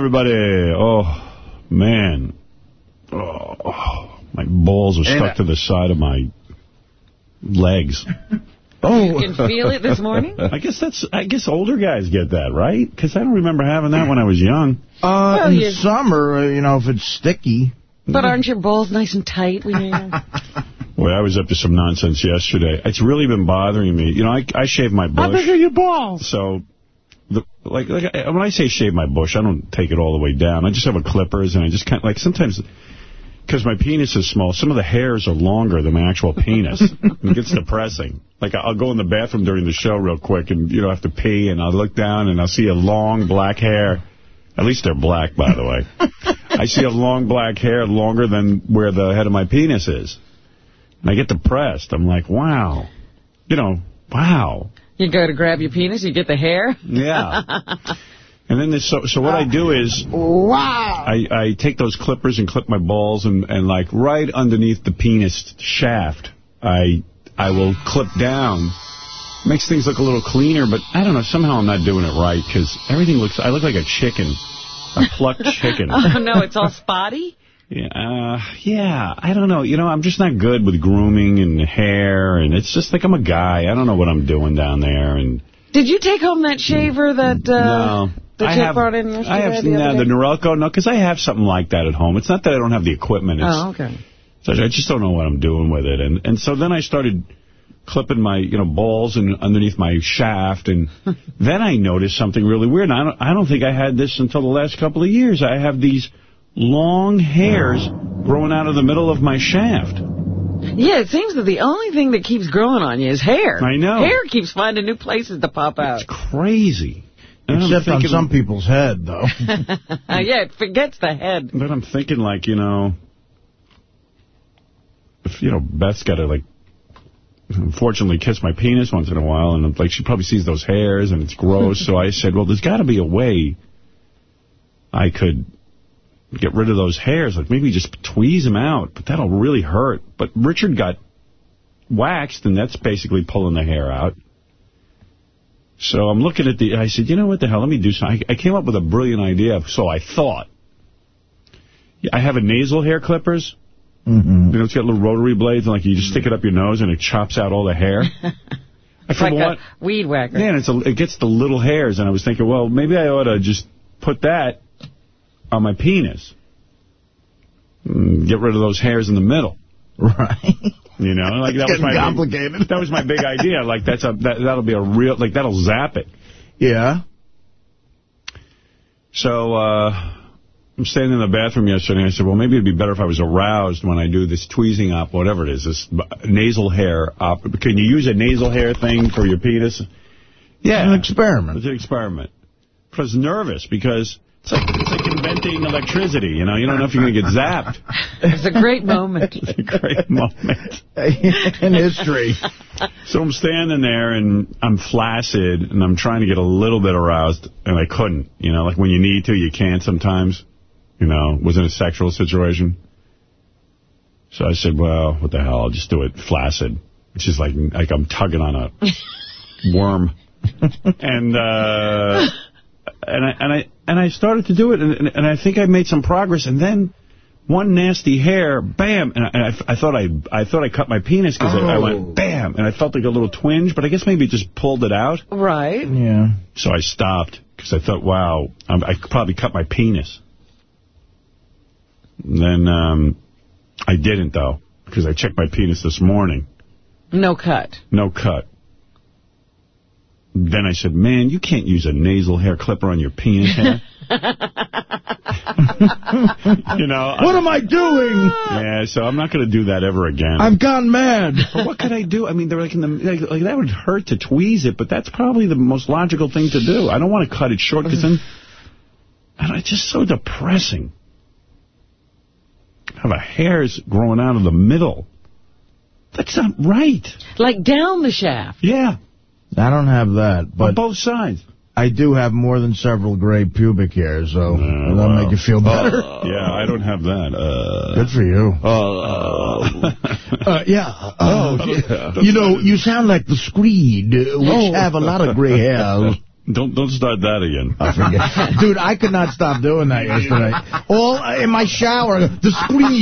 Hey now, everybody. Oh, man. Oh, my balls are stuck to the side of my legs. Oh. You can feel it this morning? I guess that's. I guess older guys get that, right? Because I don't remember having that when I was young. Uh, well, in you... summer, uh, you know, if it's sticky. But aren't your balls nice and tight when you're... Well, I was up to some nonsense yesterday. It's really been bothering me. You know, I, I shave my bush. How big are your balls? So, like, like when I say shave my bush, I don't take it all the way down. I just have a clippers, and I just kind of, like, sometimes, because my penis is small, some of the hairs are longer than my actual penis. it gets depressing. Like, I'll go in the bathroom during the show real quick and, you know, have to pee, and I'll look down, and I'll see a long black hair. At least they're black, by the way. I see a long black hair longer than where the head of my penis is. And I get depressed. I'm like, wow. You know, wow. You go to grab your penis, you get the hair? Yeah. and then this, so so what I do is wow. I, I take those clippers and clip my balls and, and like right underneath the penis shaft, I I will clip down. Makes things look a little cleaner, but I don't know, somehow I'm not doing it right because everything looks, I look like a chicken. A plucked chicken. oh, no, it's all spotty? Yeah, uh, yeah, I don't know. You know, I'm just not good with grooming and hair, and it's just like I'm a guy. I don't know what I'm doing down there. And Did you take home that shaver that uh, no, that I you have, brought in yesterday? I have the, no, the Norelco, no, because I have something like that at home. It's not that I don't have the equipment. It's, oh, okay. So I just don't know what I'm doing with it. And and so then I started clipping my, you know, balls and underneath my shaft. And then I noticed something really weird. I don't, I don't think I had this until the last couple of years. I have these long hairs growing out of the middle of my shaft. Yeah, it seems that the only thing that keeps growing on you is hair. I know. Hair keeps finding new places to pop out. It's crazy. Except on some people's head, though. yeah, it forgets the head. But I'm thinking, like, you know, if, you know, Beth's got to, like, unfortunately kiss my penis once in a while, and, like, she probably sees those hairs, and it's gross. so I said, well, there's got to be a way I could get rid of those hairs. Like, maybe just tweeze them out, but that'll really hurt. But Richard got waxed, and that's basically pulling the hair out. So I'm looking at the, I said, you know what the hell, let me do something. I, I came up with a brilliant idea, so I thought. I have a nasal hair clippers. Mm -hmm. You know, it's got little rotary blades, and like you just stick it up your nose, and it chops out all the hair. I like what? a weed whacker. Yeah, and it's a, it gets the little hairs, and I was thinking, well, maybe I ought to just put that on my penis. Mm, get rid of those hairs in the middle. Right. You know, like that was my complicated. Big, that was my big idea. Like that's a that, that'll be a real like that'll zap it. Yeah. So uh, I'm standing in the bathroom yesterday. and I said, well, maybe it'd be better if I was aroused when I do this tweezing op, whatever it is, this nasal hair op. Can you use a nasal hair thing for your penis? Yeah, it's an experiment. It's an experiment. I was nervous because it's like inventing electricity, you know. You don't know if you're going to get zapped. It's a great moment. it's a great moment. In history. So I'm standing there, and I'm flaccid, and I'm trying to get a little bit aroused, and I couldn't. You know, like when you need to, you can't sometimes. You know, was in a sexual situation. So I said, well, what the hell, I'll just do it flaccid, which is like like I'm tugging on a worm. and uh, and I and I and I started to do it, and, and I think I made some progress. And then one nasty hair, bam, and I, and I, I thought I I thought I cut my penis because oh. I, I, went oh. bam, and I felt like a little twinge, but I guess maybe just pulled it out. Right. Yeah. So I stopped because I thought, wow, I, I probably cut my penis. And then um, I didn't though because I checked my penis this morning. No cut. No cut. Then I said, man, you can't use a nasal hair clipper on your penis hair. you know. What I, am I doing? Yeah, so I'm not going to do that ever again. I've gone mad. But what could I do? I mean, they're like in the like, like, that would hurt to tweeze it, but that's probably the most logical thing to do. I don't want to cut it short because then and it's just so depressing. Have a hairs growing out of the middle. That's not right. Like down the shaft. Yeah. I don't have that. but On both sides. I do have more than several gray pubic hairs, so uh, that'll well, make you feel better. Uh, yeah, I don't have that. Uh, Good for you. Uh, uh yeah. oh, yeah. You know, you sound like the Screed, which oh. have a lot of gray hairs. Don't don't start that again. I forget. Dude, I could not stop doing that yesterday. All uh, in my shower, the squeed.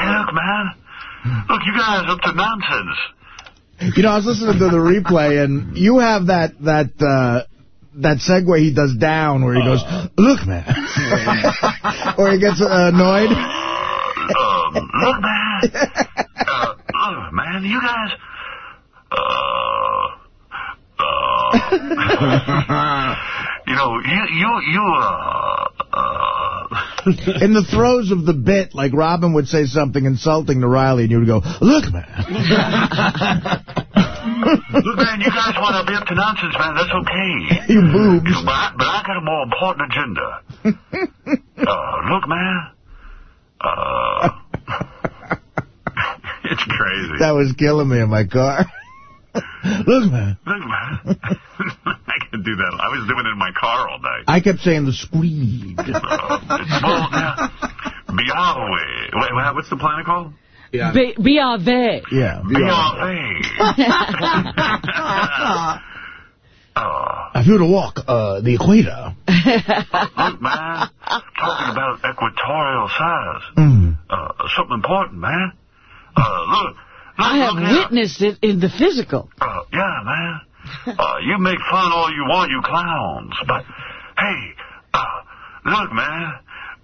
Hey, look, man. look, you guys up to nonsense. You know, I was listening to the replay, and you have that that uh, that segue he does down where he goes, look, man. or he gets uh, annoyed. Um, look, man. Uh, look, man, you guys... Uh, uh, you know, you, you, you, uh, uh... In the throes of the bit, like Robin would say something insulting to Riley, and you would go, look, man. Look, man, you guys want to be up to nonsense, man. That's okay. You boobs. But I, but I got a more important agenda. uh, look, man. Uh, it's crazy. That was killing me in my car. Look, man. Look, man. I can't do that. I was doing it in my car all night. I kept saying the squeed. Uh, it's, well, now, Biawe. Wait, wait, what's the planet called? Yeah. Be, Biave. Yeah. Biawe. uh, if you were to walk uh, the equator. Look, man. Talking about equatorial size. Mm. Uh, something important, man. Uh, look. Look I have look witnessed it in the physical. Uh, yeah, man. Uh, you make fun all you want, you clowns. But, hey, uh, look, man.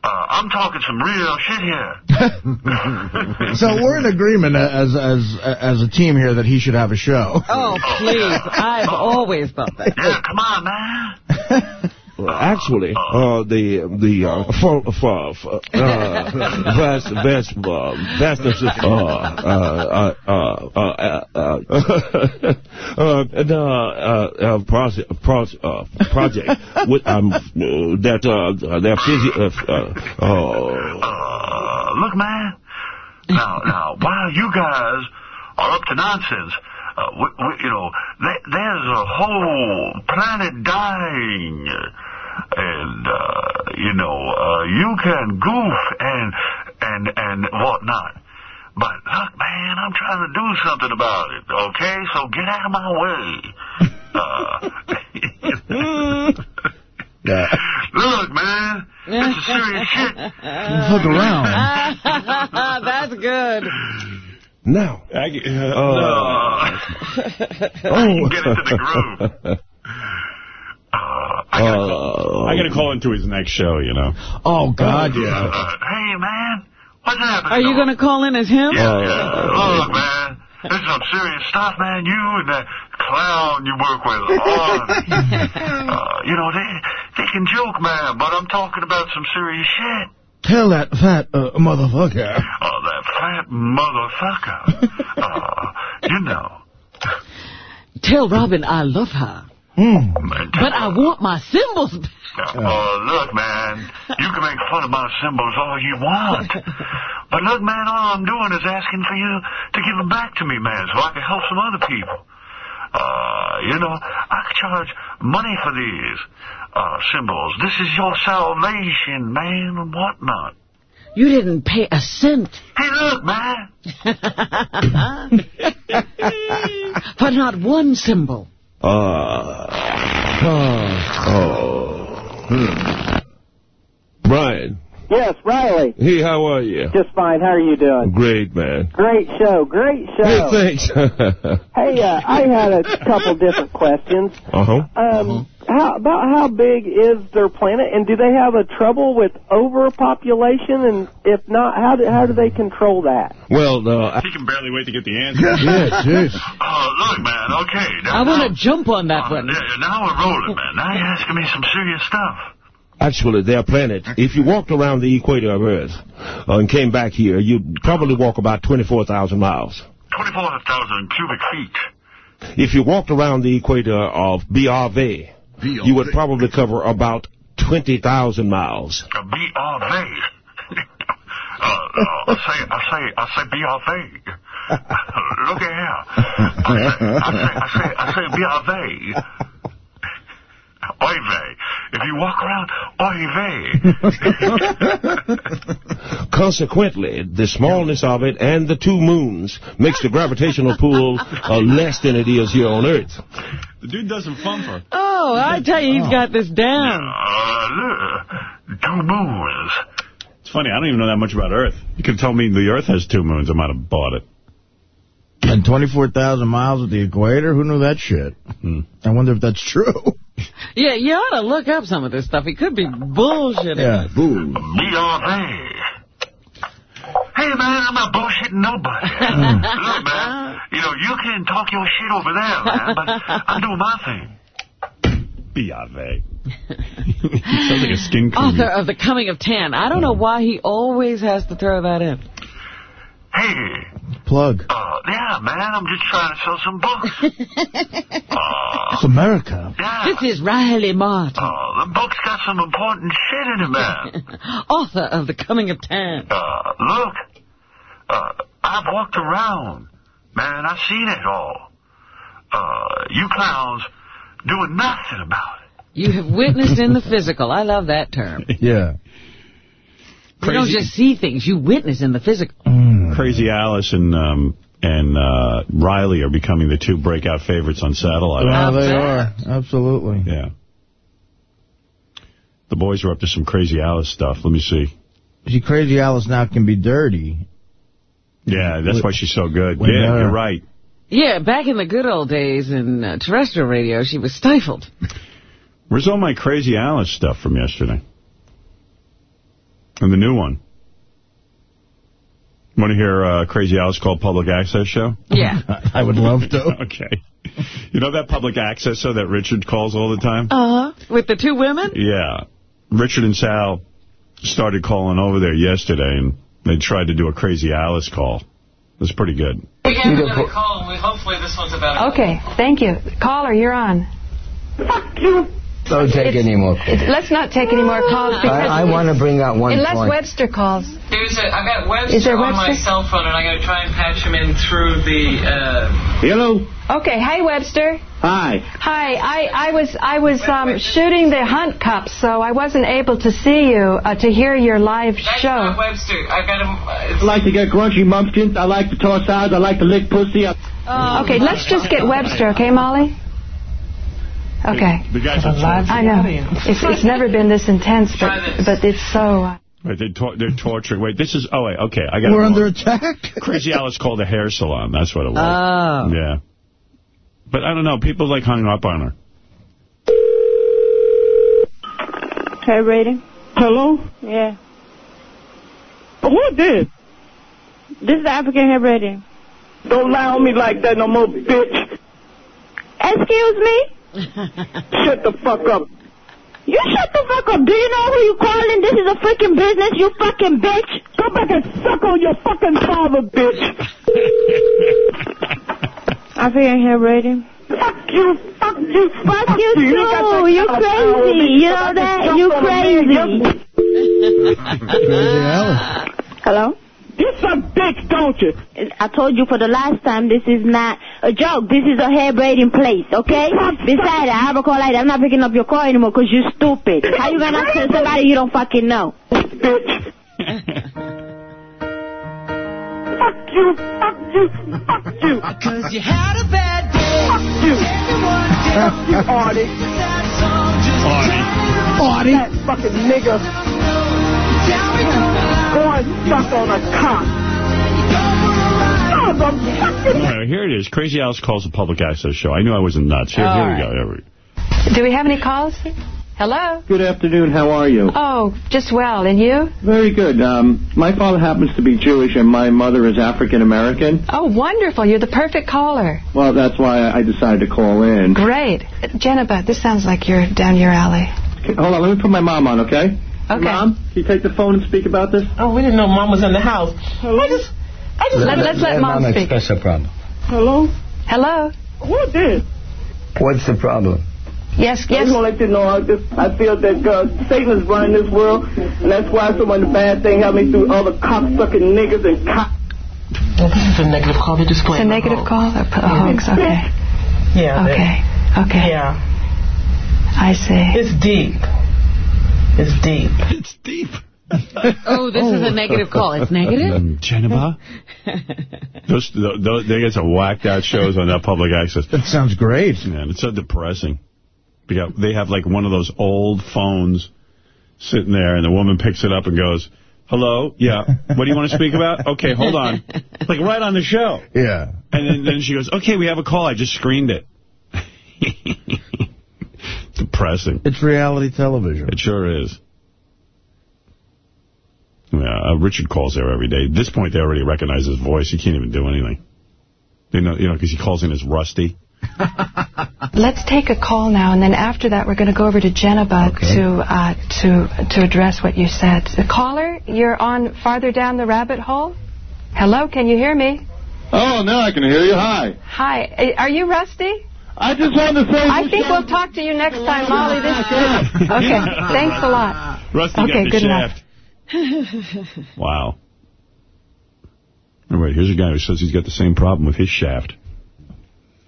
Uh, I'm talking some real shit here. so we're in agreement as as as a team here that he should have a show. Oh, please. I've always thought that. Yeah, come on, man. Well, actually, uh, the the uh, for, for, for, uh, vast vast uh, vastness of uh, uh, uh, uh, uh, uh, uh, the uh, uh, project uh, project with um uh, that uh, their physio uh, uh, oh. Uh, look, man. Now, now, while you guys are up to nonsense, uh, we, we, you know, th there's a whole planet dying. And, uh, you know, uh, you can goof and, and, and whatnot. But look, man, I'm trying to do something about it, okay? So get out of my way. Uh, Yeah. look, man, this is serious shit. Look around. That's good. Now, I, uh, Uh, oh, get into the groove. Uh, I gotta call- I got to call into his next show, you know. Oh, God, yeah. Uh, hey, man, what's happening? Are you going to call in as him? Yeah, yeah. Look, man, this is some serious stuff, man. You and that clown you work with. Oh, uh, you know, they, they can joke, man, but I'm talking about some serious shit. Tell that fat uh, motherfucker. That motherfucker. Uh, you know. Tell Robin I love her. Mm. But I want my symbols back. Oh, look, man, you can make fun of my symbols all you want. But look, man, all I'm doing is asking for you to give them back to me, man, so I can help some other people. Uh, you know, I can charge money for these uh, symbols. This is your salvation, man, and whatnot. You didn't pay a cent. Hey, look, man. For not one symbol. uh, oh, hmm. Brian, Yes, Riley. hey, how are you? Just fine. How are you doing? Great, man. Great show. Great Hey, show. thanks. Hey, uh, I had a couple different questions. uh-huh. Um, how, about how big is their planet, and do they have a trouble with overpopulation? And if not, how do, how do they control that? Well, uh, He can barely wait to get the answer. Yeah, jeez. Oh, look, man, okay. Now, I want now- to jump on that uh, one. yeah, now we're rolling, man. Now you're asking me some serious stuff. Actually, their planet, if you walked around the equator of Earth uh, and came back here, you'd probably walk about 24,000 miles. 24,000 cubic feet. If you walked around the equator of BRV, you would probably cover about 20,000 miles. A BRV. uh, uh, I say, I say, I say BRV. Look at here. I say, I say, I say, I say BRV. Oy vey. if you walk around, oy vey. Consequently, the smallness of it and the two moons makes the gravitational pull uh, less than it is here on Earth. The dude doesn't fumper. Oh, I tell you, he's got this down. Uh, two moons. It's funny, I don't even know that much about Earth. You could tell me the Earth has two moons, I might have bought it. And 24,000 miles at the equator? Who knew that shit? Hmm. I wonder if that's true. Yeah, you ought to look up some of this stuff. It could be bullshit. Yeah. Boom. B-R-A. Hey, man, I'm not bullshitting nobody. Look, man, you know, you can talk your shit over there, man, but I'm doing my thing. Biave. Sounds like a skin cream. Author of The Coming of Tan. I don't know why he always has to throw that in. Hey, Plug. uh, yeah, man, I'm just trying to sell some books. Uh, It's America. yeah. This is Riley Martin, Uh, the book's got some important shit in it, man. author of The Coming of Tan. Uh, look, uh, I've walked around. Man, I've seen it all. Uh, you clowns doing nothing about it. You have witnessed in the physical. I love that term. Yeah. You don't just see things, you witness in the physical. Crazy Alice and um, and uh, Riley are becoming the two breakout favorites on satellite. Well, they are. Absolutely. Yeah. The boys are up to some Crazy Alice stuff. Let me see. See, Crazy Alice now can be dirty. Yeah, that's why she's so good. When Yeah, they're- you're right. Yeah, back in the good old days in uh, terrestrial radio, she was stifled. Where's all my Crazy Alice stuff from yesterday? And the new one. Want to hear uh, Crazy Alice called Public Access Show? Yeah. I would love to. okay. You know that Public Access show that Richard calls all the time? Uh-huh. With the two women? Yeah. Richard and Sal started calling over there yesterday, and they tried to do a Crazy Alice call. It was pretty good. We have another call, and we, hopefully this one's about... Okay, thank you. Caller, you're on. Don't take It's- any more. It- let's not take any more calls because I, I want to bring out one unless point. Webster calls. There's a, I've got Webster, Is there on my cell phone, and I'm going to try and patch him in through the... Uh, Hello. Okay, hi Webster. Hi. Hi, I, I was I was um, shooting the hunt cup, so I wasn't able to see you uh, to hear your live that's show. not Webster. I've got him... Uh, I like to get crunchy mumpkins. I like to toss eyes. I like to lick pussy. I Okay, let's just get Webster, okay, Molly? Okay. The guys on I know. It's it's never been this intense, but this. but it's so. Uh, Right, they tor they're torturing. Wait, this is... Oh, wait, okay. I got We're under attack. Crazy Alice called a hair salon. That's what it was. Oh. Yeah. But I don't know. People like hung up on her. Hair rating? Hello. Yeah. Who is this? This is African hair rating. Don't lie on me like that no more, bitch. Excuse me? Shut the fuck up. You shut the fuck up. Do you know who you calling? This is a freaking business, you fucking bitch. Go back and suck on your fucking father, bitch. I think I hair rating. Fuck you. Fuck you. Fuck you Look at too. that You cow crazy. You know that? You crazy. Crazy Hello? You suck bitch, don't you? I told you for the last time, this is not a joke. This is a hair braiding place, okay? Besides, I have a call like. I'm not picking up your call anymore because you're stupid. How you gonna tell somebody you don't fucking know? Bitch. Fuck you. Fuck you. Fuck you. Cause you had a bad day. Fuck you. Fuck you, Artie. Artie. That fucking nigga. Go and suck on a cock. Oh, the fucking All right, here it is. Crazy Alice calls a public access show. I knew I wasn't nuts. Here, here we go. Here we do we have any calls? Hello. Good afternoon. How are you? Oh, just well. And you? Very good. Um, my father happens to be Jewish and my mother is African American. Oh, wonderful. You're the perfect caller. Well, that's why I decided to call in. Great. Jennifer, this sounds like you're down your alley. Hold on, let me put my mom on, okay? Okay. Mom, can you take the phone and speak about this? Oh, we didn't know Mom was in the house. I just... I just... Let, let's let Mom speak. express a problem. Hello? Hello. Who this? What's the problem? Yes, yes. I yes. just want to let you know, I just I feel that uh, Satan is running this world, and that's why so many bad things happen through all the cocksucking niggas and cock. Oh, this is a negative call. They just It's a negative call? Or p- hoax? Okay. Yeah. Okay. Okay. Yeah. I see. It's deep. It's deep. It's deep. Oh, this is a negative call. It's negative? Um, Geneva? those, those, they get some whacked out shows on that public access. That sounds great. Man, it's so depressing. Because they have like one of those old phones sitting there, and the woman picks it up and goes, hello, yeah, what do you want to speak about? Okay, hold on. Like right on the show. Yeah. And then, then she goes, okay, we have a call. I just screened it. Depressing. It's reality television. It sure is. Yeah, uh, Richard calls there every day. At this point, they already recognize his voice. He can't even do anything. You know, you know, because he calls in as Rusty. Let's take a call now, and then after that, we're going to go over to Jennifer Okay. to uh, to to address what you said. The caller, you're on farther down the rabbit hole. Hello, can you hear me? Oh, now I can hear you. Hi. Hi, Uh, are you Rusty? I just wanted to say... I think we'll talk to you next time, Molly. This okay. Thanks a lot. Rusty Okay, got the good enough. shaft. Wow. Oh, wait, here's a guy who says he's got the same problem with his shaft.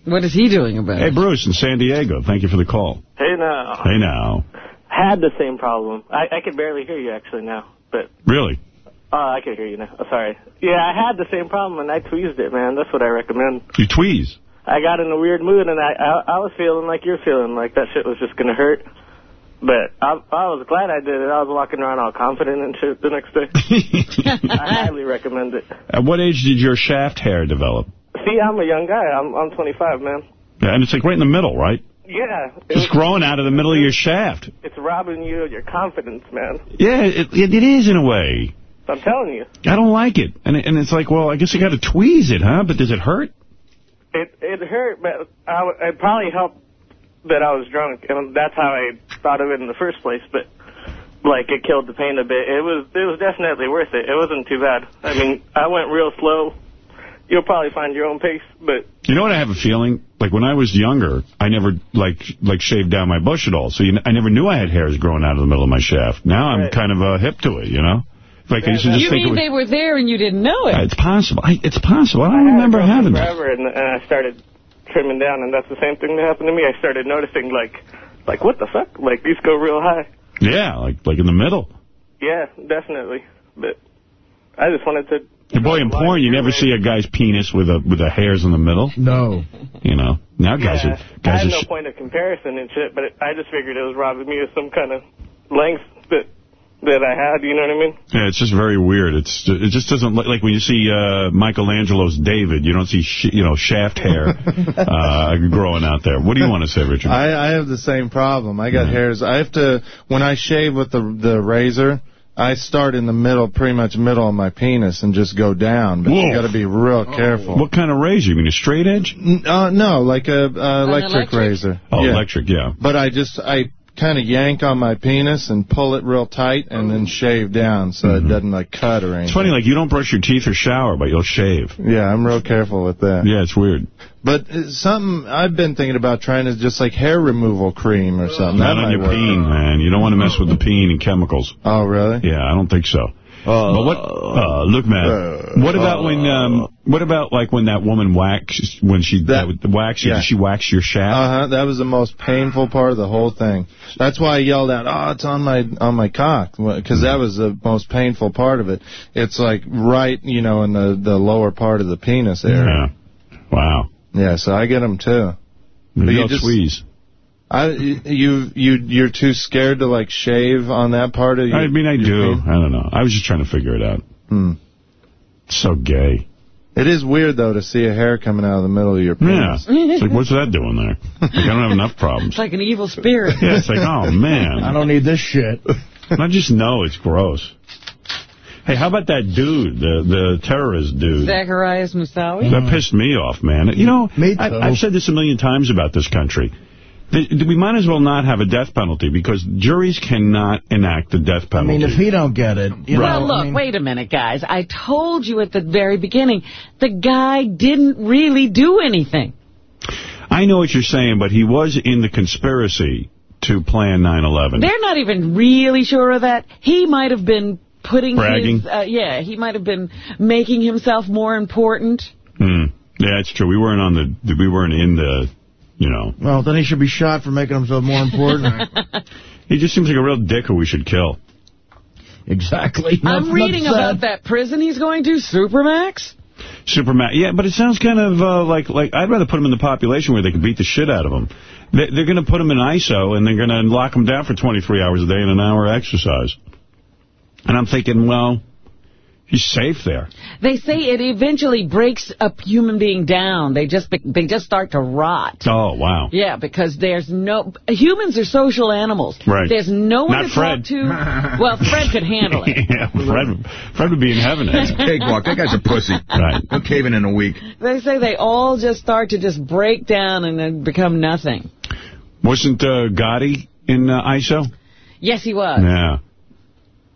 What is he doing about it? Hey. Bruce in San Diego. Thank you for the call. Hey now. Hey, now. Had the same problem. I, I could barely hear you actually now, but Really? uh, I can hear you now. Oh, sorry. Yeah, I had the same problem and I tweezed it, man. That's what I recommend. You tweeze. I got in a weird mood and I I, I was feeling like you're feeling, like that shit was just gonna hurt. But I, I was glad I did it. I was walking around all confident and shit the next day. I highly recommend it. At what age did your shaft hair develop? See, I'm a young guy. I'm I'm 25, man. Yeah, and it's like right in the middle, right? Yeah, Just growing out of the middle of your shaft. it's robbing you of your confidence, man. Yeah, it, it, it is in a way. I'm telling you. I don't like it. And, and it's like, well, I guess I got to tweeze it, huh? But does it hurt? It it hurt, but I, it probably helped that I was drunk, and that's how I thought of it in the first place. But like, it killed the pain a bit. It was it was definitely worth it. It wasn't too bad. I mean, I went real slow. You'll probably find your own pace, but You know what I have a feeling? Like when I was younger, I never like like shaved down my bush at all. So you, I never knew I had hairs growing out of the middle of my shaft. Now I'm Right. kind of uh, hip to it, you know? Like I used just You think mean was, they were there and you didn't know it? Uh, it's possible. I, it's possible. I don't I remember having that. forever, and, and I started trimming down, and that's the same thing that happened to me. I started noticing like like what the fuck? Like these go real high. Yeah, like like in the middle. Yeah, definitely. But I just wanted to. And boy, in porn, you never see a guy's penis with a with the hairs in the middle. No. You know, now guys Yeah, are I guys had are. no point of comparison and shit, but it, I just figured it was robbing me of some kind of length that that I had. You know what I mean? Yeah, it's just very weird. It's it just doesn't look like when you see uh, Michelangelo's David, you don't see sh you know shaft hair uh, growing out there. What do you want to say, Richard? I, I have the same problem. I got hairs. I have to, when I shave with the the razor, I start in the middle, pretty much middle of my penis and just go down. But you Whoa. got to be real careful. What kind of razor? You mean a straight edge? N- Uh, no, like a uh, electric, electric? razor. Oh, Yeah. electric, yeah. But I just, I kind of yank on my penis and pull it real tight and then shave down so it doesn't like cut or anything. It's funny, like you don't brush your teeth or shower, but you'll shave. Yeah, I'm real careful with that. Yeah, it's weird. But uh, something I've been thinking about trying is just like hair removal cream or something. Not That on your work. peen, man. You don't want to mess with the peen and chemicals. Oh, really? Yeah, I don't think so. But what? Uh, look, man. what about when? Um, what about like when that woman waxes when she that, wax you? yeah. Did she wax your shaft? Uh-huh. That was the most painful part of the whole thing. That's why I yelled out, "Oh, it's on my on my cock," because that was the most painful part of it. It's like right, you know, in the the lower part of the penis area. Yeah. Wow. Yeah, so I get them too. Maybe you I'll just- squeeze. I you you you're too scared to like shave on that part of your. I mean, I do. peen? I don't know. I was just trying to figure it out. Hmm. So gay. It is weird though to see a hair coming out of the middle of your Yeah. penis. It's like, what's that doing there? Like, I don't have enough problems. It's like an evil spirit. Yeah, it's like, oh, man. I don't need this shit. I just know it's gross. Hey, how about that dude, the the terrorist dude? Zacarias Moussaoui? That pissed me off, man. You know, Me I. I've said this a million times about this country. The- We might as well not have a death penalty because juries cannot enact the death penalty. I mean, if he don't get it, you well, know, look, I mean, wait a minute, guys. I told you at the very beginning, the guy didn't really do anything. I know what you're saying, but he was in the conspiracy to plan 9/11. They're not even really sure of that. He might have been putting Bragging? his, uh, yeah, he might have been making himself more important. Hmm. Yeah, it's true. We weren't on the. We weren't in the. You know. Well, then he should be shot for making himself more important. He just seems like a real dick who we should kill. Exactly. I'm reading about that prison he's going to, Supermax. Superman. Yeah, but it sounds kind of uh, like like I'd rather put him in the population where they can beat the shit out of him. They, they're going to put him in ISO and they're going to lock him down for 23 hours a day and an hour exercise. And I'm thinking, well, he's safe there. They say it eventually breaks a human being down. They just they just start to rot. Oh, wow. Yeah, because there's no... Humans are social animals. Right. There's no one Not to Fred. talk to. Well, Fred could handle it. yeah, Fred, Fred would be in heaven. That's cakewalk. That guy's a pussy. Right. He'll cave in in a week. They say they all just start to just break down and then become nothing. Wasn't uh, Gotti in uh, ISO? Yes, he was. Yeah.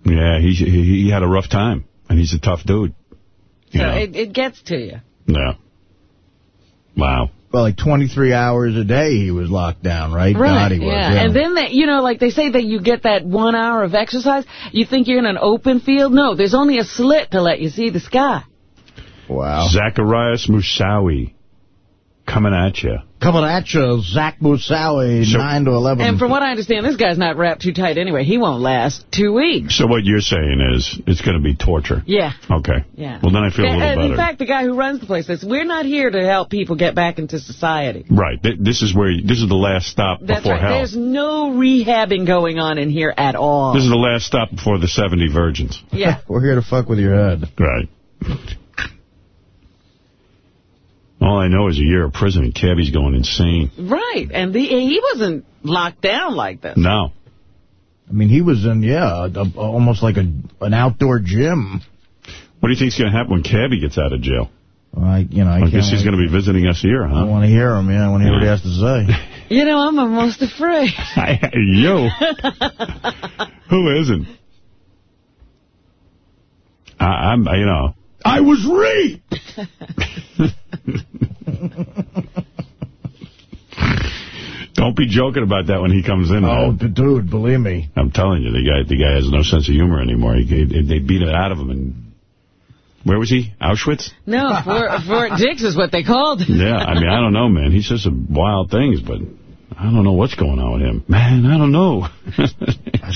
Yeah, he, he he had a rough time, and he's a tough dude. So Yeah. it, it gets to you. Yeah. Wow. Well, like 23 hours a day he was locked down, right? Right, God, he was, yeah. And then, they, you know, like they say that you get that one hour of exercise. You think you're in an open field? No, there's only a slit to let you see the sky. Wow. Zacarias Moussaoui coming at you. Coming at you, Zach Moussaoui, So- 9 to 11. And from what I understand, this guy's not wrapped too tight anyway. He won't last two weeks. So what you're saying is it's going to be torture. Yeah. Okay. Yeah. Well, then I feel a little and better. in fact, the guy who runs the place says, we're not here to help people get back into society. right. This is where you, this is the last stop That's before right. hell. There's no rehabbing going on in here at all. This is the last stop before the 70 virgins. Yeah. We're here to fuck with your head. Right. All I know is a year of prison and Cabby's going insane. Right. And the, he wasn't locked down like this. No. I mean, he was in, yeah, a, a- almost like a an outdoor gym. What do you think's going to happen when Cabby gets out of jail? I, you know, I, I, guess he's going to be visiting us here, I want to hear him, yeah. I want to hear what he has to say. You know, I'm almost afraid. I, Yo. Who isn't? I, I'm, you know. I was raped! Don't be joking about that when he comes in. Oh, man. dude, believe me. I'm telling you, the guy the guy has no sense of humor anymore. He, he- they beat it out of him. And Where was he? Auschwitz? No, Fort, Fort Dix is what they called it. Yeah, I mean, I don't know, man. He says some wild things, but I don't know what's going on with him. Man, I don't know.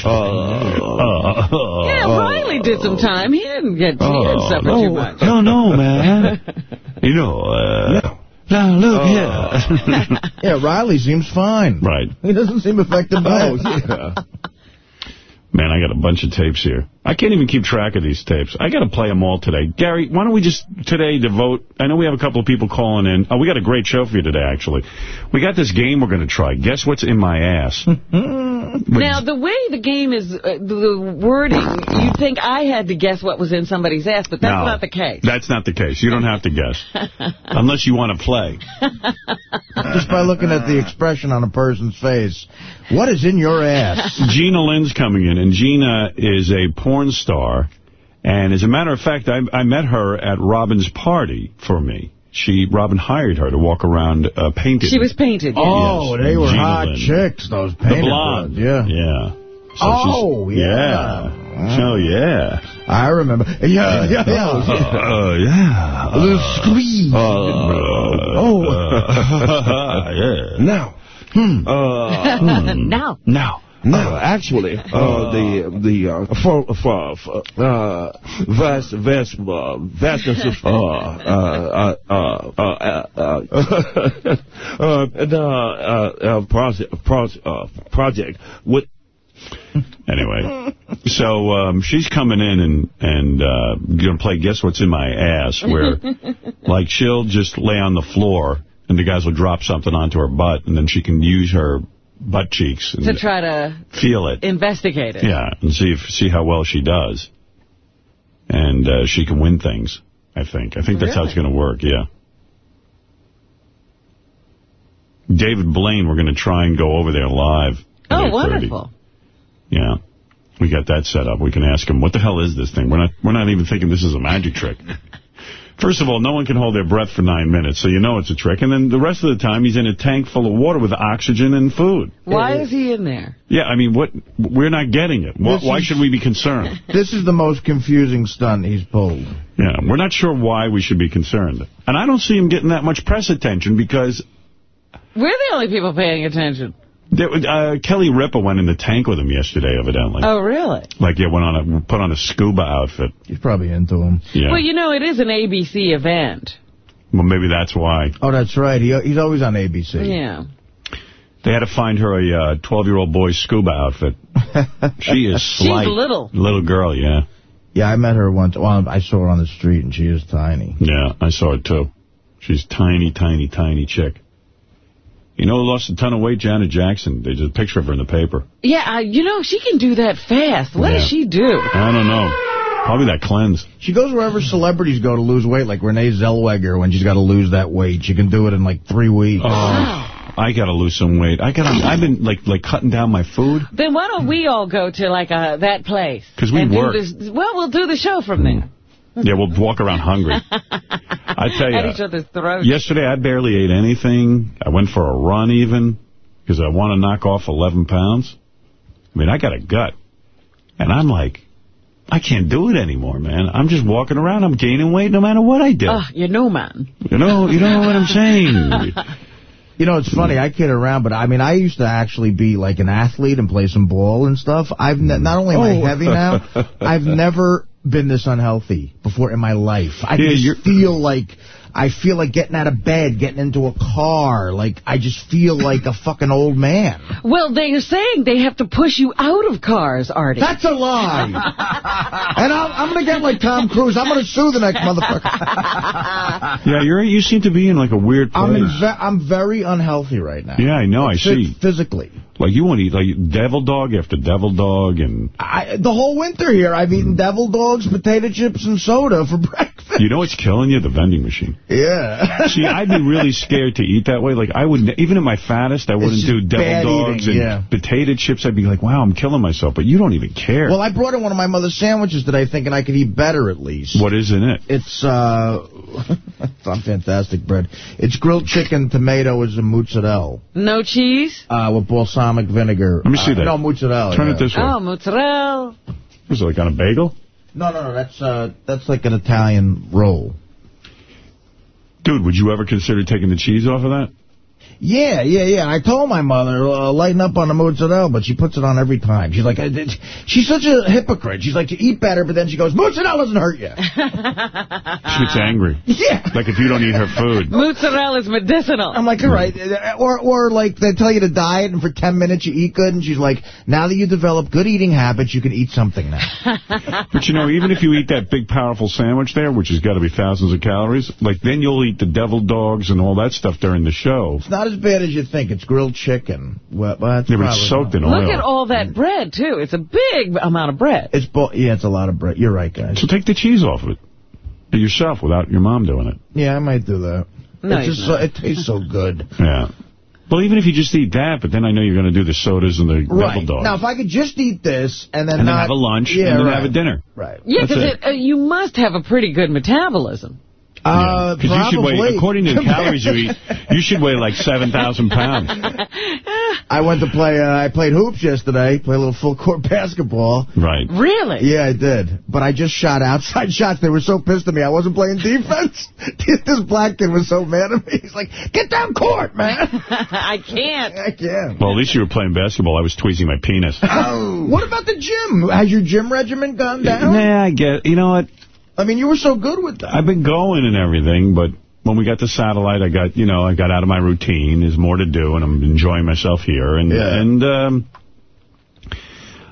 Uh, Yeah, uh, uh, uh, Riley did some time. He didn't get he didn't suffer no. too much. No, no, man. You know, uh... Now, look Oh. here. yeah, Riley seems fine. Right. He doesn't seem affected by Oh, it. yeah. Man, I got a bunch of tapes here. I can't even keep track of these tapes. I got to play them all today. Gary, why don't we just today devote... I know we have a couple of people calling in. Oh, we got a great show for you today, actually. We got this game we're going to try. Guess what's in my ass? Now, the way the game is, uh, the wording, you'd think I had to guess what was in somebody's ass, but that's No, not the case. That's not the case. You don't have to guess. Unless you want to play. Just by looking at the expression on a person's face. What is in your ass? Gina Lynn's coming in, and Gina is a porn star. And as a matter of fact, I, I met her at Robin's party for me. She Robin hired her to walk around uh, painted. She was painted, yeah. Oh, Yes, they were Gina hot Lynn. chicks, those painted The blonde. ones, Yeah. Yeah. So Oh, yeah. yeah. Oh, yeah. I remember. Yeah, yeah, yeah. Uh, yeah. The squeeze. oh. yeah. Now. Hmm. Uh, now. Now. No, actually, uh, the the uh, for for, for uh, vast vast uh, vastness of uh uh uh uh uh uh, uh, the uh, uh, project project uh, project with Anyway, so um, she's coming in and and uh, going to play Guess What's in My Ass, where like she'll just lay on the floor and the guys will drop something onto her butt, and then she can use her butt cheeks and to try to feel it. investigate it. Yeah, and see if see how well she does. And uh, she can win things, I think. I think that's how it's going to work, yeah. David Blaine, we're going to try and go over there live. Oh, wonderful. Yeah. We got that set up. We can ask him, what the hell is this thing? We're not we're not even thinking this is a magic trick. First of all, no one can hold their breath for nine minutes, so you know it's a trick. And then the rest of the time, he's in a tank full of water with oxygen and food. Why is he in there? Yeah, I mean, what? We're not getting it. Why, why should we be concerned? This is the most confusing stunt he's pulled. Yeah, we're not sure why we should be concerned. And I don't see him getting that much press attention because, We're the only people paying attention. There, uh, Kelly Ripa went in the tank with him yesterday, evidently. Oh, really? Like, yeah, went on a put on a scuba outfit. He's probably into him. Yeah. Well, you know, it is an ABC event. Well, maybe that's why. Oh, that's right. He He's always on ABC. Yeah. They had to find her a 12-year-old boy's scuba outfit. she is She's slight. little. Little girl, yeah. Yeah, I met her once. Well, I saw her on the street, and she is tiny. Yeah, I saw it, too. She's tiny, tiny, tiny chick. You know who lost a ton of weight? Janet Jackson. There's a picture of her in the paper. Yeah, uh, you know, she can do that fast. What Yeah. does she do? I don't know. Probably that cleanse. She goes wherever celebrities go to lose weight, like Renee Zellweger, when she's got to lose that weight. She can do it in like three weeks. Oh, I got to lose some weight. I got. I've been like like cutting down my food. Then why don't we all go to, like, uh, that place? 'Cause we and do work. This, well, we'll do the show from there. Yeah, we'll walk around hungry. I tell you. At each other's throats. Yesterday, I barely ate anything. I went for a run even because I want to knock off 11 pounds. I mean, I got a gut. And I'm like, I can't do it anymore, man. I'm just walking around. I'm gaining weight no matter what I do. Oh, you know, man. You know, you know what I'm saying? You know, it's funny. I kid around, but I mean, I used to actually be like an athlete and play some ball and stuff. I've ne not only am I Oh. heavy now, I've never been this unhealthy before in my life. I Yeah, just feel like I feel like getting out of bed, getting into a car. Like I just feel like a fucking old man. Well, they're saying they have to push you out of cars, Artie. That's a lie. and I'm, I'm going to get like Tom Cruise. I'm going to sue the next motherfucker. yeah, you're. You seem to be in like a weird place. I'm, in ve I'm very unhealthy right now. yeah, I know. I see. Physically. Like you want to eat like devil dog after devil dog, and I, the whole winter here, I've eaten hmm. devil dogs, potato chips, and soda for breakfast. You know what's killing you? The vending machine. Yeah. See, I'd be really scared to eat that way. Like, I would, ne- even at my fattest, I wouldn't do devil bad dogs eating, and yeah. potato chips. I'd be like, wow, I'm killing myself. But you don't even care. Well, I brought in one of my mother's sandwiches today thinking I could eat better at least. what is in it? It's, uh, fantastic bread. It's grilled chicken, tomatoes, and mozzarella No cheese? uh, with balsamic vinegar. Let me see Uh, that. No, mozzarella. Turn yeah. it this way. Oh, mozzarella. Was it like on a bagel? No, no, no, that's, uh, that's like an Italian roll. Dude, would you ever consider taking the cheese off of that? Yeah, yeah, yeah. I told my mother, uh, lighten up on the mozzarella, but she puts it on every time. She's like, uh, she's such a hypocrite. She's like, you eat better, but then she goes, mozzarella doesn't hurt you. She gets angry. Yeah. Like if you don't eat her food. Mozzarella is medicinal. I'm like, all right. Uh, Or, or like, they tell you to diet, and for 10 minutes you eat good, and she's like, now that you develop good eating habits, you can eat something now. But you know, even if you eat that big, powerful sandwich there, which has got to be thousands of calories, like then you'll eat the devil dogs and all that stuff during the show. It's not as bad as you think. It's grilled chicken. Well, well, that's Yeah, but it's probably soaked in not. Look at all that bread, too. It's a big amount of bread. It's bo yeah, it's a lot of bread. You're right, guys. So take the cheese off of it. Yourself without your mom doing it. Yeah, I might do that. No, it's just so, it tastes so good. Yeah. Well, even if you just eat that, but then I know you're going to do the sodas and the devil Right. dogs. Now, if I could just eat this and then and then not... have a lunch yeah, and then right. have a dinner. Right. Yeah, because uh, you must have a pretty good metabolism. Uh, Because you should weigh, according to the calories you eat, you should weigh like 7,000 pounds. I went to play, uh, I played hoops yesterday, play a little full court basketball. Right. Really? Yeah, I did. But I just shot outside shots. They were so pissed at me. I wasn't playing defense. this black kid was so mad at me. He's like, get down court, man. I can't. I can't. Well, at least you were playing basketball. I was tweezing my penis. Oh. What about the gym? Has your gym regimen gone down? Nah, I get You know what? I mean, you were so good with that. I've been going and everything, but when we got the satellite, I got, you know, I got out of my routine. There's more to do, and I'm enjoying myself here. And, Yeah. and um,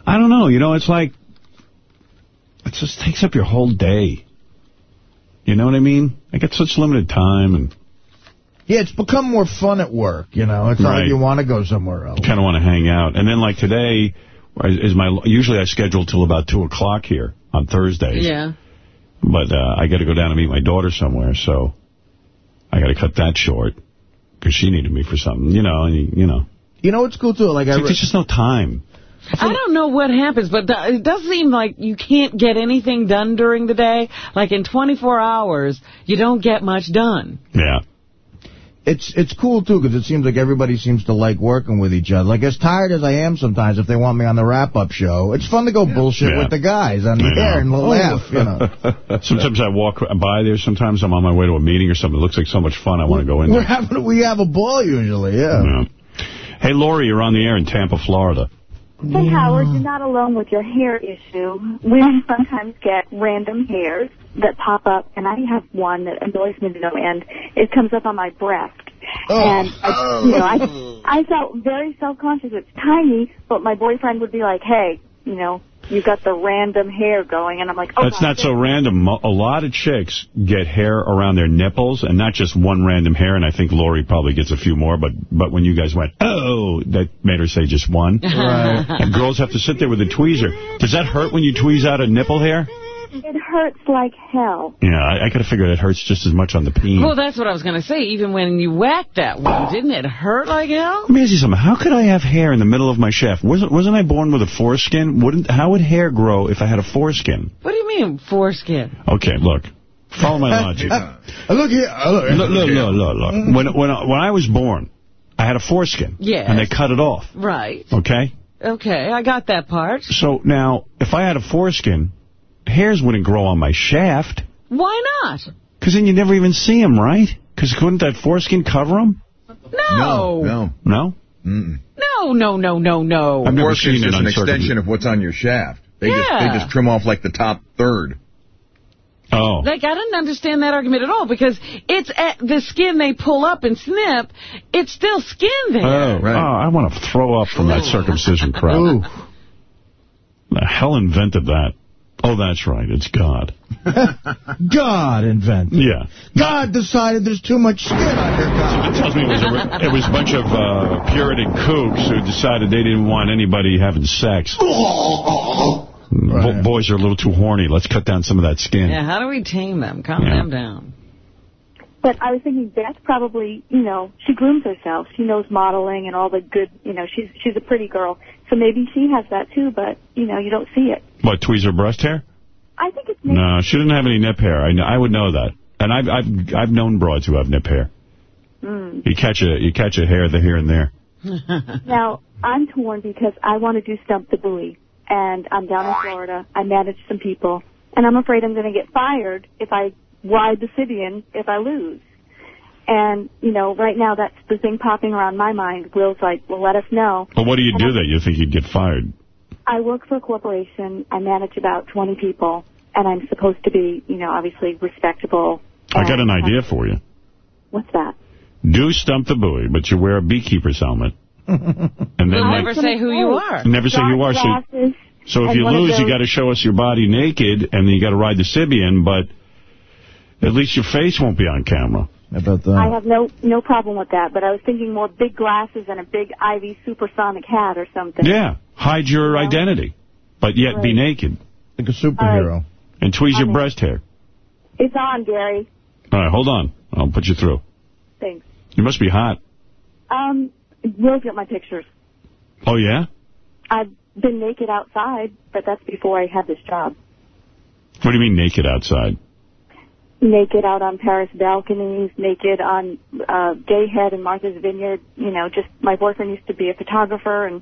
I don't know. You know, it's like, it just takes up your whole day. You know what I mean? I got such limited time, and Yeah, it's become more fun at work, you know. It's not Right. like you want to go somewhere else. kind of want to hang out. And then, like today, is my usually I schedule till about 2 o'clock here on Thursdays. Yeah. But uh, I got to go down and meet my daughter somewhere, so I got to cut that short because she needed me for something, you know. And you, you know, You know what's cool, too? Like, I it's like there's just no time. I don't know what happens, but th- it does seem like you can't get anything done during the day. Like in 24 hours, you don't get much done. Yeah. It's it's cool, too, because it seems like everybody seems to like working with each other. Like, as tired as I am sometimes, if they want me on the wrap-up show, it's fun to go bullshit Yeah. with the guys on the air and laugh, you know. sometimes I walk by there. Sometimes I'm on my way to a meeting or something. It looks like so much fun. I want to go in We're there. having, we have a ball usually, yeah. Yeah. Hey, Lori, you're on the air in Tampa, Florida. Hey, Howard, you're not alone with your hair issue. Women sometimes get random hairs that pop up, and I have one that annoys me to no end. It comes up on my breast. Oh. And, I, you know, I, oh. I felt very self-conscious. It's tiny, but my boyfriend would be like, hey, you know, you got the random hair going. And I'm like, oh, That's not so random. A lot of chicks get hair around their nipples, and not just one random hair, and I think Lori probably gets a few more, but but when you guys went, oh, that made her say just one. Right. And girls have to sit there with a tweezer. Does that hurt when you tweeze out a nipple hair? It hurts like hell. Yeah, I, I got to figure it hurts just as much on the peen. Well, that's what I was going to say. Even when you whacked that one, didn't it hurt like hell? Let me ask you something. How could I have hair in the middle of my shaft? Wasn't wasn't I born with a foreskin? Wouldn't how would hair grow if I had a foreskin? What do you mean, foreskin? Okay, look. Follow my logic. look here. uh, Look, Look, look, look, look, look. When, when, I- when I was born, I had a foreskin. Yes. And they cut it off. Right. Okay? Okay, I got that part. So now, if I had a foreskin, hairs wouldn't grow on my shaft. Why not? Because then you'd never even see them, right? Because couldn't that foreskin cover them? No. No. No? Mm-mm. No, no, no, no, no. I've never Foreskin's seen just an an extension uncircumcised- of what's on your shaft. They just Yeah. they just trim off like the top third. Oh. Like, I didn't understand that argument at all, because it's at the skin they pull up and snip, it's still skin there. Oh, right. oh, I want to throw up from that circumcision crap. The hell invented that? Oh, that's right. It's God. God invented. Yeah. God decided there's too much skin on your cock. It tells me it was a, it was a bunch of uh, Puritan kooks who decided they didn't want anybody having sex. Bo- boys are a little too horny. Let's cut down some of that skin. Yeah, how do we tame them? Calm Yeah. them down. But I was thinking Beth probably, you know, she grooms herself. She knows modeling and all the good, you know, she's she's a pretty girl. So maybe she has that too, but, you know, you don't see it. What, tweezer breast hair? I think it's No, she didn't have any nip hair. I, kn- I would know that. And I've I've I've known broads who have nip hair. Mm. You catch a you catch a hair the here and there. Now, I'm torn because I want to do Stump the Booey, and I'm down in Florida. I manage some people, and I'm afraid I'm going to get fired if I ride the Sybian if I lose. And, you know, right now that's the thing popping around my mind. Will's like, well, let us know. But what do you do that you think you'd get fired? I work for a corporation. I manage about 20 people, and I'm supposed to be, you know, obviously respectable. I got an uh, idea for you. What's that? Do stump the booey, but you wear a beekeeper's helmet. And then We'll like, never say who you are. Never say who you are. So, so if you lose, you got to show us your body naked, and then you got to ride the Sybian, but at least your face won't be on camera. About that. I have no no problem with that, but I was thinking more big glasses and a big Ivy supersonic hat or something. Yeah, hide your identity, but yet be naked. Like a superhero. And tweeze your breast hair. It's on, Gary. All right, hold on. I'll put you through. Thanks. You must be hot. Um, Will's got my pictures. Oh, yeah? I've been naked outside, but that's before I had this job. What do you mean naked outside? Naked out on Paris balconies, naked on uh, Gay Head and Martha's Vineyard. You know, just my boyfriend used to be a photographer, and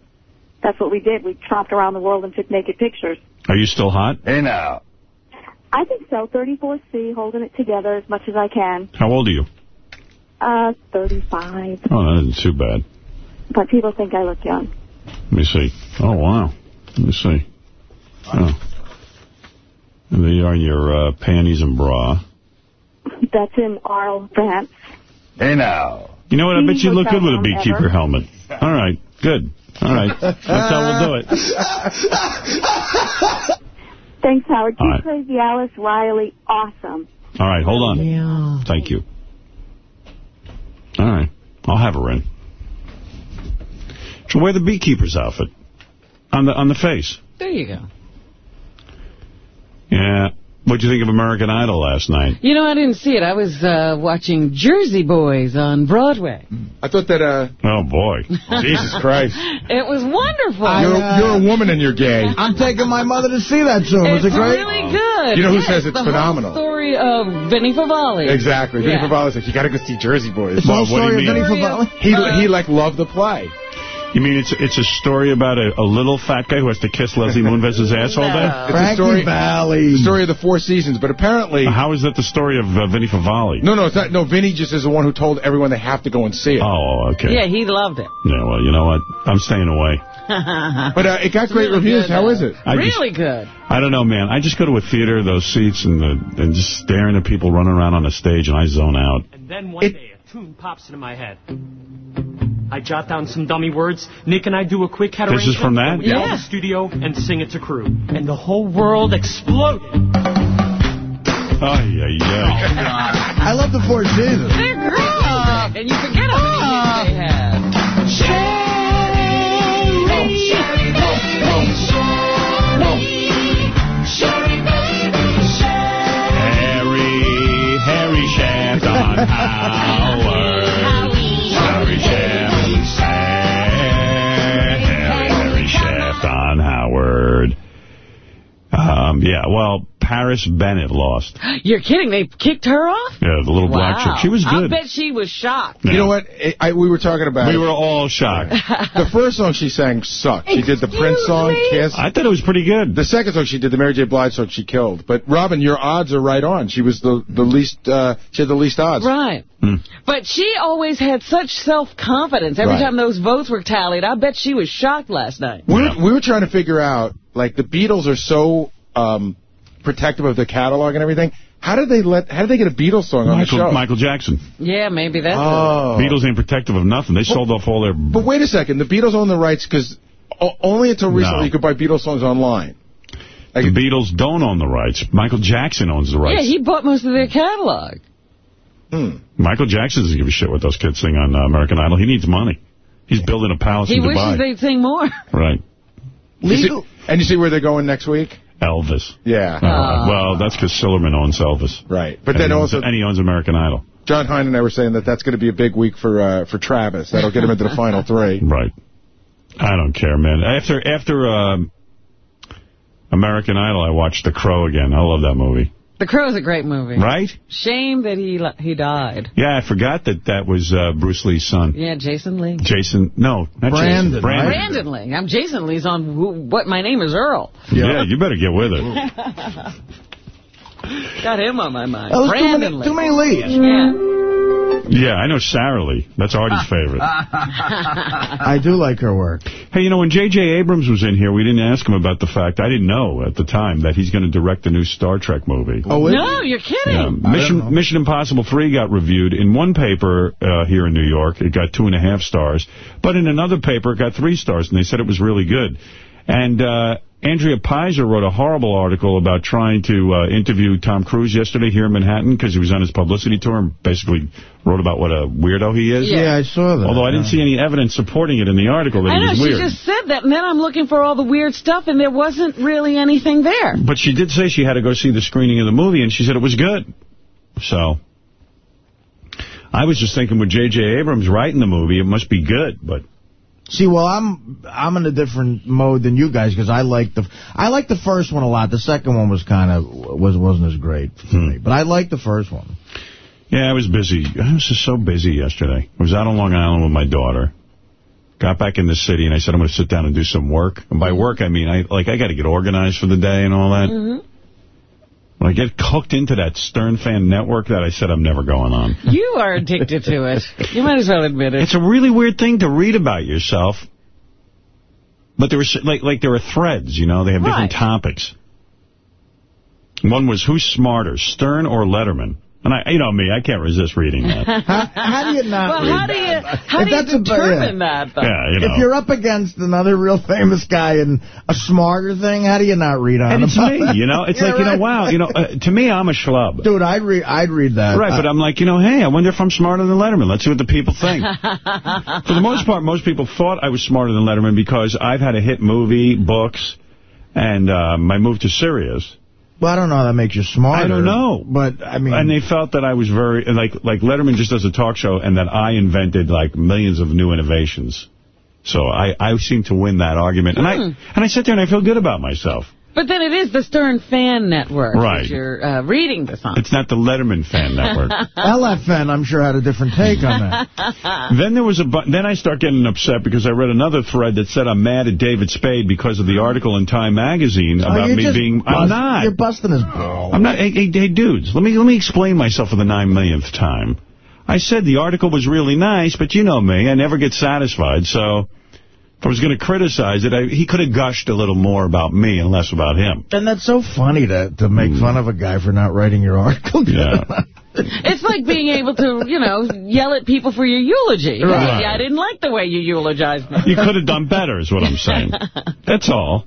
that's what we did. We tromped around the world and took naked pictures. Are you still hot? Hey, now. I think so. 34C, holding it together as much as I can. How old are you? Uh, 35. Oh, that isn't too bad. But people think I look young. Let me see. Oh, wow. Let me see. Oh. And there you are your uh, panties and bra. That's in Arles, France. Hey, now. You know what? I bet you look good with a beekeeper ever. helmet. All right. Good. All right. That's how we'll do it. Thanks, Howard. All Keep right. Crazy Alice Riley awesome. All right. Hold on. Yeah. Thank you. All right. I'll have her in. She'll wear the beekeeper's outfit on the on the face. There you go. Yeah. What'd you think of American Idol last night? You know, I didn't see it. I was uh, watching Jersey Boys on Broadway. I thought that, uh... Oh, boy. Jesus Christ. It was wonderful. You're, you're a woman and you're gay. I'm taking my mother to see that soon. Was It's it great? really good. You know who Yes, says it's the phenomenal? Whole story of Vinny Favale. Exactly. Vinny Yeah. Favale's like, you got to go see Jersey Boys. The whole story of Vinny Favale? He, he, like, loved the play. You mean it's it's a story about a, a little fat guy who has to kiss Leslie Moonves' ass all day? It's a story, Valley. the story of the Four Seasons, but apparently... How is that the story of uh, Vinny Favale? No, no, it's not. No, Vinny just is the one who told everyone they have to go and see it. Oh, okay. Yeah, he loved it. Yeah, well, you know what? I'm staying away. But uh, it got great really reviews. good, How though. is it? I just- really good. I don't know, man. I just go to a theater, those seats, and the and just staring at people running around on a stage, and I zone out. And then one day, a tune pops into my head. I jot down some dummy words. Nick and I do a quick head This is from that? arrangement, We go to Yeah. the studio and sing it to crew. And the whole world exploded. Ay, ay, ay. I love the Four Seasons. They're great. And you forget how many hits they had. Harry, Harry Shaft on Howard. Um, yeah, well, Paris Bennett lost. You're kidding. They kicked her off? Yeah, the little black chick. She was good. I bet she was shocked. You know what? I, I, we were talking about We it. were all shocked. The first song she sang sucked. She did the Prince song, Kiss. I thought it was pretty good. The second song she did, the Mary J. Blige song, she killed. But Robin, your odds are right on. She was the the least. Uh, she had the least odds. Right. But she always had such self-confidence. Every Right. time those votes were tallied, I bet she was shocked last night. We were, we were trying to figure out, like, the Beatles are so um, protective of the catalog and everything. How did they let? How did they get a Beatles song on the show? Michael, Michael Jackson. Yeah, maybe that's Oh. Beatles ain't protective of nothing. They sold off all their... But wait a second. The Beatles own the rights because only until recently No. you could buy Beatles songs online. The Beatles don't own the rights. Michael Jackson owns the rights. Yeah, he bought most of their catalog. Michael Jackson doesn't give a shit what those kids sing on uh, American Idol. He needs money. He's building a palace He in wishes they'd sing more. Right. You see- and you see where they're going next week? Elvis. Yeah. Uh, well, that's because Sillerman owns Elvis. Right. But And then he owns- also- And he owns American Idol. Jon Hein and I were saying that that's going to be a big week for uh, for Travis. That'll get him into the final three. Right. I don't care, man. After after um, American Idol, I watched The Crow again. I love that movie. The Crow is a great movie. Right? Shame that he he died. Yeah, I forgot that that was uh, Bruce Lee's son. Yeah, Jason Lee. Jason, no, not Brandon, Jason. Brandon. Brandon Lee. I'm Jason Lee's on who, What My Name is Earl. Yeah. you better get with it. Got him on my mind. Oh, there's too many, Lee. too many leads. Yeah. Yeah, I know Sara Lee. That's Artie's favorite. I do like her work. Hey, you know, when J.J. Abrams was in here, we didn't ask him about the fact, I didn't know at the time, that he's going to direct the new Star Trek movie. Oh, is No, you're kidding. Yeah, I don't know. Mission Mission Impossible 3 got reviewed. In one paper uh, here in New York, it got two and a half stars. But in another paper, it got three stars, and they said it was really good. And uh, Andrea Peyser wrote a horrible article about trying to uh, interview Tom Cruise yesterday here in Manhattan because he was on his publicity tour and basically wrote about what a weirdo he is. Yeah, I saw that. Although I didn't see any evidence supporting it in the article that I he know, was she just said that, and then I'm looking for all the weird stuff, and there wasn't really anything there. But she did say she had to go see the screening of the movie, and she said it was good. So, I was just thinking with J.J. Abrams writing the movie, it must be good, but... See, well, I'm I'm in a different mode than you guys because I like the I like the first one a lot. The second one was kind of was wasn't as great for Hmm. me, but I like the first one. Yeah, I was busy. I was just so busy yesterday. I was out on Long Island with my daughter. Got back in the city, and I said I'm going to sit down and do some work. And by work, I mean, I like I got to get organized for the day and all that. Mm-hmm. When I get hooked into that Stern Fan network that I said I'm never going on. You are addicted to it. You might as well admit it. It's a really weird thing to read about yourself. But there was like like there are threads, you know, they have different topics. One was who's smarter, Stern or Letterman? And I, you know me, I can't resist reading that. How, how do you not well, read how do you how If do you that's a- determine yeah. that? Though? yeah, you know. If you're up against another real famous guy and a smarter thing, how do you not read on and it's me, that? you know. It's Yeah, like, you know, wow, you know, uh, to me, I'm a schlub. Dude, I'd read I'd read that. Right, but I'm like, you know, hey, I wonder if I'm smarter than Letterman. Let's see what the people think. For the most part, most people thought I was smarter than Letterman because I've had a hit movie, books, and um, I moved to Sirius. Well, I don't know how that makes you smarter. I don't know. But, I mean... And they felt that I was very, like, like Letterman just does a talk show and that I invented, like, millions of new innovations. So I, I seem to win that argument. And I Hmm. and I sit there and I feel good about myself. But then it is the Stern Fan Network Right. that you're uh, reading this on. It's not the Letterman fan network. LFN, I'm sure, had a different take on that. then there was a then I start getting upset because I read another thread that said I'm mad at David Spade because of the article in Time magazine Oh, about you're me just being bust- I'm not. You're busting his balls. I'm not. Hey, hey, hey, dudes, let me let me explain myself for the nine millionth time. I said the article was really nice, but you know me, I never get satisfied. So if I was going to criticize it, I, he could have gushed a little more about me and less about him. And that's so funny to to make hmm. fun of a guy for not writing your article. Yeah. It's like being able to, you know, yell at people for your eulogy. Right. Hey, I didn't like the way you eulogized me. You could have done better, is what I'm saying. That's all.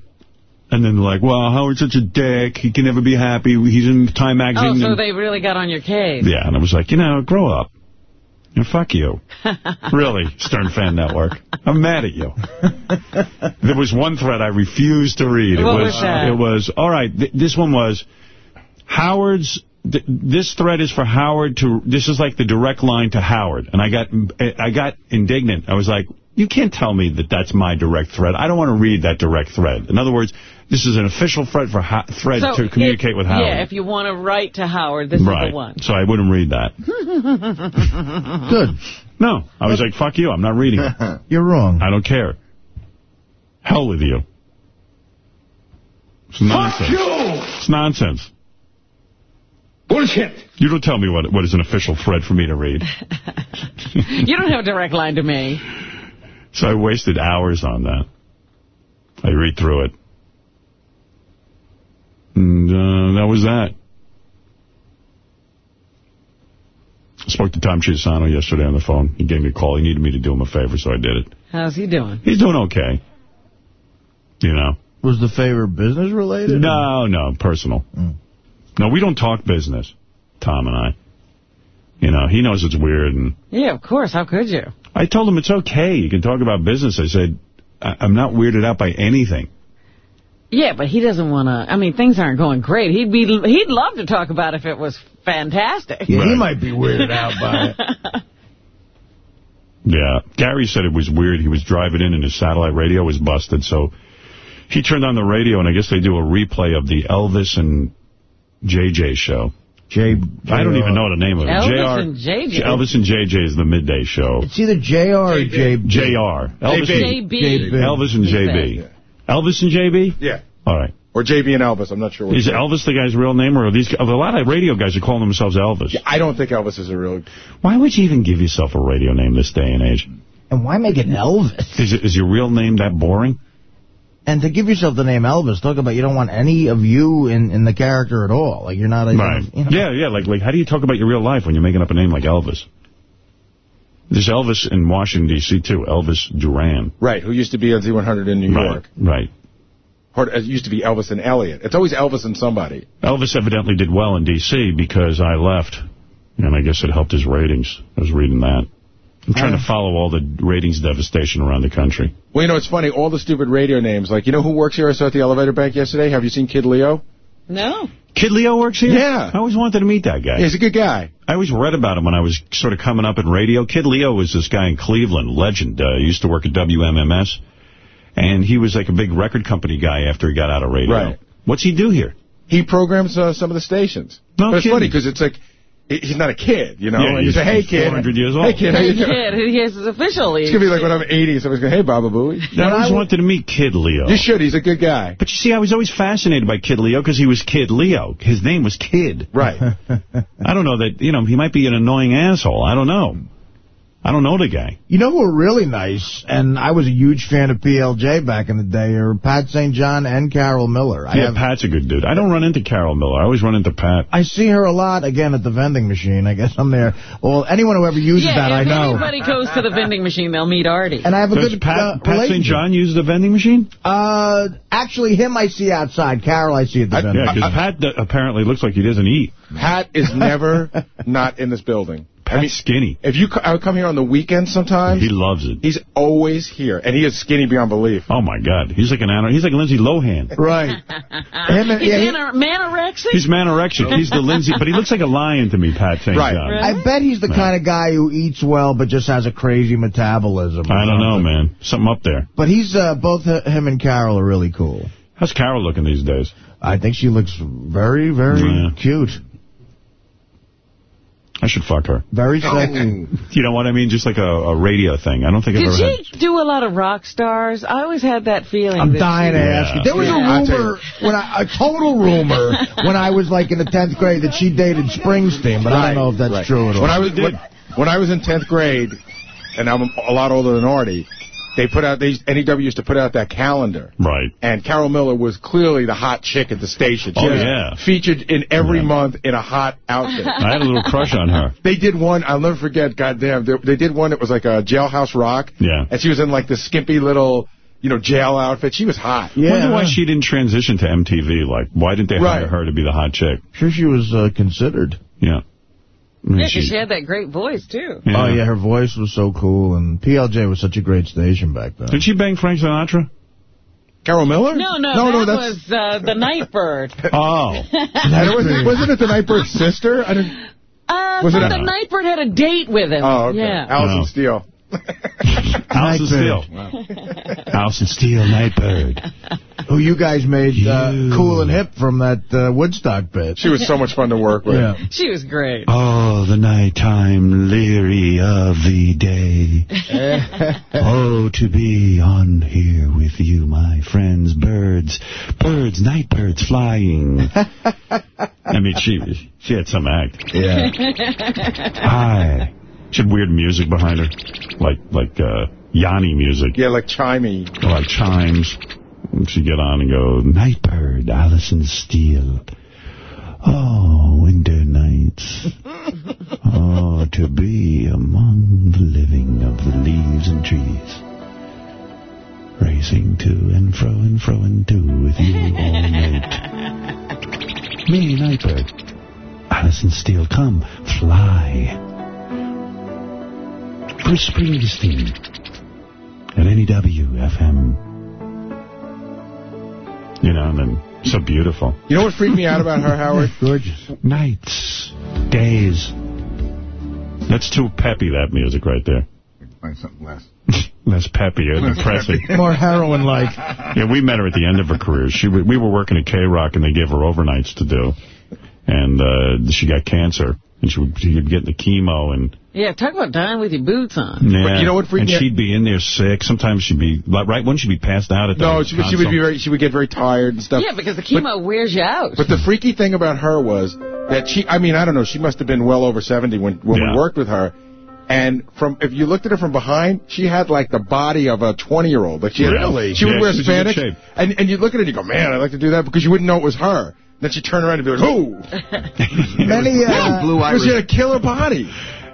And then they're like, well, Howard's such a dick. He can never be happy. He's in Time magazine. Oh, magazine. so they really got on your case. Yeah, and I was like, you know, grow up. And fuck you. really, Stern Fan Network. I'm mad at you. there was one thread I refused to read. It was, was that? It was, all right, th this one was, Howard's, th this thread is for Howard to, this is like the direct line to Howard. And I got, I got indignant. I was like, you can't tell me that that's my direct thread. I don't want to read that direct thread. In other words, this is an official thread for ha thread So to communicate if- with Howard. Yeah, if you want to write to Howard, this right. is the one. So I wouldn't read that. Good. No. I was like, fuck you. I'm not reading it. You're wrong. I don't care. Hell with you. It's nonsense. It's nonsense. Bullshit. You don't tell me what what is an official thread for me to read. you don't have a direct line to me. So I wasted hours on that. I read through it. And uh, that was that. I spoke to Tom Chiusano yesterday on the phone. He gave me a call. He needed me to do him a favor, so I did it. How's he doing? He's doing okay. You know. Was the favor business related? No, no, personal. No, we don't talk business, Tom and I. You know, he knows it's weird, and Yeah, of course. How could you? I told him it's okay. You can talk about business. I said, I I'm not weirded out by anything. Yeah, but he doesn't want to. I mean, things aren't going great. He'd be. He'd love to talk about if it was fantastic. Yeah, he might be weirded out by it. Yeah. Gary said it was weird. He was driving in and his satellite radio was busted, so he turned on the radio, and I guess they do a replay of the Elvis and JJ show. J. I don't even know the name of it. Elvis JR and JJ? Elvis and JJ is the midday show. It's either JR or J. JR. Elvis and, JB. Elvis and He JB. Said. Elvis and JB? Yeah. All right. Or JB and Elvis. I'm not sure. What Is Elvis the guy's real name, or are these a lot of radio guys are calling themselves Elvis? Yeah, I don't think Elvis is a real. Why would you even give yourself a radio name this day and age? And why make it Elvis? Is it, is your real name that boring? And to give yourself the name Elvis, talk about you don't want any of you in, in the character at all. Like you're not a... Right. You know, Yeah, yeah. Like, like, how do you talk about your real life when you're making up a name like Elvis? There's Elvis in Washington, D.C., too. Elvis Duran. Right, who used to be on Z100 in New York. Right. Or it used to be Elvis and Elliot. It's always Elvis and somebody. Elvis evidently did well in D.C. because I left, and I guess it helped his ratings. I was reading that. I'm trying to uh. follow all the ratings devastation around the country. Well, you know, it's funny, all the stupid radio names. Like, you know who works here? I saw at the elevator bank yesterday. Have you seen Kid Leo? No. Kid Leo works here? Yeah. I always wanted to meet that guy. He's a good guy. I always read about him when I was sort of coming up in radio. Kid Leo was this guy in Cleveland, legend. Uh, he used to work at WMMS. And he was like a big record company guy after he got out of radio. Right. What's he do here? He programs uh, some of the stations. No but it's funny because it's like, he- he's not a kid, you know? Yeah, and you he's say, hey, kid. 400 years old. Hey, kid, how Hey, you doing? kid, he has his official It's going to be like when I'm 80, somebody's going, hey, Baba Booey. I always wanted to meet Kid Leo. You should. He's a good guy. But you see, I was always fascinated by Kid Leo because he was Kid Leo. His name was Kid. Right. I don't know that, you know, he might be an annoying asshole. I don't know. I don't know the guy. You know who are really nice, and I was a huge fan of PLJ back in the day, are Pat St. John and Carol Miller. I yeah, have, Pat's a good dude. I don't run into Carol Miller. I always run into Pat. I see her a lot, again, at the vending machine. I guess I'm there. Well, anyone who ever uses yeah, that, I if know. anybody goes to the vending machine, they'll meet Artie. And I have a Does good Pat, uh, Pat St. John use the vending machine? Uh, actually, him I see outside. Carol I see at the vending Yeah, because Pat uh, apparently looks like he doesn't eat. Pat is never not in this building. Pat's skinny. If you I would come here on the weekend sometimes, He loves it. he's always here. And he is skinny beyond belief. Oh, my God. He's like an animal. He's like Lindsay Lohan. Right. Him and, He's yeah, he- manorexic? He's manorexic. He's the Lindsay, but he looks like a lion to me, Pat St. Right. John. I bet he's the kind of guy who eats well but just has a crazy metabolism. I don't know, man. Something up there. But he's uh, both uh, him and Carol are really cool. How's Carol looking these days? I think she looks very, very Yeah. cute. I should fuck her. Very oh. sexy. You know what I mean? Just like a, a radio thing. I don't think I've Did ever had... she do a lot of rock stars? I always had that feeling. I'm that dying she- to ask you. There was Yeah, a rumor, when I, a total rumor, when I was like in the 10th grade that she dated Springsteen, but I don't know if that's Right. true at all. When I was when, when I was in 10th grade, and I'm a lot older than Artie, they put out, they, NEW used to put out that calendar. Right. And Carol Miller was clearly the hot chick at the station. She Oh, yeah. Featured in every month in a hot outfit. I had a little crush on her. They did one, I'll never forget, goddamn, they, they did one that was like a jailhouse rock. Yeah. And she was in like the skimpy little, you know, jail outfit. She was hot. Yeah. wonder why she didn't transition to MTV. Like, why didn't they hire her to be the hot chick? sure she was uh, considered. Yeah. I mean, Yeah, 'cause she- she had that great voice, too. Yeah. Oh, yeah, her voice was so cool, and PLJ was such a great station back then. Did she bang Frank Sinatra? Carol Miller? No, no, No, no, that that's- was uh, the Nightbird. Oh. wasn't, wasn't it the Nightbird's sister? I didn't. Uh, Was it- the Nightbird had a date with him. Oh, okay. Yeah. Alison No. Steele. Alison House Alison Steele, Nightbird. Who you guys made uh, cool and hip from that uh, Woodstock bit. She was so much fun to work with. Yeah. She was great. Oh, the nighttime leery of the day. oh, to be on here with you, my friends. Birds, birds, night birds flying. I mean, she she had some act. Yeah. Hi. She had weird music behind her, like like uh, Yanni music, Yeah, like chimey. or like chimes. And she'd get on and go, Nightbird, Alison Steele. Oh, winter nights. Oh, to be among the living of the leaves and trees. Racing to and fro and fro and to with you all night. Me, Nightbird. Alison Steele, come, fly. Bruce Springsteen. At NEW FM. You know, and then so beautiful. You know what freaked me out about her, Howard? Gorgeous. Nights, days. That's too peppy, that music right there. Find something less. Less peppy and depressing. More heroin-like. Yeah, we met her at the end of her career. She We were working at K-Rock, and they gave her overnights to do. And uh, she got cancer, and she would, she would get the chemo, and Yeah, talk about dying with your boots on. yeah, you know what freaked and me she'd be in there sick. Sometimes she'd be, like, right, wouldn't she be passed out at the No, she, she would be very. She would get very tired and stuff. Yeah, because the chemo wears you out. But the freaky thing about her was that she, I mean, I don't know, she must have been well over 70 when, when Yeah. we worked with her. And from if you looked at her from behind, she had like the body of a 20-year-old. Like she had, Really? She would wear she was in good Hispanic. shape. And, and you look at it and you go, man, I'd like to do that because you wouldn't know it was her. Then she'd turn around and be like, who? Many, uh, Because she had a killer body.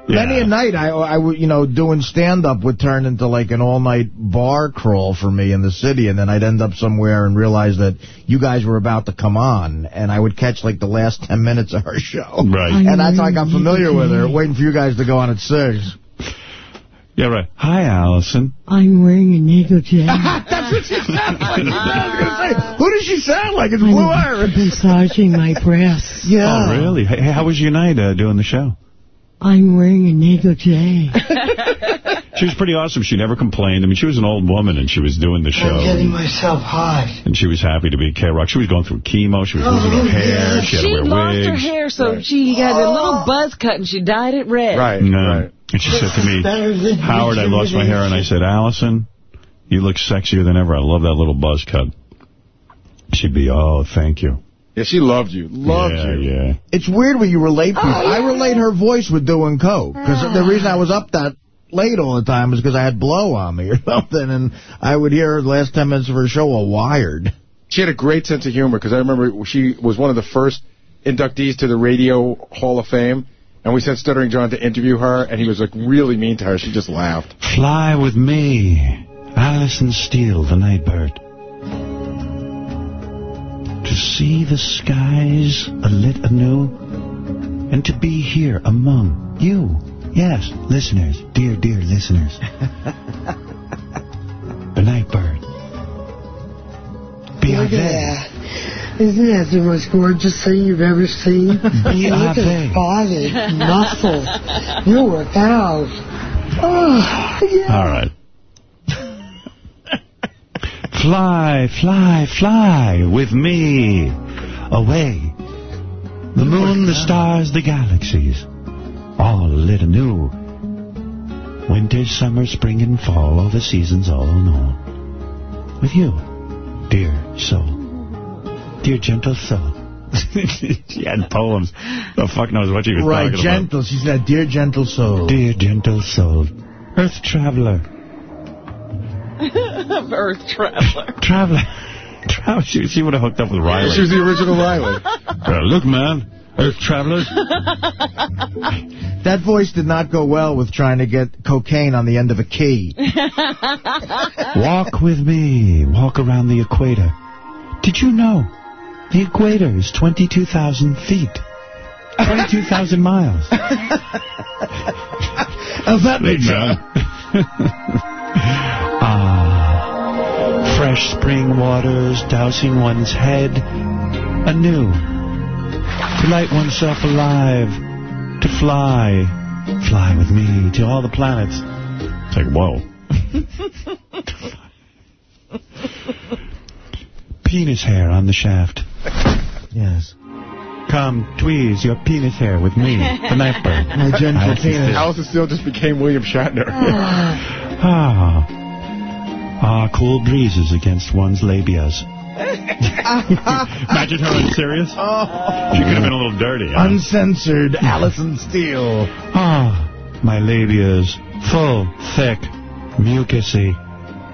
Many a night, I, I, would, you know, doing stand-up would turn into like an all-night bar crawl for me in the city, and then I'd end up somewhere and realize that you guys were about to come on, and I would catch like the last 10 minutes of her show. Right. And that's how I got familiar with her, waiting for you guys to go on at 6. Yeah, right. Hi, Alison. I'm wearing a negligee. That's what she sounded like. I was going to say, who does she sound like? It's Blue Iris. Massaging my breasts. Yeah. Oh, really? Hey, how was your night uh, doing the show? I'm wearing a negligee. She was pretty awesome. She never complained. I mean, she was an old woman, and she was doing the show. I'm getting myself high. And she was happy to be at K-Rock. She was going through chemo. She was losing her hair. She had to She wear lost her hair, so she had a little buzz cut, and she dyed it red. Right, no. And she said to me, Howard, I lost my hair. And I said, Alison, you look sexier than ever. I love that little buzz cut. She'd be, oh, thank you. Yeah, she loved you. Loved yeah, you. Yeah, It's weird when you relate people. Oh, I relate her voice with doing coke. Because the reason I was up that late all the time was because I had blow on me or something. And I would hear her the last 10 minutes of her show all wired. She had a great sense of humor because I remember she was one of the first inductees to the Radio Hall of Fame. And we sent Stuttering John to interview her, and he was like really mean to her. She just laughed. Fly with me, Alison Steele, the night bird. To see the skies alit anew, and to be here among you. Yes, listeners, dear, dear listeners. the night bird. Be Look at that. Isn't that the most gorgeous thing you've ever seen? you Look at his body, muscles. You work out. Oh, yeah. All right. Fly, fly, fly with me away. The moon, the stars, the galaxies, all lit anew. Winter, summer, spring, and fall, all the seasons all in all. With you, dear soul, dear gentle soul. she had poems. The fuck knows what she was Right, talking gentle. She said, dear gentle soul. Dear gentle soul, Earth traveler, Earth Traveler. traveler. Travel. She, she would have hooked up with Riley. She was the original Riley. Uh, look, man, Earth travelers. That voice did not go well with trying to get cocaine on the end of a key. Walk with me. Walk around the equator. Did you know the equator is 22,000 feet? 22,000 miles. How's that make man. ah, fresh spring waters dousing one's head anew. To light oneself alive. To fly. Fly with me to all the planets. It's like, whoa. penis hair on the shaft. Yes. Come, tweeze your penis hair with me, the knife bird. My gentle Alison penis. Steele. Alison Steele just became William Shatner. Ah. Ah, cool breezes against one's labias. Imagine her on Sirius. She could have been a little dirty. huh? Uncensored Alison Steele. Ah, my labias, full, thick, mucusy.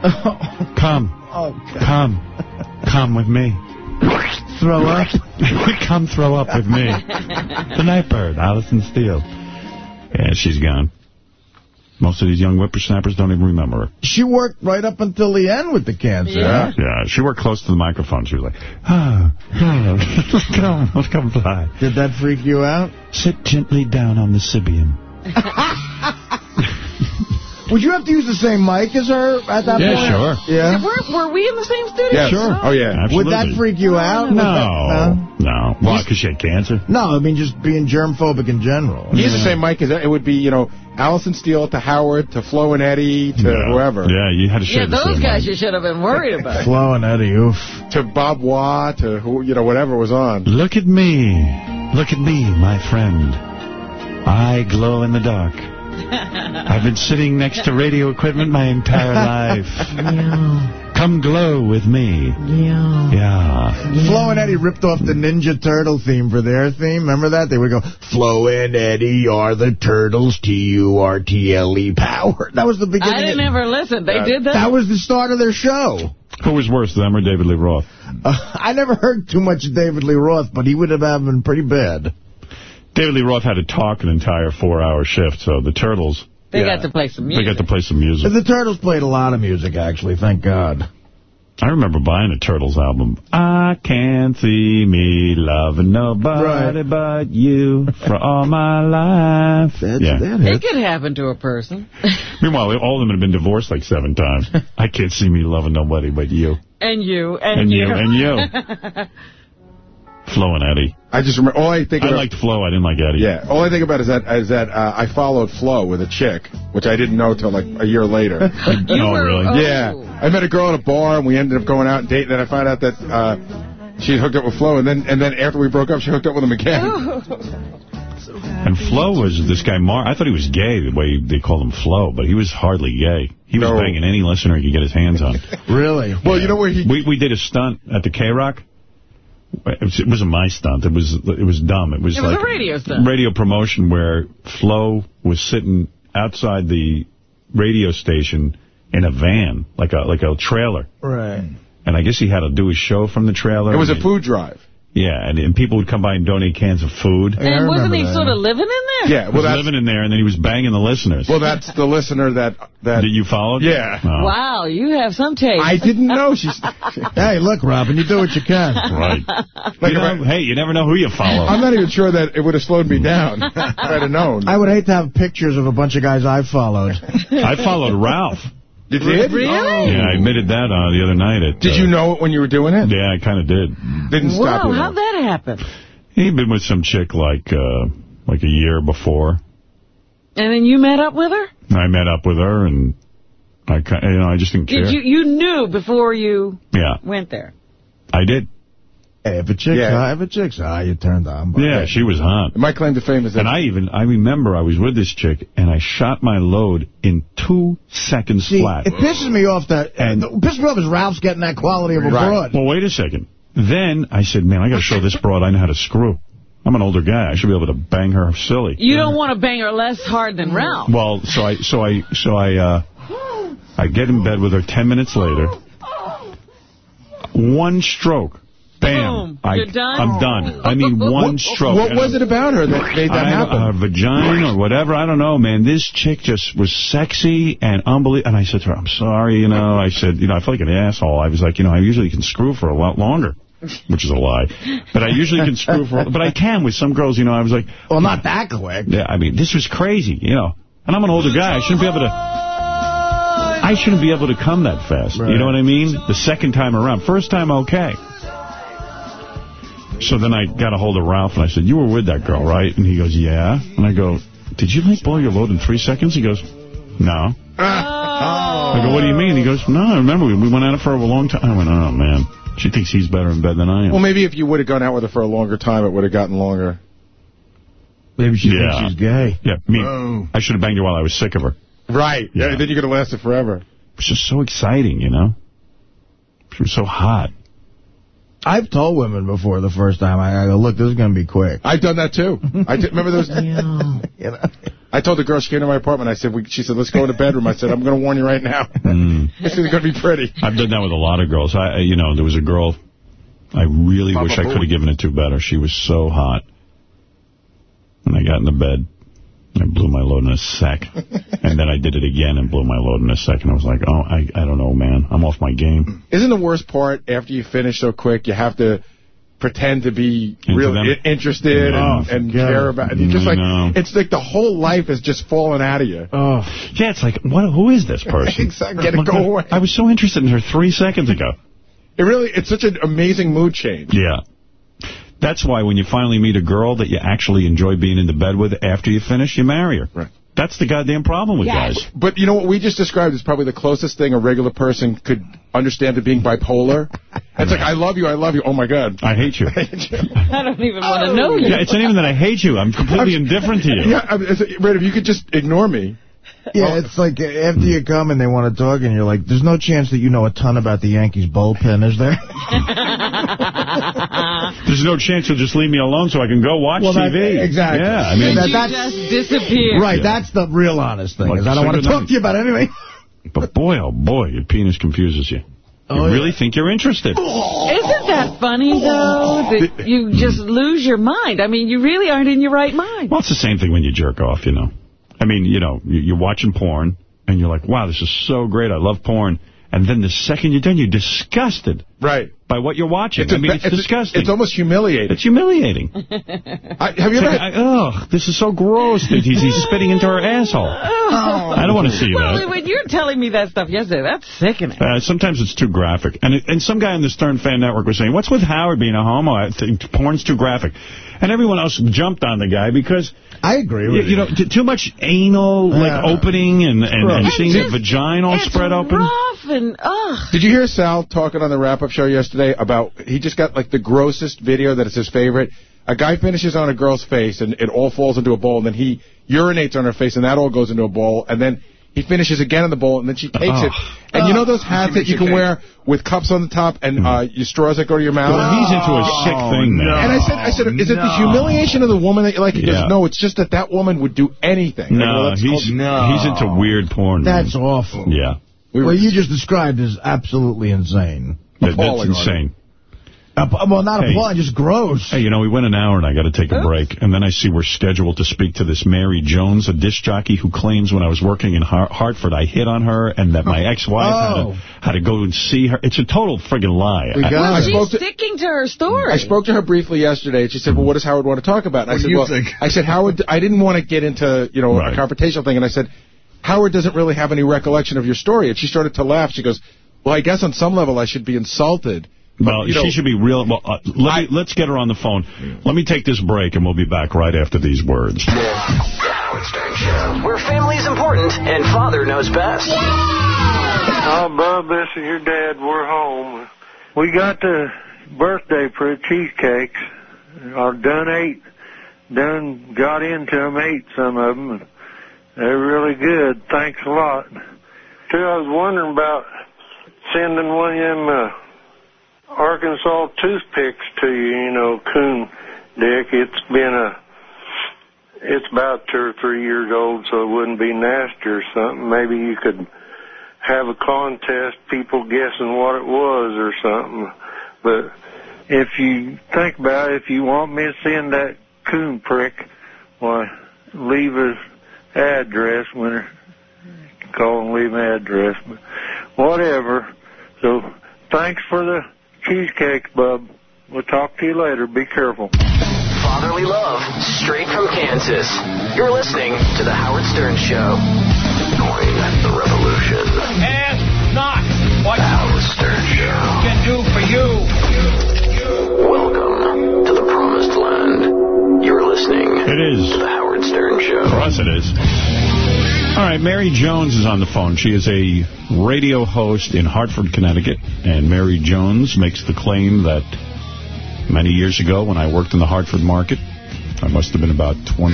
Come, Oh, God. come, come with me. Throw up. come throw up with me. The night bird, Alison Steele. Yeah, she's gone. Most of these young whippersnappers don't even remember her. She worked right up until the end with the cancer. Yeah. Yeah, she worked close to the microphone. She was like, ah, let's come, let's come fly. Did that freak you out? Sit gently down on the Sybian. Would you have to use the same mic as her at that point? Yeah, point? sure. Yeah. Were, were we in the same studio? Yes. Sure. Oh, yeah. Absolutely. Would that freak you out? No. that- No. Why, because she had cancer? no? No, I mean just being germphobic in general. He's the same mic as it would be, you know, Alison Steele to Howard to Flo and Eddie to Yeah. whoever. Yeah, you had to share Yeah, the those guys mic. you should have been worried about. Flo and Eddie, oof. To Bob Wah to who, you know, whatever was on. Look at me. Look at me, my friend. I glow in the dark. I've been sitting next to radio equipment my entire life. Come glow with me. Yeah. Yeah. Flo and Eddie ripped off the Ninja Turtle theme for their theme. Remember that? They would go, Flo and Eddie are the turtles, T-U-R-T-L-E power. That was the beginning. I didn't ever listen. They Uh, did that? That was the start of their show. Who was worse, them or David Lee Roth? Uh, I never heard too much of David Lee Roth, but he would have been pretty bad. David Lee Roth had to talk an entire four-hour shift, so the Turtles, they Yeah. got to play some music. they got to play some music. The Turtles played a lot of music, actually, thank God. I remember buying a Turtles album. I can't see me loving nobody Right. but you for all my life. That's, yeah. that It hit. could happen to a person. Meanwhile, all of them had been divorced like seven times. I can't see me loving nobody but you. And you. And, And you, you. and you. Flo and Eddie. I just remember, all I think I about... liked Flo. I didn't like Eddie. Yeah, all I think about is that is that uh, I followed Flo with a chick, which I didn't know till like a year later. You oh, were- really? oh. Yeah, I met a girl at a bar, and we ended up going out and dating. Then I found out that uh, she hooked up with Flo, and then and then after we broke up, she hooked up with him again. And Flo was this guy, Mark. I thought he was gay, the way they called him Flo, but he was hardly gay. He was No. banging any listener he could get his hands on. Really? Well, you know where he We we did a stunt at the K-Rock. It was- it wasn't my stunt. It was it was dumb. It was It was like a radio stunt. radio promotion where Flo was sitting outside the radio station in a van, like a like a trailer. Right. And I guess he had to do his show from the trailer. it was a food drive. Yeah, and, and people would come by and donate cans of food. Yeah, And wasn't he that. sort of living in there? Yeah, He well was living in there, and then he was banging the listeners. well that's the listener that that that you followed? Yeah. Oh. Wow, you have some taste. I didn't know she's. Hey, look, Robin, you do what you can. Right. Like You if I- hey, you never know who you follow. I'm not even sure that it would have slowed me down if I'd have known. I would hate to have pictures of a bunch of guys I followed. I followed Ralph. You did? Really? Yeah, I admitted that uh, the other night. At, Did uh, you know it when you were doing it? Yeah, I kind of did. Didn't stop Wow, how'd that happen? He'd been with some chick like uh, like a year before. And then you met up with her? I met up with her, and I, ki- you know, I just didn't care. Did you you knew before you Yeah, went there? I did. Hey, if a chick's Yeah. hot, if a chick's hot, you turned on. But Yeah, she was hot. My claim to fame is that And I even, I remember I was with this chick, and I shot my load in two seconds See, flat. it pisses me off that. And- And pisses me off is Ralph's getting that quality of a broad. Well, wait a second. Then I said, man, I got to show this broad I know how to screw. I'm an older guy. I should be able to bang her silly. You don't want to bang her less hard than Ralph. Well, so I, so I, so I, uh, I get in bed with her 10 minutes later. One stroke. Bam. Boom. I, You're done? I'm done. I mean, one stroke. What was it about her that made that I, happen? Her vagina or whatever. I don't know, man. This chick just was sexy and unbelievable. And I said to her, I'm sorry, you know. I said, you know, I feel like an asshole. I was like, you know, I usually can screw for a lot longer. Which is a lie. But I usually can screw for... But I can with some girls, you know. I was like... Well, not that quick. Yeah, I mean, this was crazy, you know. And I'm an older guy. I shouldn't be able to... I shouldn't be able to come that fast. You know what I mean? The second time around. First time, okay. So then I got a hold of Ralph, and I said, you were with that girl, right? And he goes, yeah. And I go, did you like blow your load in three seconds? He goes, no. Oh. I go, what do you mean? He goes, no, I remember we, we went at it for a long time. I went, oh, man. She thinks he's better in bed than I am. Well, maybe if you would have gone out with her for a longer time, it would have gotten longer. Maybe she Yeah. thinks she's gay. Yeah, me. Oh. I should have banged her while I was sick of her. Right. Yeah. then you could have lasted forever. It was just so exciting, you know? She was so hot. I've told women before the first time, I, I go, look, this is going to be quick. I've done that too. I did, remember those. You know? I told the girl she came to my apartment. I said, we, she said, let's go in the bedroom. I said, I'm going to warn you right now. Mm. this is going to be pretty. I've done that with a lot of girls. I, I- you know, there was a girl I really Baba wish I could have given it to better. She was so hot. And I got in the bed. I blew my load in a sec. and then I did it again and blew my load in a sec. And I was like, oh, I, I don't know, man. I'm off my game. Isn't the worst part after you finish so quick, you have to pretend to be Into really them? interested Oh, and, and care about it. You just like it's like the whole life is just falling out of you. Oh. Yeah, it's like, what? who is this person? Exactly. Get it, Look, go away. I was so interested in her three seconds ago. It really, it's such an amazing mood change. Yeah. That's why when you finally meet a girl that you actually enjoy being in the bed with after you finish, you marry her. Right. That's the goddamn problem with guys. But you know what we just described is probably the closest thing a regular person could understand to being bipolar. It's like, I love you, I love you. Oh, my God. I hate you. I hate you. I don't even want to know oh. you. Yeah, it's not even that I hate you. I'm completely indifferent to you. Yeah, I mean, it's- Red, if you could just ignore me. Yeah, it's like after you come and they want to talk and you're like, there's no chance that you know a ton about the Yankees bullpen, is there? There's no chance you'll just leave me alone so I can go watch Well, that- TV. exactly. Yeah, I mean, Did that- you that's- just disappear? right, that's the real honest thing. Like, is I don't want to sugar talk to you about anything. but boy, oh boy, your penis confuses you. Oh, you Oh, really think you're interested. Isn't that funny, though, that you just lose your mind? I mean, you really aren't in your right mind. Well, it's the same thing when you jerk off, you know. I mean, you know, you- you're watching porn, and you're like, wow, this is so great. I love porn. And then the second you're done, you're disgusted Right. by what you're watching. I mean, it's, disgusting. It's almost humiliating. It's humiliating. I, have you It's ever like, I, ugh, this is so gross. that He's, he's spitting into her asshole. I don't want to see Well, that. when you're telling me that stuff yesterday, that's sickening. Uh, sometimes it's too graphic. And it, and some guy on the Stern Fan Network was saying, what's with Howard being a homo? I think porn's too graphic. And everyone else jumped on the guy because, I agree you, with you. you know, t- too much anal like Yeah. opening and, and, and seeing the vagina all It's spread open. rough and, ugh. Did you hear Sal talking on the wrap-up show yesterday about, he just got like the grossest video that is his favorite. A guy finishes on a girl's face and it all falls into a bowl and then he urinates on her face and that all goes into a bowl and then he finishes again in the bowl and then she takes it. Oh. And you know those hats that you can wear with cups on the top and uh, your straws that go to your mouth? Well, he's into a sick thing now. And I said, I said, is it the humiliation of the woman that you like? He Yeah. goes, no, it's just that that woman would do anything. I go, No, he's called- he's into weird porn. man. That's awful. yeah. What you just described is absolutely insane. That- that's insane. Uh, well, not Hey. appalling, just gross. Hey, you know, we went an hour and I got to take a break. And then I see we're scheduled to speak to this Mary Jones, a disc jockey who claims when I was working in Har- Hartford, I hit on her and that my ex-wife had, Oh. to, had to go and see her. It's a total friggin' lie. We I- got Well, it. I she's to- sticking to her story. I spoke to her briefly yesterday, and she said, well, what does Howard want to talk about? And I said, do you well, think? I said, Howard, I didn't want to get into, you know, Right. a confrontational thing, and I said, Howard doesn't really have any recollection of your story. And she started to laugh. She goes, well, I guess on some level I should be insulted. But, Well, you know, she should be real. Well, uh, let me, let's get her on the phone. Let me take this break, and we'll be back right after these words. Howard where family is important and father knows best. Oh, Bub, this is your dad. We're home. We got the birthday for cheesecakes. I done ate, done got into them, ate some of them. They're really good. Thanks a lot. Too, I was wondering about sending one of them uh, Arkansas toothpicks to you. You know, coon dick. It's been a it's about two or three years old, so it wouldn't be nasty or something. Maybe you could have a contest, people guessing what it was or something. But if you think about it, if you want me to send that coon prick, why, leave a address when call and leave an address. But whatever. So thanks for the cheesecake, bub. We'll talk to you later. Be careful. Fatherly love, straight from Kansas. You're listening to The Howard Stern Show. Join the revolution. Ask not what The Howard Stern Show. can do for you. Welcome to the promised land. You're listening It is. to The Howard Stern Show. For us, it is. All right, Mary Jones is on the phone. She is a radio host in Hartford, Connecticut. And Mary Jones makes the claim that many years ago when I worked in the Hartford market, I must have been about 20...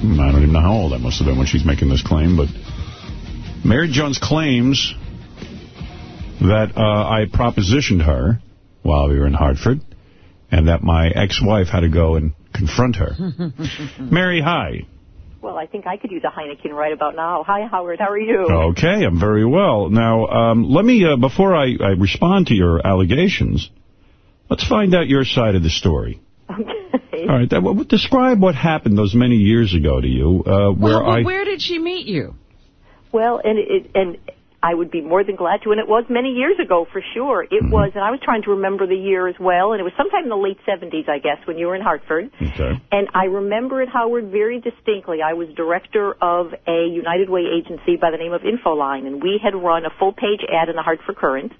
I don't even know how old I must have been when she's making this claim, but Mary Jones claims that uh, I propositioned her while we were in Hartford and that my ex-wife had to go and confront her. Mary, hi. Well, I think I could use a Heineken right about now. Hi, Howard. How are you? Okay, I'm very well. Now, um, let me, uh, before I, I respond to your allegations, let's find out your side of the story. Okay. All right, that, well, describe what happened those many years ago to you, uh, where Well, but I... where did she meet you? Well, and it and I would be more than glad to. And it was many years ago for sure. It Mm-hmm. was, and I was trying to remember the year as well. And it was sometime in the late 70s, I guess, when you were in Hartford. Okay. And I remember it, Howard, very distinctly. I was director of a United Way agency by the name of Infoline, and we had run a full-page ad in the Hartford Courant.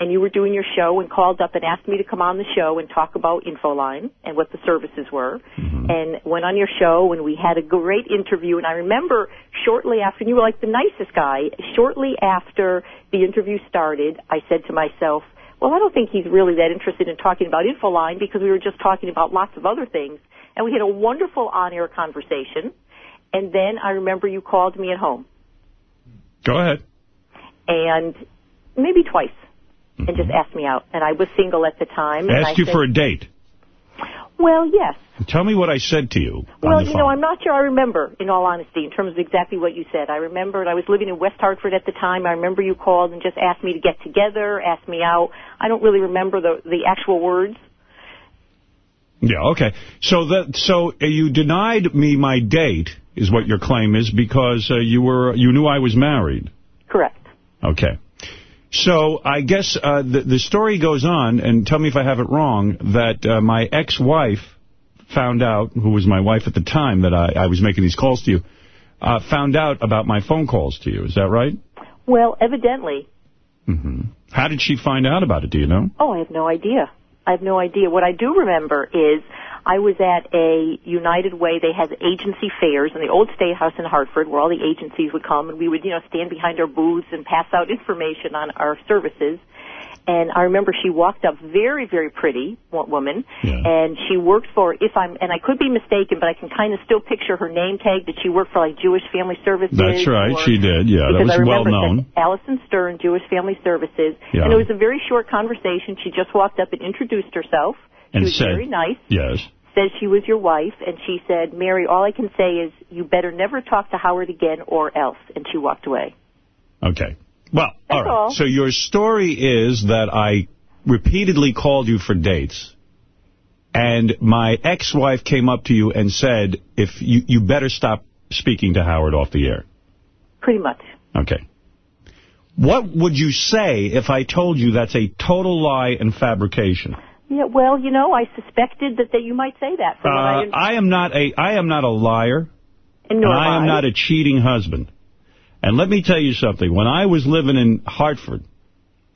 And you were doing your show and called up and asked me to come on the show and talk about Infoline and what the services were. Mm-hmm. And went on your show and we had a great interview. And I remember shortly after, and you were like the nicest guy, shortly after the interview started, I said to myself, well, I don't think he's really that interested in talking about Infoline because we were just talking about lots of other things. And we had a wonderful on-air conversation. And then I remember you called me at home. Go ahead. And maybe twice. And just asked me out. And I was single at the time. and I Asked you said, for a date. Well, yes. Tell me what I said to you Well, you phone. know, I'm not sure I remember, in all honesty, in terms of exactly what you said. I remembered I was living in West Hartford at the time. I remember you called and just asked me to get together, asked me out. I don't really remember the the actual words. Yeah, okay. So that so uh, you denied me my date is what your claim is because uh, you were you knew I was married. Correct. Okay. So I guess uh, the the story goes on, and tell me if I have it wrong, that uh, my ex-wife found out, who was my wife at the time that I, I was making these calls to you, uh, found out about my phone calls to you. Is that right? Well, evidently. How did she find out about it? Do you know? Oh, I have no idea. I have no idea. What I do remember is I was at a United Way. They had agency fairs in the old State House in Hartford where all the agencies would come and we would, you know, stand behind our booths and pass out information on our services. And I remember she walked up very, very pretty wo- woman, and she worked for, if I'm, and I could be mistaken, but I can kind of still picture her name tag that she worked for like Jewish Family Services. That's right. or- She did. Yeah, that was I well known. Alison Stern, Jewish Family Services. Yeah. And it was a very short conversation. She just walked up and introduced herself. She And was said- very nice. Yes. Said she was your wife, and she said, Mary, all I can say is you better never talk to Howard again or else. And she walked away. Okay. Well, all right. all. So your story is that I repeatedly called you for dates, and my ex-wife came up to you and said, "If you you better stop speaking to Howard off the air." Pretty much. Okay. What would you say if I told you that's a total lie and fabrication? Yeah, well, you know, I suspected that, that you might say that. From Uh, what I, I am not a I am not a liar. and and I am not a cheating husband. And let me tell you something. When I was living in Hartford,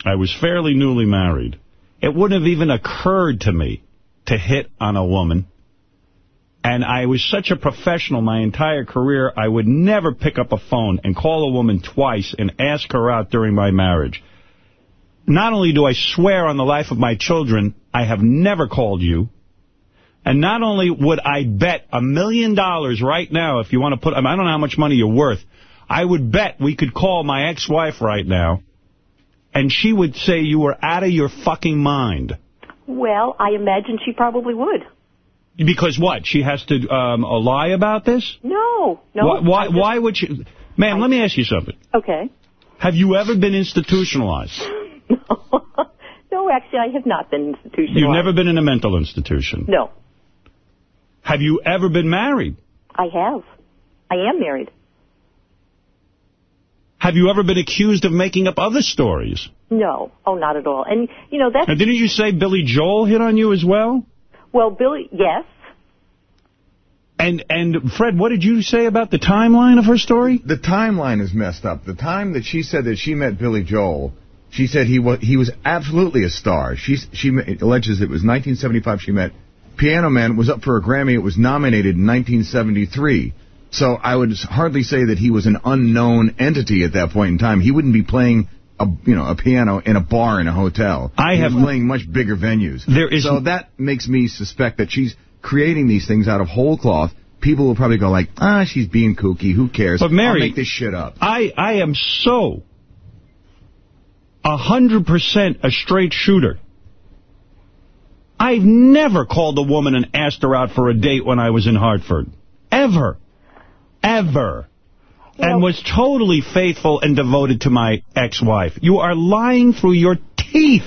I was fairly newly married. It wouldn't have even occurred to me to hit on a woman And I was such a professional my entire career, I would never pick up a phone and call a woman twice and ask her out during my marriage. Not only do I swear on the life of my children, I have never called you. And not only would I bet a million dollars right now, if you want to put, I, don't know how much money you're worth, I would bet we could call my ex-wife right now, and she would say you were out of your fucking mind. Well, I imagine she probably would. Because what? She has to um, lie about this? No, no. Why, why, just- why would she... Ma'am, let me ask you something. Okay. Have you ever been institutionalized? No, actually, I have not been institutionalized. You've never been in a mental institution? No, Have you ever been married? I have. I am married. Have you ever been accused of making up other stories? No. Oh, not at all. And, you know, that's, Now, didn't you say Billy Joel hit on you as well? well, Billy, yes. And and Fred, what did you say about the timeline of her story? The timeline is messed up. The time that she said that she met Billy Joel, she said he was he was absolutely a star. She she alleges it was 1975 she met Piano Man was up for a Grammy. It was nominated in 1973. So I would hardly say that he was an unknown entity at that point in time. He wouldn't be playing a you know a piano in a bar in a hotel. I He have- playing much bigger venues. There is so that makes me suspect that she's creating these things out of whole cloth. People will probably go like, ah, she's being kooky. Who cares? But Mary- I'll make this shit up. I, I am so a hundred percent a straight shooter. I've never called a woman and asked her out for a date when I was in Hartford. Ever. Ever. and was totally faithful and devoted to my ex-wife. You are lying through your teeth.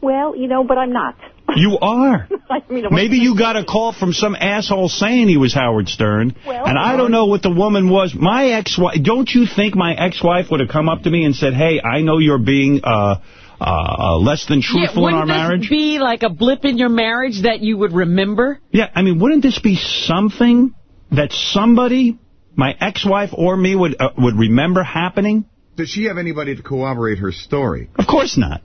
Well, you know, but I'm not. You are. I mean, Maybe you got a call from some asshole saying he was Howard Stern, Well, and I don't know what the woman was. My ex-wife, don't you think my ex-wife would have come up to me and said, hey, I know you're being uh, uh, less than truthful in our marriage. wouldn't this be like a blip in your marriage that you would remember? Yeah, I mean, wouldn't this be something that somebody, my ex-wife or me, would uh, would remember happening? Does she have anybody to corroborate her story? Of course not.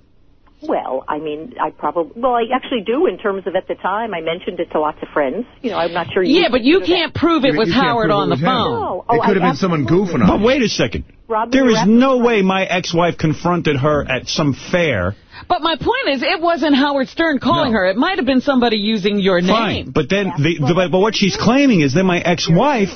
Well, I mean, I probably, well, I actually do in terms of at the time. I mentioned it to lots of friends. You know, I'm not sure you Yeah, but you can't that. prove it was Howard on the phone. No. Oh, oh I absolutely- But wait a second. Rob, There you're is absolutely no way my ex-wife confronted her at some fair. But my point is, it wasn't Howard Stern calling her. It might have been somebody using your Fine, name. but then the, the but, but what she's claiming is that my ex-wife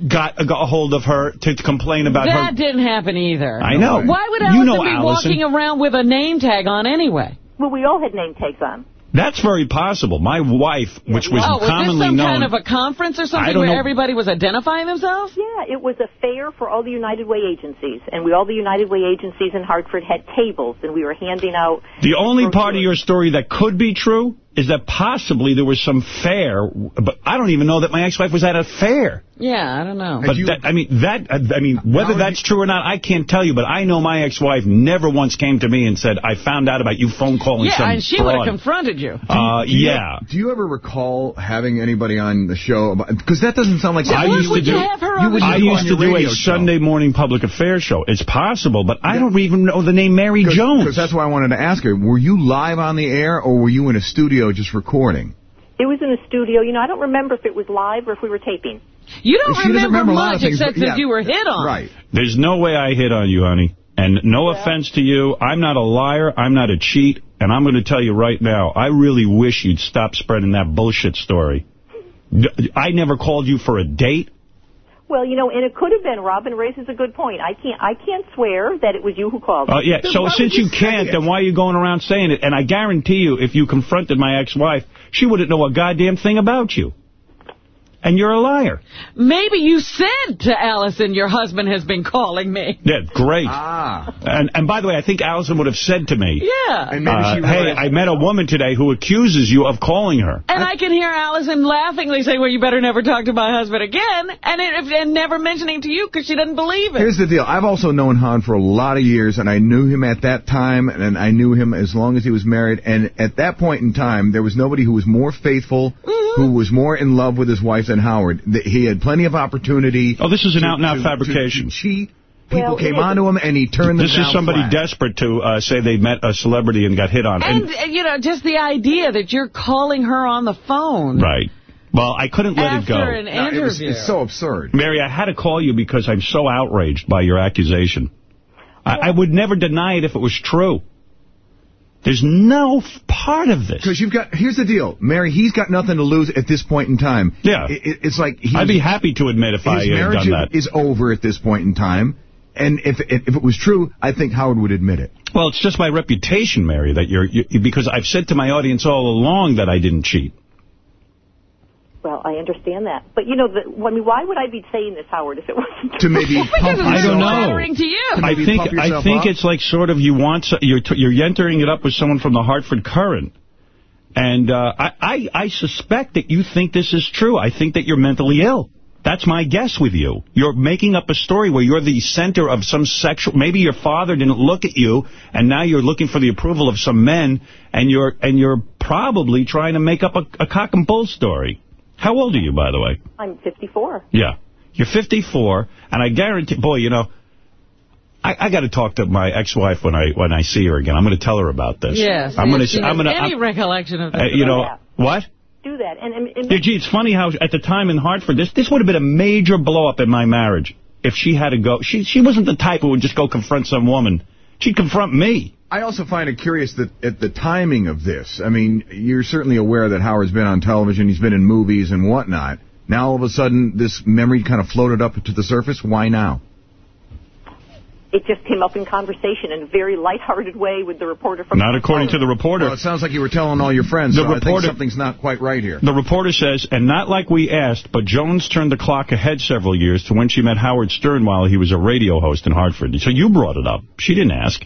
got, got a hold of her to, to complain about that her. didn't happen either. I know. Why would You know be Alison. walking around with a name tag on anyway? Well, we all had name tags on. That's very possible. My wife, which was oh, was this some known. kind of a conference or something where know. everybody was identifying themselves? Yeah, it was a fair for all the United Way agencies, and we all the United Way agencies in Hartford had tables, and we were handing out. The only part of your story that could be true is that possibly there was some fair, but I don't even know that my ex-wife was at a fair. Yeah, I don't know. But that, I mean, that I mean, whether that's true or not, I can't tell you. But I know my ex-wife never once came to me and said, "I found out about you phone calling yeah, some and she would have confronted you. Uh, Do you- yeah. Do you ever recall having anybody on the show? Because that doesn't sound like I used to do. would I used to do a show. Sunday morning public affairs show. It's possible, but I don't even know the name Mary Jones. Because that's why I wanted to ask her. Were you live on the air, or were you in a studio just recording? It was in the studio. You know, I don't remember if it was live or if we were taping. You don't remember, remember a lot of much things, except but that you were hit on. Right. There's no way I hit on you, honey. And no offense to you, I'm not a liar, I'm not a cheat, and I'm going to tell you right now, I really wish you'd stop spreading that bullshit story. I never called you for a date. Well, you know, and it could have been. Robin raises a good point. I can't. I can't swear that it was you who called. Uh, yeah, Then so since would you can't, then why are you going around saying it? And I guarantee you, if you confronted my ex-wife, she wouldn't know a goddamn thing about you. And you're a liar. Maybe you said to Alison, your husband has been calling me. Yeah, great. Ah. And and by the way, I think Alison would have said to me, Yeah. uh, hey, I met a woman today who accuses you of calling her. And I can hear Alison laughingly say, well, you better never talk to my husband again, and, it, and never mentioning to you because she doesn't believe it. Here's the deal. I've also known Han for a lot of years, and I knew him at that time, and I knew him as long as he was married. And at that point in time, there was nobody who was more faithful, Mm-hmm. who was more in love with his wife than Howard. He had plenty of opportunity. Oh, this is an out-and-out to- fabrication. To, to cheat. People Well, came onto him, and he turned them This down is somebody flat. desperate to uh, say they met a celebrity and got hit on. And, uh, you know, just the idea that you're calling her on the phone. Right. Well, I couldn't let After it go. an No, it was- it's so absurd. Mary, I had to call you because I'm so outraged by your accusation. I, I would never deny it if it was true. There's no f- part of this. Because you've got, here's the deal, Mary, he's got nothing to lose at this point in time. Yeah. It, it- it's like he's, I'd be happy to admit if I had done that. is over at this point in time. And if, if if it was true, I think Howard would admit it. Well, it's just my reputation, Mary, that you're, you, because I've said to my audience all along that I didn't cheat. Well, I understand that. But, you know, the, I mean, why would I be saying this, Howard, if it wasn't To maybe pump I don't know. to you. To I maybe think pump I think up? it's like sort of you want so- you're t you're entering it up with someone from the Hartford Courant, and uh, I, I I suspect that you think this is true. I think that you're mentally ill. That's my guess with you. You're making up a story where you're the center of some sexual. Maybe your father didn't look at you, and now you're looking for the approval of some men, and you're and you're probably trying to make up a, a cock and bull story. How old are you, by the way? I'm 54. Yeah. You're 54, and I guarantee, boy, you know, I, I got to talk to my ex-wife when I when I see her again. I'm going to tell her about this. Yes. I'm going if she to. I'm going to. Any recollection of uh, you know Yeah. what? Do that. And, and, and Yeah, gee, it's funny how at the time in Hartford, this this would have been a major blow up in my marriage if she had to go. She she wasn't the type who would just go confront some woman. She'd confront me. I also find it curious that at the timing of this, I mean, you're certainly aware that Howard's been on television, he's been in movies and whatnot. Now all of a sudden this memory kind of floated up to the surface. Why now? It just came up in conversation in a very lighthearted way with the reporter from... Not according to the reporter. Well, it sounds like you were telling all your friends, The so I think reporter- something's not quite right here. The reporter says, and not like we asked, but Jones turned the clock ahead several years to when she met Howard Stern while he was a radio host in Hartford. So you brought it up. She didn't ask.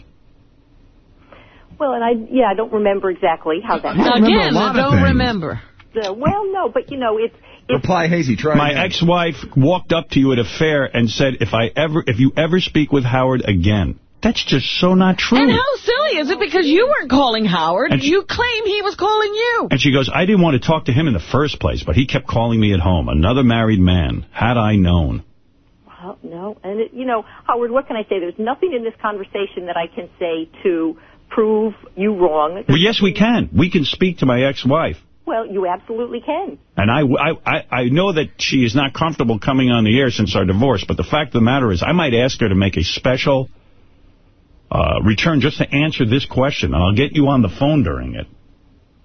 Well, and I, yeah, I don't remember exactly how that I happened. remember a Again, lot I don't remember. Uh, well, no, but, you know, it's... it's Reply hazy, try My ex-wife walked up to you at a fair and said, if I ever, if you ever speak with Howard again. That's just so not true. And how silly is it? Because you weren't calling Howard. And she- you claim he was calling you. And she goes, I didn't want to talk to him in the first place, but he kept calling me at home. Another married man. Had I known. Well, no, and it, you know, Howard, what can I say? There's nothing in this conversation that I can say to prove you wrong. Well, yes, we can. We can speak to my ex-wife. Well, you absolutely can. And I, I, I- I know that she is not comfortable coming on the air since our divorce, but the fact of the matter is I might ask her to make a special uh, return just to answer this question, and I'll get you on the phone during it.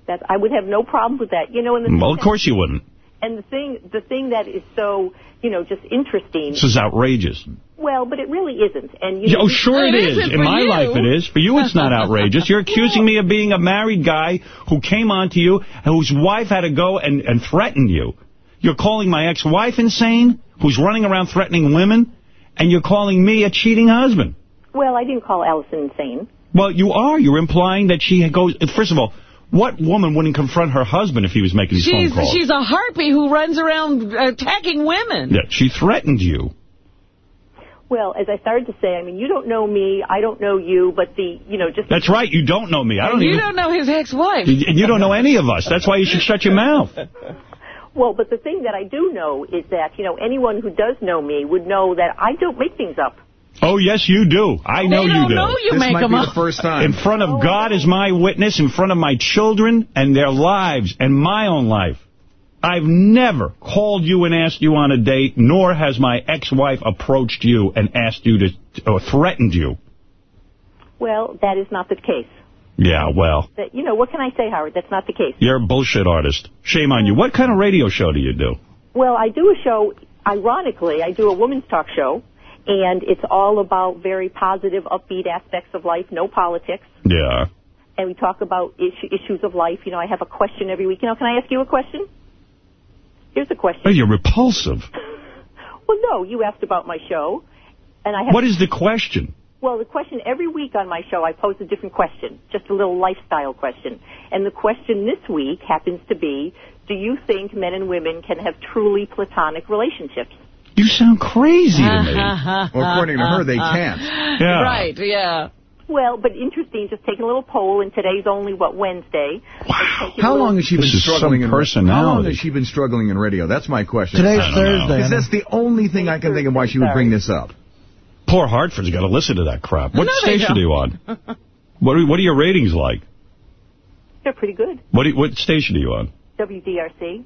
That I would have no problem with that. You know, and the Well, of course you wouldn't. and the thing, the thing that is so, you know, just interesting. This is outrageous. Well, but it really isn't. And you oh, know, Oh, sure it It In my you. life it is. For you it's not outrageous. You're accusing me of being a married guy who came on to you and whose wife had to go and, and threaten you. You're calling my ex-wife insane, who's running around threatening women, and you're calling me a cheating husband. Well, I didn't call Alison insane. Well, you are. You're implying that she had goes... First of all, what woman wouldn't confront her husband if he was making these She's phone calls? she's a harpy who runs around attacking women. Yeah, she threatened you. Well, as I started to say, I mean, you don't know me, I don't know you, but the, you know, just That's right. You don't know me. I don't you even... don't know his ex-wife. And you don't know any of us. That's why you should shut your mouth. Well, but the thing that I do know is that, you know, anyone who does know me would know that I don't make things up. Oh, yes, you do. I know They you don't do. know you this make might them be up. the first time. In front of God as my witness, in front of my children and their lives and my own life. I've never called you and asked you on a date, nor has my ex-wife approached you and asked you to, or threatened you. Well, that is not the case. Yeah, well, That, you know, what can I say, Howard? That's not the case. you're a bullshit artist. Shame on you. What kind of radio show do you do? Well, I do a show, ironically, I do a women's talk show, and it's all about very positive, upbeat aspects of life, no politics. Yeah. And we talk about issue, issues of life. You know, I have a question every week. You know, can I ask you a question? Here's a question. Oh, you're repulsive. Well, no, you asked about my show, and I have. What is the question? Well, the question every week on my show, I pose a different question, just a little lifestyle question. And the question this week happens to be, do you think men and women can have truly platonic relationships? You sound crazy to me. Well, according to her, they can't. Yeah. Right, yeah. Well, but interesting, just taking a little poll, and today's only, what, Wednesday? Wow. How long has she been This struggling some in How long has she been struggling in radio? That's my question. Today's I don't know. Thursday. Because that's the only thing I can think of why she would bring this up. Poor Hartford's got to listen to that crap. What No, station are don't. you on? What are, what are your ratings like? They're pretty good. What, do you- what station are you on? WDRC.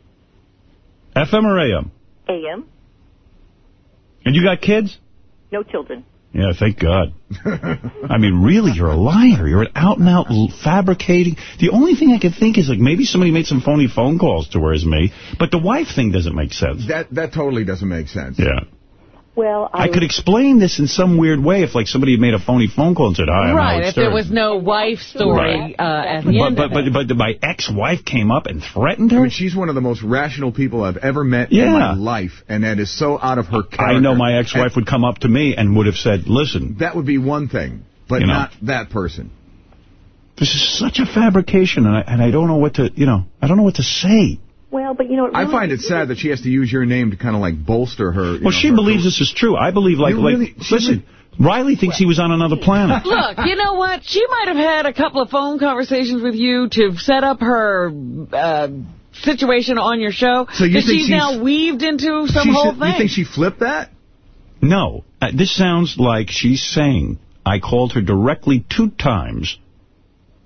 FM or AM? AM. And you got kids? No children. Yeah, thank God. I mean, really, you're a liar. You're an out-and-out fabricating. The only thing I can think is, like, maybe somebody made some phony phone calls to her as me, but the wife thing doesn't make sense. That that totally doesn't make sense. Yeah. Well, I, I could explain this in some weird way if, like, somebody had made a phony phone call and said, hi, I'm right, Howard if Stern. there was no wife story Right. uh, at the But- end but- of but- it. But my ex-wife came up and threatened her? I mean, she's one of the most rational people I've ever met in my life, and that is so out of her character. I know my ex-wife would come up to me and would have said, listen, That would be one thing, but You know. not that person. this is such a fabrication, and I, and I don't know what to, you know, I don't know what to say. Well, but you know, it I find it sad that she has to use your name to kind of like bolster her. Well, know, she her- believes this is true. I believe, like, You like really- listen, Riley thinks he was on another planet. Look, you know what? She might have had a couple of phone conversations with you to set up her uh, situation on your show. So you think she's, she's- now weaved into some whole should- thing. You think she flipped that? No, uh, this sounds like she's saying, I called her directly two times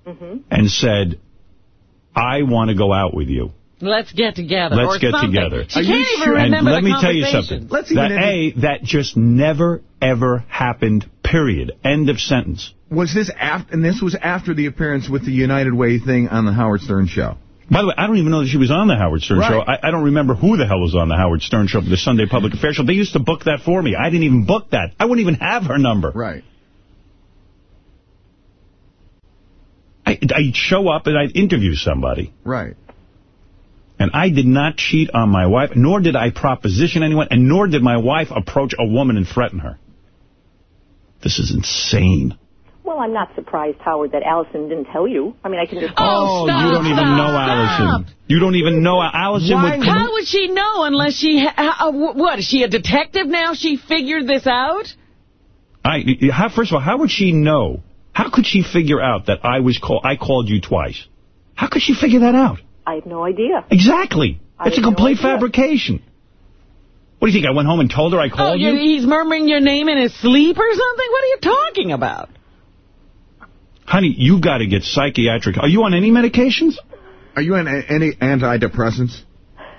Mm-hmm. and said, I want to go out with you. Let's get together. Let's or get something. together. She can't even remember and let the me tell you conversation. something. that A, that just never, ever happened, period. End of sentence. Was this after? And this was after the appearance with the United Way thing on the Howard Stern show. By the way, I don't even know that she was on the Howard Stern Right. Show. I, I don't remember who the hell was on the Howard Stern Show for the Sunday Public Affairs Show. They used to book that for me. I didn't even book that. I wouldn't even have her number. Right. I, I'd show up and I'd interview somebody. Right. And I did not cheat on my wife, nor did I proposition anyone, and nor did my wife approach a woman and threaten her. This is insane. Well, I'm not surprised, Howard, that Alison didn't tell you. I mean, I can just. Oh, you don't even know Alison. You don't even know Alison would come. How would she know unless she... Ha uh, what, is she a detective now? She figured this out? I, how, first of all, how would she know? How could she figure out that I was call, I called you twice? How could she figure that out? I have no idea. Exactly. I It's a have no complete fabrication. What do you think? I went home and told her I Oh, called you you? he's murmuring your name in his sleep or something? What are you talking about? Honey, you got to get psychiatric. Are you on any medications? Are you on any antidepressants?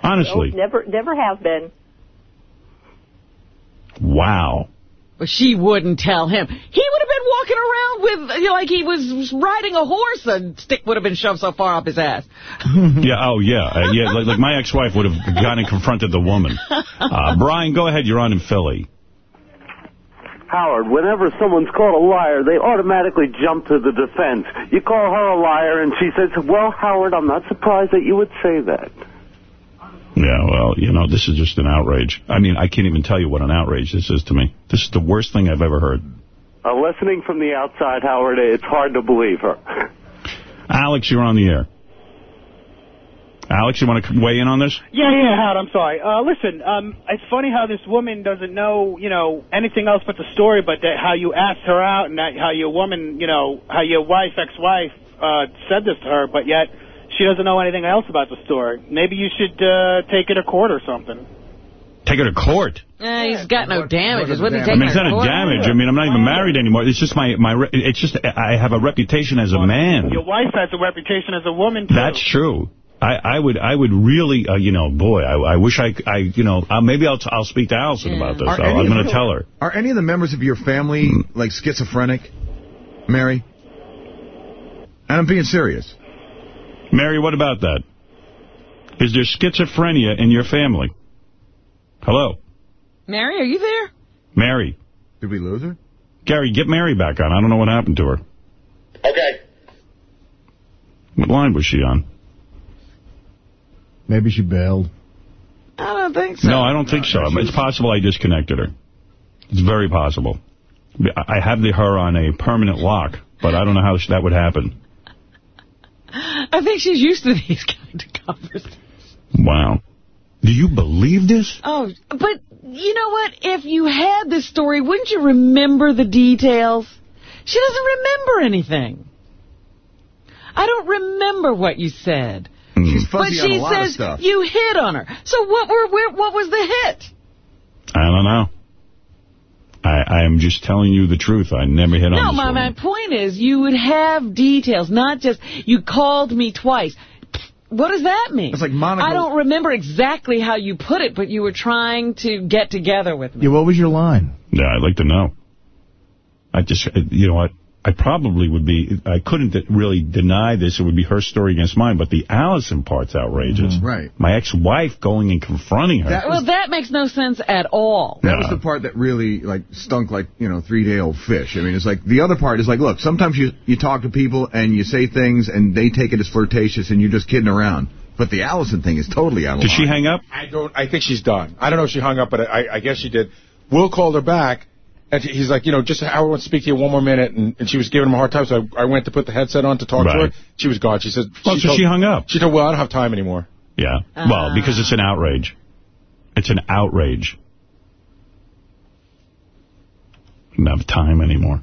Honestly. No, never, never have been. Wow. But she wouldn't tell him. He would have been walking around with, you know, like he was riding a horse. A stick would have been shoved so far up his ass. yeah, oh, yeah. Uh, yeah, like, like my ex-wife would have gone and confronted the woman. Uh, Brian, go ahead. You're on in Philly. Howard, whenever someone's called a liar, they automatically jump to the defense. You call her a liar, and she says, well, Howard, I'm not surprised that you would say that. Yeah, well, you know, this is just an outrage. I mean, I can't even tell you what an outrage this is to me. This is the worst thing I've ever heard. Uh, listening from the outside, Howard, it's hard to believe her. Alex, you're on the air. Alex, you want to weigh in on this? Yeah, yeah, Howard, I'm sorry. Uh, listen, um, it's funny how this woman doesn't know, you know, anything else but the story, but that how you asked her out and that how your woman, you know, how your wife, ex-wife, uh, said this to her, but yet she doesn't know anything else about the story. Maybe you should, uh, take her to court or something. Take her to court. Eh, he's got no damages. Wouldn't he I take mean, it's not a damage. I mean, I'm not even married anymore. It's just my, my, re- it's just, I have a reputation as a man. Your wife has a reputation as a woman, too. That's true. I, I would, I would really, uh, you know, boy, I, I wish I, I, you know, uh, maybe I'll, t- I'll speak to Alison about this. Are I'll, I'm going to tell her. Are any of the members of your family like schizophrenic, Mary? And I'm being serious. Mary, what about that? Is there schizophrenia in your family? Hello? Mary, are you there? Mary. Did we lose her? Gary, get Mary back on. I don't know what happened to her. Okay. What line was she on? Maybe she bailed. I don't think so. No, I don't think so. It's possible I disconnected her. It's very possible. I have the her on a permanent lock, but I don't know how that would happen. I think she's used to these kind of conversations. Wow. Do you believe this? Oh, but you know what? If you had this story, wouldn't you remember the details? She doesn't remember anything. I don't remember what you said. Hmm. She's But fuzzy on she a lot of says stuff. you hit on her. So what were where, what was the hit? I don't know. I, I am just telling you the truth. I never hit on No, my, my point is you would have details, not just you called me twice. What does that mean? It's like Monica... I don't remember exactly how you put it, but you were trying to get together with me. Yeah, what was your line? Yeah, I'd like to know. I just, you know what? I probably would be, I couldn't really deny this. It would be her story against mine, but the Alison part's outrageous. Mm-hmm. Right. My ex-wife going and confronting her. That well, that makes no sense at all. That was the part that really like stunk like, you know, three-day-old fish. I mean, it's like the other part is like, look, sometimes you you talk to people and you say things and they take it as flirtatious and you're just kidding around. But the Alison thing is totally out of Did line. she hang up? I don't. I think she's done. I don't know if she hung up, but I, I guess she did. Will called her back, and he's like, you know, just I want to speak to you one more minute, and, and she was giving him a hard time, so I, I went to put the headset on to talk to her. She was gone. She said, Oh, so told- she hung up. She said, well, I don't have time anymore. Yeah. Well, ah. because it's an outrage. It's an outrage. Don't have time anymore.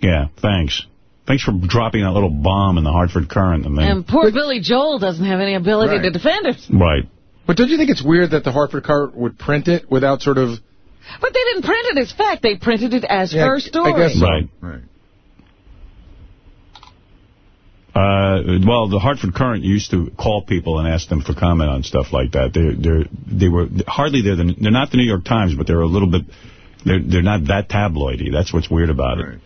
Yeah, thanks. Thanks for dropping that little bomb in the Hartford Courant. And then, And poor Billy Joel doesn't have any ability Right. to defend it. right. But don't you think it's weird that the Hartford Courant would print it without sort of... But they didn't print it as fact. They printed it as Yeah, her I guess so. Right. Right. Uh, well, the Hartford Courant used to call people and ask them for comment on stuff like that. They they they were hardly they're the, they're not the New York Times, but they're a little bit they're they're not that tabloidy. That's what's weird about it.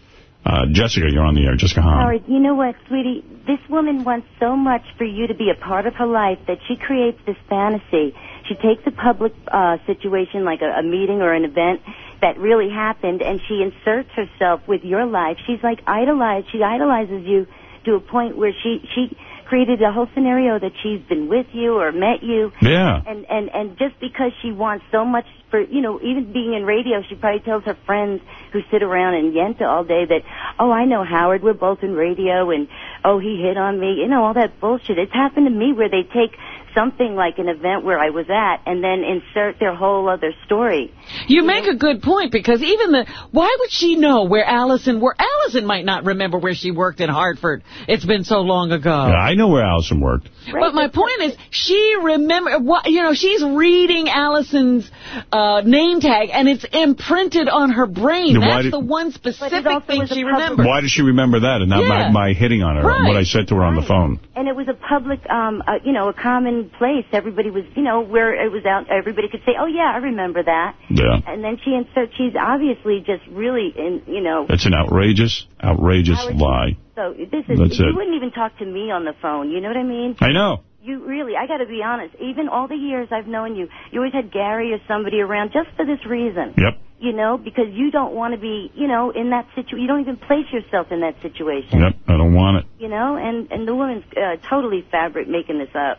Uh, Jessica, you're on the air. Jessica Hahn. Howard, you know what, sweetie? This woman wants so much for you to be a part of her life that she creates this fantasy. She takes a public uh, situation like a, a meeting or an event that really happened and she inserts herself with your life. She's like idolized. She idolizes you to a point where she she created a whole scenario that she's been with you or met you. Yeah. And and and just because she wants so much for you know even being in radio, she probably tells her friends who sit around in Yenta all day that oh I know Howard, we're both in radio, and oh he hit on me, you know all that bullshit. It's happened to me where they take something like an event where I was at and then insert their whole other story. You make a good point because even the why would she know where Alison where Alison might not remember where she worked in Hartford. It's been so long ago. Yeah, I know where Alison worked. But my point is, she remember what you know. She's reading Alison's uh, name tag, and it's imprinted on her brain. Then That's did- the one specific thing she remembers. Why does she remember that and not Yeah. my, my hitting on her, Right. what I said to her on the phone? and it was a public, um, uh, you know, a common place. Everybody was, you know, where it was out. Everybody could say, "Oh yeah, I remember that." Yeah. And then she inserts. She's obviously just really, in, you know. It's an outrageous, outrageous lie. So this is. That's you it. wouldn't even talk to me on the phone. You know what I mean? I know. You really, I got to be honest. Even all the years I've known you, you always had Gary or somebody around just for this reason. Yep. You know, because you don't want to be, you know, in that situation. You don't even place yourself in that situation. Yep, I don't want it. You know, and and the woman's uh, totally fabric making this up.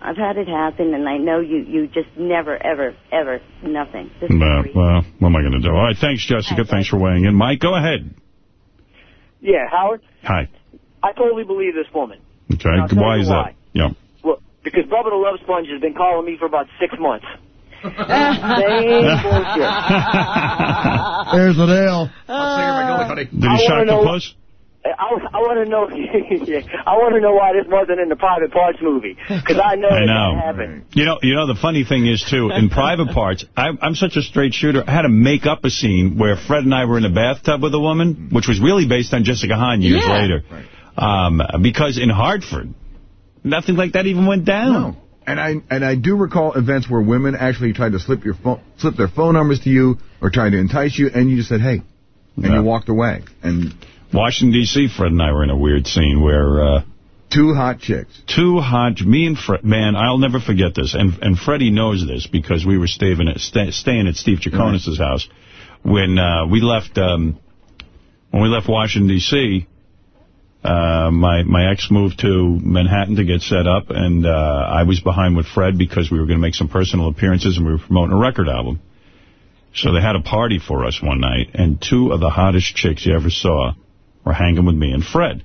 I've had it happen, and I know you you just never ever ever nothing. This Uh, well, what am I going to do? All right, thanks, Jessica. Thanks for weighing in. Mike, go ahead. Yeah, Howard, Hi. I totally believe this woman. Okay, why is why. that? Yeah. Well, because Bubba the Love Sponge has been calling me for about six months. Same bullshit. There's the nail. Did I he shock wanna the know- puss? I, I want to know. I want to know why this wasn't in the Private Parts movie because I know I know. that happened. You know, you know the funny thing is too. In private parts, I, I'm such a straight shooter. I had to make up a scene where Fred and I were in a bathtub with a woman, which was really based on Jessica Hahn years Yeah. later. Um, because in Hartford, nothing like that even went down. No. And I and I do recall events where women actually tried to slip your phone, slip their phone numbers to you, or tried to entice you, and you just said, "Hey," and you walked away. And Washington D.C. Fred and I were in a weird scene where uh, two hot chicks, two hot, me and Fred, man, I'll never forget this. And and Freddie knows this because we were staying at sta staying at Steve Chaconas' house when uh, we left um, when we left Washington D.C. Uh, my my ex moved to Manhattan to get set up, and uh, I was behind with Fred because we were going to make some personal appearances and we were promoting a record album. So they had a party for us one night, and two of the hottest chicks you ever saw were hanging with me and Fred.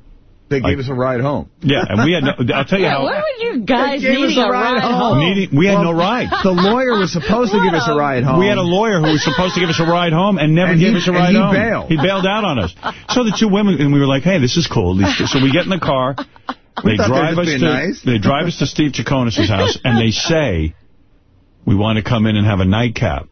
They gave Like- us a ride home. Yeah, and we had no, I'll tell you Yeah, how. what would you guys They us needing a ride home. Needing, we had no ride. The lawyer was supposed to give us a ride home. We had a lawyer who was supposed to give us a ride home and never And gave he- us a and ride he home. bailed. He bailed out on us. So the two women, and we were like, hey, this is cool. These- So we get in the car. We They thought they were drive us to nice. they drive us to Steve Chaconas' house, and they say, we want to come in and have a nightcap.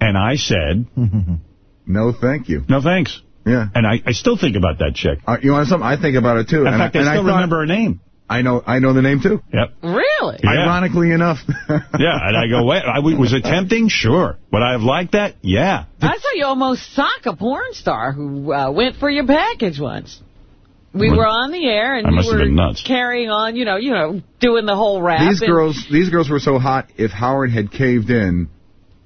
And I said, No, thank you. no thanks. Yeah. And I, I still think about that chick. Uh, you want something? I think about it too. In and fact, I, I and still I remember her name. I know I know the name, too. Yep. Really? Yeah. Ironically enough. Yeah, and I go, wait, I, was it tempting? Sure. Would I have liked that? Yeah. I saw you almost sock a porn star who uh, went for your package once. We were on the air, and I you were carrying on, you know, you know, doing the whole rap. These girls, these girls were so hot. If Howard had caved in,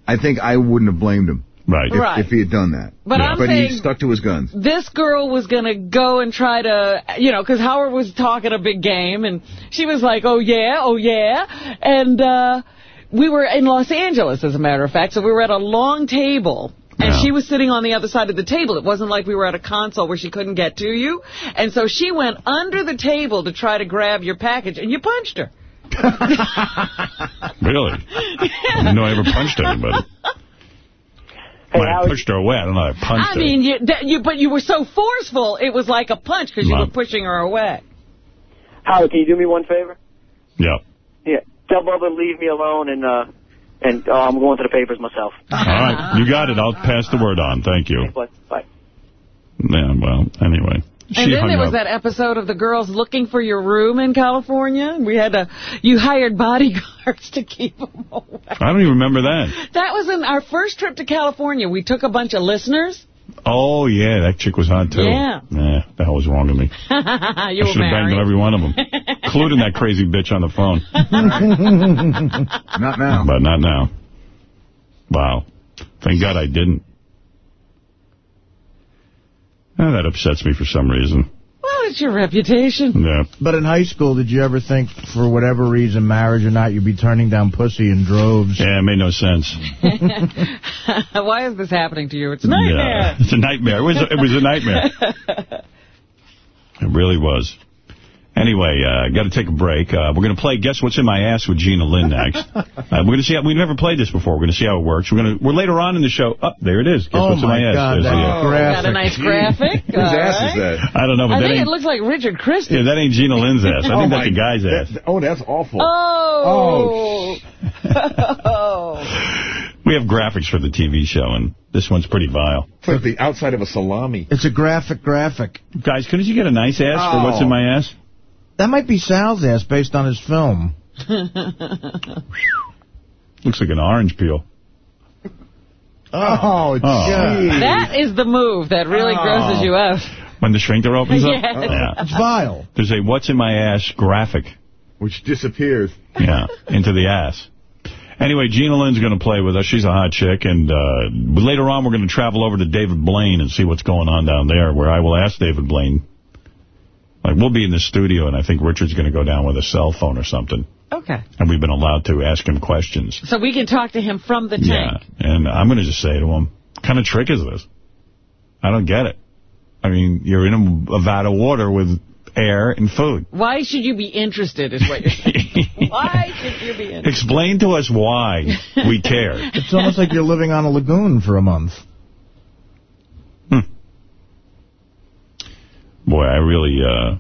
I think I wouldn't have blamed him. Right. If, Right. if he had done that. But I'm but he stuck to his guns. this girl was going to go and try to, you know, because Howard was talking a big game, and she was like, oh, yeah, oh, yeah. And uh, we were in Los Angeles, as a matter of fact, so we were at a long table. And Yeah. she was sitting on the other side of the table. It wasn't like we were at a console where she couldn't get to you. And so she went under the table to try to grab your package, and you punched her. Really? I didn't know I ever punched anybody. Hey, When I pushed her away, I don't know I punched I her. mean, you, that, you, but you were so forceful, it was like a punch because you were pushing her away. Howard, can you do me one favor? Yeah. Yeah. Tell Bubba to leave me alone and, uh, and uh, I'm going to the papers myself. All right, you got it. I'll pass the word on. Thank you. Bye. Bye. Yeah, well, anyway. And then hung there was up. that episode of the girls looking for your room in California. We had to, you hired bodyguards to keep them away. I don't even remember that. That was in our first trip to California. We took a bunch of listeners. Oh, yeah, that chick was hot, too. Yeah. Nah, the hell was wrong with me? you I should have banged on every one of them, including that crazy bitch on the phone. not now. But not now. Wow. Thank God I didn't. Eh, that upsets me for some reason. Well, it's your reputation. Yeah. But in high school, did you ever think, for whatever reason, marriage or not, you'd be turning down pussy in droves? Yeah, it made no sense. Why is this happening to you? It's a nightmare. Yeah, it's a nightmare. It was a, it was a nightmare. It really was. Anyway, uh, got to take a break. Uh, we're going to play Guess What's in My Ass with Gina Lynn next. Uh, we're going to see how, we've never played this before. We're going to see how it works. We're going to, we're later on in the show. Up there it is. Guess Oh, What's in my My Ass. God, There's that's the, uh, graphic. Got a nice graphic. Whose ass is that? I don't know, but I that think it looks like Richard Christie. yeah, that ain't Gina Lynn's ass. I Oh, think my- that's a guy's ass. that- oh, that's awful. Oh. Oh. We have graphics for the TV show, and this one's pretty vile. It's like the outside of a salami. It's a graphic graphic. Guys, couldn't you get a nice ass for Oh. What's in My Ass? That might be Sal's ass based on his film. Looks like an orange peel. Oh, Oh. gee. that is the move that really Oh. grosses you out. When the shrinker opens up? Yes. It's vile. There's a What's in My Ass graphic. Which disappears. Yeah, into the ass. Anyway, Gina Lynn's going to play with us. She's a hot chick. And uh, later on, we're going to travel over to David Blaine and see what's going on down there, where I will ask David Blaine. Like, we'll be in the studio, and I think Richard's going to go down with a cell phone or something. Okay. And we've been allowed to ask him questions. So we can talk to him from the tank. Yeah. And I'm going to just say to him, what kind of trick is this? I don't get it. I mean, you're in a, a vat of water with air and food. Why should you be interested is what you're saying. Why should you be interested? Explain to us why we care. It's almost like you're living on a lagoon for a month. Boy, I really, uh,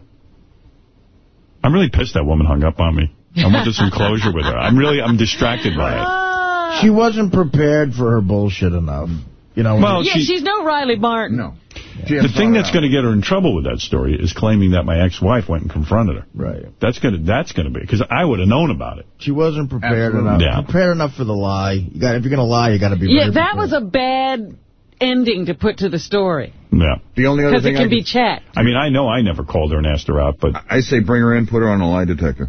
I'm really pissed that woman hung up on me. I wanted some closure with her. I'm really, I'm distracted by it. She wasn't prepared for her bullshit enough. You know, Well, yeah, she- she's no Riley Martin. No. The thing that's going to get her in trouble with that story is claiming that my ex-wife went and confronted her. Right. That's going to, that's going to be, because I would have known about it. she wasn't prepared Absolutely. enough. Yeah. Prepared enough for the lie. You got if you're gonna lie, you got to be. Yeah, that prepared. was a bad ending to put to the story. Yeah. The only other Because it can I be checked. I mean, I know I never called her and asked her out, but, I say bring her in, put her on a lie detector.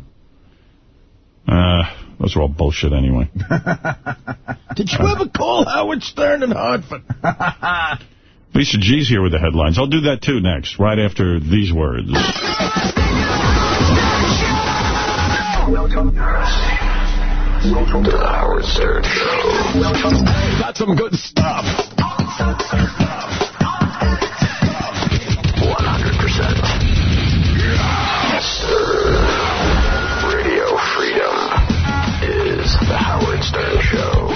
uh, those are all bullshit anyway. Did you ever call Howard Stern in Hartford? Lisa G's here with the headlines. I'll do that too next, right after these words. Welcome to the Howard Stern Show. Got some good stuff. 100%. Yes. Radio freedom is the Howard Stern Show.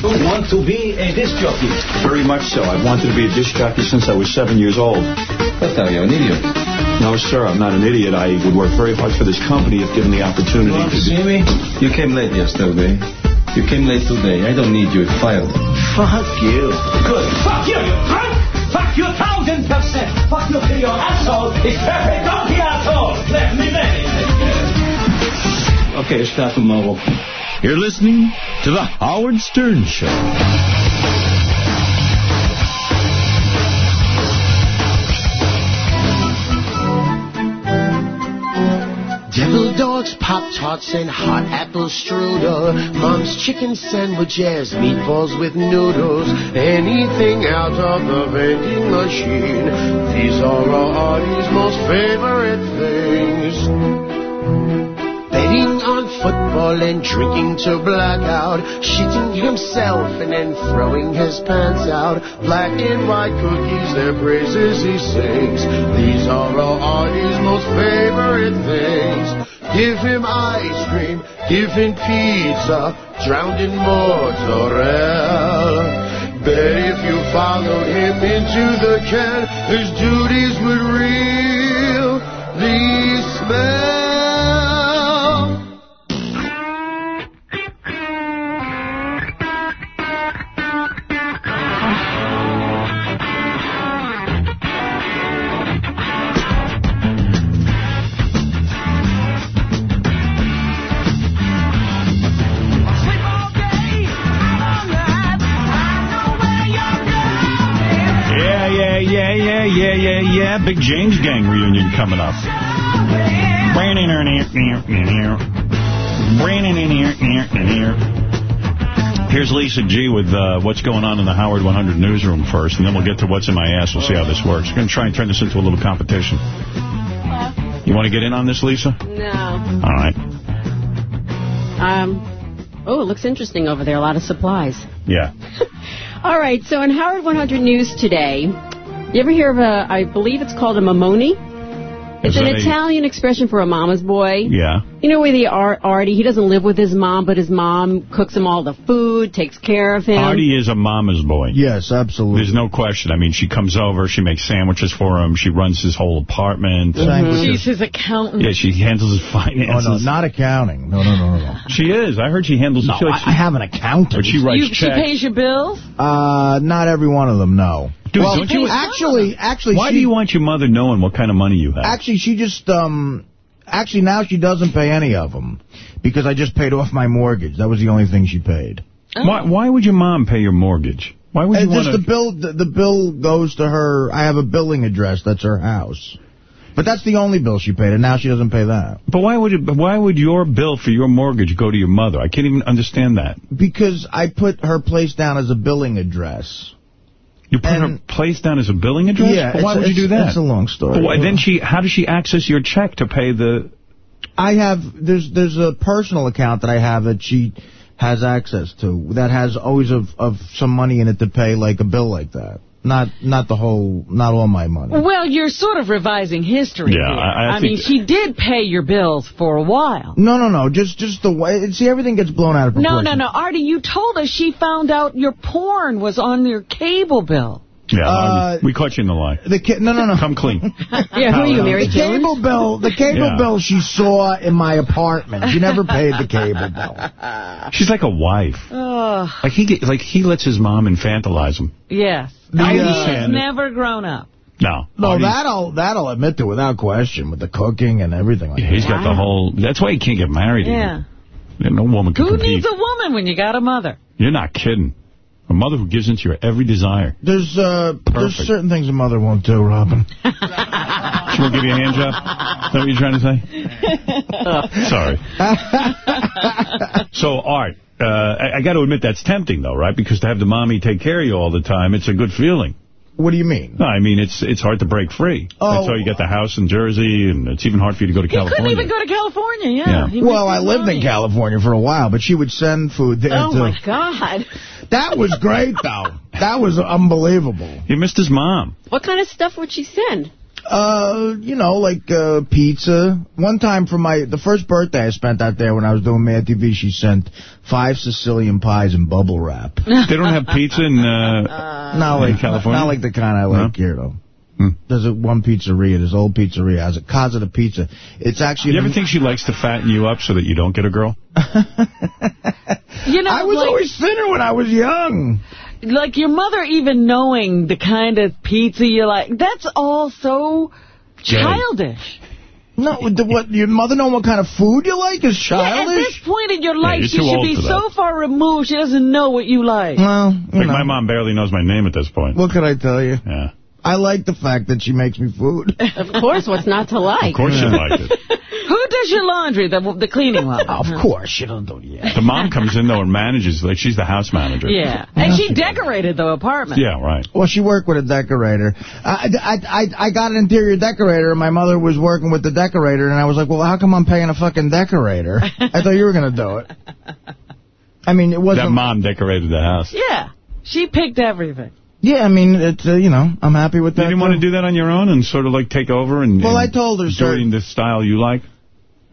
You want to be a disc jockey? Very much so. I've wanted to be a disc jockey since I was seven years old. What are you're an idiot? No, sir, I'm not an idiot. I would work very hard for this company if given the opportunity. Want to see me? You came late yesterday. You came late today. I don't need you. Fired. Fuck you. Good. Fuck you, you drunk! Fuck you a thousand percent! Fuck you till your asshole is perfect donkey asshole! Let me manage Okay, start from mobile. You're listening to The Howard Stern Show. Devil dogs, pop tarts, and hot apple strudel. Mom's chicken sandwiches, meatballs with noodles. Anything out of the vending machine. These are all Artie's most favorite things. Betting on football and drinking to blackout. Shitting himself and then throwing his pants out. Black and white cookies, their praises he sings. These are all Artie's most favorite things. Give him ice cream, give him pizza, drowned in mozzarella. Bet if you followed him into the can, his duties would really smell. Yeah, yeah, yeah, yeah, yeah. Big James Gang reunion coming up. Brandon in here, near, near, Brandon in here, near, near. Here's Lisa G with uh, what's going on in the Howard 100 newsroom first, and then we'll get to what's in my ass. We'll see how this works. We're going to try and turn this into a little competition. You want to get in on this, Lisa? No. All right. Um. Oh, it looks interesting over there. A lot of supplies. Yeah. All right. So in Howard 100 News today, you ever hear of a? I believe it's called a mamoni. It's an that a- Italian expression for a mama's boy. Yeah. You know where the Ar- Artie, he doesn't live with his mom, but his mom cooks him all the food, takes care of him. Artie is a mama's boy. Yes, absolutely. There's no question. I mean, she comes over, she makes sandwiches for him, she runs his whole apartment. She's his accountant. Yeah, she handles his Oh, finances. no, not accounting. No, no, no, no. She is. I heard she handles. No, she, I, I have an accountant. But she writes You, she pays your bills? Uh, not every one of them, no. Dude, well, don't you- actually, actually, Why she, do you want your mother knowing what kind of money you have? Actually, she just, um, actually now she doesn't pay any of them because I just paid off my mortgage. That was the only thing she paid. Why, why would your mom pay your mortgage? Why would you And just the bill, the, the bill goes to her. I have a billing address. That's her house. But that's the only bill she paid, and now she doesn't pay that. But why would it, why would your bill for your mortgage go to your mother? I can't even understand that. Because I put her place down as a billing address. You put her place down as a billing address? Yeah, But why would you do that? it's a long story. Why- then she, how does she access your check to pay the? I have there's there's a personal account that I have that she has access to that has always of of some money in it to pay like a bill like that. Not not the whole not all my money. Well, you're sort of revising history Yeah, here. I- I mean, think- she did pay your bills for a while. No, no, no. Just just the way. See, everything gets blown out of proportion. No, no, no. Artie, you told us she found out your porn was on your cable bill. Yeah, Uh, we caught you in the lie. The ki- no, no, no. Come clean. Yeah, who are you, Mary The Jones? cable bill. The cable Yeah. bill she saw in my apartment. She never paid the cable bill. She's like a wife. Oh, Like he get, like he lets his mom infantilize him. yes. The, Artie uh, has never grown up. No. No, Artie's- that I'll that I'll admit to without question with the cooking and everything like He's that. got the whole. That's why he can't get married. Yeah. Yeah, No woman can Who compete. needs a woman when you got a mother? You're not kidding. A mother who gives into your every desire. There's uh there's certain things a mother won't do, Robin. She won't give you a hand job? Is that what you're trying to say? Sorry. So, Art, uh, I, I got to admit that's tempting, though, right? Because to have the mommy take care of you all the time, it's a good feeling. What do you mean? No, I mean, it's it's hard to break free. Oh. That's why you got the house in Jersey, and it's even hard for you to go to California. He couldn't even go to California, yeah. Yeah. Well, I his lived in. California for a while, but she would send food there. Oh, to, my God. That was great, though. That was unbelievable. He missed his mom. What kind of stuff would she send? Uh, you know, like uh, pizza. One time for my the first birthday I spent out there when I was doing Mad TV, she sent five Sicilian pies and bubble wrap. They don't have pizza in, uh, not in California? not like the kind I like here though. Hmm. There's a one pizzeria, this old pizzeria, has a Casa de Pizza. It's actually. You ever think she likes to fatten you up so that you don't get a girl? You know, I was like, always thinner when I was young. Like your mother even knowing the kind of pizza you like, that's all so childish. No, the, what your mother know what kind of food you like is Yeah, at this point in your life, you're she should be so far removed, she doesn't know what you like. well, you Like, know, my mom barely knows my name at this point. what could I tell you? Yeah. I like the fact that she makes me food. Of course, what's not to like? Of course you like it. Who does your laundry, the, the cleaning one? of uh-huh. course, she don't do it. The mom comes in, though, and manages. Like, she's the house manager. Yeah. And she decorated the apartment. Yeah, right. Well, she worked with a decorator. I, I, I, I got an interior decorator, and my mother was working with the decorator, and I was like, well, how come I'm paying a fucking decorator? I thought you were going to do it. I mean, it wasn't... That mom decorated the house. Yeah. She picked everything. Yeah, I mean, it's, uh, you know, I'm happy with that. You didn't want to do that on your own and sort of, like, take over and, Well, and I told her, do sir- the style you like?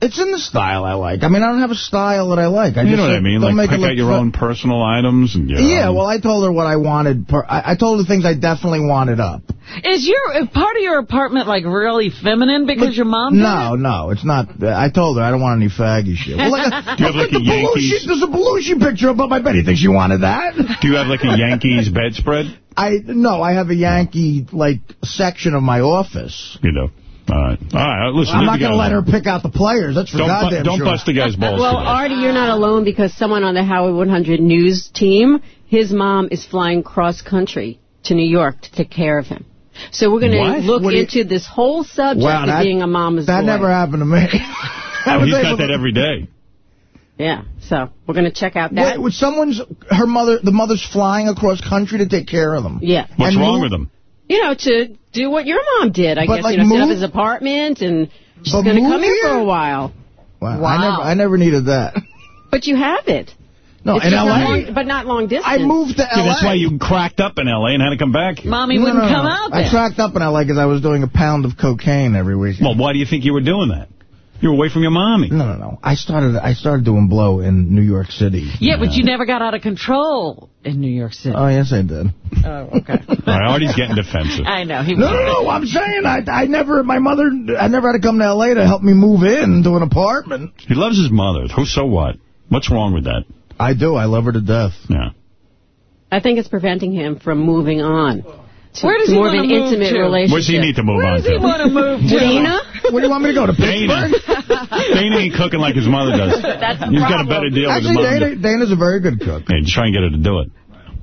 It's in the style I like. I mean, I don't have a style that I like. I you just know what I mean? Don't Like, make it pick out your own personal items. and your Yeah, own- well, I told her what I wanted. Per I, I told her things I definitely wanted up. Is your is part of your apartment, like, really feminine because your mom did No, no, it's not. I told her I don't want any faggy shit. Well, look at, Do you have, like, look a the Yankees- Belushi, there's a Belushi picture above my bed. You think she wanted that? Do you have, like, a Yankees bedspread? I No, I have a Yankee, like, section of my office. You know. All right. All right. Listen, I'm not going to let her pick out the players. That's for Don't, bu- goddamn don't sure. bust the guy's balls Well, today. Artie, you're not alone because someone on the Howard 100 News team, his mom is flying cross country to New York to take care of him. So we're going to look What do you- into this whole subject Wow, of that- being a mama's That boy. That never happened to me. I was He's able got that every day. Yeah, so we're going to check out that. Wait, someone's, her mother, the mother's flying across country to take care of them. Yeah. What's And wrong move- with him? You know, to do what your mom did. I But, guess, like, you know, set up his apartment and she's But going to come here for a while. Wow. Wow. I never, I never needed that. But you have it. No, It's in just not L.A. long- but not long distance. I moved to See, L.A. that's why you cracked up in L.A. and had to come back here. Mommy No, wouldn't no, no. come out there. I cracked up in L.A. because I was doing a pound of cocaine every week. Well, why do you think you were doing that? You were away from your mommy. No, no, no. I started I started doing blow in New York City. yeah, but you never got out of control in New York City. Oh, yes, I did. oh, okay. All right, Artie's getting defensive. I know. He No, no, no. I'm saying I, I never, my mother, I never had to come to L.A. to help me move in to an apartment. He loves his mother. Who? So what? What's wrong with that? I do. I love her to death. Yeah. I think it's preventing him from moving on. To, Where does to he more of wanna an move intimate to? relationship. Where's he need to move Where on does he to? want to move to? Dana? Where do you want me to go, to Dana. Pittsburgh? Dana ain't cooking like his mother does. That's the He's got a better deal with his Actually, mother. Dana, Dana's a very good cook. Hey, try and get her to do it.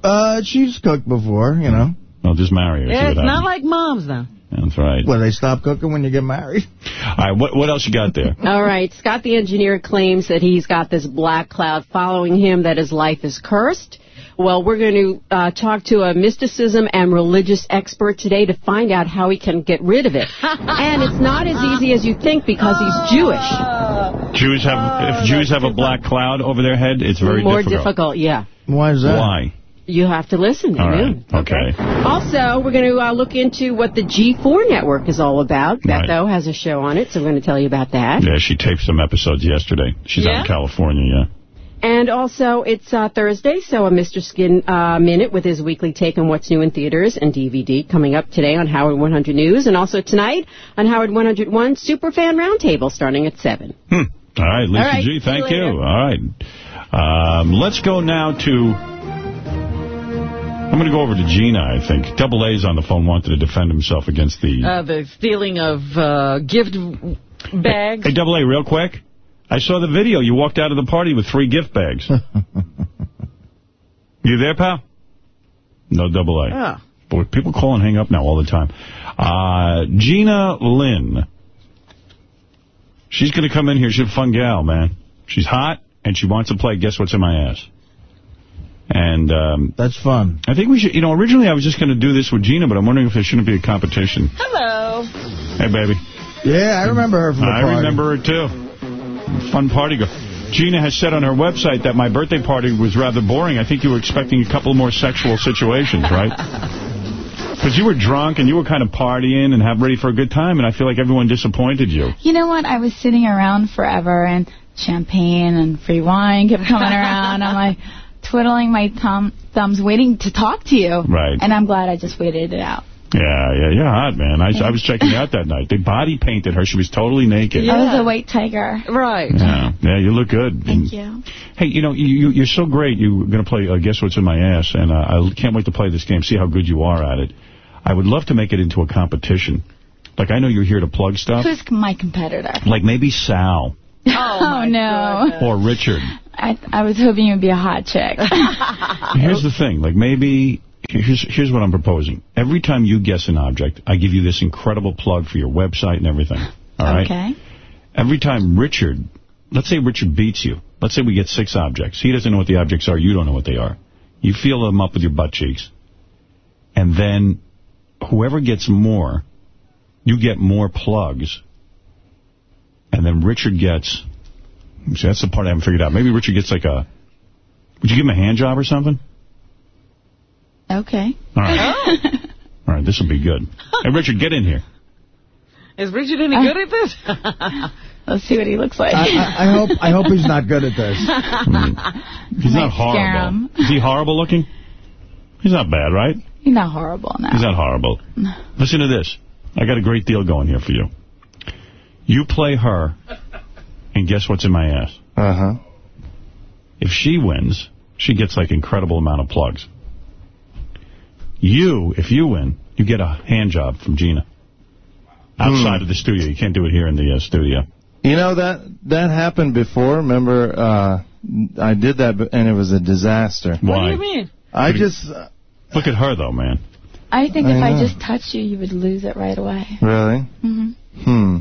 Uh, she's cooked before, you know. Well, just marry her. Yeah, it's not happens. like mom's, though. That's right. Well, they stop cooking when you get married. All right, what, what else you got there? All right. Scott the engineer claims that he's got this black cloud following him, that his life is cursed. Well, we're going to uh, talk to a mysticism and religious expert today to find out how he can get rid of it. and it's not as easy as you think because he's Jewish. Jews have, if Jews have a black cloud over their head, it's very More difficult. difficult, yeah. Why is that? Why? You have to listen. All you right. Okay. Also, we're going to uh, look into what the G4 network is all about. Right. Beth O has a show on it, so we're going to tell you about that. Yeah, she taped some episodes yesterday. She's out in California, yeah. And also, it's uh, Thursday, so a Mr. Skin uh, Minute with his weekly take on what's new in theaters and DVD coming up today on Howard 100 News. And also tonight on Howard 101 Superfan Roundtable starting at 7. Hmm. All right, Lisa All right, G, thank you you. All right. Um, let's go now to... I'm going to go over to Gina, I think. Double A's on the phone wanted to defend himself against the... Uh, the stealing of uh, gift bags. Hey, Double A, real quick. I saw the video. You walked out of the party with three gift bags. you there, pal? No Double A. Oh. Boy, people call and hang up now all the time. Uh, Gina Lynn. She's going to come in here. She's a fun gal, man. She's hot, and she wants to play Guess What's in My Ass. And um, That's fun. I think we should, you know, originally I was just going to do this with Gina, but I'm wondering if there shouldn't be a competition. Hello. Hey, baby. Yeah, I remember her from the I party. remember her, too. Fun party girl. Gina has said on her website that my birthday party was rather boring. I think you were expecting a couple more sexual situations, right? Because you were drunk and you were kind of partying and have ready for a good time, and I feel like everyone disappointed you. You know what? I was sitting around forever, and champagne and free wine kept coming around. I'm like twiddling my thumb, thumbs, waiting to talk to you. Right. And I'm glad I just waited it out. Yeah, yeah, you're hot, man. I, I was checking out that night. They body painted her. She was totally naked. I was a white tiger. Right. Yeah, yeah, you look good. Thank And- you. Hey, you know, you, you're so great. You're going to play uh, Guess What's in My Ass, and uh, I can't wait to play this game, see how good you are at it. I would love to make it into a competition. Like, I know you're here to plug stuff. Who's my competitor? Like maybe Sal Oh, no. or Richard. I I was hoping you'd be a hot chick. Here's the thing. Like, maybe... Here's, here's what I'm proposing. Every time you guess an object, I give you this incredible plug for your website and everything. All right? Okay. Every time Richard... Let's say Richard beats you. Let's say we get six objects. He doesn't know what the objects are. You don't know what they are. You feel them up with your butt cheeks. And then whoever gets more, you get more plugs. And then Richard gets... See, that's the part I haven't figured out. Maybe Richard gets like a... Would you give him a hand job or something? Okay. All right. All right, this will be good. Hey, Richard, get in here. Is Richard any good at this? Let's see what he looks like. I, I, I hope I hope he's not good at this. He's not horrible. him. Is he horrible looking? He's not bad, right? He's not horrible now. He's not horrible. Listen to this. I got a great deal going here for you. You play her, and guess what's in my ass? Uh-huh. If she wins, she gets like incredible amount of plugs. You, if you win, you get a hand job from Gina. Outside of the studio. You can't do it here in the uh, studio. You know, that that happened before. Remember, uh, I did that, and it was a disaster. Why? What do you mean? I just... Look at her, though, man. I think I if I just touched you, you would lose it right away. Really? hmm Hmm.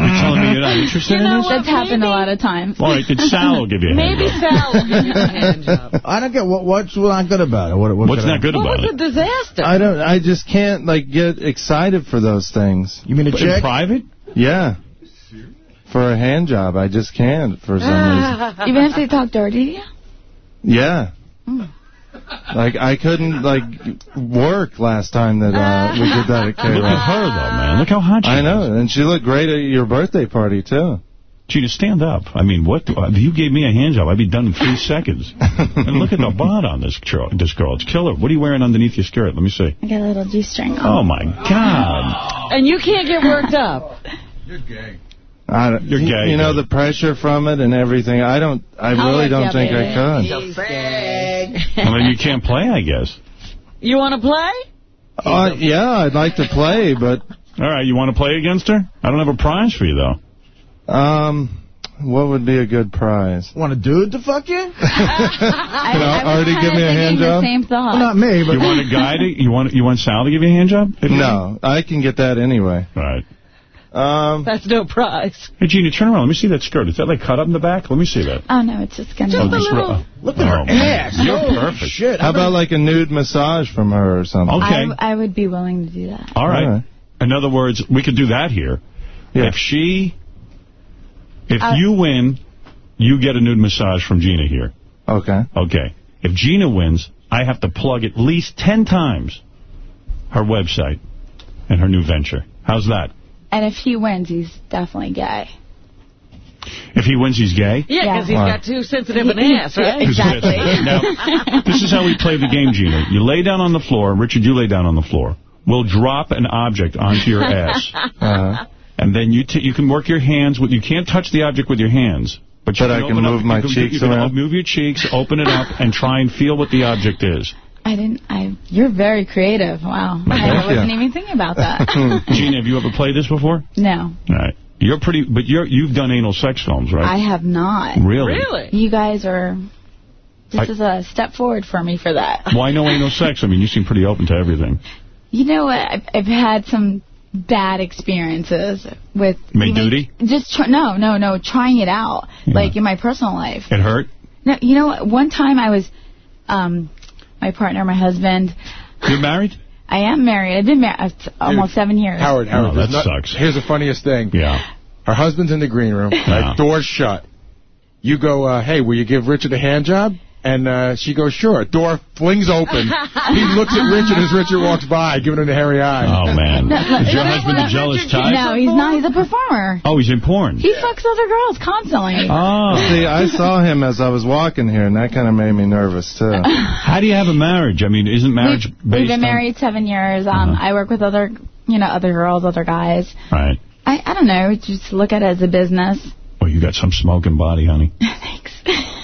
You're telling me you're not interested in this? That's happened a lot of times. All right, then Sal will give you a hand Maybe job. Sal will give you a hand job. I don't get what what's not good about it. What, what What's could I- not good What about was it? a disaster? I don't. I just can't like get excited for those things. You mean a In private? Yeah. For a hand job, I just can't for some ah. reason. Even if they talk dirty to you? Yeah. Hmm. Like I couldn't like work last time that uh, we did that at K Look at her, though, man. Look how hot she I is. know, and she looked great at your birthday party too. Gina, stand up. I mean, what? do- If you gave me a hand job, I'd be done in three seconds. And look at the bod on this girl. This girl. It's killer. What are you wearing underneath your skirt? Let me see. I got a little G-string on. Oh, my God. And you can't get worked up. I don't, You're gay, You know gay. the pressure from it and everything. I don't. I How really don't think? I could. I mean, you can't play, I guess. You want to play? Uh, yeah, I'd like to play, but All right, you want to play against her? I don't have a prize for you, though. um, what would be a good prize? Want a dude to fuck you? Can I already give me a hand the job? same thought. Well, not me, but You want a guy to, you want you want Sal to give you a hand job? If you- No, I can get that anyway. All right. Um, That's no prize. Hey, Gina, turn around. Let me see that skirt. Is that like cut up in the back? Let me see that. Oh, no, it's just going Oh, to... just ro- uh, Look at her oh, ass. You're Holy perfect. Shit. how about like a nude massage from her or something? Okay. I, I would be willing to do that. All right. All right. In other words, we could do that here. Yeah. If she, if Uh, you win, you get a nude massage from Gina here. Okay. Okay. If Gina wins, I have to plug at least 10 times her website and her new venture. How's that? And if he wins, he's definitely gay. If he wins, he's gay? Yeah, because he's Why? got too sensitive an ass, right? Exactly. Now, this is how we play the game, Gina. You lay down on the floor. Richard, you lay down on the floor. We'll drop an object onto your ass. Uh-huh. And then you t you can work your hands. with You can't touch the object with your hands. But, you But I can open up- move my you can, cheeks you can around? move your cheeks, open it up, and try and feel what the object is. I didn't... I. You're very creative. Wow. I wasn't even thinking about that. Gina, have you ever played this before? no, All right. You're pretty, but you're you've done anal sex films, right? I have not. Really? Really? You guys are... This I- is a step forward for me for that. Why no anal sex? I mean, you seem pretty open to everything. You know what? I've, I've had some bad experiences with... Made even- duty? Just, tr- no, no, no, trying it out, Yeah. like in my personal life. It hurt? No, you know what? One time I was, um, my partner, my husband, You're married? I am married. I've been married almost seven years. Howard, Howard. Oh, that not- sucks. Here's the funniest thing. Yeah. Her husband's in the green room. Right, door's shut. You go, uh, hey, will you give Richard a hand job? And uh, she goes, sure. Door flings open. he looks at Richard as Richard walks by, giving him the hairy eye. Oh, man. No, no, Is your husband a jealous type? No, he's not. He's a performer. Oh, he's in porn. He fucks other girls constantly. Oh. See, I saw him as I was walking here, and that kind of made me nervous too. How do you have a marriage? I mean, isn't marriage we've, based we've been on- married seven years. Um, Uh-huh. I work with other, you know, other girls, other guys. Right. I, I don't know. Just look at it as a business. Well, you got some smoking body, honey. Thanks.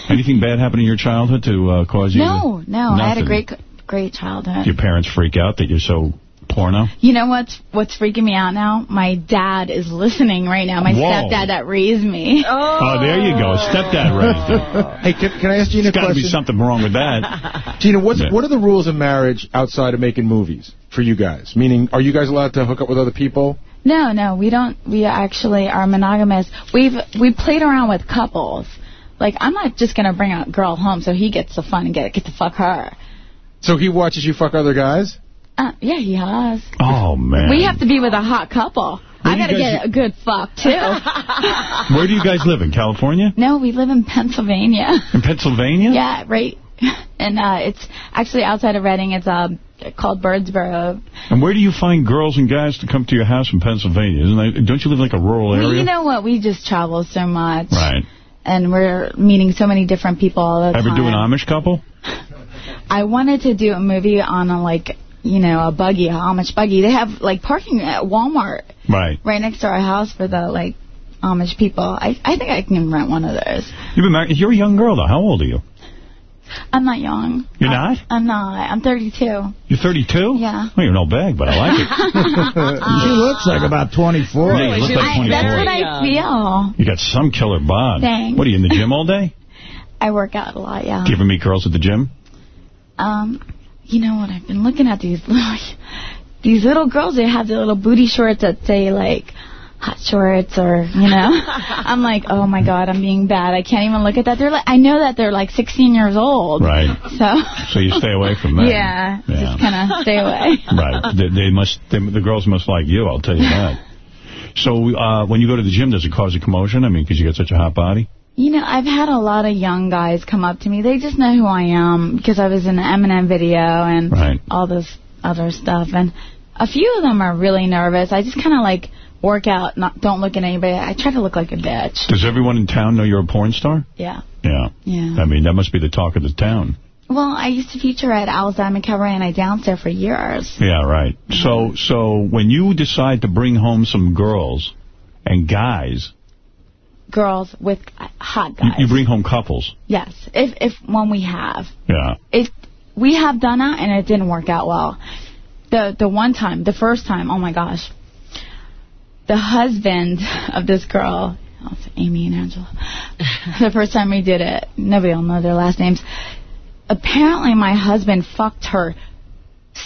Anything bad happen in your childhood to uh, cause you No, to... no. I had a great, great childhood. Your parents freak out that you're so porno? You know what's what's freaking me out now? My dad is listening right now. My Whoa. stepdad that raised me. Oh, oh there you go. Stepdad raised you. Hey, can, can I ask Gina There's a got to be something wrong with that. Gina, what's, Yeah. what are the rules of marriage outside of making movies for you guys? Meaning, are you guys allowed to hook up with other people? No, no, we don't. We actually are monogamous. We've we played around with couples. Like I'm not just gonna bring a girl home so he gets the fun and get get to fuck her. So he watches you fuck other guys? Uh, yeah, he has. Oh, man. We have to be with a hot couple. Where I gotta get a good fuck too. Where do you guys live? In California? no, we live in Pennsylvania. In Pennsylvania? Yeah, right. And uh, it's actually outside of Reading. It's uh, called Birdsboro. And where do you find girls and guys to come to your house in Pennsylvania? Isn't that, don't you live in like a rural Well, area? you know what? We just travel so much. right. And we're meeting so many different people all the Ever time. do an Amish couple? I wanted to do a movie on a, like, you know, a buggy, a Amish buggy. They have, like, parking at Walmart Right. right next to our house for the, like, Amish people. I, I think I can rent one of those. You've been married. You're a young girl, though. How old are you? I'm not young. You're not? I'm not. I'm 32. You're 32? Yeah. Well, you're no bag, but I like it. she looks like about 24. Yeah, you look like I, that's what I feel. You got some killer bod. Thanks. What, are you in the gym all day? I work out a lot, yeah. Do you ever meet girls at the gym? Um, you know what? I've been looking at these little, these little girls. They have their little booty shorts that say like hot shorts or you know. I'm like, oh my god, I'm being bad. I can't even look at that. They're like, I know that they're like 16 years old. Right. So. So you stay away from that. Yeah, Yeah. just kind of stay away. Right. They, they must. They, the girls must like you. I'll tell you that. So uh, when you go to the gym, does it cause a commotion? I mean, because you got such a hot body. You know, I've had a lot of young guys come up to me. They just know who I am because I was in the Eminem video and Right. all this other stuff. And a few of them are really nervous. I just kind of like work out, not don't look at anybody. I try to look like a bitch. Does everyone in town know you're a porn star? Yeah. Yeah. Yeah. I mean, that must be the talk of the town. Well, I used to feature at Diamond Cabaret and I danced there for years. Yeah, right. So, so when you decide to bring home some girls and guys, Girls with hot you, guys. you bring home couples. Yes. If if one we have. Yeah. it we have done that and it didn't work out well. The the one time, the first time, oh my gosh. The husband of this girl, oh, Amy and Angela. the first time we did it, nobody will know their last names. Apparently my husband fucked her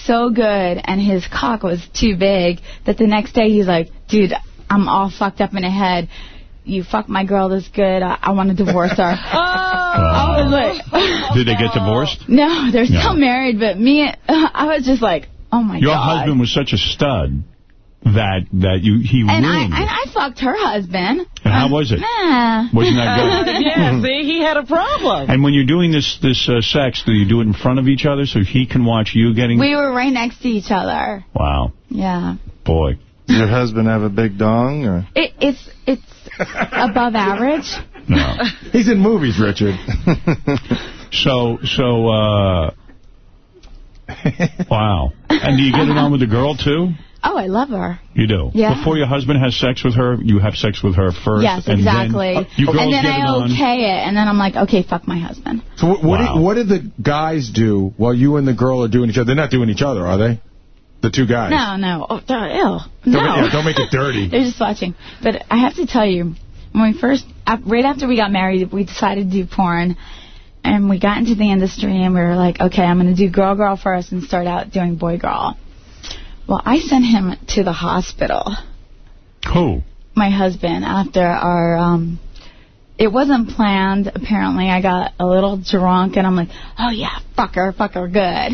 so good and his cock was too big that the next day he's like, dude, I'm all fucked up in the head. You fuck my girl this good. I, I want to divorce her. I was like, Did they get divorced? no, they're No. still married, but me, I was just like, oh my Your god. Your husband was such a stud that that you he and I, and I fucked her husband. And how was it? Nah. Wasn't that good? yeah, see, he had a problem. And when you're doing this this uh, sex, do you do it in front of each other so he can watch you getting? We were right next to each other. Wow, Yeah. boy. Does your husband have a big dong? Or? It, it's it's above average. No. He's in movies, Richard. So so. uh Wow. And do you get it on with the girl too? Oh, I love her. You do. Yeah. Before your husband has sex with her, you have sex with her first. yes, and exactly. Then, you girls and then get it I on. okay it, and then I'm like, okay, fuck my husband. So what, what, Wow. do, what do the guys do while you and the girl are doing each other? They're not doing each other, are they? The two guys. No, no. Oh, ew. Don't, No. yeah, don't make it dirty. They're just watching. But I have to tell you, when we first, right after we got married, we decided to do porn. And we got into the industry and we were like, okay, I'm going to do girl girl first and start out doing boy girl. Well, I sent him to the hospital, Who? my husband, after our, um, it wasn't planned. Apparently, I got a little drunk and I'm like, oh yeah, fuck her, fuck her good.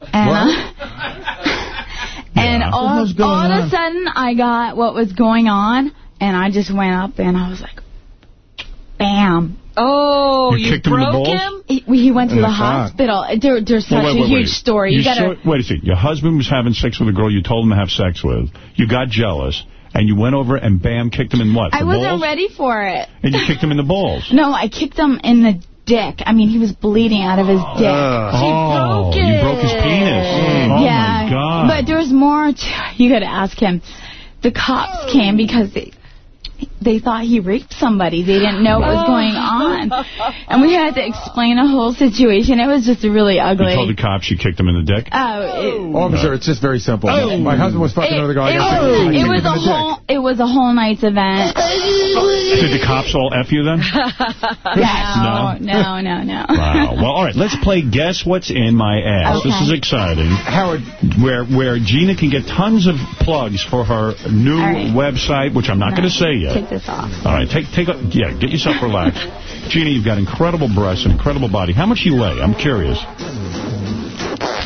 And, and What all, was going all of a sudden, I got what was going on, and I just went up and I was like, bam. Oh, You you, kicked him in the broke him? He, he went to In the the hospital. There, there's such Well, wait, a huge wait. story. You, gotta. saw- wait a second. Your husband was having sex with a girl you told him to have sex with. You got jealous, and you went over and bam, kicked him in what? I wasn't balls? ready for it. And you kicked him in the balls. No, I kicked him in the dick. I mean, he was bleeding out of his oh. dick. oh, broke you broke his penis. Oh, oh, yeah, my God. but there was more. To, you got to ask him. The cops came because they, they thought he raped somebody. They didn't know what was oh. going on. And we had to explain a whole situation. It was just really ugly. You told the cops you kicked him in the dick? Oh, it, oh. Officer, it's just very simple. Oh. My husband was fucking it, another guy. it I was, it was a in dick. whole it was a whole night's event. Did the cops all F you then? No, no, no, no. Wow. Well, all right. Let's play Guess What's in My Ass. Okay. This is exciting. Howard, where where Gina can get tons of plugs for her new All right. website, which I'm not going to say yet. Take this off. All right, take take a, yeah, get yourself relaxed. Gina, you've got incredible breasts, an incredible body. How much you weigh? I'm curious.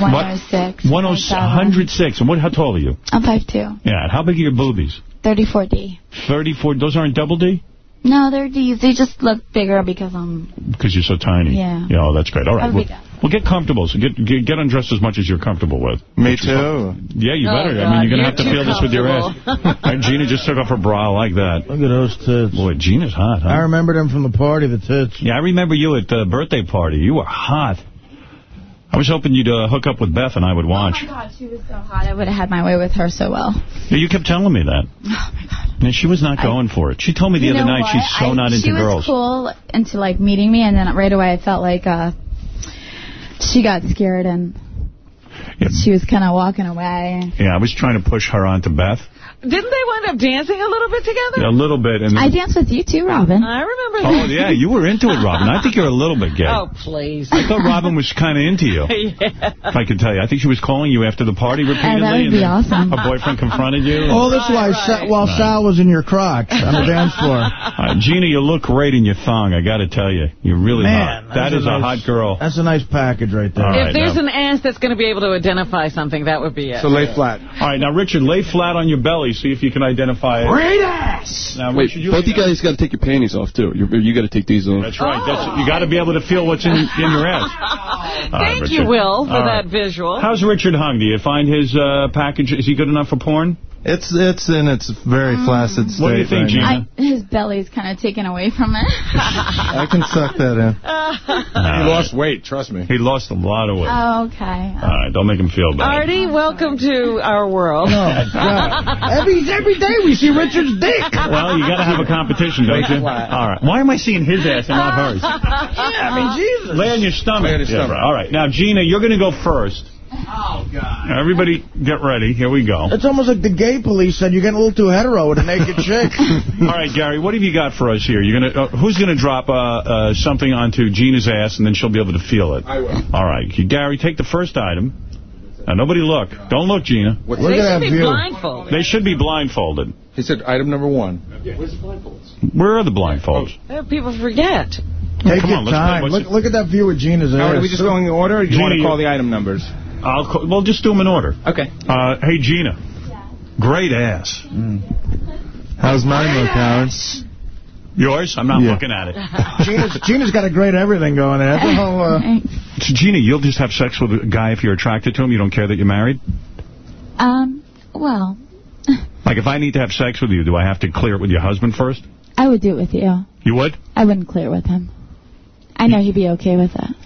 106. 106, 106. And what? How tall are you? I'm 5'2". Yeah. and How big are your boobies? 34D. 34. Those aren't double D? No, they're D's. They just look bigger because I'm... Because you're so tiny. Yeah. Yeah. Oh, that's great. All right. Well. Well, get comfortable. So get, get get undressed as much as you're comfortable with. Me too. Yeah, you Oh, better. I mean, you're going to have to feel this with your ass. and Gina just took off her bra like that. Look at those tits. Boy, Gina's hot, huh? I remember them from the party, the tits. Yeah, I remember you at the birthday party. You were hot. I was hoping you'd uh, hook up with Beth and I would watch. Oh, my God, she was so hot. I would have had my way with her so well. Yeah, you kept telling me that. Oh, my God. And she was not going for it. She told me the other night what? she's so I- not into girls. she was girls. cool into, like, meeting me, and then right away I felt like uh, she got scared, and she was kind of walking away. Yeah, I was trying to push her onto Beth. Didn't they wind up dancing a little bit together? A little bit. and then- I danced with you, too, Robin. I remember that. Oh, yeah, you were into it, Robin. I think you're a little bit gay. Oh, please. I thought Robin was kind of into you, yeah. if I could tell you. I think she was calling you after the party repeatedly. that would be awesome. Her boyfriend confronted you. All this while, Sa- while Sal was in your crotch on the dance floor. Uh, Gina, you look great in your thong, I got to tell you. You're really Man, hot. That that's a, nice- hot girl. That's a nice package right there. All If there's now- an ass that's going to be able to identify something, that would be it. So lay flat. All right, now, Richard, lay flat on your belly. See if you can identify it. Great ass! Now, Wait, Richard, you both you guys got to take your panties off, too. You, you got to take these off. That's right. That's, you got to be able to feel what's in, in your ass. All right, Thank you, Will, for All right. that visual. How's Richard hung? Do you find his uh, package, is he good enough for porn? It's it's in its very um, flaccid state. What do you think, right now. I, his belly's kind of taken away from it. I can suck that in. He lost weight, trust me. He lost a lot of weight. Oh, okay. All right, don't make him feel bad. Artie, oh, welcome to our world. every every day we see Richard's dick. Well, you got to have a competition, don't you? All right. Why am I seeing his ass and not hers? Yeah, I mean, Jesus. Lay on your stomach. Lay on your Yeah, right. All right. Now, Gina, you're going to go first. Oh, God. Everybody get ready. Here we go. It's almost like the gay police said you're getting a little too hetero with a naked chick. All right, Gary, what have you got for us here? You're gonna uh, Who's going to drop uh, uh, something onto Gina's ass, and then she'll be able to feel it? I will. All right. Gary, take the first item. Now, nobody look. Don't look, Gina. Look they should be view. blindfolded. They should be blindfolded. He said item number one. Where's the blindfolds? Where are the blindfolds? Uh, People forget. Take Come your on, time. Look, look at that view of Gina's Howard, ass. are we just going in order, or do you Gina, want to call the item numbers? I'll call, well, just do them in order. Okay. Uh, hey, Gina. Yeah. Great ass. How's mine look, Howard? Yours? I'm not Yeah. looking at it. Gina's, Gina's got a great everything going there. That's whole, uh, So, Gina, you'll just have sex with a guy if you're attracted to him? You don't care that you're married? Um, well, Like, if I need to have sex with you, do I have to clear it with your husband first? I would do it with you. You would? I wouldn't clear it with him. I know he'd be okay with it.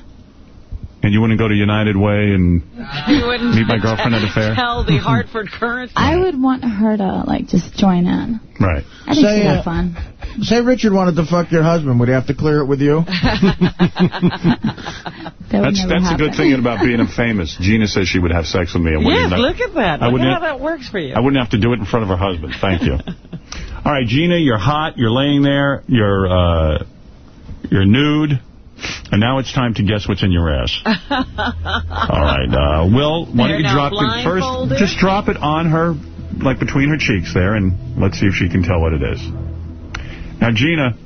And you wouldn't go to United Way and... You Meet my girlfriend at a fair? Tell the Hartford Courant. I would want her to, like, just join in. Right. I think Say, she'd uh, have fun. say Richard wanted to fuck your husband. Would he have to clear it with you? That would That's never that's a good thing about being famous. Gina says she would have sex with me. and Yes, wouldn't- look at that. I Look at wouldn't how that works for you. I wouldn't have to do it in front of her husband. Thank you. All right, Gina, you're hot. You're laying there. You're uh, you're nude. And now it's time to guess what's in your ass. All right. Uh, Will, why don't you drop it first? Just drop it on her, like between her cheeks there, and let's see if she can tell what it is. Now, Gina,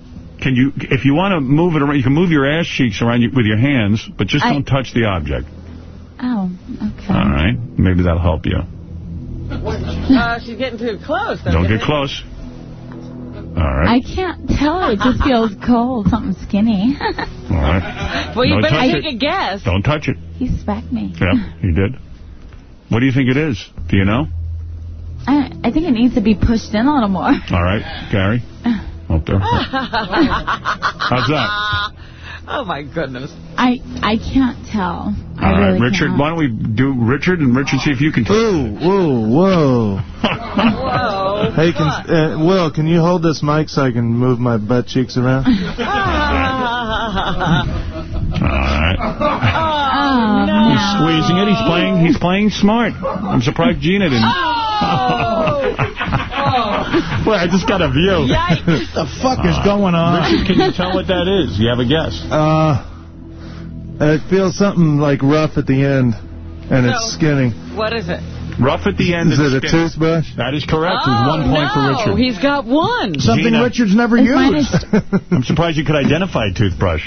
can you, if you want to move it around, you can move your ass cheeks around you, with your hands, but just I- don't touch the object. Oh, okay. All right. Maybe that'll help you. Uh, she's getting too close. Don't get close. All right. I can't tell. It just feels cold. Something skinny. All right. Well, you Don't better take it. a guess. Don't touch it. he smacked me. Yeah, he did. What do you think it is? Do you know? I, I think it needs to be pushed in a little more. All right, Gary. Up there. How's that? Oh, my goodness. I I can't tell. I All right, really Richard, can't. why don't we do Richard and Richard see if you can tell. Whoa, whoa, whoa. Whoa. Oh. Hey, can, uh, Will, can you hold this mic so I can move my butt cheeks around? All right. Oh, no. He's squeezing it. He's playing. He's playing smart. I'm surprised Gina didn't. Well, I just got a view. What the fuck is going on? Richard, can you tell what that is? You have a guess? Uh, it feels something like rough at the end, and it's So- skinning. What is it? Rough at the end. Is and it a skin. toothbrush? That is correct. There's Oh, one point for no. Richard. He's got one. Something Gina. Richard's never It's used. I'm surprised you could identify a toothbrush.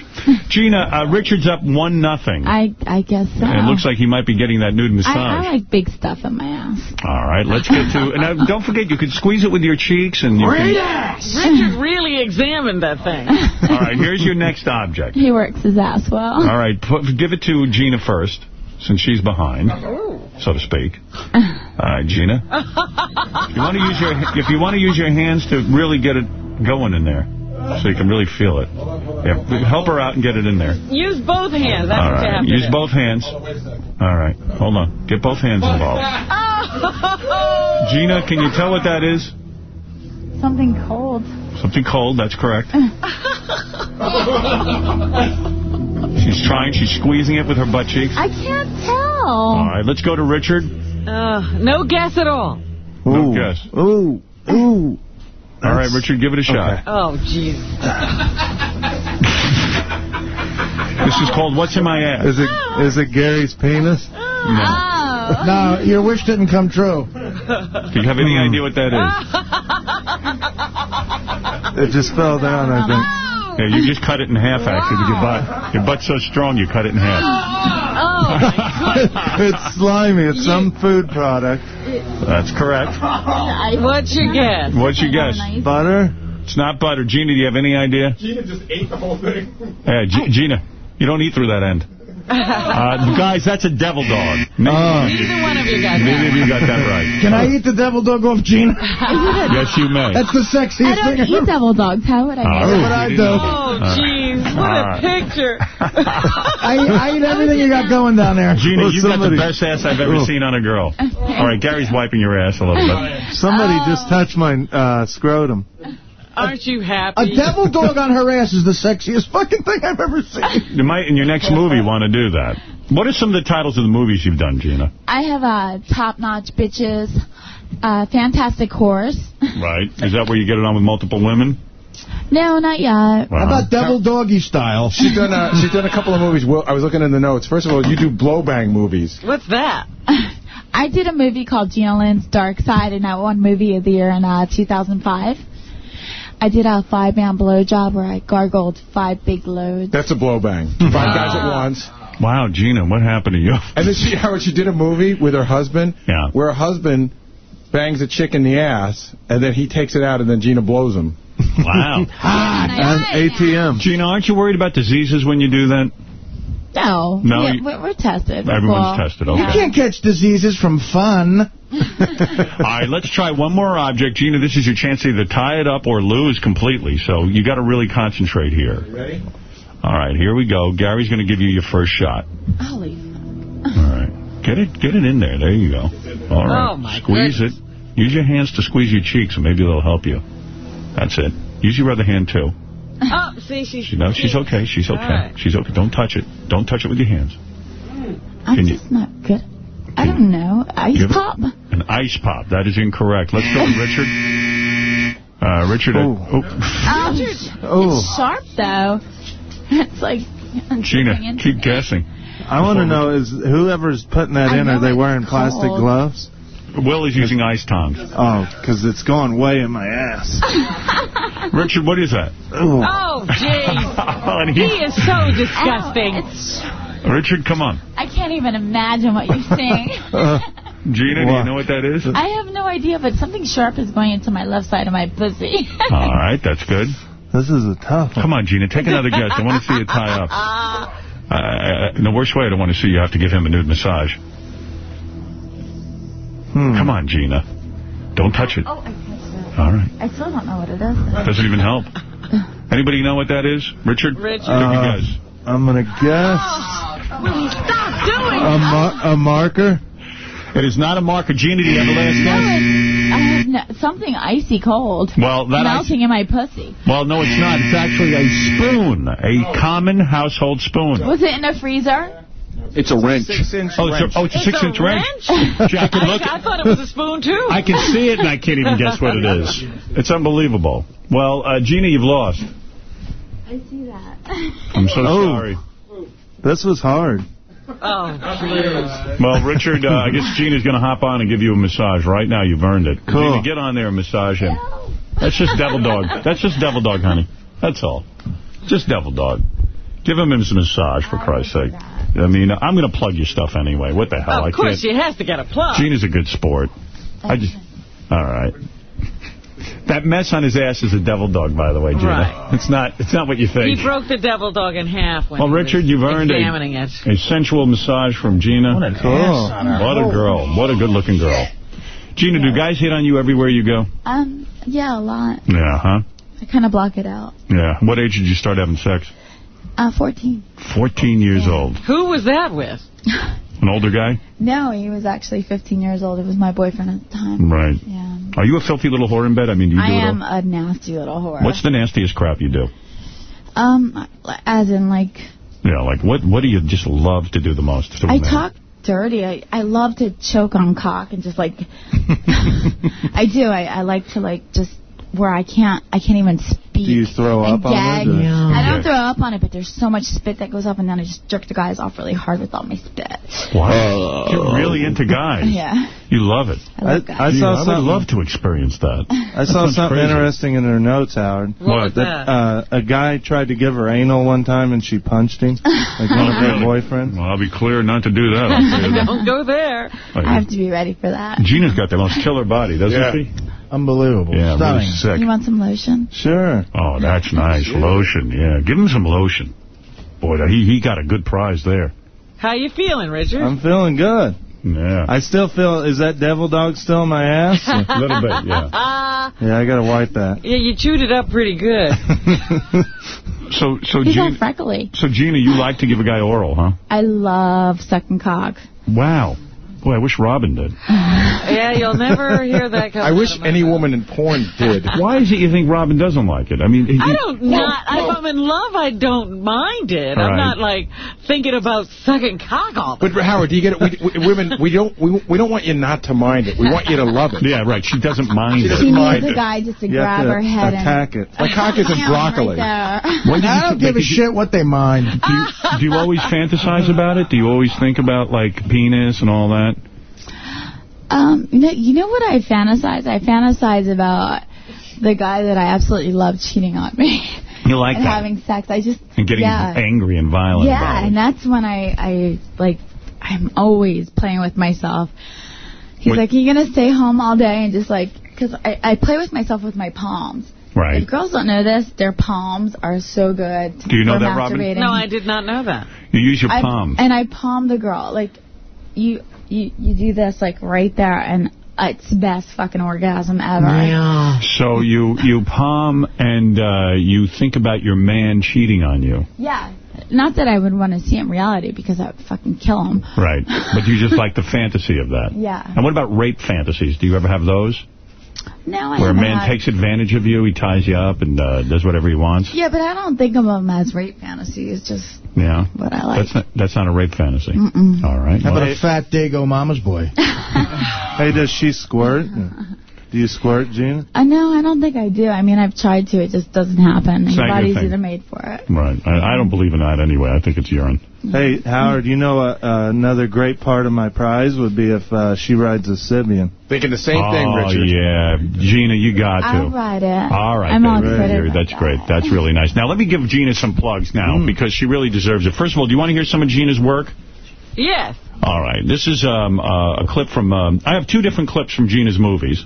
Gina, uh, Richard's up one nothing. I I guess so. And it looks like he might be getting that nude I, massage. I like big stuff in my ass. All right, let's get to... And don't forget, you could squeeze it with your cheeks. and you Great can, ass. Richard really examined that thing. All right, here's your next object. He works his ass well. All right, put, give it to Gina first, since she's behind, oh. so to speak. All right, Gina. If you want to use your if you want to use your hands to really get it going in there, so you can really feel it. Yeah, help her out and get it in there. Use both hands. That's All what you right, have to use do. both hands. All right, hold on. Get both hands involved. Oh. Gina, can you tell what that is? Something cold. Something cold, that's correct. She's trying, she's squeezing it with her butt cheeks. I can't tell. All right, let's go to Richard. Uh, no guess at all. No guess. Ooh, ooh. All right, Richard, give it a shot. Oh, jeez. This is called What's in My Ass. Is it is it Gary's penis? No. No, your wish didn't come true. Do you have any idea what that is? It just fell down, I think. Yeah, you just cut it in half, actually, with your butt. Your butt's so strong, you cut it in half. Oh, oh it's slimy. It's some food product. That's correct. What's your guess? What's your guess? Butter? It's not butter. Gina, do you have any idea? Gina just ate the whole thing. Yeah, G Gina, you don't eat through that end. Uh, guys, that's a devil dog. Neither, Neither one of you got neither of that. you got that right. Can I eat the devil dog off Gina? Yes, you may. That's the sexiest thing I sexiest don't thing eat ever. devil dogs. How would I Oh, know? That's what I do. Oh, jeez. What All a picture. I, I eat everything you got going down there. Gina, Oh, you got the best ass I've ever Oh. seen on a girl. All right, Gary's wiping your ass a little bit. Somebody just touched my uh, scrotum. Aren't you happy? A devil dog on her ass is the sexiest fucking thing I've ever seen. You might, in your next movie, want to do that. What are some of the titles of the movies you've done, Gina? I have uh, top-notch bitches, uh, fantastic horse. Right. Is that where you get it on with multiple women? No, not yet. Wow. How about devil doggy style? She's done a, she's done a couple of movies. Well, I was looking in the notes. First of all, you do blow bang movies. What's that? I did a movie called Gina Lynn's Dark Side, and I won Movie of the Year in uh, 2005. I did a five-man blowjob where I gargled five big loads. That's a blow bang. Five guys at once. Wow, Gina, what happened to you? And then she, Howard, she did a movie with her husband Yeah. where her husband bangs a chick in the ass, and then he takes it out, and then Gina blows him. Wow. Ah, and ATM. Gina, aren't you worried about diseases when you do that? No, No, yeah, we're, we're tested. Everyone's cool. tested, You can't catch diseases from fun. All right, let's try one more object. Gina, this is your chance to either tie it up or lose completely, so you got to really concentrate here. Ready? All right, here we go. Gary's going to give you your first shot. Holy All right. Get it get it in there. There you go. All right. Oh, my Squeeze goodness. it. Use your hands to squeeze your cheeks, and maybe they'll help you. That's it. Use your other hand, too. Oh, see, she's... She, no, she's okay. She's okay. All right. She's okay. Don't touch it. Don't touch it with your hands. I'm Can you- just not good. I don't know. Ice pop? An ice pop. That is incorrect. Let's go Richard. Uh, Richard. uh, Oh. oh. Oh. It's sharp, though. It's like... I'm Gina, keep guessing. I want to know, is whoever's putting that I in, are they it's wearing plastic gloves? Will is using ice tongs. Oh, because it's going way in my ass. Richard, what is that? Ooh. Oh, jeez. He he- is so disgusting. Ow, Richard, come on. I can't even imagine what you're saying. Uh, Gina, do you know what that is? I have no idea, but something sharp is going into my left side of my pussy. All right, that's good. this is a tough one. Come on, Gina, take another guess. I want to see you tie up. Uh, in the worst way, I don't want to see you have to give him a nude massage. Hmm. Come on, Gina. Don't touch it. oh, I touched it. All right. I still don't know what it is. Doesn't even help. Anybody know what that is? Richard? Richard. Uh, guess. I'm going to guess Will you stop doing a, mar a marker. It is not a marker. Gina, do you have a last No, guess? I have no, something icy cold. Well, that melting in my pussy. Well, no, it's not. It's actually a spoon, a common household spoon. Was it in a freezer? It's a wrench. Six-inch Oh, it's a, oh, it's a six-inch wrench. Gee, I can look. I, I thought it was a spoon, too. I can see it, and I can't even guess what it is. It's unbelievable. Well, uh, Gina, you've lost. I see that. I'm so Oh. sorry. This was hard. Oh. Well, Richard, uh, I guess Gina's going to hop on and give you a massage right now. You've earned it. Cool. Gina, get on there and massage him. That's just devil dog. That's just devil dog, honey. That's all. Just devil dog. Give him his massage, for Christ's sake. I mean, I'm going to plug your stuff anyway. What the hell? I Of course, can't. she has to get a plug. Gina's a good sport. I just... All right. That mess on his ass is a devil dog, by the way, Gina. Right. It's not It's not what you think. He broke the devil dog in half when Well, he Richard, was you've earned examining a, it. a sensual massage from Gina. What an ass on her. What a girl. What a good-looking girl. Gina, do guys hit on you everywhere you go? Um, yeah, a lot. Yeah, huh? I kind of block it out. Yeah. What age did you start having sex? Uh, 14. 14 years old. Who was that with? An older guy? No, he was actually 15 years old. It was my boyfriend at the time. Right. Yeah. Are you a filthy little whore in bed? I mean, do you do I it am all? a nasty little whore. What's the nastiest crap you do? Um, as in, like, Yeah, like, what What do you just love to do the most? I man? talk dirty. I, I love to choke on cock and just, like, I do. I, I like to, like, just where I can't, I can't even speak. Do you throw and up on it? or- I don't throw up on it, but there's so much spit that goes up, and then I just jerk the guys off really hard with all my spit. What? You're really into guys. Yeah. You love it. I love I, guys. I Gee, saw I would love to experience that. I saw Sounds something crazy. interesting in her notes, Howard. What That that? uh, a guy tried to give her anal one time and she punched him, like one of her boyfriends. Well, I'll be clear not to do that. I'll tell you that. Don't go there. I have to be ready for that. Gina's got the most killer body, doesn't Yeah. she? Unbelievable. Yeah, Stunning. really sick. You want some lotion? Sure. Oh, that's nice. Lotion, yeah. Give him some lotion. Boy, he he got a good prize there. How you feeling, Richard? I'm feeling good. Yeah. I still feel, is that devil dog still in my ass? A little bit, yeah. Ah, yeah, I gotta wipe that. yeah, you chewed it up pretty good. So, so He's all Gina, freckly. so Gina, you like to give a guy oral, huh? I love sucking cock. Wow. Boy, I wish Robin did. yeah, you'll never hear that I wish out of my any mouth. woman in porn did. Why is it you think Robin doesn't like it? I mean, he, I don't not. If I'm in love, I don't mind it. I'm not like thinking about sucking cock all the But Howard, do you get it? We, we, women, we don't we, we don't want you not to mind it. We want you to love it. Yeah, right. She doesn't mind She it. doesn't She mind needs a guy just to You grab to her head attack and... it. My cock is in broccoli. Right there. When did I you- don't give a you- shit what they mind. Do you, do you always fantasize about it? Do you always think about, like, penis and all that? Um, you know, you know what I fantasize? I fantasize about the guy that I absolutely love cheating on me You like and that? having sex. I just and getting yeah, angry and violent yeah, about it. and that's when I I like I'm always playing with myself. He's What- like, "You gonna stay home all day and just like?" Because I I play with myself with my palms. Right. If girls don't know this, their palms are so good. Do you know for that, Robin? No, I did not know that. You use your I- palm. And I palm the girl. Like, you you you do this, like, right there, and it's the best fucking orgasm ever. Yeah. So you you palm and uh, you think about your man cheating on you. Yeah. Not that I would want to see it in reality, because I would fucking kill him. Right. But you just like the fantasy of that. Yeah. And what about rape fantasies? Do you ever have those? No, I Where a man had- takes advantage of you, he ties you up and uh, does whatever he wants? Yeah, but I don't think of them as rape fantasies. It's just Yeah. what I like. That's not, that's not a rape fantasy. Mm-mm. All right. How about Well, a fat Dago mama's boy? Hey, does she squirt? Do you squirt, Gina? Uh, no, I don't think I do. I mean, I've tried to. It just doesn't happen. It's Your body's either made for it. Right. I, I don't believe in that anyway. I think it's urine. Hey, Howard, you know uh, uh, another great part of my prize would be if uh, she rides a Sybian. Thinking the same thing, oh, Richard. yeah. Gina, you got to. I'll ride it. All right, I'm all excited You're- That's great. That's really nice. Now, let me give Gina some plugs now, Mm. because she really deserves it. First of all, do you want to hear some of Gina's work? Yes. All right. This is um, uh, a clip from... Um, I have two different clips from Gina's movies.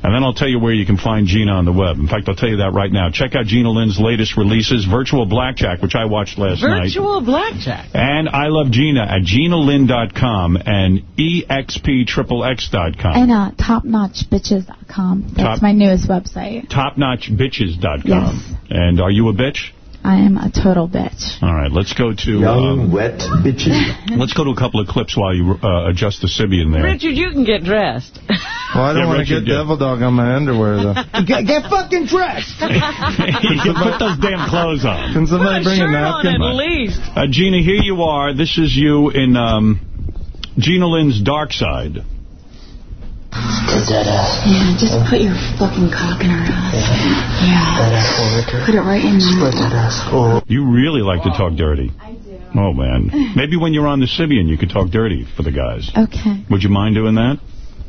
And then I'll tell you where you can find Gina on the web. In fact, I'll tell you that right now. Check out Gina Lynn's latest releases, Virtual Blackjack, which I watched last night. Virtual blackjack. And I Love Gina at GinaLynn.com and E EXPXXX.com. And uh, topnotchbitches.com. That's Top- my newest website. TopNotchBitches.com. Yes. And are you a bitch? I am a total bitch. All right, let's go to... Young, um, wet bitches. let's go to a couple of clips while you uh, adjust the Sybian there. Richard, you can get dressed. Well, I don't Yeah, want to get yeah. devil dog on my underwear, though. Get, get fucking dressed. Put those damn clothes on. Can somebody bring a napkin? at least. Uh, Gina, here you are. This is you in um, Gina Lynn's Dark Side. Yeah, just put your fucking cock in her ass. Yeah. Put it right in there. You really like to talk dirty. I do. Oh, man. Maybe when you're on the Sybian, you could talk dirty for the guys. Okay. Would you mind doing that?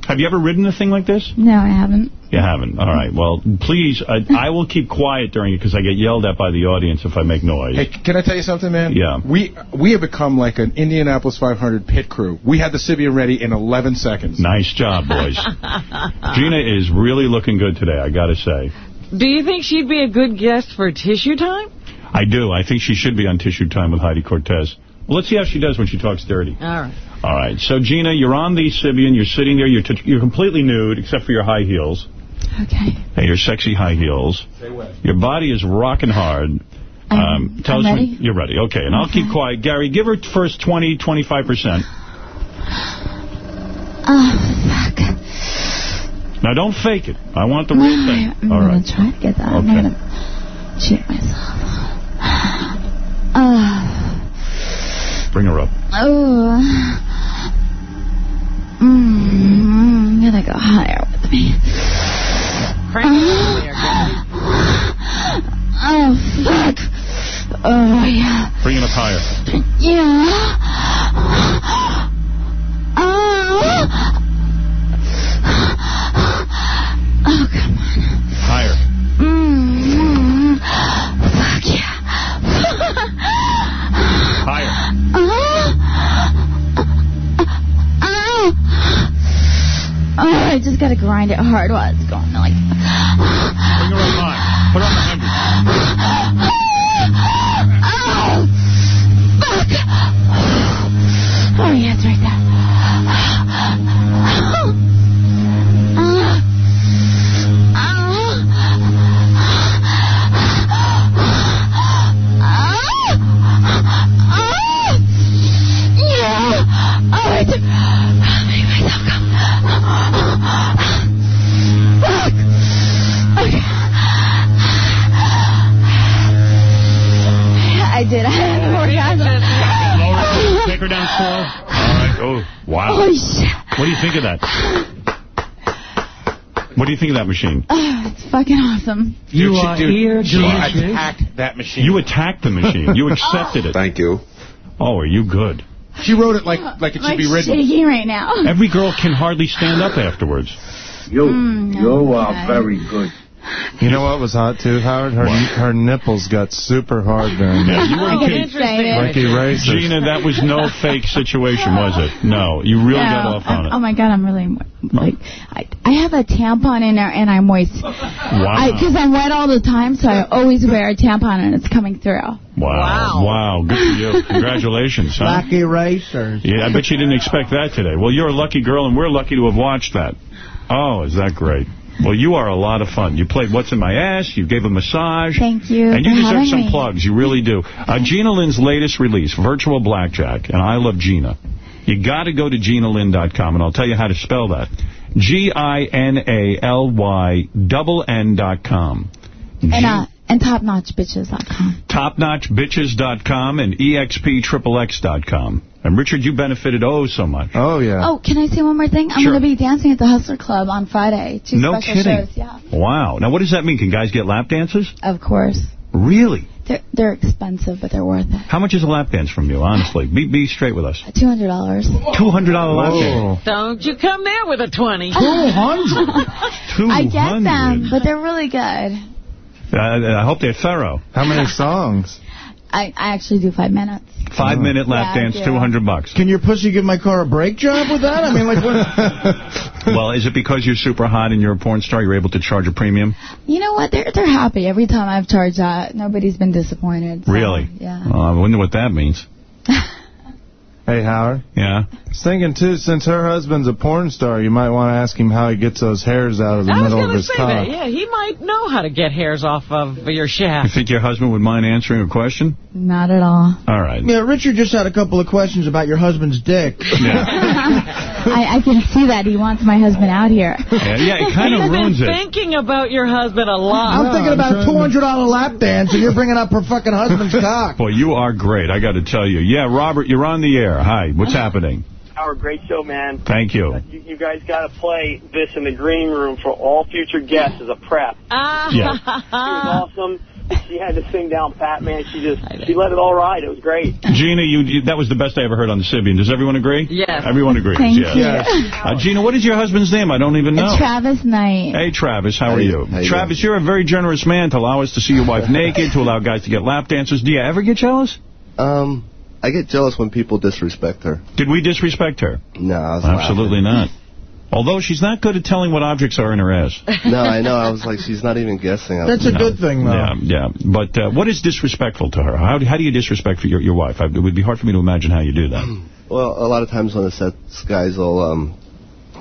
Have you ever ridden a thing like this? No, I haven't. You haven't. All right. Well, please, I, I will keep quiet during it because I get yelled at by the audience if I make noise. Hey, can I tell you something, man? Yeah. We we have become like an Indianapolis 500 pit crew. We had the Sybian ready in 11 seconds. Nice job, boys. Gina is really looking good today, I got to say. Do you think she'd be a good guest for tissue time? I do. I think she should be on Tissue Time with Heidi Cortez. Well, let's see how she does when she talks dirty. All right. All right. So, Gina, you're on the Sybian. You're sitting there. You're, t you're completely nude except for your high heels. Okay. Hey, your sexy high heels. Your body is rocking hard. Um, tell I'm us ready? When, you're ready. Okay, and I'll keep quiet. Gary, give her first 20, 25%. Oh, fuck. Now, don't fake it. I want the real thing. I'm All gonna try to get that. I'm gonna cheat myself. Oh. Bring her up. Oh. Mm, I'm gonna go higher with me. Oh, fuck. Oh, yeah. Bring it up higher. Yeah. Oh. Oh, come on. Higher. Mm, fuck yeah. Higher. Oh. Oh, I just gotta grind it hard while it's going like. Bring her high. Put her on the. Her down slow. All right. Oh, wow. Holy shit. What do you think of that? What do you think of that machine? Oh, it's fucking awesome. You are here, She attacked that machine. You attacked the machine. You accepted it. Thank you. Oh, are you good? She wrote it like like it should like be written. shaking right now. Every girl can hardly stand up afterwards. You, Mm, no, you are very good. You know what was hot, too, Howard? Her her nipples got super hard during Yeah, that. you weren't I get kidding. excited. Like erasers. Gina, that was no fake situation, was it? No, you really got off on I'm- Oh my god, I'm really like I, I have a tampon in there and I'm moist. Wow. Because I'm wet all the time, so I always wear a tampon and it's coming through. Wow. Wow. Good for you. Congratulations, huh? Black erasers. Yeah, I bet you didn't expect that today. Well, you're a lucky girl, and we're lucky to have watched that. Oh, is that great? Well, you are a lot of fun. You played What's in My Ass. You gave a massage. Thank you And you deserve some me. plugs. You really do. Uh, Gina Lynn's latest release, Virtual Blackjack, and I Love Gina. You got to go to GinaLynn.com, and I'll tell you how to spell that. G-I-N-A-L-Y double N dot com. And uh and topnotchbitches.com. TopNotchBitches.com and E EXPXXX.com. And Richard, you benefited oh so much. Oh, yeah. Oh, can I say one more thing? I'm Sure. going to be dancing at the Hustler Club on Friday. Two No special kidding. shows, yeah. Wow. Now, what does that mean? Can guys get lap dances? Of course. Really? They're they're expensive, but they're worth it. How much is a lap dance from you, honestly? Be, be straight with us. Two hundred dollars. $200 lap dance. Don't you come there with a 20 200 I get them, but they're really good. Uh, I hope they're thorough. How many songs? I, I actually do five minutes. Five minute lap Yeah, dance, do. 200 bucks. Can your pussy give my car a brake job with that? I mean, like, what? Well, is it because you're super hot and you're a porn star, you're able to charge a premium? You know what? They're they're happy every time I've charged that. Nobody's been disappointed. so, Really? Yeah. I wonder what that means. Hey, Howard. Yeah. I was thinking, too, since her husband's a porn star, you might want to ask him how he gets those hairs out of the I was middle of going to his say cock. that. Yeah, he might know how to get hairs off of your shaft. You think your husband would mind answering a question? Not at all. All right. Yeah, Richard just had a couple of questions about your husband's dick. I, I can see that he wants my husband out here. Yeah, yeah it kind of He's ruins been it. thinking about your husband a lot. I'm thinking oh, about a $200 lap dance, and you're bringing up her fucking husband's cock. Boy, you are great. I got to tell you. Yeah, Robert, you're on the air. Hi, what's happening? Howard, great show, man. Thank you. You, you guys got to play this in the green room for all future guests as a prep. Ah. Yeah. She was awesome. She had to sing down Pat, man. She just, she let it all ride. It was great. Gina, you, you that was the best I ever heard on the Sybian. Does everyone agree? Yes. Everyone agrees. Thank yes. you. Yes. Uh, Gina, what is your husband's name? I don't even know. Travis Knight. Hey, Travis, how are Hey, you? how you Travis, you're a very generous man to allow us to see your wife naked, to allow guys to get lap dances. Do you ever get jealous? Um, I get jealous when people disrespect her. Did we disrespect her? No, I was Absolutely not. Although she's not good at telling what objects are in her ass. No, I know. I was like, she's not even guessing. That's a like, good thing, though. Yeah, yeah. But uh, what is disrespectful to her? How, how do you disrespect your, your wife? I, it would be hard for me to imagine how you do that. Well, a lot of times on the sets, guys will um,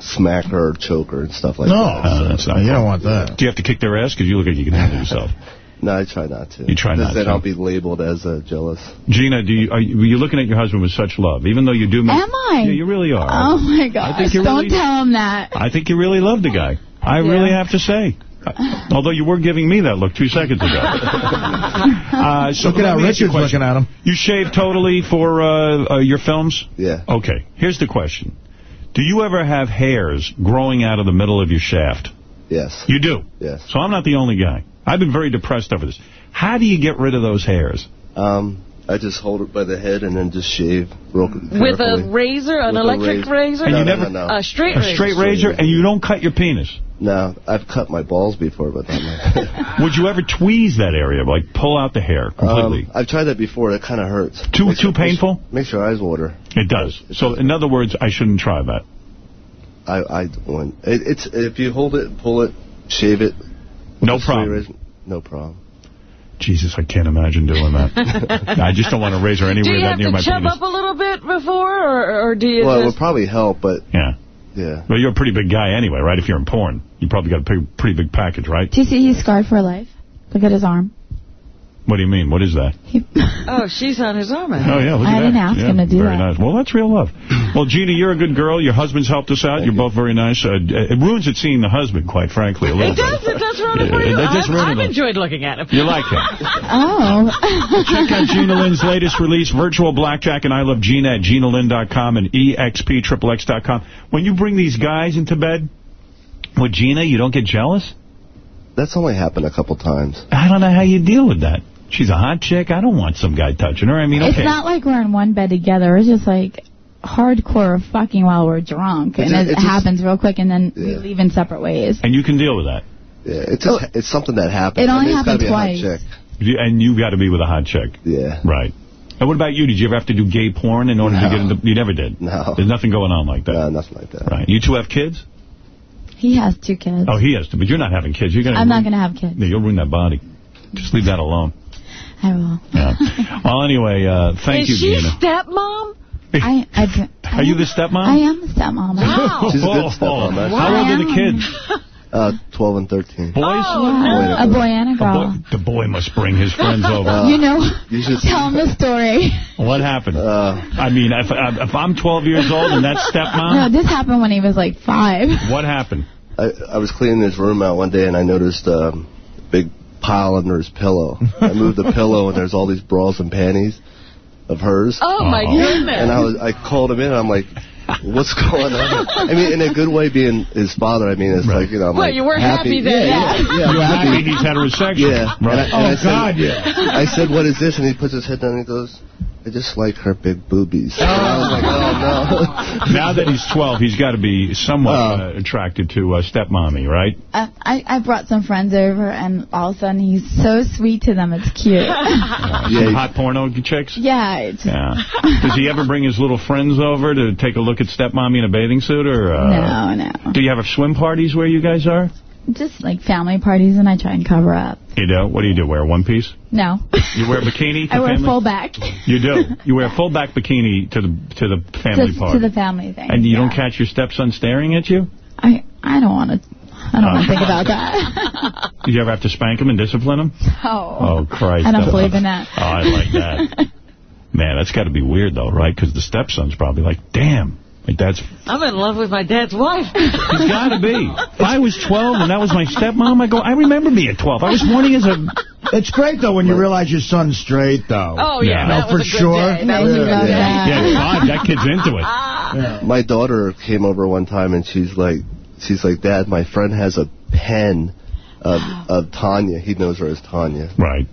smack her or choke her and stuff like No. that. Uh, that's not You cool. don't want that. Do you have to kick their ass? Because you look like you can handle yourself. No, I try not to. You try Because not then to. I'll be labeled as uh, jealous. Gina, do you, are you, you're looking at your husband with such love, even though you do... Make, Am I? Yeah, you really are. Oh, my I gosh. think you Don't really- tell him that. I think you really love the guy. I Yeah. really have to say. Although you were giving me that look two seconds ago. uh, so Look at let how you Richard's looking at him. You shave totally for uh, uh, your films? Yeah. Okay, here's the question. Do you ever have hairs growing out of the middle of your shaft? Yes. You do? Yes. So I'm not the only guy. I've been very depressed over this. How do you get rid of those hairs? Um, I just hold it by the head and then just shave real With a razor, an With electric razor. razor? And No, you no, never no, no. A straight razor. a razor. straight razor, and you don't cut your penis. No, I've cut my balls before, but not my Would you ever tweeze that area, like pull out the hair completely? Um, I've tried that before. It kind of hurts. Too Makes too your- painful? Makes your eyes water. It does. So, in other words, I shouldn't try that. I I when it, it's if you hold it, pull it, shave it. No with a straight problem. razor, No problem. Jesus, I can't imagine doing that. I just don't want to raise her anywhere that near my penis. Do you that have near to my chub up a little bit before, or, or do you well, it would probably help, but Yeah. yeah. Well, you're a pretty big guy anyway, right? If you're in porn, you probably got a pretty, pretty big package, right? Do you see he's scarred for life? Look at his arm. What do you mean? What is that? Oh, she's on his arm. Oh, yeah, look at I that. didn't ask yeah, him to do very that. nice. Well, that's real love. Well, Gina, you're a good girl. Your husband's helped us out. you're both very nice. Uh, it ruins it seeing the husband, quite frankly, a little It does. bit. It does run it for you. it does I've, I've enjoyed looking at him. You like him. Oh. Check out Gina Lynn's latest release, Virtual Blackjack, and I Love Gina at GinaLynn.com and EXPXXX.com. When you bring these guys into bed with Gina, you don't get jealous? That's only happened a couple times. I don't know how you deal with that. She's a hot chick. I don't want some guy touching her. I mean, It's not like we're in one bed together. It's just like hardcore fucking while we're drunk. It's and just- it it's just- happens real quick, and then we leave in separate ways. And you can deal with that. Yeah, it's just, it's something that happens. It only I mean, happened hot twice. chick. You- And you got to be with a hot chick. Yeah. Right. And what about you? Did you ever have to do gay porn in order to No. get into... You never did? No. There's nothing going on like that? No, nothing like that. Right. You two have kids? He has two kids. Oh, he has two. but you're not having kids. You're gonna I'm not going to have kids. Yeah, you'll ruin that body. Just leave that alone. I will. Yeah. well, anyway, uh, thank Is you, Is she stepmom? I, I, Are you the stepmom? I am the stepmom. Wow. She's a good stepmom, man. How old are the kids? Uh, 12 and 13. Boys? Oh, a boy and a The girl. boy, the boy must bring his friends over. Uh, you know, You should tell him the story. what happened? Uh, I mean, if, if I'm 12 years old and that's stepmom? No, this happened when he was like five. what happened? I, I was cleaning his room out one day and I noticed um, a big pile under his pillow. I moved the pillow and there's all these bras and panties of hers. Oh, my Uh-oh. goodness. And I was I called him in and I'm like, what's going on? I mean, in a good way, being his father. I mean, it's like you know. I'm Well, like, you were happy then. Yeah, yeah, yeah, You're I'm happy he's heterosexual. Yeah. Right. I, and oh, I Oh, said, God, yeah. I said, what is this? And he puts his head down and he goes, I just like her big boobies. And I was like, oh, no. now that he's 12, he's got to be somewhat Oh. uh, attracted to uh, stepmommy, right? Uh, I, I brought some friends over, and all of a sudden he's so sweet to them. It's cute. Uh, Yeah, hot porno chicks? yeah, it's, Yeah. Does he ever bring his little friends over to take a look at stepmommy in a bathing suit? or? Uh, no, no. Do you have swim parties where you guys are? Just like family parties, and I try and cover up. You do? What do you do, wear one piece? No. You wear a bikini to I wear family? full back. You do? You wear a full back bikini to the to the family Just party? to the family thing. and you yeah. don't catch your stepson staring at you? I I don't want to. I don't want Oh. Uh. to think about that. Did you ever have to spank him and discipline him? oh. Oh, Christ. I don't That- believe in that. Oh, I like that. Man, that's got to be weird, though, right? Because the stepson's probably like, damn, My dad's... I'm in love with my dad's wife. He's got to be. If I was 12 and that was my stepmom, I go, I remember me at 12. I was horny as a... It's great, though, when you realize your son's straight, though. Oh, yeah, You know, that for was a good sure. day. That was a good. Yeah, God, that kid's into it. Ah. My daughter came over one time and she's like, she's like, Dad, my friend has a pen of of Tanya. He knows her as Tanya. Right.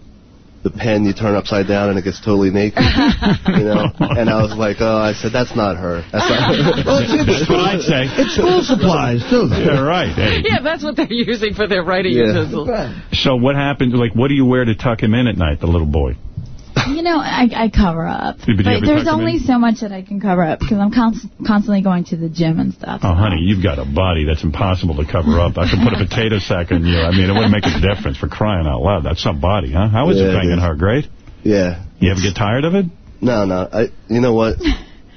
The pen you turn upside down and it gets totally naked. you know. And I was like, oh, I said that's not her. That's not her. Well, it's- That's what I'd say. It's school supplies, too. Yeah, right. Hey. Yeah, that's what they're using for their writing Yeah. utensils. So what happened? Like, what do you wear to tuck him in at night, the little boy? You know, I, I cover up. But But there's only in? so much that I can cover up because I'm const constantly going to the gym and stuff. Oh, honey, you've got a body that's impossible to cover up. I could put a potato sack on you. I mean, it wouldn't make a difference for crying out loud. That's some body, huh? How is Yeah, it it banging her? Great? Yeah. You ever get tired of it? No, no. I. You know what?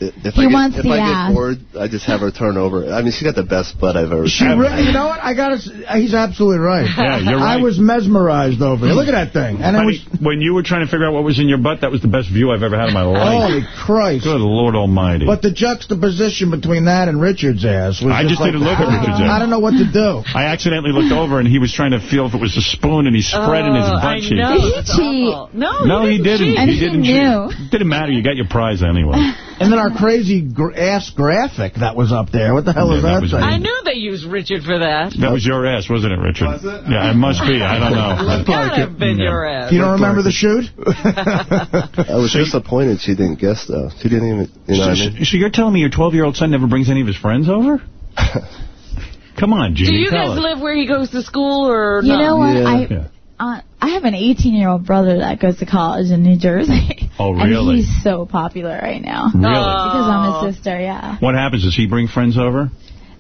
If He I get, wants if the I ass. get bored, I just have her turn over. I mean, she got the best butt I've ever She seen. re- you know what? I got. He's absolutely right. Yeah, you're right. I was mesmerized over it. Look at that thing. And it Honey, was. when you were trying to figure out what was in your butt, that was the best view I've ever had in my life. Holy Christ. Good Lord Almighty. But the juxtaposition between that and Richard's ass was I just like, didn't look at Richard's ass. I don't know what to do. I accidentally looked over, and he was trying to feel if it was a spoon, and he spread in his Oh, butt I cheek. know. Did he cheat? No, No, he didn't. cheat. And he he didn't knew. cheat. Didn't matter. You got your prize anyway. And then our crazy gr ass graphic that was up there. What the hell Yeah, is that that, was thing? I knew they used Richard for that. That was your ass, wasn't it, Richard? Was it? Yeah, it must be. I don't know. Gotta have been Yeah. your ass. You don't remember the shoot? I was disappointed she didn't guess though. She didn't even. You know so, what I mean? so you're telling me your 12-year-old son never brings any of his friends over? Come on, Do you guys us. live where he goes to school or You no? know what? Yeah. I Yeah. Uh, I have an 18-year-old brother that goes to college in New Jersey. Oh, And really? he's so popular right now. Really? Because I'm his sister, yeah. What happens? Does he bring friends over?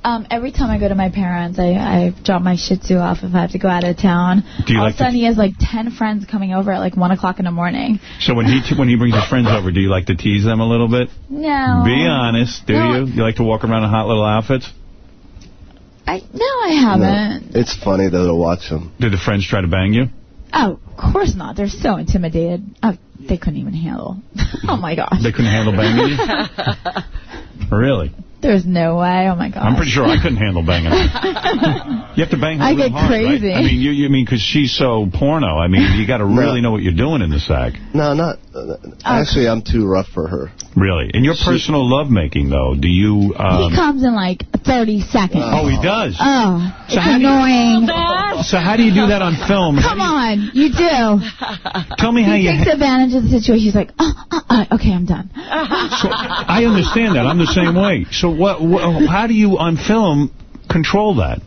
Um, every time I go to my parents, I, I drop my Shih Tzu off if I have to go out of town. Do you All like of a sudden, he has like 10 friends coming over at like 1 o'clock in the morning. So when he when he brings his friends over, do you like to tease them a little bit? No. Be honest, do No. you? You like to walk around in hot little outfits? I, no, I haven't. No. It's funny though to watch them. Did the friends try to bang you? Oh, of course not. They're so intimidated. Oh, they couldn't even handle. oh, my gosh. They couldn't handle banging you? Really? There's no way. Oh, my God. I'm pretty sure I couldn't handle banging her. You have to bang her I real get hard, right? crazy. I mean, you, you mean because she's so porno. I mean, you got to really know what you're doing in the sack. No, not. Uh, actually, I'm too rough for her. Really. In your personal lovemaking, though, do you... Um, he comes in like 30 seconds. oh, he does? Oh, it's So how do you- annoying. So how do you do that on film? Come on, you do. Tell me how he you... takes advantage of the situation. He's like, oh, uh, uh, okay, I'm done. So, I understand that. I'm the same way. So what? what how do you, on film, control that?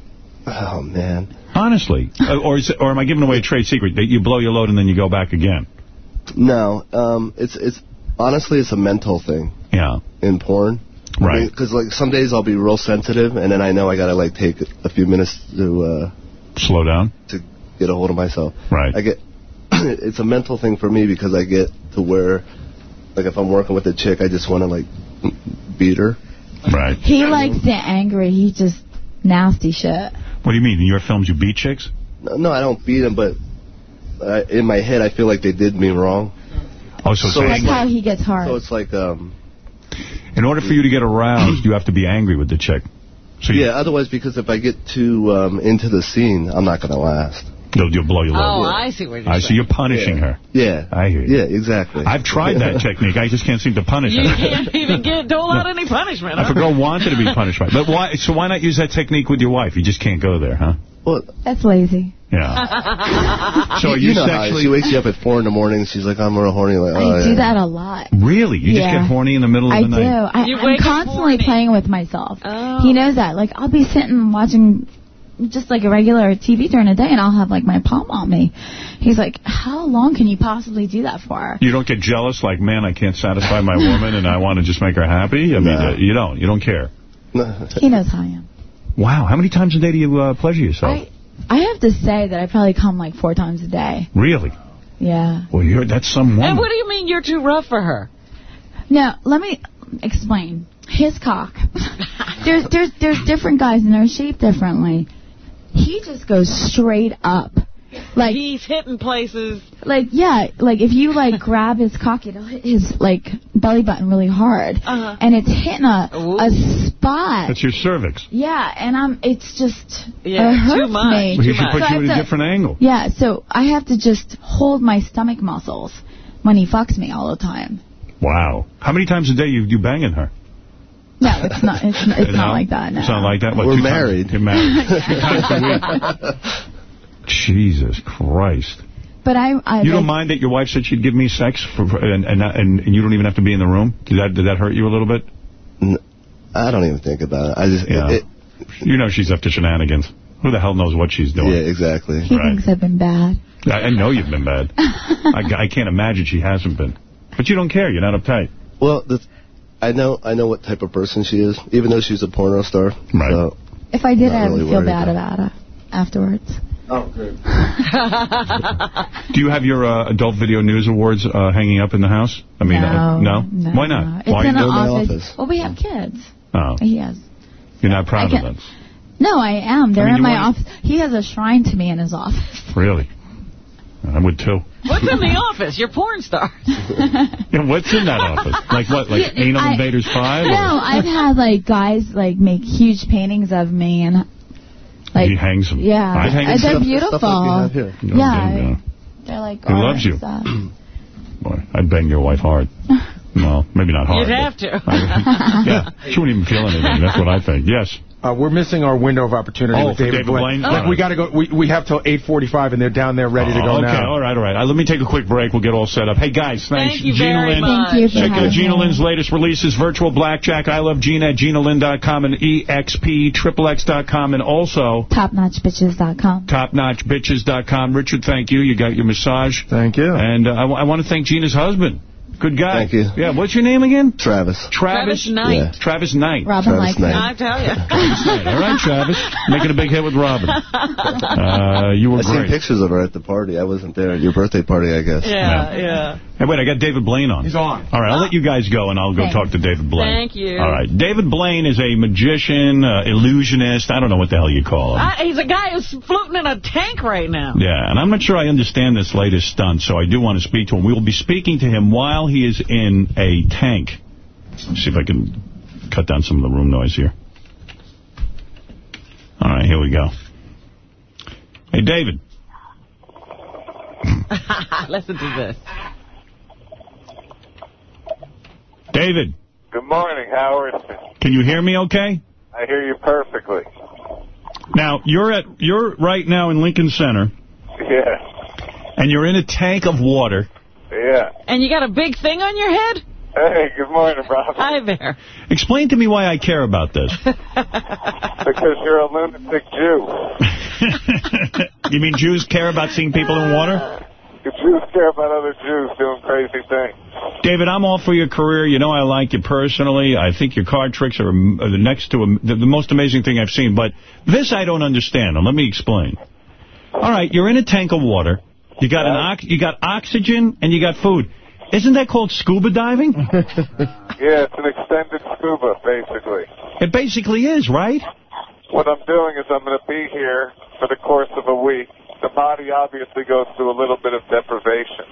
Oh man. Honestly, Uh, or is or am I giving away a trade secret that you blow your load and then you go back again? No, um, it's it's honestly it's a mental thing. Yeah. In porn. Right. Because like some days I'll be real sensitive, and then I know I gotta like take a few minutes to uh, slow down to get a hold of myself. Right. I get it's a mental thing for me because I get to where like if I'm working with a chick, I just want to like beat her. Right. He likes the angry. He just nasty shit. What do you mean? In your films, you beat chicks? No, no I don't beat them, but uh, in my head I feel like they did me wrong. Oh, so, So That's how he gets hard. So it's like um In order for you to get aroused, you have to be angry with the chick. So yeah. Otherwise, because if I get too um, into the scene, I'm not gonna last. You'll, you'll blow your Oh, load. I see what you're I saying. see. You're punishing Yeah. her. Yeah. I hear you. Yeah, exactly. I've tried that technique. I just can't seem to punish You her. can't even get dole out any punishment. If a girl wanted to be punished by but why? So why not use that technique with your wife? You just can't go there, huh? Well, That's lazy. Yeah. So are you, you know how sexually? she wakes you up at four in the morning. and She's like, I'm real horny. Like, oh, I yeah. do that a lot. Really? You just Yeah. get horny in the middle of I the do. night? I, You I'm constantly playing with myself. Oh. He knows that. Like, I'll be sitting watching just like a regular TV during the day, and I'll have like my palm on me. He's like, how long can you possibly do that for? You don't get jealous, like, man, I can't satisfy my woman, and I want to just make her happy. I mean, No. uh, you don't. You don't care. He knows how I am. Wow. How many times a day do you uh, pleasure yourself? I I have to say that I probably come like four times a day. Really? Yeah. Well, you're that's some And what do you mean you're too rough for her? Now, let me explain. His cock. there's there's there's different guys and they're shaped differently. He just goes straight up. Like he's hitting places. Like yeah, like if you like grab his cock, it'll hit his like belly button really hard, Uh-huh. and it's hitting a a spot. That's your cervix. Yeah, and I'm. It's just Yeah, it hurts too much, me. Well, he should So put I you at a different angle. Yeah, so I have to just hold my stomach muscles when he fucks me all the time. Wow. How many times a day you you banging her? No, it's not. It's, it's No? not like that. No. It's not like that? What, We're two times- married. You're married. Two times a week? Jesus Christ. But I. I You don't like, mind that your wife said she'd give me sex for, for- and, and and and you don't even have to be in the room? Did that did that hurt you a little bit? I don't even think about it. I just, Yeah. it, You know she's up to shenanigans. Who the hell knows what she's doing? yeah, exactly. He thinks I've been bad. I, I know you've been bad. I, I can't imagine she hasn't been. But you don't care. You're not uptight. Well, the, I know, I know what type of person she is, even though she's a porno star. Right. So, If I did, I would really feel bad about it afterwards. Oh, good. Do you have your uh, Adult Video News Awards uh, hanging up in the house? I mean, uh, No, no? no, Why not? It's Why in you an doing office. Well, we have kids. Oh, He has. you're not proud of can't- them? No, I am. They're I mean, in my office. He has a shrine to me in his office. Really? I would too. What's in the office? You're porn stars. Yeah, what's in that office? Like what? Like Yeah, Anal I- Invaders 5? No, I've had like guys like make huge paintings of me and like he hangs them. yeah, I'd hang Uh, them they're too. beautiful. No, yeah, no, no. they're like He art loves you. Boy, I'd bang your wife hard. Well, maybe not hard. You'd have to. yeah, she wouldn't even feel anything. That's what I think. Yes. Uh, we're missing our window of opportunity Oh, with David, David Blaine? Like, Oh. we got to go. We, we have till 8:45, and they're down there ready to go Oh, okay, now. all right, all right. Uh, let me take a quick break. We'll get all set up. Hey, guys, thanks. Thank you Gina very Lynn. much. Thank you for Check out having Gina me. Lynn's latest releases, Virtual Blackjack, I Love Gina at GinaLynn.com and E EXP, and also Topnotchbitches.com. TopNotchBitches.com. Richard, thank you. You got your massage. Thank you. And uh, I, want to thank Gina's husband. Good guy. Thank you. Yeah, what's your name again? Travis. Travis? Travis Knight. Yeah. Travis Knight. Robin Travis likes it. Knight. I tell you. All right, Travis. Making a big hit with Robin. Uh, you were I seen pictures of her at the party. I wasn't there at your birthday party, I guess. Yeah, yeah. Hey, wait, I got David Blaine on. He's on. All right, I'll let you guys go, and I'll go Thanks. talk to David Blaine. Thank you. All right. David Blaine is a magician, uh, illusionist. I don't know what the hell you call him. I, he's a guy who's floating in a tank right now. Yeah, and I'm not sure I understand this latest stunt, so I do want to speak to him. We will be speaking to him while he is in a tank. Let's see if I can cut down some of the room noise here. All right, here we go. Hey, David. Listen to this. David, Good morning, Howard. can you hear me okay? I hear you perfectly. Now, you're at you're right now in Lincoln Center, Yeah, and you're in a tank of water. Yeah. And you got a big thing on your head? Hey, good morning, Rob. Hi there. Explain to me why I care about this. Because you're a lunatic Jew. you mean Jews care about seeing people in water? The Jews care about other Jews doing crazy things. David, I'm all for your career. You know I like you personally. I think your card tricks are, are the next to a, the, the most amazing thing I've seen. But this I don't understand. Now, let me explain. All right, you're in a tank of water. You got an ox you got oxygen and you got food. Isn't that called scuba diving? Yeah, it's an extended scuba, basically. it basically is, right? What I'm doing is I'm going to be here for the course of a week. The body obviously goes through a little bit of deprivation.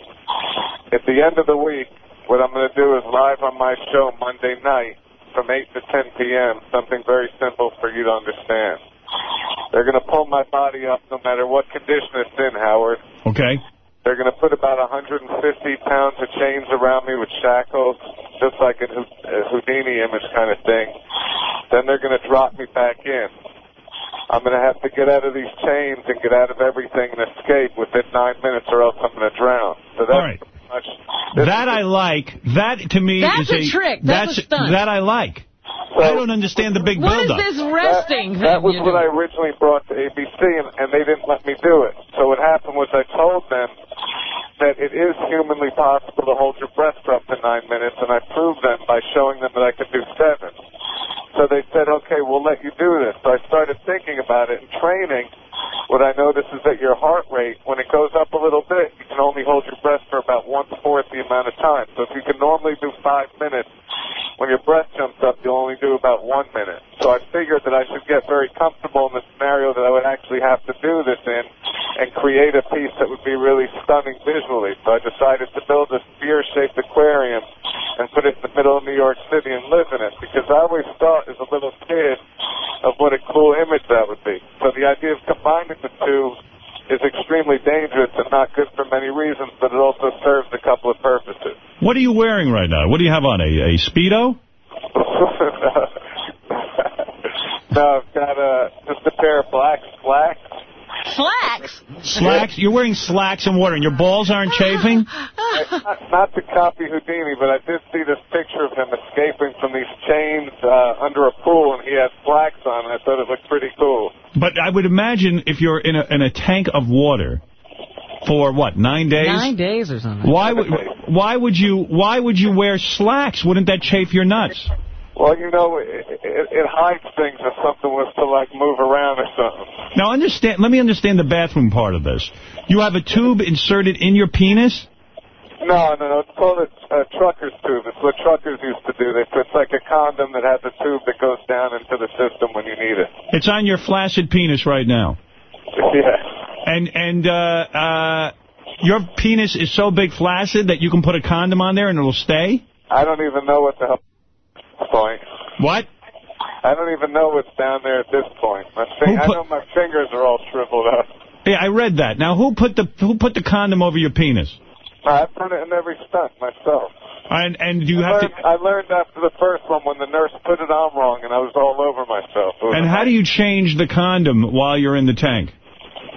At the end of the week, what I'm going to do is live on my show Monday night from 8 to 10 p.m., something very simple for you to understand. They're going to pull my body up no matter what condition it's in, Howard. Okay. They're going to put about 150 pounds of chains around me with shackles, just like a Houdini image kind of thing. Then they're going to drop me back in. I'm going to have to get out of these chains and get out of everything and escape within nine minutes, or else I'm going to drown. So that's All right. pretty much. That I like. That, to me, That's is a trick. That's a stunt. That I like. I don't understand the big buildup. What is buildup. this resting thing That was what? I originally brought to ABC, and, and they didn't let me do it. So what happened was I told them that it is humanly possible to hold your breath for up to nine minutes, and I proved them by showing them that I could do seven. So they said, okay, we'll let you do this. So I started thinking about it and training. What I noticed is that your heart rate, when it goes up a little bit, you can only hold your breath for about one-fourth the amount of time. So if you can normally do five minutes, when your breath jumps up, you'll only do about one minute. So I figured that I should get very comfortable in the scenario that I would actually have to do this in and create a piece that would be really stunning visually. So I decided to build a sphere-shaped aquarium and put it in the middle of New York City and live in it because I always thought as a little kid of what a cool image that would be. So the idea of combining the two is extremely dangerous and not good for many reasons, but it also serves a couple of purposes. What are you wearing right now? What do you have on, a, a Speedo? no, I've got uh, just a pair of black slacks. Slacks? Slacks? You're wearing slacks and water, and your balls aren't chafing? not, not to copy Houdini, but I did see this picture of him escaping from these chains uh, under a pool, and he had slacks on. I thought it looked pretty cool. But I would imagine if you're in a, in a tank of water for, what, nine days? Nine days or something. Why would why would you why would you wear slacks? Wouldn't that chafe your nuts? Well, you know, it, it, it hides things if something was to, like, move around or something. Now understand. Let me understand the bathroom part of this. You have a tube inserted in your penis. No, no, no. It's called a, a trucker's tube. It's what truckers used to do. They, it's like a condom that has a tube that goes down into the system when you need it. It's on your flaccid penis right now. Yeah. And and uh, uh, your penis is so big flaccid that you can put a condom on there and it'll stay. I don't even know what the hell point. What? I don't even know what's down there at this point. My I know my fingers are all shriveled up. Yeah, I read that. Now, who put the who put the condom over your penis? I've done it in every stunt myself. And and do you I have learned, to? I learned after the first one when the nurse put it on wrong and I was all over myself. And how do you change the condom while you're in the tank?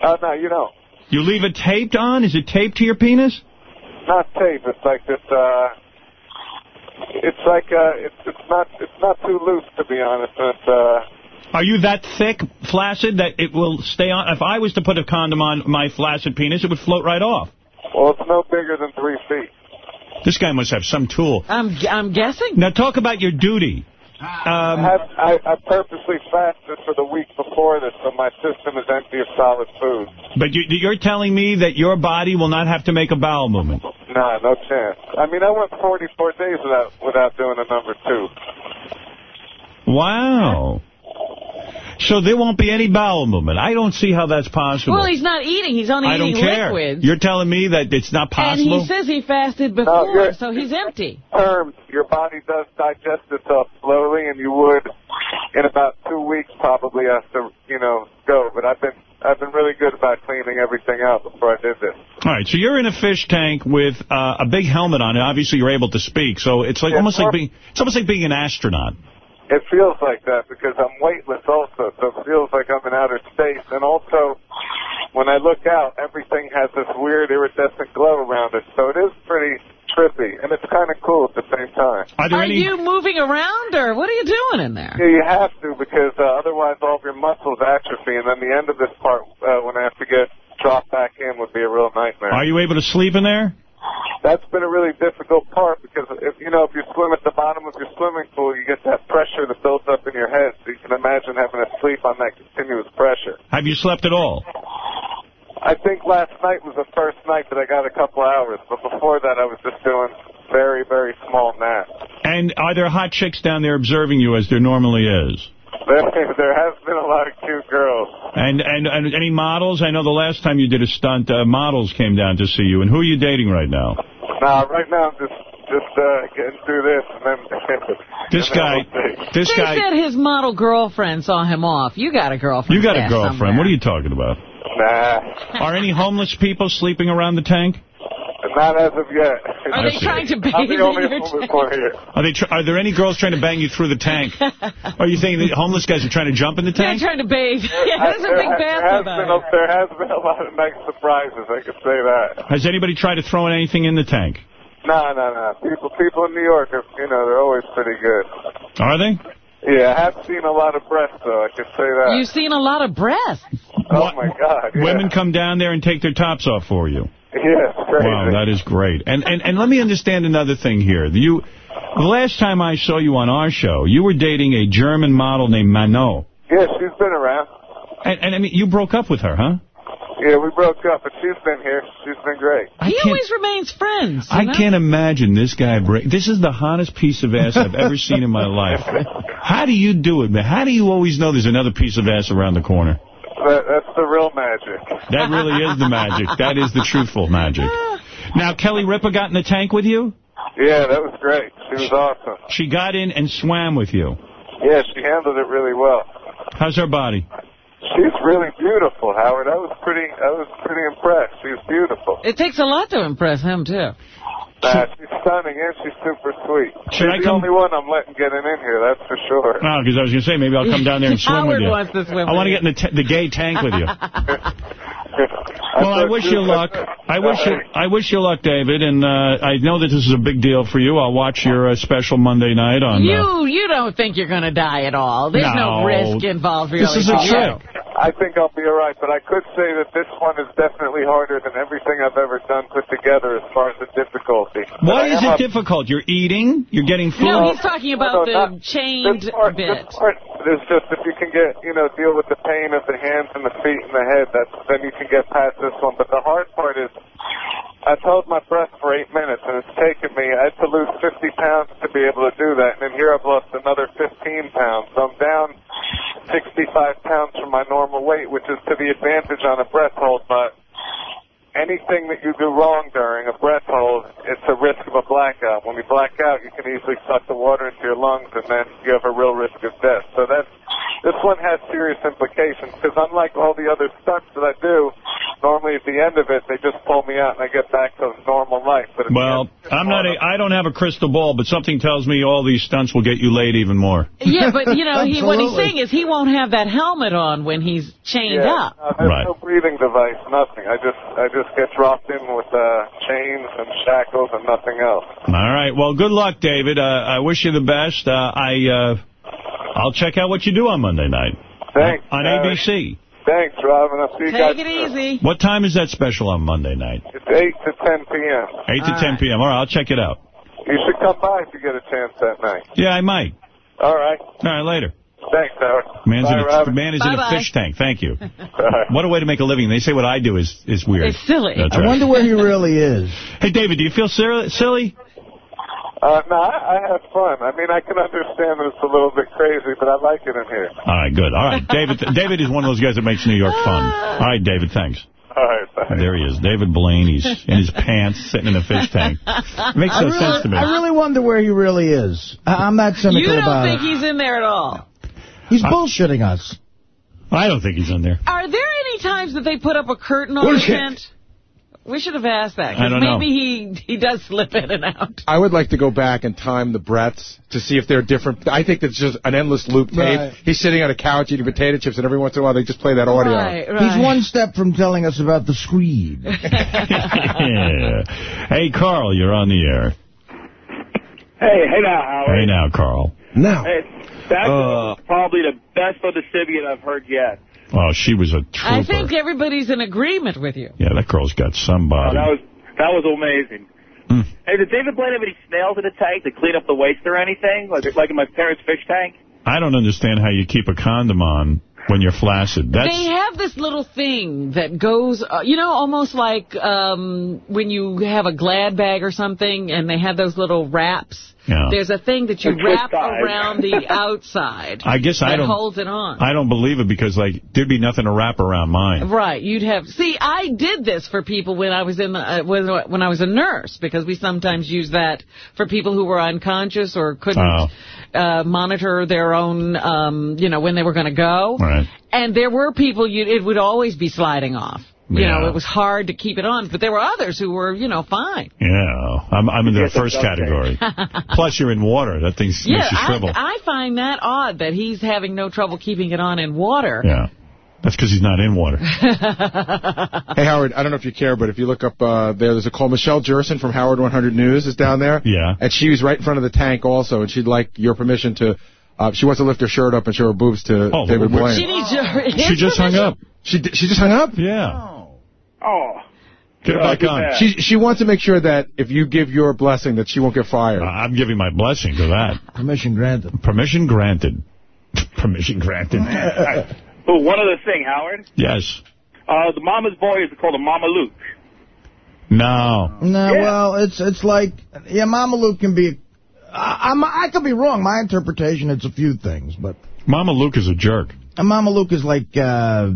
Oh, no, you don't. You leave it taped on? Is it taped to your penis? Not tape. It's like this, uh... It's like, uh... It's, it's not it's not too loose, to be honest. It's, uh... Are you that thick, flaccid, that it will stay on? If I was to put a condom on my flaccid penis, it would float right off. Well, it's no bigger than three feet. This guy must have some tool. I'm I'm guessing. Now, talk about your duty. Um, I, have, I, I purposely fasted for the week before this, so my system is empty of solid food. but you, you're telling me that your body will not have to make a bowel movement. Nah, no chance. I mean, I went 44 days without without doing a number two. Wow. So there won't be any bowel movement. I don't see how that's possible. Well, he's not eating. He's only I don't eating care. liquids. You're telling me that it's not possible? And he says he fasted before, so he's empty. Terms, your body does digest itself slowly, and you would in about two weeks probably have to, you know, go. But I've been I've been really good about cleaning everything out before I did this. All right, so you're in a fish tank with uh, a big helmet on it. Obviously, you're able to speak, so it's like almost like being it's almost like being an astronaut. It feels like that because I'm weightless also, so it feels like I'm in outer space. And also, when I look out, everything has this weird iridescent glow around it, so it is pretty trippy, and it's kind of cool at the same time. Are, you moving around, or what are you doing in there? Yeah, you have to because uh, otherwise all of your muscles atrophy, and then the end of this part, uh, when I have to get dropped back in, would be a real nightmare. Are you able to sleep in there? That's been a really difficult part because if you know if you swim at the bottom of your swimming pool, you get that pressure that builds up in your head. So you can imagine having to sleep on that continuous pressure. Have you slept at all? I think last night was the first night that I got a couple hours, but before that I was just doing very very small naps. And are there hot chicks down there observing you as there normally is? There, there has been a lot of cute girls. And, and and any models? I know the last time you did a stunt, uh, models came down to see you. And who are you dating right now? Now right now I'm just just uh, getting through this, and then This and guy, we'll this They guy, said his model girlfriend saw him off. You got a girlfriend. you got a girlfriend. somewhere. What are you talking about? Nah, Are any homeless people sleeping around the tank? not as of yet. Are they see. trying to bathe I'm the only your homeless one here. Are they? Are there any girls trying to bang you through the tank? are you saying the homeless guys are trying to jump in the tank? They're tank? trying to bathe. Yeah, there's a there, big ha- there, has bathtub been a, there has been a lot of nice surprises, I could say that. Has anybody tried to throw anything in the tank? No, no, no. People, people in New York, are, you know, they're always pretty good. Are they? Yeah, I have seen a lot of breasts, though. I can say that. You've seen a lot of breasts. oh my God. Yeah. Women come down there and take their tops off for you. Yeah, crazy. Wow, that is great. And and and let me understand another thing here. You, the last time I saw you on our show, you were dating a German model named Manon. Yeah, she's been around. And, and I mean, you broke up with her, huh? Yeah, we broke up, but she's been here. She's been great. He always remains friends. I know? can't imagine this guy break. This is the hottest piece of ass I've ever seen in my life. How do you do it, man? How do you always know there's another piece of ass around the corner? That, that's the real magic. That really is the magic. That is the truthful magic. Now, Kelly Ripa got in the tank with you? Yeah, that was great. She was awesome. She got in and swam with you. Yeah, she handled it really well. How's her body? She's really beautiful, Howard. I was pretty, I was pretty impressed. She's beautiful. It takes a lot to impress him, too. Uh, she's stunning and she's super sweet. Should I she's the come- only one I'm letting get in, in here, that's for sure. No, because I was going to say, maybe I'll come down there and swim Howard with you. wants to swim I want to get in the, t the gay tank with you. Well, I wish you luck. I wish you, I wish you luck, David. And uh, I know that this is a big deal for you. I'll watch your uh, special Monday night on. Uh, You you don't think you're going to die at all. There's no, No. risk involved really. This is a trick. I think I'll be all right, but I could say that this one is definitely harder than everything I've ever done put together as far as the difficulty. But Why is it difficult? You're eating? You're getting food? No, he's talking about No, the not- chained this part, bit. This part is just if you can get, you know, deal with the pain of the hands and the feet and the head, that's, then you can get past this one. But the hard part is I've held my breath for eight minutes, and it's taken me, I had to lose 50 pounds to be able to do that. And here I've lost another 15 pounds. So I'm down 65 pounds from my normal weight, which is to the advantage on a breath hold. But anything that you do wrong during a breath hold, it's a risk of a blackout. When you black out, you can easily suck the water into your lungs, and then you have a real risk of death. So that's this one has serious implications because unlike all the other stunts that I do, normally at the end of it they just pull me out and I get back to normal life. But at the Well, I'm not. A, I don't have a crystal ball, but something tells me all these stunts will get you laid even more. Yeah, but you know, he, what he's saying is he won't have that helmet on when he's chained yeah, up. no, there's Right. no breathing device, nothing. I just I just get dropped in with uh, chains and shackles and nothing else. All right. Well, good luck, David. Uh, I wish you the best. Uh, I uh, I'll check out what you do on Monday night. Thanks. On Harry. ABC. Thanks, Rob, and I'll see you guys. Take it easy. What time is that special on Monday night? It's 8 to 10 p.m. 8 to 10 p.m. All right, I'll check it out. You should come by if you get a chance that night. Yeah, I might. All right. All right, later. Thanks, Howard. Man's Bye, in a, Robin. man is in a Bye-bye. fish tank. Thank you. What a way to make a living. They say what I do is, is weird. It's silly. That's I right. wonder where he really is. Hey, David, do you feel silly? Silly? Uh, no, I, I have fun. I mean, I can understand that it's a little bit crazy, but I like it in here. All right, good. All right, David. David is one of those guys that makes New York fun. All right, David, thanks. All right, bye. There he is, David Blaine. He's in his pants, sitting in a fish tank. Makes I no really, sense to me. I really wonder where he really is. I- I'm not cynical You don't about think it. he's in there at all. He's bullshitting us. I don't think he's in there. Are there any times that they put up a curtain on the tent? We should have asked that. 'cause I don't know. maybe he he does slip in and out. I would like to go back and time the breaths to see if they're different. I think it's just an endless loop tape. Right. He's sitting on a couch eating potato chips, and every once in a while they just play that audio. Right, right. He's one step from telling us about the screed. Yeah. Hey, Carl, you're on the air. Hey, hey now, Howard. Hey now, Carl. Now. Hey, that Uh. probably the best Sybian I've heard yet. Oh, she was a trooper. I think everybody's in agreement with you. Yeah, that girl's got somebody. Oh, that was that was amazing. Hmm. Hey, did David Blaine have any snails in the tank to clean up the waste or anything, like like in my parents' fish tank? I don't understand how you keep a condom on when you're flaccid. That's They have this little thing that goes, uh, you know, almost like um, when you have a Glad bag or something, and they have those little wraps. Yeah. There's a thing that you wrap tie. around the outside. I guess I that don't- holds it on. I don't believe it because like there'd be nothing to wrap around mine. Right, you'd have. See, I did this for people when I was in the, uh, when when I was a nurse because we sometimes use that for people who were unconscious or couldn't Oh. uh, monitor their own, um, you know, when they were going to go. Right. And there were people you it would always be sliding off. You know, it was hard to keep it on, but there were others who were, you know, fine. Yeah, I'm, I'm in the Yes, first category. Plus, you're in water. That thing yeah, makes you I, shrivel. I find that odd that he's having no trouble keeping it on in water. yeah, that's because he's not in water. Hey, Howard, I don't know if you care, but if you look up uh, there, there's a call. Michelle Jerson from Howard 100 News is down there. Yeah. And she was right in front of the tank also, and she'd like your permission to, uh, she wants to lift her shirt up and show her boobs to Oh, David Blaine. She needs your, She just hung up. She, she just hung up? Yeah. Oh, Get her Yeah, back on. bad. She she wants to make sure that if you give your blessing that she won't get fired. Uh, I'm giving my blessing to that. Permission granted. Permission granted. Permission granted. oh, one other thing, Howard. yes. Uh, the Mama's boy is called a Mama Luke. No. No, Yeah. well, it's it's like, yeah, Mama Luke can be, I, I'm, I could be wrong. My interpretation, it's a few things, but Mama Luke is a jerk. a Mama Luke is like, uh,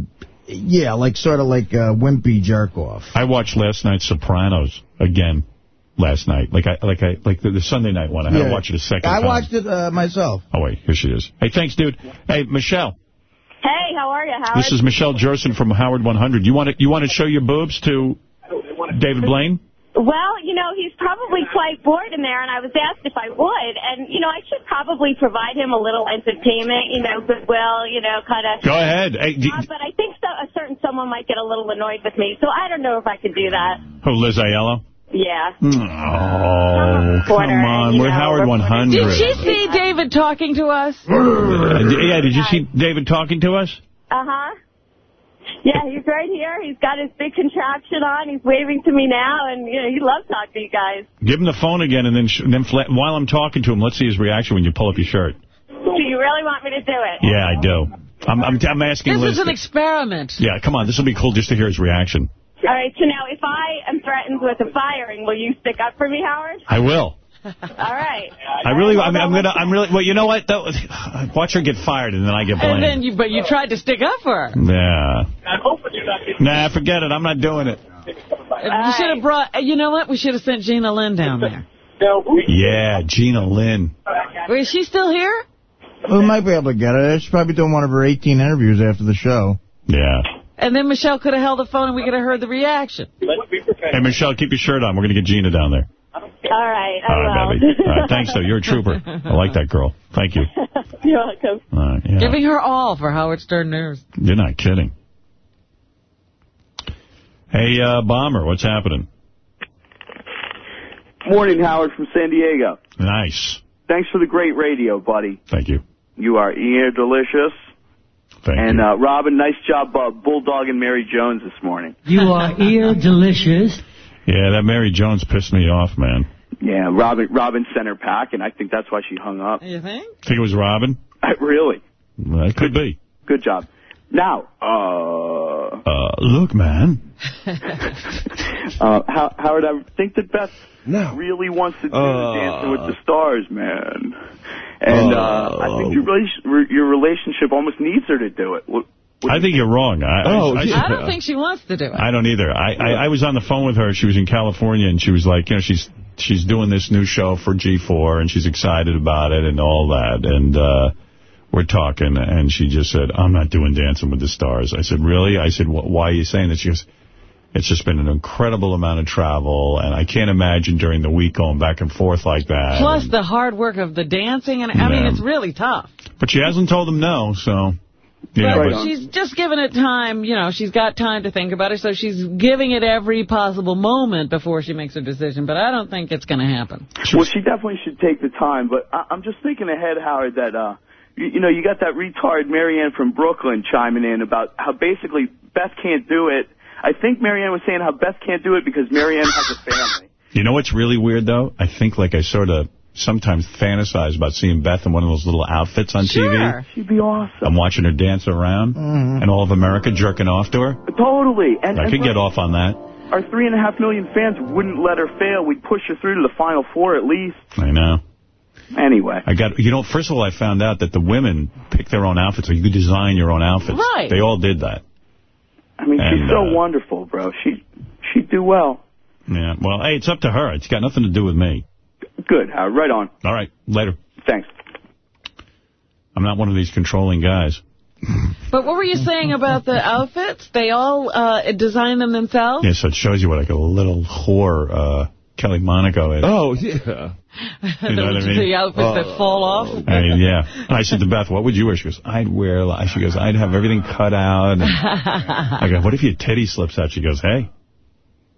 Yeah, like sort of like uh, wimpy jerk off. I watched last night's Sopranos again last night. Like I like I like the, the Sunday night one. I had to watch it a second I time. watched it uh, myself. Oh, wait. Here she is. Hey, thanks, dude. Hey, Michelle. Hey, how are you, Howard? This is Michelle Jerson from Howard 100. You want to you want to show your boobs to David Blaine? Well, you know, he's probably quite bored in there, and I was asked if I would. And, you know, I should probably provide him a little entertainment, you know, goodwill, you know, kind of. Go ahead. Hey, Uh, but I think so, a certain someone might get a little annoyed with me, so I don't know if I could do that. Oh, Liz Aiello? Yeah. Oh, come on. you We're know, Howard 100. Did she see David talking to us? Uh, yeah, did you see David talking to us? Uh-huh. Yeah, he's right here. He's got his big contraption on. He's waving to me now, and, you know, he loves talking to you guys. Give him the phone again, and then sh then fla while I'm talking to him, let's see his reaction when you pull up your shirt. Do you really want me to do it? Yeah, I do. I'm, I'm, I'm asking This Liz. is an to- experiment. yeah, come on. This will be cool just to hear his reaction. All right, so now if I am threatened with a firing, will you stick up for me, Howard? I will. All right. I really, I mean, I'm gonna, I'm really, well, you know what? Though, watch her get fired, and then I get blamed. And then you, but you tried to stick up for her. Yeah. I'm hoping you're not. Nah, forget it. I'm not doing it. You should have brought, eh, you know what? We should have sent Gina Lynn down there. Yeah, Gina Lynn. Wait, Is she still here? We might be able to get her. She's probably doing one of her 18 interviews after the show. Yeah. And then Michelle could have held the phone and we could have heard the reaction. Hey, Michelle, keep your shirt on. We're going to get Gina down there. All right, I All right, will. baby. All right, thanks, though. You're a trooper. I like that girl. Thank you. You're welcome. All right, yeah. Giving her all for Howard Stern News. You're not kidding. Hey, uh, Bomber, what's happening? Morning, Howard from San Diego. Nice. Thanks for the great radio, buddy. Thank you. You are ear delicious. Thank and you. uh, Robin, nice job uh, bulldogging Mary Jones this morning. You are ear delicious. Yeah, that Mary Jones pissed me off, man. Yeah, Robin Robin sent her pack, and I think that's why she hung up. You think? Think it was Robin? I, really? Well, it could be. Good job. Now, uh, Uh, look, man. uh, How- Howard, I think that Beth really wants to do Uh. Dancing with the Stars, man. And uh, I think your, rela- your relationship almost needs her to do it. What, I think you're wrong. I, Oh, I, I don't think she wants to do it. I don't either. I, I, I was on the phone with her. She was in California, and she was like, you know, she's she's doing this new show for G4, and she's excited about it and all that. And uh, we're talking, and she just said, I'm not doing Dancing with the Stars. I said, really? I said, why are you saying that? She goes, it's just been an incredible amount of travel, and I can't imagine during the week going back and forth like that. Plus the hard work of the dancing. and I mean, it's really tough. But she hasn't told them no, so... You know, but but- she's just giving it time, you know, she's got time to think about it, so she's giving it every possible moment before she makes her decision, but I don't think it's going to happen. Well, she definitely should take the time, but I- I'm just thinking ahead, Howard, that, uh, you, you know, you got that retard Marianne from Brooklyn chiming in about how basically Beth can't do it. I think Marianne was saying how Beth can't do it because Marianne has a family. You know what's really weird, though? I think, like, I sort of sometimes fantasize about seeing Beth in one of those little outfits on TV. She'd be awesome. I'm watching her dance around, and all of America jerking off to her. Totally. And, I and could get off on that. Our three and a half million fans wouldn't let her fail. We'd push her through to the final four at least. I know. Anyway. I got, you know, first of all, I found out that the women pick their own outfits, or you could design your own outfits. Right. They all did that. I mean, And, she's so uh, wonderful, bro. She, she'd do well. Yeah. Well, hey, it's up to her. It's got nothing to do with me. Good, Howard. Right on. All right. Later. Thanks. I'm not one of these controlling guys. But what were you saying about the outfits? They all uh, design them themselves? Yeah, so it shows you what like a little whore uh, Kelly Monaco is. Oh, yeah. You know what I mean? The outfits that fall off? I mean, yeah. I said to Beth, what would you wear? She goes, I'd wear, li-" she goes, I'd have everything cut out. And I go, what if your titty slips out? She goes, hey,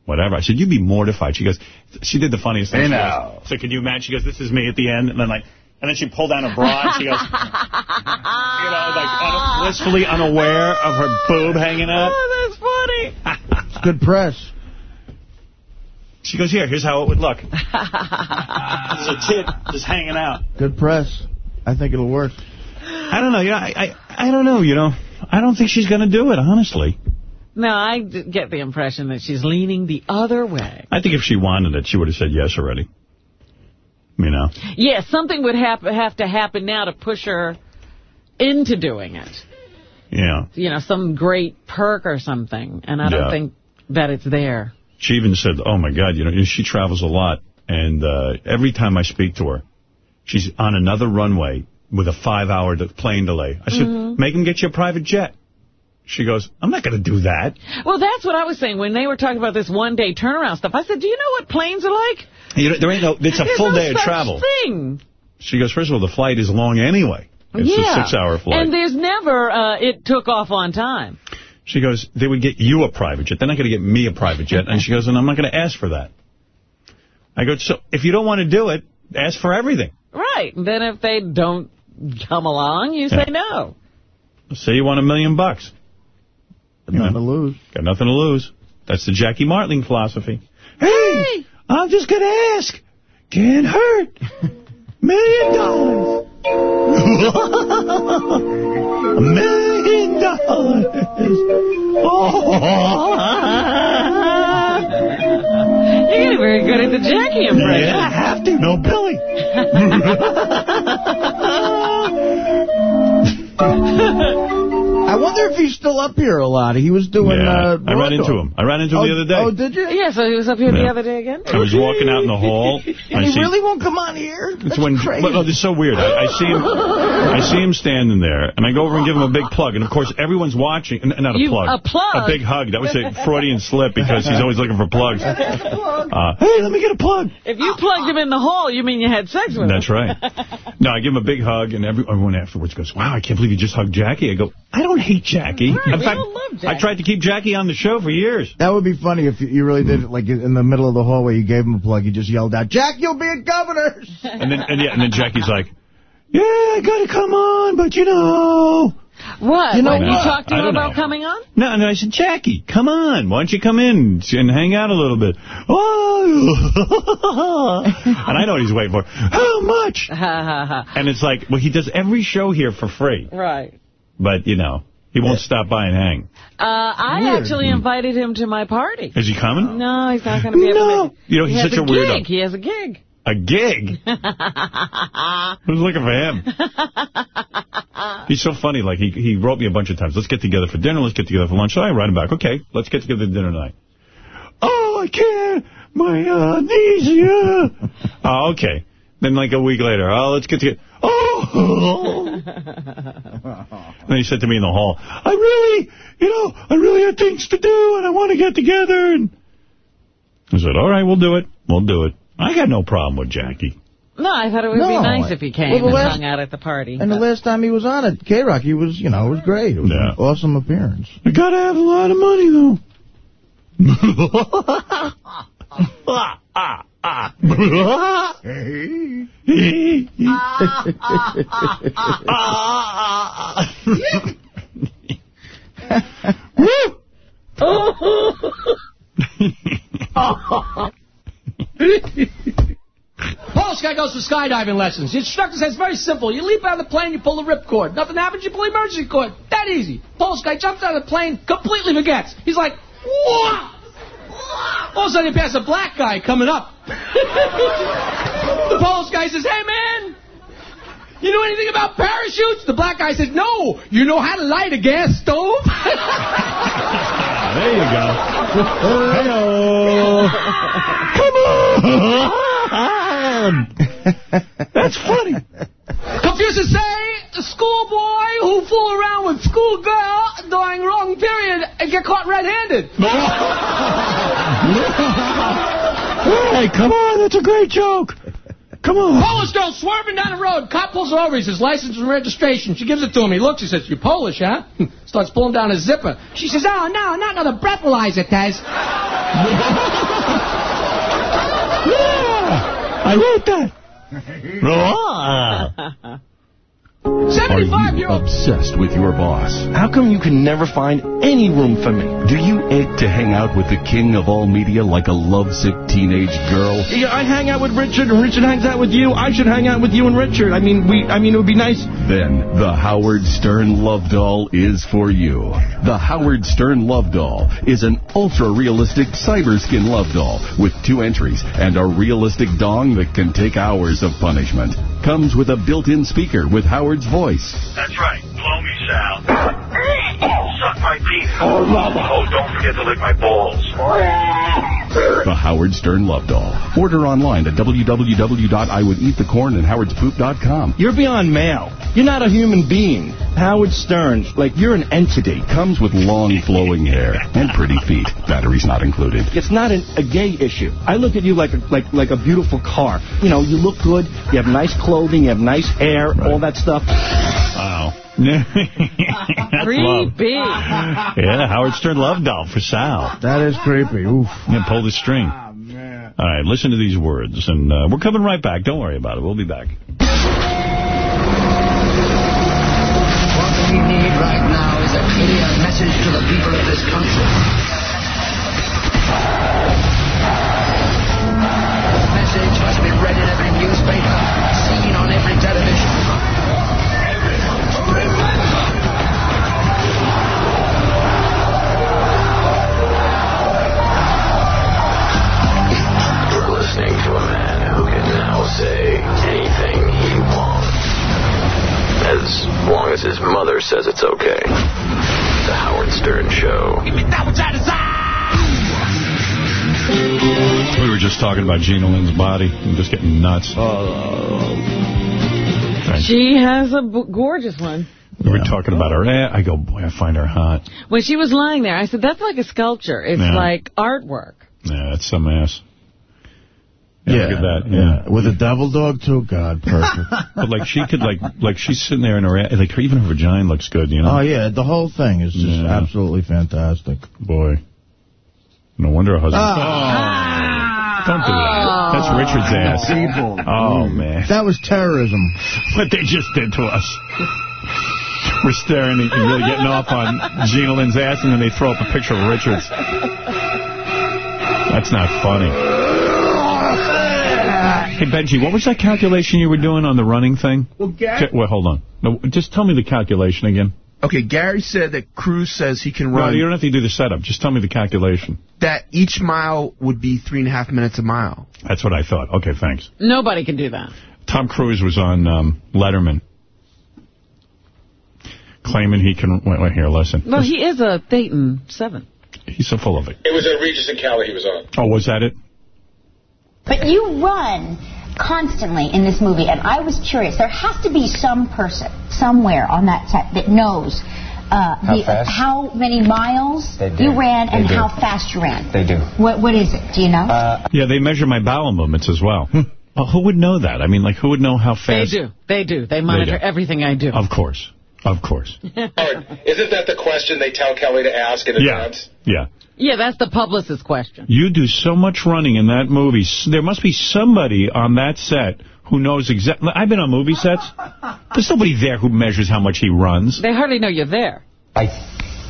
whatever. I said, you'd be mortified. She goes, she did the funniest thing. Hey, She now. goes, so can you imagine? She goes, this is me at the end. And then like, and then she pulled down her bra and she goes, you know, like un- blissfully unaware of her boob hanging out. Oh, that's funny. It's good press. She goes, here, here's how it would look. There's a tit just hanging out. Good press. I think it'll work. I don't know. You know, I, I, I don't know, you know. I don't think she's going to do it, honestly. No, I get the impression that she's leaning the other way. I think if she wanted it, she would have said yes already. You know? Yeah, something would hap- have to happen now to push her into doing it. Yeah. you know, some great perk or something. And I don't Yeah. think that it's there. She even said, oh, my God, you know, she travels a lot. And uh, every time I speak to her, she's on another runway with a five-hour plane delay. I said, Mhm. make him get you a private jet. She goes, I'm not going to do that. Well, that's what I was saying when they were talking about this one-day turnaround stuff. I said, do you know what planes are like? You know, there ain't no, it's a There's full no day of travel. thing. She goes, first of all, the flight is long anyway. It's yeah. a six-hour flight. And there's never, uh, it took off on time. She goes, they would get you a private jet. They're not going to get me a private jet. And she goes, and I'm not going to ask for that. I go, so if you don't want to do it, ask for everything. Right. And then if they don't come along, you say no. Say you want a million bucks. Nothing to lose. Got nothing to lose. That's the Jackie Martling philosophy. Hey, I'm just going to ask. Can't hurt. Million dollars. a million dollars. Oh. You're getting very good at the Jackie impression. Yeah, I have to. No, Billy. I wonder if he's still up here a lot. He was doing. Yeah, uh, I ran into him. I ran into him oh, the other day. Oh, did you? Yeah, so he was up here the other day again? I was walking out in the hall. And I he see, really won't come on here? It's when, crazy. but no, this is so weird. I, I see him, I see him standing there, and I go over and give him a big plug, and of course everyone's watching. n- Not a You- plug, a plug? a big hug. That was a Freudian slip because he's always looking for plugs. Uh, hey, let me get a plug. If you plugged him in the hall, you mean you had sex with him. That's right. No, I give him a big hug, and every, everyone afterwards goes, "Wow, I can't believe you just hugged Jackie." I go, "I don't hate Jackie. Right, in we fact, all love I tried to keep Jackie on the show for years." That would be funny if you- you really did it, like in the middle of the hallway. You gave him a plug. You just yelled out, "Jack, you'll be at Governor's." And then, and yeah, and then Jackie's like, "Yeah, I gotta come on, but you know." What? You know when you talked to him about know. coming on? No, and then I said, Jackie, come on. Why don't you come in and hang out a little bit? Oh. and I know what he's waiting for. How much? And it's like, well, he does every show here for free. Right. But, you know, he won't stop by and hang. Uh, I Weird. actually invited him to my party. Is he coming? No, he's not going to be able No. to. You know, he's has such a gig. weirdo. He has a gig. A gig? Who's looking for him? He's so funny. Like, he he wrote me a bunch of times. Let's get together for dinner. Let's get together for lunch. So I write him back. Okay, let's get together for dinner tonight. Oh, I can't. My uh, knees, yeah. oh, okay. Then like a week later, oh, let's get together. Oh. and he said to me in the hall, I really, you know, I really have things to do, and I want to get together. And I said, all right, we'll do it. We'll do it. I got no problem with Jackie. No, I thought it would be nice if he came well, and last- hung out at the party. And the last time he was on at K-Rock, he was, you know, it was great. It was an awesome appearance. I gotta have a lot of money, though. ah, ah, ah. Guy goes for skydiving lessons. The instructor says, very simple. You leap out of the plane, you pull the ripcord. Nothing happens, you pull the emergency cord. That easy. Guy jumps out of the plane, completely forgets. He's like, Whoa! All of a sudden, he passes a black guy coming up. The Polish guy says, hey, man, you know anything about parachutes? The black guy says, no. You know how to light a gas stove? There you go. Come on. That's funny. Confucius say, a schoolboy who fool around with schoolgirl during wrong period and get caught red-handed. Hey, come on. That's a great joke. Come on. Polish girl swerving down the road. Cop pulls her over. He says, license and registration. She gives it to him. He looks. He says, you're Polish, huh? Starts pulling down his zipper. She says, oh, no, not another breathalyzer test. I wrote that. 75-year-old. Obsessed with your boss. How come you can never find any room for me? Do you ache to hang out with the king of all media like a lovesick teenage girl? Yeah, I hang out with Richard, and Richard hangs out with you. I should hang out with you and Richard. I mean, we. I mean, it would be nice. Then the Howard Stern Love Doll is for you. The Howard Stern Love Doll is an ultra-realistic cyberskin love doll with two entries and a realistic dong that can take hours of punishment. Comes with a built-in speaker with Howard's voice. That's right. Blow me, Sal. Oh, suck my teeth. Oh, Oh, don't forget to lick my balls. Oh, The Howard Stern Love Doll. Order online at www.iwouldeatthecorn and howardspoop.com. You're beyond male. You're not a human being. Howard Stern, like, you're an entity. Comes with long flowing hair and pretty feet. Batteries not included. It's not an, a gay issue. I look at you like a, like, like a beautiful car. You know, you look good, you have nice clothing, you have nice hair, all that stuff. Wow. That's love. Creepy. Yeah, Howard Stern love doll for Sal. That is creepy. Oof. Yeah, pull the string. All right, listen to these words, and uh, we're coming right back. Don't worry about it. We'll be back. What we need right now is a clear message to the people of this country. The message must be read in every newspaper, seen on every television. As long as his mother says it's okay. The Howard Stern Show. We were just talking about Gina Lynn's body. I'm just getting nuts. She has a b- gorgeous one. We were talking about her. Eh, I go, boy, I find her hot. When she was lying there, I said, that's like a sculpture. It's Yeah. like artwork. Yeah, that's some ass. Yeah, look at that. Yeah. With a devil dog, too? God, perfect. But like she could like like she's sitting there in her like her, even her vagina looks good, you know. Oh, yeah, the whole thing is just Yeah. absolutely fantastic. Boy. No wonder her husband. Ah. Don't do that. That's Richard's ass. People. Oh man. That was terrorism. What they just did to us. We're staring and really getting off on Gina Lynn's ass, and then they throw up a picture of Richard's. That's not funny. Hey, Benji, what was that calculation you were doing on the running thing? Well, Gary- J- Wait, hold on. No, just tell me the calculation again. Okay, Gary said that Cruise says he can run No, you don't have to do the setup. Just tell me the calculation. that each mile would be three and a half minutes a mile. That's what I thought. Okay, thanks. Nobody can do that. Tom Cruise was on um, Letterman, claiming he can... Wait, wait, here, listen. Well, he is a Dayton 7. He's so full of it. It was at Regis and Kelly he was on. Oh, was that it? But you run constantly in this movie, and I was curious. There has to be some person somewhere on that set that knows uh, How the, uh, fast? how many miles you ran They and do. how fast you ran. They do. What What is it? Do you know? Uh, yeah, they measure my bowel movements as well. well. Who would know that? I mean, like, who would know how fast? They do. They do. They monitor do. everything I do. Of course. Of course. Oh, isn't that the question they tell Kelly to ask in Yeah. advance? Yeah. Yeah, that's the publicist question. You do so much running in that movie. There must be somebody on that set who knows exactly... I've been on movie sets. There's nobody there who measures how much he runs. They hardly know you're there. I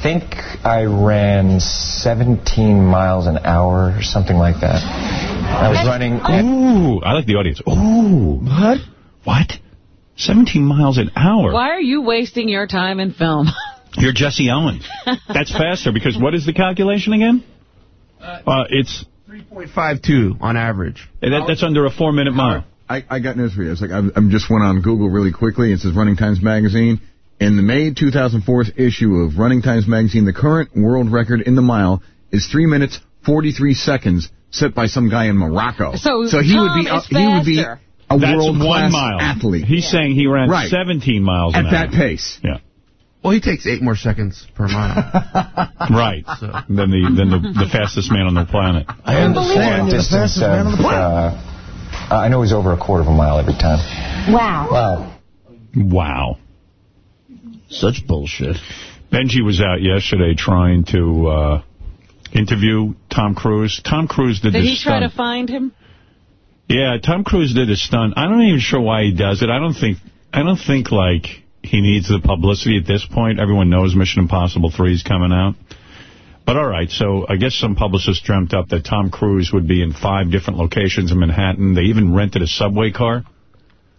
think I ran 17 miles an hour or something like that. I was running... Ooh, I like the audience. Ooh. What? What? 17 miles an hour. Why are you wasting your time in film? You're Jesse Owens. That's faster because what is the calculation again? Uh, it's 3.52 on average. that, that's under a four-minute mile. I, I got news for you. It's like I, I just went on Google really quickly. It says Running Times Magazine. In the May 2004 issue of Running Times Magazine, the current world record in the mile is 3 minutes 43 seconds, set by some guy in Morocco. So he Tom would be is he would be faster. A That's world one class mile. athlete. He's saying he ran Right. 17 miles At an that hour. pace. Yeah. Well, he takes eight more seconds per mile. Right. Than the than the, the fastest man on the planet. I understand You're the fastest man on the planet. Uh, I know he's over a quarter of a mile every time. Wow. Wow. Wow. Such bullshit. Benji was out yesterday trying to uh, interview Tom Cruise. Tom Cruise did, Did this he try stunt. to find him? Yeah, Tom Cruise did a stunt. I don't even sure why he does it. I don't think I don't think like he needs the publicity at this point. Everyone knows Mission Impossible 3 is coming out. But all right, so I guess some publicists dreamt up that Tom Cruise would be in five different locations in Manhattan. They even rented a subway car.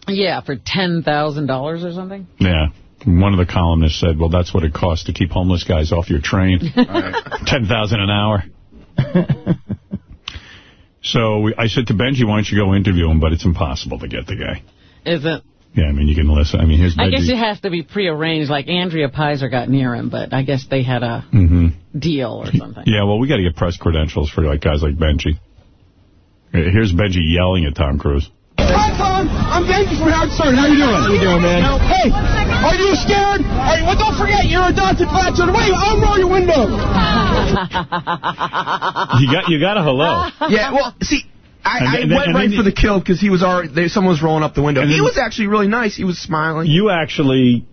Yeah, for $10,000 or something. Yeah. One of the columnists said, well, that's what it costs to keep homeless guys off your train. 10,000 an hour. so we, I said to Benji, why don't you go interview him? But it's impossible to get the guy. Is it? Yeah, I mean, you can listen. I mean, here's I guess it has to be prearranged. Like Andrea Peyser got near him, but I guess they had a hmm deal or something. Yeah, well, we got to get press credentials for like guys like Benji. Here's Benji yelling at Tom Cruise. Hi, Tom. I'm Benji from Howard Stern. How you doing? How you doing, man? Hey, are you scared? Hey, well, don't forget, you're adopted black children. Wait, I'll roll your window. You got you got a hello. Yeah, well, see, I, And I went right then for the kill because he was already, there, someone was rolling up the window. And He was actually really nice. He was smiling. You actually,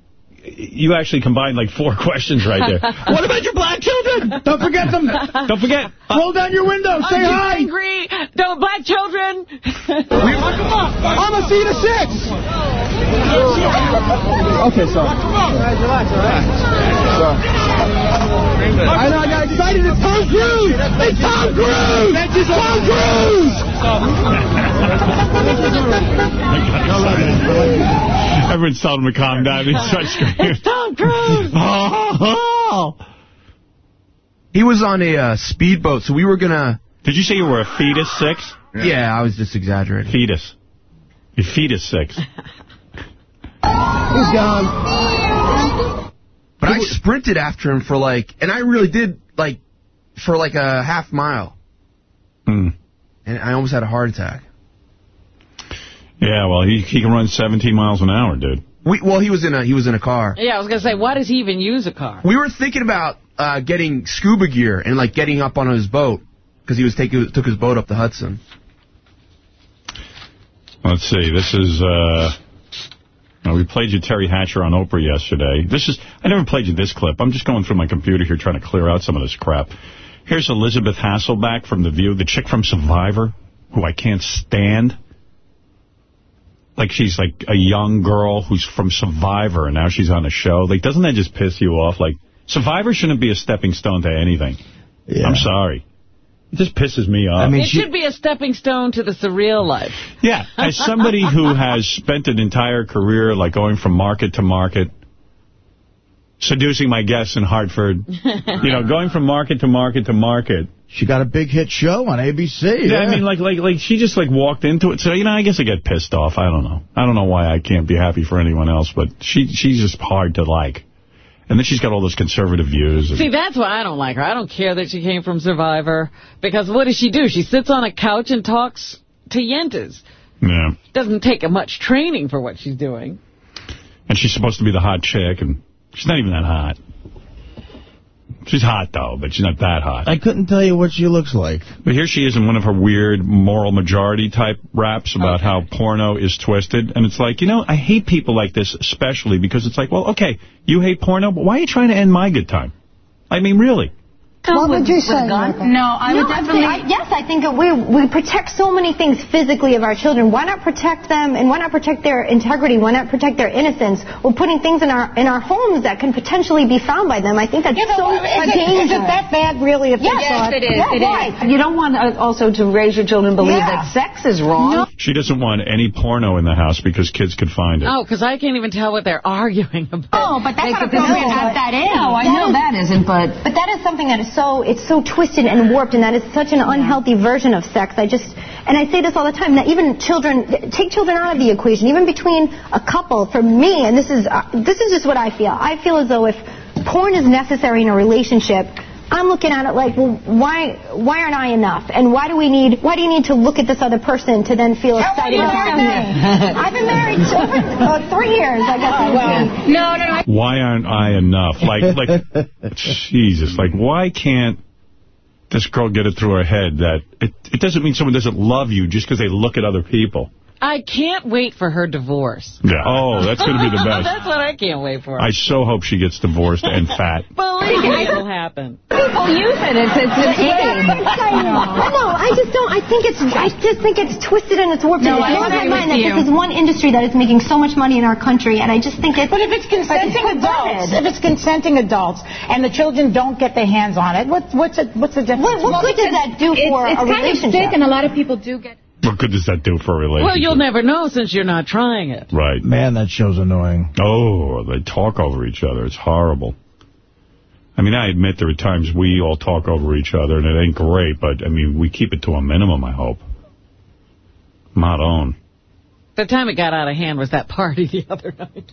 you actually combined like four questions right there. what about your black children? Don't forget them. Don't forget. Roll down your window. Say you hi. angry? Don't black children. I'm a seat of six. Okay, sorry. Relax, relax, relax. I know, I got excited. It's Tom Cruise. It's Tom Cruise. It's Tom Cruise. Everyone's telling him to calm down. He's such It's Tom Cruise. He was on a uh, speedboat, so we were going to... Did you say you were a fetus six? Yeah. I was just exaggerating. Fetus. You fetus six. He's gone. But I sprinted after him for like, and I really did like, for like a half mile. Hmm. And I almost had a heart attack. Yeah, well, he he can run 17 miles an hour, dude. We, well, he was in a he was in a car. Yeah, I was going to say, why does he even use a car? We were thinking about uh, getting scuba gear and like getting up on his boat because he was taking took his boat up the Hudson. Let's see. This is, uh, uh, we played you Teri Hatcher on Oprah yesterday. This is, I never played you this clip. I'm just going through my computer here trying to clear out some of this crap. Here's Elisabeth Hasselbeck from The View, the chick from Survivor, who I can't stand. Like she's like a young girl who's from Survivor and now she's on a show. Like, doesn't that just piss you off? Like, Survivor shouldn't be a stepping stone to anything. I'm sorry. It just pisses me off. it should be a stepping stone to the surreal life. Yeah, as somebody who has spent an entire career like going from market to market, seducing my guests in Hartford, you know, going from market to market to market. She got a big hit show on ABC. Yeah, I mean, like, like, like she just like walked into it. So, you know, I guess I get pissed off. I don't know. I don't know why I can't be happy for anyone else, but she she's just hard to like. And then she's got all those conservative views. See, that's why I don't like her. I don't care that she came from Survivor. Because what does she do? She sits on a couch and talks to yentas. yeah. Doesn't take a much training for what she's doing. And she's supposed to be the hot chick, and she's not even that hot. She's hot, though, but she's not that hot. I couldn't tell you what she looks like. But here she is in one of her weird moral majority type raps about how porno is twisted. And it's like, you know, I hate people like this especially because it's like, well, okay, you hate porno, but why are you trying to end my good time? I mean, really? What would you say? No, I would definitely. I, yes, I think we we protect so many things physically of our children. Why not protect them, and why not protect their integrity? Why not protect their innocence? We're putting things in our in our homes that can potentially be found by them. I think that's so is, it, is it that bad, really? If Yes, they saw it is, Yeah, it right. is. You don't want uh, also to raise your children to believe Yeah. that sex is wrong. She doesn't want any porno in the house because kids could find it. Oh, because I can't even tell what they're arguing about. Oh, but that's not appropriate at that age. No, I know that isn't, but But that is something that is so, it's so twisted and warped, and that is such an unhealthy version of sex. I just, and I say this all the time, that even children, take children out of the equation, even between a couple, for me, and this is, uh, this is just what I feel. I feel as though if porn is necessary in a relationship, I'm looking at it like, well, why, why aren't I enough? And why do we need, why do you need to look at this other person to then feel excited about me? I've been married over uh, three years, I guess. it would be. no, no, no. Why aren't I enough? Like, like, Jesus, like, why can't this girl get it through her head that it, it doesn't mean someone doesn't love you just because they look at other people? I can't wait for her divorce. Yeah. Oh, that's going to be the best. that's what I can't wait for. I so hope she gets divorced and fat. Believe me, it'll happen. People use it. It's, it's an aid. I know. I just don't. I think it's. I just think it's twisted and it's warped. No, and it I blows my agree mind with that you. this is one industry that is making so much money in our country, and I just think it's. But if it's consenting adults, if it's consenting adults, and the children don't get their hands on it, what, what's it, what's the difference? What, what good does that do for it's a kind of sick, and a lot of people do get. What good does that do for a relationship? Well, you'll never know since you're not trying it. Right. Man, that show's annoying. Oh, they talk over each other. It's horrible. I mean, I admit there are times we all talk over each other, and it ain't great, but, I mean, we keep it to a minimum, I hope. Not on. The time it got out of hand was that party the other night.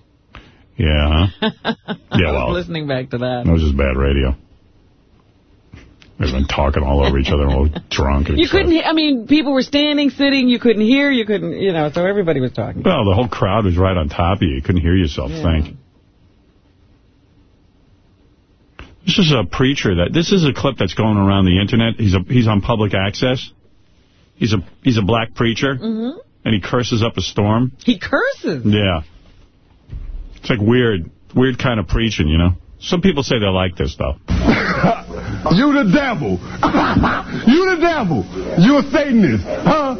Yeah, huh? Yeah, I was well, listening back to that. that was just bad radio. They've been talking all over each other, all drunk. And You couldn't hear, I mean, people were standing, sitting, you couldn't hear, you couldn't, you know, so everybody was talking. Well, the whole crowd was right on top of you. You couldn't hear yourself Yeah. think. This is a preacher that this is a clip that's going around the internet. He's a he's on public access. He's a he's a black preacher hmm and he curses up a storm. He curses. Yeah. It's like weird weird kind of preaching, you know. Some people say they like this though. You the devil. you the devil. You a Satanist. Huh?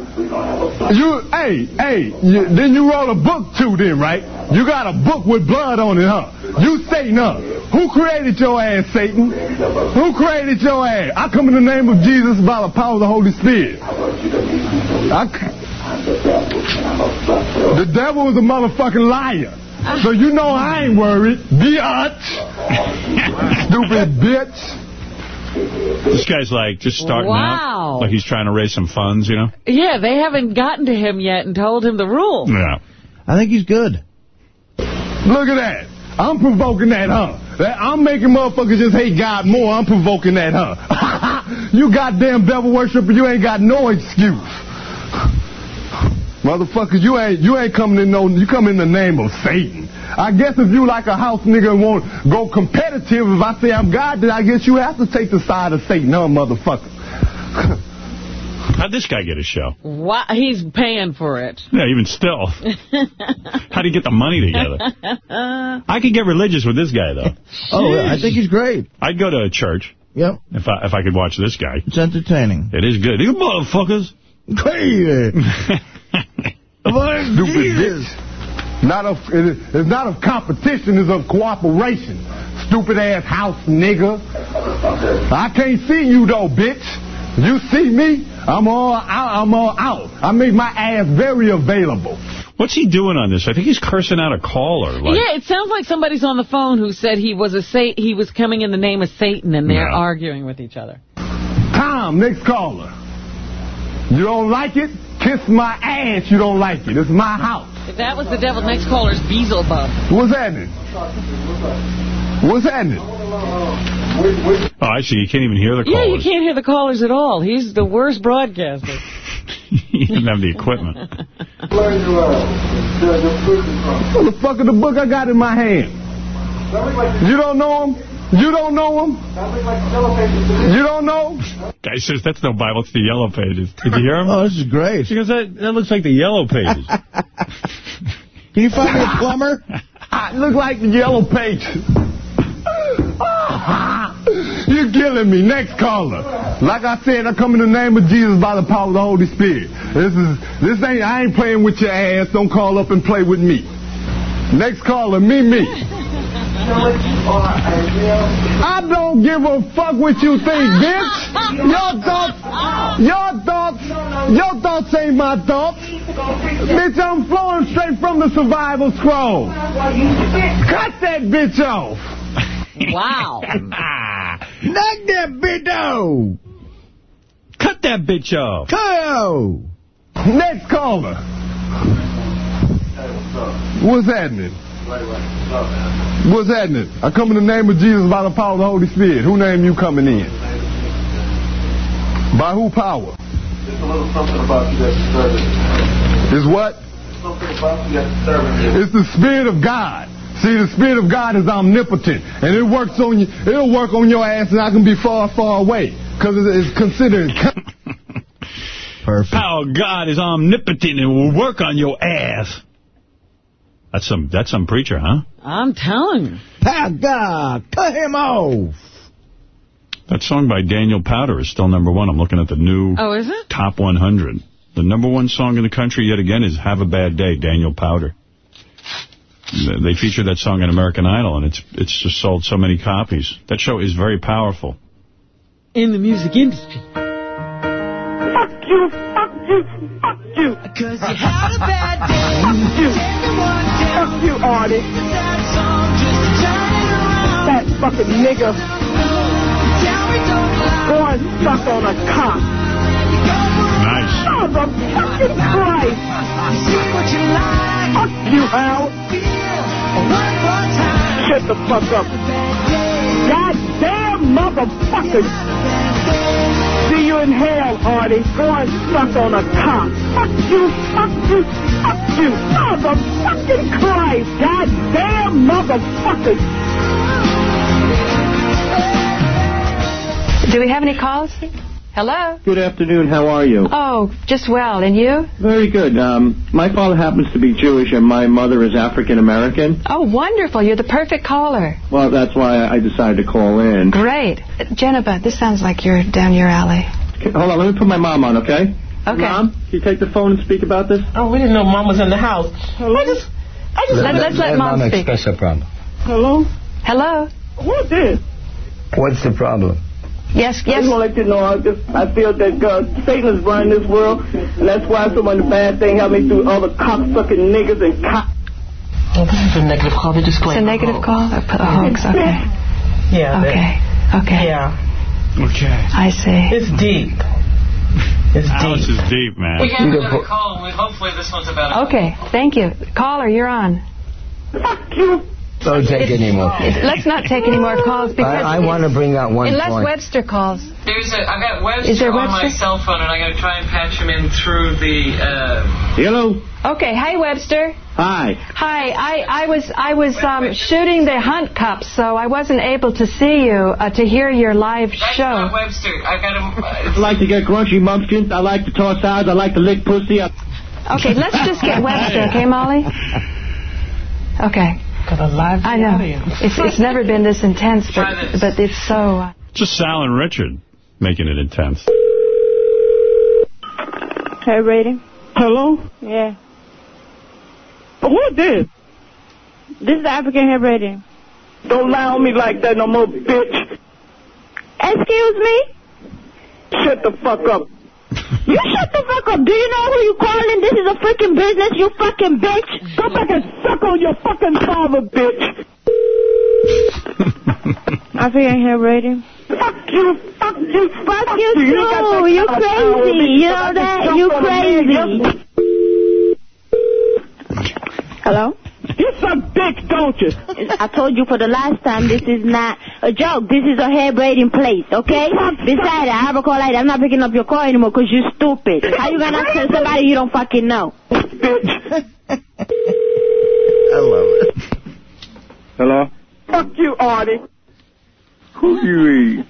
You, hey, hey, you, then you wrote a book too then, right? You got a book with blood on it, huh? You Satan, huh? Who created your ass, Satan? Who created your ass? I come in the name of Jesus by the power of the Holy Spirit. I the devil is a motherfucking liar. So you know I ain't worried. Bitch. Stupid bitch. This guy's like just starting Wow. out. Like he's trying to raise some funds, you know? Yeah, they haven't gotten to him yet and told him the rules. Yeah. I think he's good. Look at that. I'm provoking that, huh? That I'm making motherfuckers just hate God more. I'm provoking that, huh? you goddamn devil worshiper, you ain't got no excuse. Motherfucker, you ain't you ain't coming in no you come in the name of Satan. I guess if you like a house nigga and won't go competitive, if I say I'm God, then I guess you have to take the side of Satan, huh, motherfucker? How'd this guy get a show? Wow, he's paying for it. Yeah, even still. How do you get the money together? I could get religious with this guy, though. Oh, I think he's great. I'd go to a church. Yep. If I if I could watch this guy. It's entertaining. It is good. You motherfuckers. Crazy. Stupid bitch. Not of, it- it's not of competition, it's of cooperation. Stupid ass house nigga. I can't see you though, bitch. You see me, I'm all out. I'm all out. I make my ass very available. What's he doing on this? I think he's cursing out a caller. Like, yeah, it sounds like somebody's on the phone who said he was a sa- he was coming in the name of Satan, and they're Yeah. arguing with each other. Tom, next caller. You don't like it? Kiss my ass. You don't like it. It's my house. If that was the devil, next caller's Beelzebub. What's happening? What's happening? Oh, I see. You can't even hear the callers. Yeah, you can't hear the callers at all. He's the worst broadcaster. he didn't have the equipment. Motherfucker, the book I got in my hand. You don't know him? You don't know him? You don't know? Guy says that's no Bible, it's the Yellow Pages. Did you hear him? Oh, this is great. Because that, that looks like the Yellow Pages. Can you find me a plumber? I look like the yellow pages. You're killing me. Next caller. Like I said, I come in the name of Jesus by the power of the Holy Spirit. This is this ain't I ain't playing with your ass. Don't call up and play with me. Next caller, me me. I don't give a fuck what you think, bitch. Your thoughts, your thoughts, your thoughts ain't my thoughts. Bitch, I'm flowing straight from the survival scroll. Cut that bitch off. Wow. Knock that bitch out. Cut that bitch off. Go. Next caller. What's happening? What's happening? I come in the name of Jesus by the power of the Holy Spirit. Who name you coming in? By who power? There's a little something about you that's disturbing. Is what? Something about you that's disturbing me. It's the Spirit of God. See, the Spirit of God is omnipotent, and it works on you. It'll work on your ass, and I can be far, far away because it's considered. Perfect. How God is omnipotent and will work on your ass. That's some that's some preacher, huh? I'm telling you. Pow God, cut him off. That song by Daniel Powter is still number one. I'm looking at the new Oh, is it? top 100. The number one song in the country yet again is Have a Bad Day, Daniel Powter. They featured that song on American Idol, and it's it's just sold so many copies. That show is very powerful. In the music industry. Fuck you, fuck you, fuck you. Cause you had a bad day. Fuck Fuck you, Artie. That fucking nigga. Go and suck on a cock. Nice. Oh, Motherfucking Christ! Fuck you, Hal! Shut the fuck up! Goddamn motherfucker! See you in hell, Artie. Go and suck on a cock. Fuck you, fuck you, fuck you. Motherfucking Christ! Goddamn motherfucker! Do we have any calls? Hello? Good afternoon. How are you? Oh, just well. And you? Very good. Um, my father happens to be Jewish, and my mother is African American. Oh, wonderful. You're the perfect caller. Well, that's why I decided to call in. Great. Jennifer, this sounds like you're down your alley. Okay, Hold on. Let me put my mom on, okay? Okay. Mom, can you take the phone and speak about this? Oh, we didn't know Mom was in the house. I just, I just. Let, us let Mom speak. express her problem. Hello? Hello? What's this? What's the problem? Yes, yes. I just want to let you know, I just, I feel that uh, Satan is running this world, and that's why so many bad things help me through all the cocksucking niggas and cock... Oh, this is a negative call. They just It's a negative call? Or put a hoax? Okay. Yeah. Okay. Okay. Yeah. Okay. I see. It's deep. It's Alice deep. is deep, man. We have another call. Hopefully this one's about... Okay. Thank you. Caller, you're on. Fuck you. Don't take any more. Let's not take any more calls because... I, I want to bring out one Unless point. Webster calls. There's a, I've got Webster, Is there on my cell phone, and I'm going to try and patch him in through the... Uh, Hello. Okay. Hi, Webster. Hi. Hi, I, I was I was um, shooting the hunt cup, so I wasn't able to see you uh, to hear your live show. Webster, I got him... I like to get crunchy mumpkins. I like to toss eyes. I like to lick pussy. I... Okay, let's just get Webster, okay, Molly? Okay. Got a live I know. It's, it's never been this intense, but this. but it's so. Uh, Just Sal and Richard making it intense. Hey, rating. Hello? Yeah. Who's this? This is the African Hair Rating. Don't lie on me like that no more, bitch. Excuse me? Shut the fuck up. You shut the fuck up. Do you know who you calling? This is a freaking business, you fucking bitch. Go back and suck on your fucking father, bitch. African Hair Rating. Fuck you, fuck you, fuck you you. You too. You that kind of power, crazy. You know that? You on a man, crazy. Hello? You suck dick, don't you? I told you for the last time, this is not a joke. This is a hair braiding place, okay? Besides, I have a call like I'm not picking up your call anymore because you're stupid. How you gonna tell somebody you don't fucking know? I love it. Hello? Fuck you, Artie. Who you is?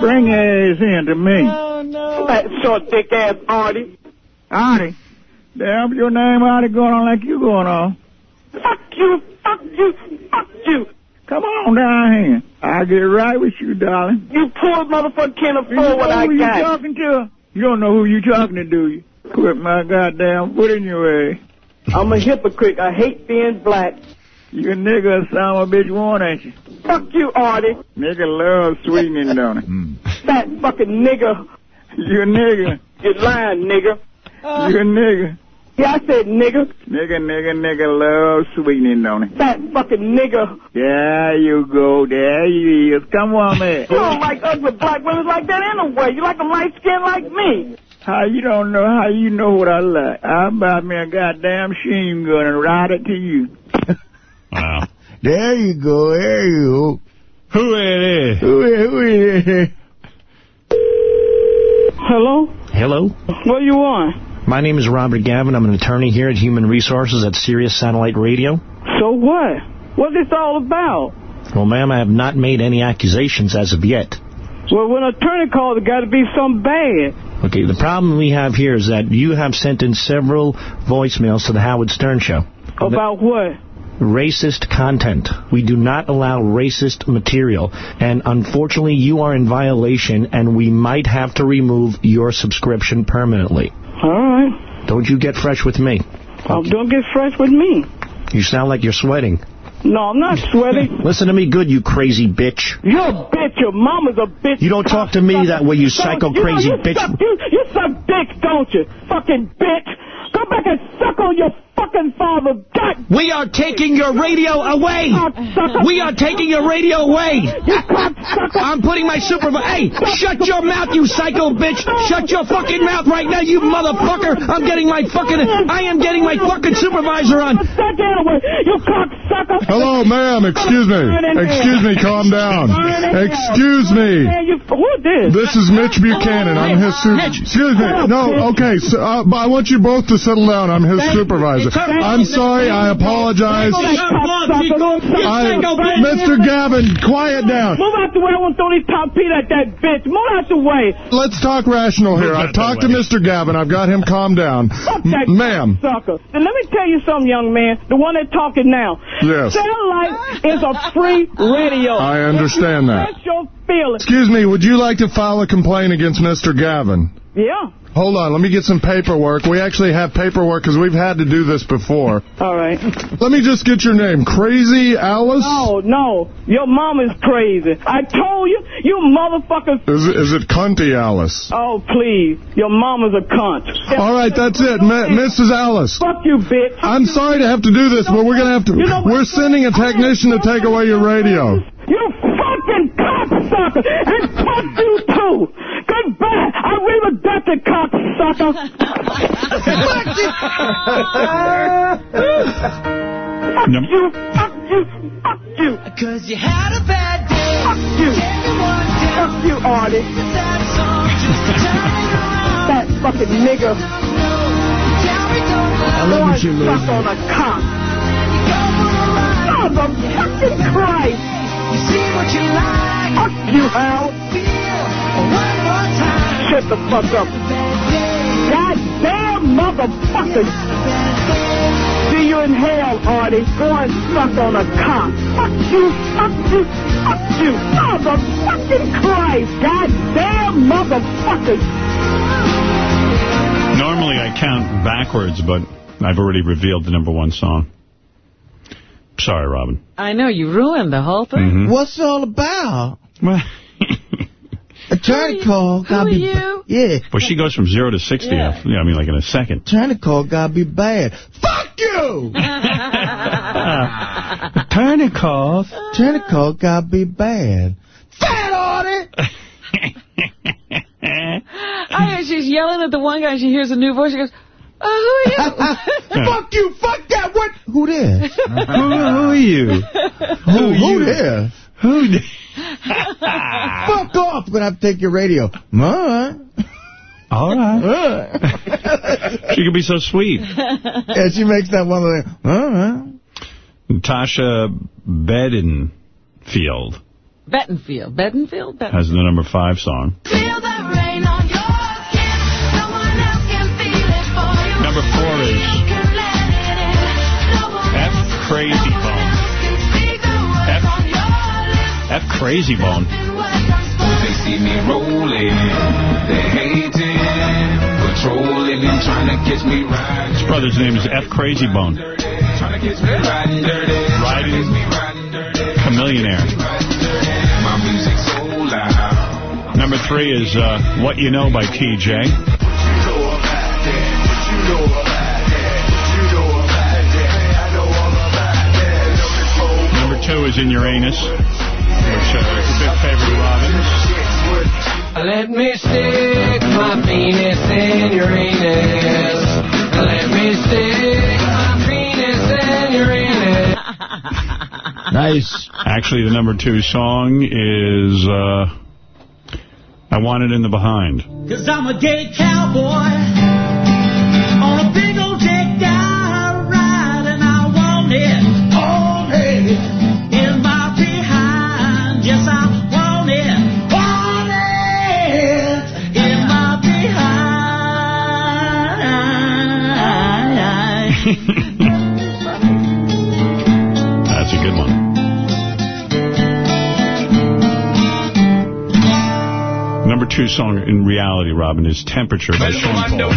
Bring your ass in to me. Oh, no. Fat, short, dick ass Artie. Artie. Damn, your name Artie going on like you going on. Fuck you, fuck you, fuck you. Come on down here. I'll get right with you, darling. You poor motherfucker can't You afford what know I who you talking to? You don't know who you talking to, do you? Quit my goddamn foot in your ass. I'm a hypocrite. I hate being black. You a nigga son of a bitch one, ain't you? Fuck you, Artie. Nigga love sweetening, don't it? Hmm. Fat fucking nigga. You a nigga. You lying, nigga. You a nigga. Yeah, I said nigga. Nigga, nigga, nigga love sweetening, don't it? Fat fucking nigga. There you go. There you is. Come on, man. You don't like ugly black women like that anyway. You like them light skin like me. How you don't know how you know what I like? I buy me a goddamn machine gun and ride it to you. Wow. There you go. There you go. Who it is? Who is, who is Hello? Hello. What you want? My name is Robert Gavin. I'm an attorney here at Human Resources at Sirius Satellite Radio. So what? What's this all about? Well, ma'am, I have not made any accusations as of yet. Well, when an attorney calls, it got to be something bad. Okay, the problem we have here is that you have sent in several voicemails to the Howard Stern Show. About what? Racist content. We do not allow racist material. And unfortunately, you are in violation, and we might have to remove your subscription permanently. All right. Don't you get fresh with me. Oh, don't get fresh with me. You sound like you're sweating. No, I'm not sweating. Listen to me good, you crazy bitch. You're a bitch. Your mama's a bitch. You don't talk to me that way, you psycho crazy know, you bitch. Suck, you, you suck dick, don't you? Fucking bitch. Go Go back and suck on your fucking father's gut. We are taking your radio away. We are taking your radio away. I'm putting my supervisor. Hey, shut your mouth, you psycho bitch. Shut your fucking mouth right now, you motherfucker. I'm getting my fucking. I am getting my fucking supervisor on. You cocksucker. Hello, ma'am. Excuse me. Excuse me. Calm down. Excuse me. Man, you, who this? This is Mitch Buchanan. I'm his supervisor. Excuse me. No, okay. So, uh, but I want you both to settle down. I'm his supervisor. I'm sorry. I apologize. I, Mr. Gavin, quiet down. Move out the way. I want to throw these top Pete at that bitch. Move out the way. Let's talk rational here. I've talked to Mr. Gavin. I've got him calmed down. That Ma'am. Sucker. Now, let me tell you something, young man. The one that's talking now. Yes. Satellite is a free radio. I understand that. That's your feeling. Excuse me, would you like to file a complaint against Mr. Gavin? Yeah. Hold on, let me get some paperwork. We actually have paperwork because we've had to do this before. All right. Let me just get your name. Crazy Alice? No, no. Your mom is crazy. I told you, you motherfuckers. Is it, is it Cunty Alice? Oh, please. Your mama's a cunt. All right, that's it. Ma Mrs. Alice. Fuck you, bitch. I'm sorry to have to do this, but we're going to have to... We're sending a technician to take away your radio. You fucking cocksucker! And fuck you, too! Goodbye! I read a dirty cocksucker! fuck Num- you! Fuck you! Fuck you! Cause you had a bad day. Fuck you! Fuck you, Artie! that fucking nigger! I love what you Suck on a cock! Oh, the fucking Christ! You see what you like. Fuck you, Hal! One more time. Shut the fuck up! Goddamn motherfuckers! See you in hell, Artie. Go and suck on a cock. Fuck you, fuck you, fuck you. Motherfucking Christ. Goddamn motherfuckers. Normally I count backwards, but I've already revealed the number one song. Sorry, Robin. I know, you ruined the whole thing. Mhm. What's it all about? Well, Attorney call. Gotta Who be. are you? Yeah. well, she goes from zero to 60. Yeah. Yeah, I mean, like in a second. Attorney call. Gotta be bad. Fuck you! Attorney calls. Attorney call. Gotta be bad. Fat Artie! I hear she's yelling at the one guy. She hears a new voice. She goes, oh, who are you? Fuck you! Fuck that! What? Who there? who, who are you? Who, who there? Who? Fuck off! I'm gonna have to take your radio. All right. All right. All right. She could be so sweet. yeah, she makes that one of the. All right. Tasha Bedingfield Bettenfield. Bettenfield? Bettenfield? has the number five song. Number four is F Krayzie Bone. F Krayzie Bone. They see me rolling, they hating, patrolling and trying to catch me riding. His brother's name is F Krayzie Bone. Trying to catch me riding dirty. Riding Chamillionaire. My music so loud. Number three is uh, What You Know by TJ. Number two is In Uranus, which uh, is a big favorite of Robin's. Let me stick my penis in your anus. Let me stick my penis in your anus. Nice. Actually, the number two song is uh, I Want It in the Behind. Cause I'm a gay cowboy good one. Number two song in reality, Robin, is Temperature by Sean Paul.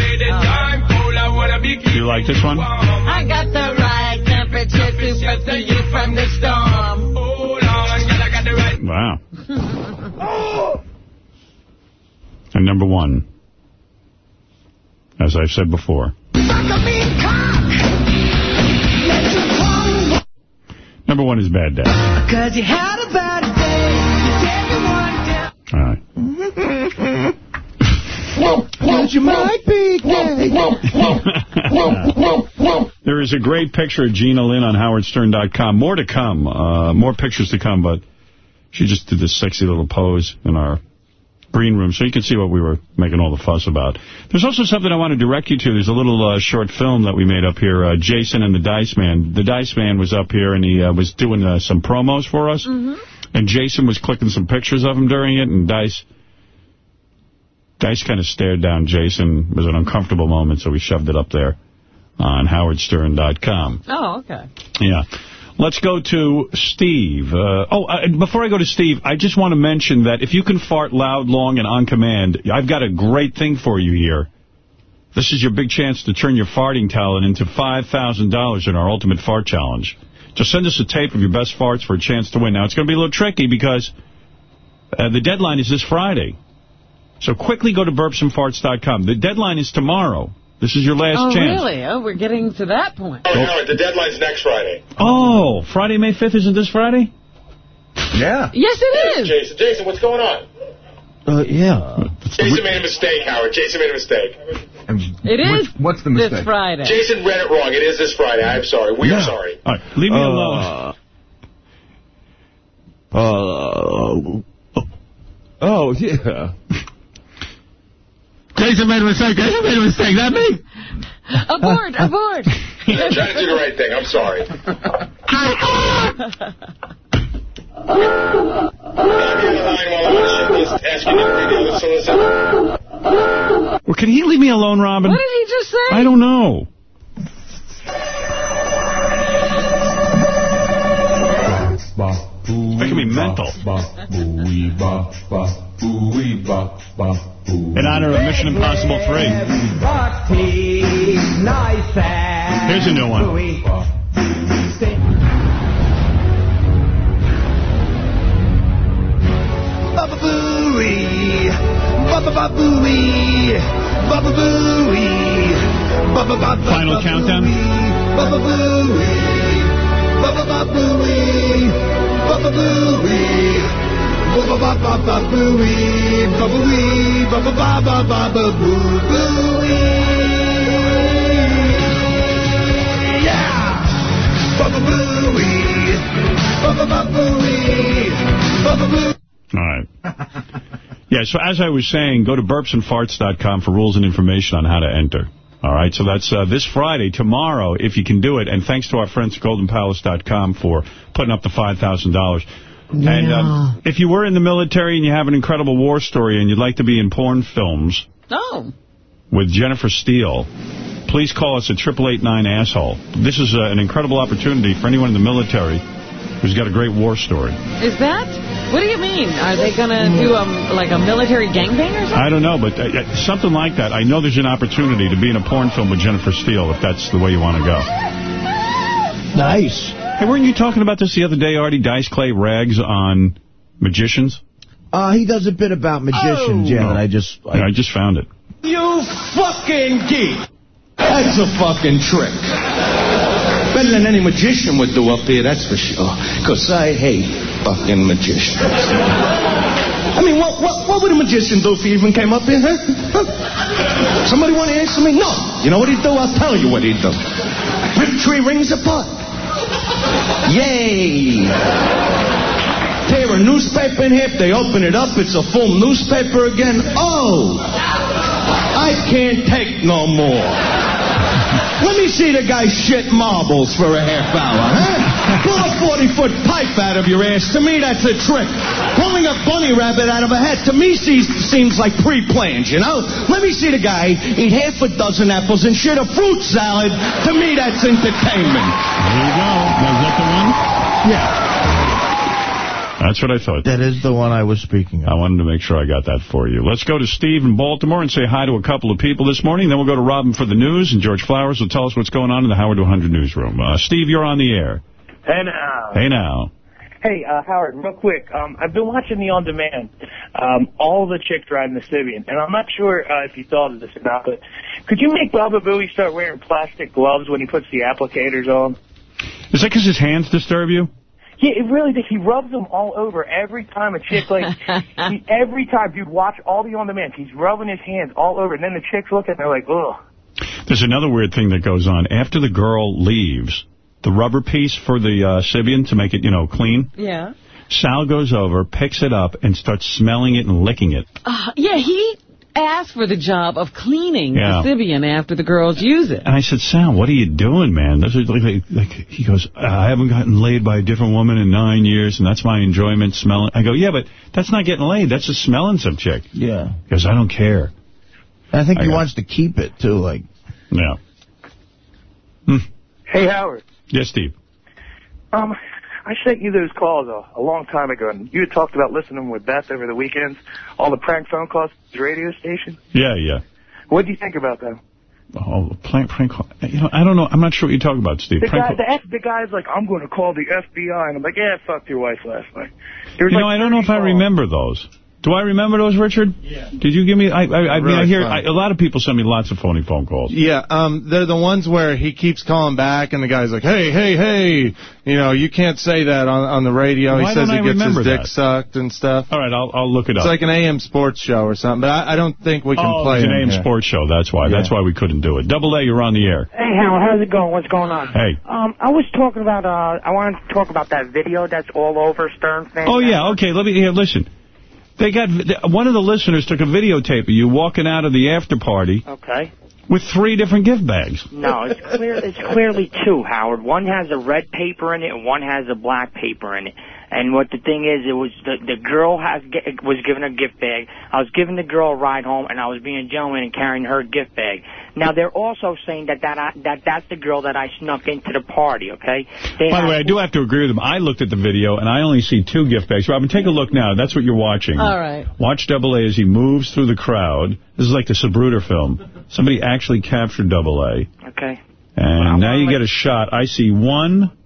Do you like this one? I got the right temperature to shelter you from the storm. Hold on, girl, I got the right. Wow. And number one, as I've said before, Number one is Bad Dad. Cause you had a bad day. You take one down. All right. Cause you might be There is a great picture of Gina Lynn on howardstern.com. More to come. Uh, more pictures to come, but she just did this sexy little pose in our green room, so you can see what we were making all the fuss about. There's also something I want to direct you to. There's a little uh, short film that we made up here, uh, Jason and the Dice Man. The Dice Man was up here, and he uh, was doing uh, some promos for us. And Jason was clicking some pictures of him during it, and Dice... Dice kind of stared down Jason. It was an uncomfortable moment, so we shoved it up there on howardstern.com. Oh, okay. Yeah. Let's go to Steve. Uh, oh, uh, before I go to Steve, I just want to mention that if you can fart loud, long, and on command, I've got a great thing for you here. This is your big chance to turn your farting talent into $5,000 in our Ultimate Fart Challenge. Just send us a tape of your best farts for a chance to win. Now, it's going to be a little tricky because uh, the deadline is this Friday. So quickly go to burpsandfarts.com. The deadline is tomorrow. This is your last oh, chance. Oh, really? Oh, we're getting to that point. Oh, Howard, the deadline's next Friday. Oh, Friday, May 5th, isn't this Friday? Yeah. Yes, it is. Jason, Jason, what's going on? Uh, yeah. Jason made a mistake, Howard. Jason made a mistake. It is What's the mistake? this mistake? Friday. Jason read it wrong. It is this Friday. I'm sorry. We are sorry. All right, leave me alone. Uh, oh, yeah. Jason made a mistake. Jason made a mistake. That me? Abort, abort. I'm trying to do the right thing. I'm sorry. Well, can he leave me alone, Robin? What did he just say? I don't know. It's can be mental. In honor of Mission Impossible 3. Here's a new one. Booey, Baba Booey, Baba Booey, Baba Baba Final countdown. Baba Booey, Baba Booey, Booey, All right. Yeah, so as I was saying, go to burpsandfarts.com for rules and information on how to enter. All right, so that's uh, this Friday, tomorrow, if you can do it. And thanks to our friends at goldenpalace.com for putting up the $5,000. And um, if you were in the military and you have an incredible war story and you'd like to be in porn films Oh. with Jennifer Steele, please call us at 8889-ASSHOLE. This is uh, an incredible opportunity for anyone in the military who's got a great war story. Is that? What do you mean? Are they going to do um, like a military gangbang or something? I don't know, but uh, uh, something like that. I know there's an opportunity to be in a porn film with Jennifer Steele if that's the way you want to go. Nice. Hey, weren't you talking about this the other day, Artie? Dice Clay rags on magicians? Uh, he does a bit about magicians, yeah, but I just... Yeah, I just found it. You fucking geek. That's a fucking trick. Better than any magician would do up here, that's for sure. Because I hate fucking magicians. I mean, what, what, what would a magician do if he even came up here, huh? Somebody want to answer me? No. You know what he'd do? I'll tell you what he'd do. Rip tree rings apart. Yay. Tear a newspaper in half, they open it up, it's a full newspaper again. Oh! I can't take no more. Let me see the guy shit marbles for a half hour, huh? Pull a 40-foot pipe out of your ass. To me, that's a trick. Pulling a bunny rabbit out of a hat, to me, seems, seems like pre-planned, you know? Let me see the guy eat half a dozen apples and shit a fruit salad. To me, that's entertainment. There you go. Was that the one? Yeah. That's what I thought. That is the one I was speaking of. I wanted to make sure I got that for you. Let's go to Steve in Baltimore and say hi to a couple of people this morning. Then we'll go to Robin for the news, and George Flowers will tell us what's going on in the Howard 100 newsroom. Uh, Steve, you're on the air. Hey now. Hey now. Hey, uh, Howard, real quick. Um, I've been watching the On Demand, um, all the chicks riding the Sybian, and I'm not sure uh, if you thought of this or not, but could you make Baba Booey start wearing plastic gloves when he puts the applicators on? Is that because his hands disturb you? Yeah, it really does. He rubs them all over every time a chick, like, he, every time, dude, watch all the On Demand. He's rubbing his hands all over, and then the chicks look at him, they're like, ugh. There's another weird thing that goes on. After the girl leaves, the rubber piece for the uh, Sybian to make it, you know, clean, Yeah. Sal goes over, picks it up, and starts smelling it and licking it. Uh, yeah, he asked for the job of cleaning Yeah. the Sybian after the girls use it. And I said, Sam, what are you doing, man? This is like, like, like he goes, I haven't gotten laid by a different woman in nine years, and that's my enjoyment, smelling. I go, yeah, but that's not getting laid. That's just smelling some chick. Yeah. He goes, I don't care. I think I he got- wants to keep it, too. Like, Yeah. Hmm. Hey, Howard. Yes, Steve. Um, I sent you those calls a, a long time ago, and you had talked about listening with Beth over the weekends, all the prank phone calls to the radio station. Yeah, yeah. What do you think about them? Oh, prank, prank call. You know, I don't know. I'm not sure what you're talking about, Steve. The Prank guy, the, F, the guy's like, I'm going to call the FBI, and I'm like, yeah, fuck your wife last night. You know, I don't know if I remember those. Do I remember those, Richard? Yeah. Did you give me... I, I, I mean, I hear... fun. I, a lot of people send me lots of phony phone calls. Yeah, um, they're the ones where he keeps calling back, and the guy's like, "Hey, hey, hey, you know, you can't say that on on the radio." Why he says he I gets remember his dick that? sucked and stuff. All right, I'll I'll look it It's up. It's like an AM sports show or something, but I, I don't think we can oh, play it's an him AM here. sports show. That's why. That's why we couldn't do it. Double A, you're on the air. Hey, Howard, how's it going? What's going on? Hey. Um, I was talking about, uh, I wanted to talk about that video that's all over Stern fan. Oh, yeah, okay, let me, here, listen. They got, one of the listeners took a videotape of you walking out of the after party Okay. with three different gift bags. No, it's clear. It's clearly two, Howard. One has a red paper in it, and one has a black paper in it. And what the thing is, it was the the girl has was given a gift bag. I was giving the girl a ride home, and I was being a gentleman and carrying her gift bag. Now they're also saying that that I, that that's the girl that I snuck into the party. Okay. They By the way, I do have to agree with them. I looked at the video, and I only see two gift bags. Robin, take a look now. That's what you're watching. All right. Watch Double A as he moves through the crowd. This is like the Zapruder film. Somebody actually captured Double A. Okay. And now you get a shot. I see one,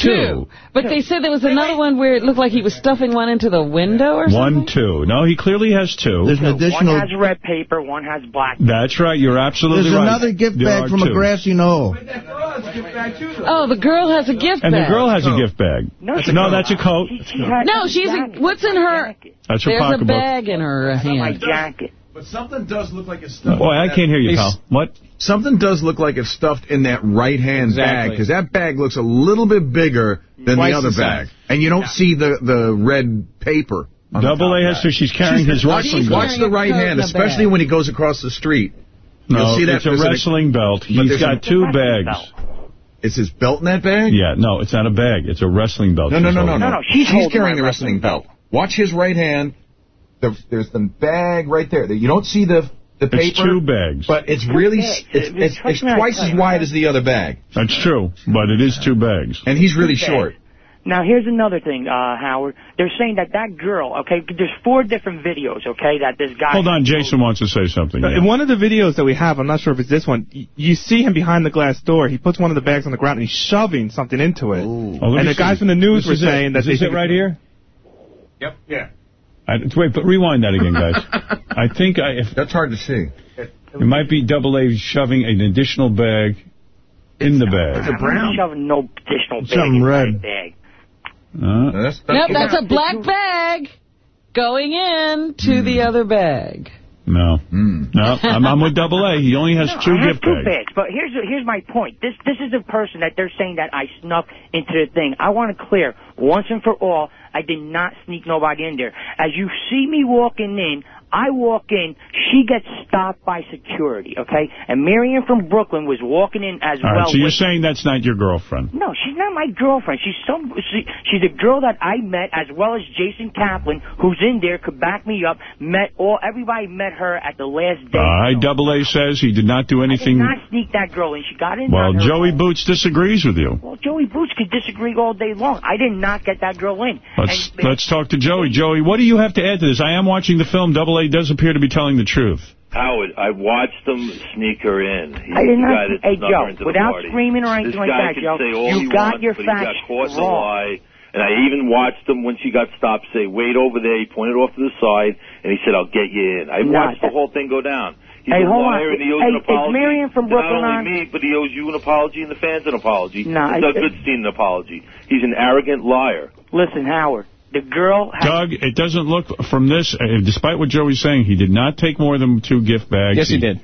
two. But they said there was another one where it looked like he was stuffing one into the window or something. One, two. No, he clearly has two. There's an additional... One has red paper, one has black. That's right. You're absolutely There's right. There's another gift There bag are from a grassy knoll. Oh, the girl has a gift bag. And the girl has a gift bag. No, that's a, no that's a coat. No, she's a, what's in her? That's her There's a bag in her hand. jacket. But something does look like it's stuffed. Boy, I in that- can't hear you, pal. What? Something does look like it's stuffed in that right-hand bag, because that bag looks a little bit bigger than Twice the other the bag. And you don't see the, the red paper. Double A has to. She's carrying his watch, wrestling watch the right hand, coat in a especially when he goes across the street. No, You'll see that it's a there's an- wrestling belt. but He's there's got two wrestling bags. Is his belt in that bag? Yeah, no, it's not a bag. It's a wrestling belt. No, no, no, no, no. No, no, she's carrying the wrestling wrestling belt. Watch his right hand. The, there's the bag right there. You don't see the the paper. It's two bags. But it's really s- it's, it's, it's twice as wide as the other bag. That's true, but it is two bags. And he's really short. Now, here's another thing, uh, Howard. They're saying that that girl, okay, there's four different videos, okay, that this guy... Hold on, Jason wants to say something. Yeah. In one of the videos that we have, I'm not sure if it's this one, you see him behind the glass door. He puts one of the bags on the ground and he's shoving something into it. Oh, and me the guys see. from the news This were is it. saying that Is they this think it right here? Yep. Yeah. I, wait, but rewind that again, guys. I think I, if, That's hard to see. it might be Double A shoving an additional bag in the bag. I'm not shoving no additional bag Something in red. bag. Uh, That's, Yep, that's a black bag going in to the other bag. No. Hmm. No, I'm, I'm with Double A. He only has No, two gift two bags. bags. But here's here's my point. This this is the person that they're saying that I snuck into the thing. I want to clear once and for all. I did not sneak nobody in there. As you see me walking in, I walk in. She gets stopped by security. Okay, and Marianne from Brooklyn was walking in as All right, well. so you're saying that's not your girlfriend. no, she's not my girlfriend. She's some. She, she's a girl that I met, as well as Jason Kaplan, who's in there, could back me up. Met all everybody met her at the last day. All right, Double A says he did not do I did anything. not sneak that girl in. She got in. Well, Joey own. Boots disagrees with you. Well, Joey Boots could disagree all day long. I did not get that girl in. Let's And- uh, let's talk to Joey. Joey, what do you have to add to this? I am watching the film. Double A does appear to be telling the truth. Howard, I watched them sneak her in. He's I did not. guy that hey, snuck Joe, her without party. screaming or anything like that, can Joe, say all you got wants, your but he got facts caught in a wrong. lie. And I even watched him when she got stopped say, wait over there. He pointed off to the side, and he said, I'll get you in. I No, watched the whole thing go down. He's Hey, a hold on. liar, and he owes Hey, an is apology. Marianne from Brooklyn Not on? only me, but he owes you an apology and the fans an apology. No, and I- Doug Goodstein an apology. He's an arrogant liar. Listen, Howard, the girl... Doug, it doesn't look from this, uh, despite what Joey's saying, he did not take more than two gift bags. Yes, he did.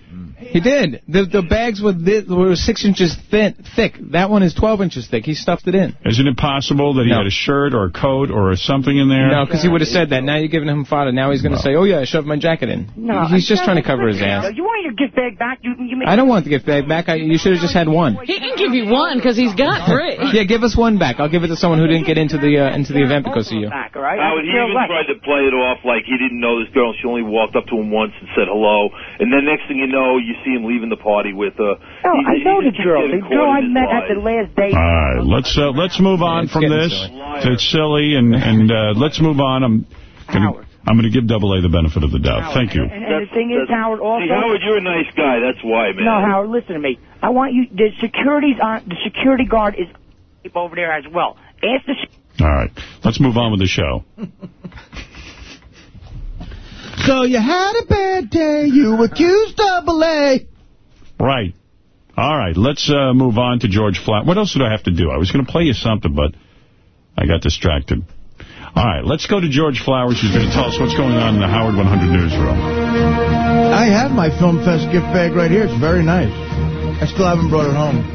He did. The the bags were, thi- were six inches thin, thick. That one is 12 inches thick. He stuffed it in. Isn't it possible that he No. had a shirt or a coat or something in there? No, because he would have said that. Now you're giving him fodder. Now he's going to say, oh, yeah, I shoved my jacket in. No, He's just trying to cover his listen, ass. You want your gift bag back? You, you make I don't want the gift bag back. I, you should have just had one. He can give you one because he's got three. Yeah, give us one back. I'll give it to someone who didn't get into the uh, into the event because of you. back, all right? Howard, he I feel even left. tried to play it off like he didn't know this girl. She only walked up to him once and said hello. And then next thing you know, you see him leaving the party with her. No, He- I know the girl. The girl I in his met at the last date. All right, let's uh, let's move on it's from this. silly. It's silly, and and uh, let's move on. I'm gonna, I'm going to give Double A the benefit of the doubt. Thank you. And, and the thing is, Howard, also... See, Howard, you're a nice guy. That's why, man. No, Howard, listen to me. I want you... The security's on... The security guard is over there as well. Ask the... All right, let's move on with the show. So you had a bad day. You accused Double A. Right. All right, let's uh, move on to George Flat. What else did I have to do? I was going to play you something, but I got distracted. All right, let's go to George Flowers, who's going to tell us what's going on in the Howard 100 newsroom. I have my Film Fest gift bag right here. It's very nice. I still haven't brought it home.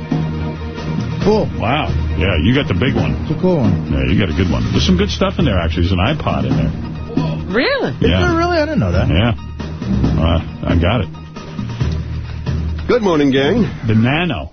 Cool. Wow. Yeah, you got the big one. It's a cool one. Yeah, you got a good one. There's some good stuff in there, actually. There's an iPod in there. Really? Is Yeah. there really? I didn't know that. Yeah. Uh, I got it. Good morning, gang. The Nano.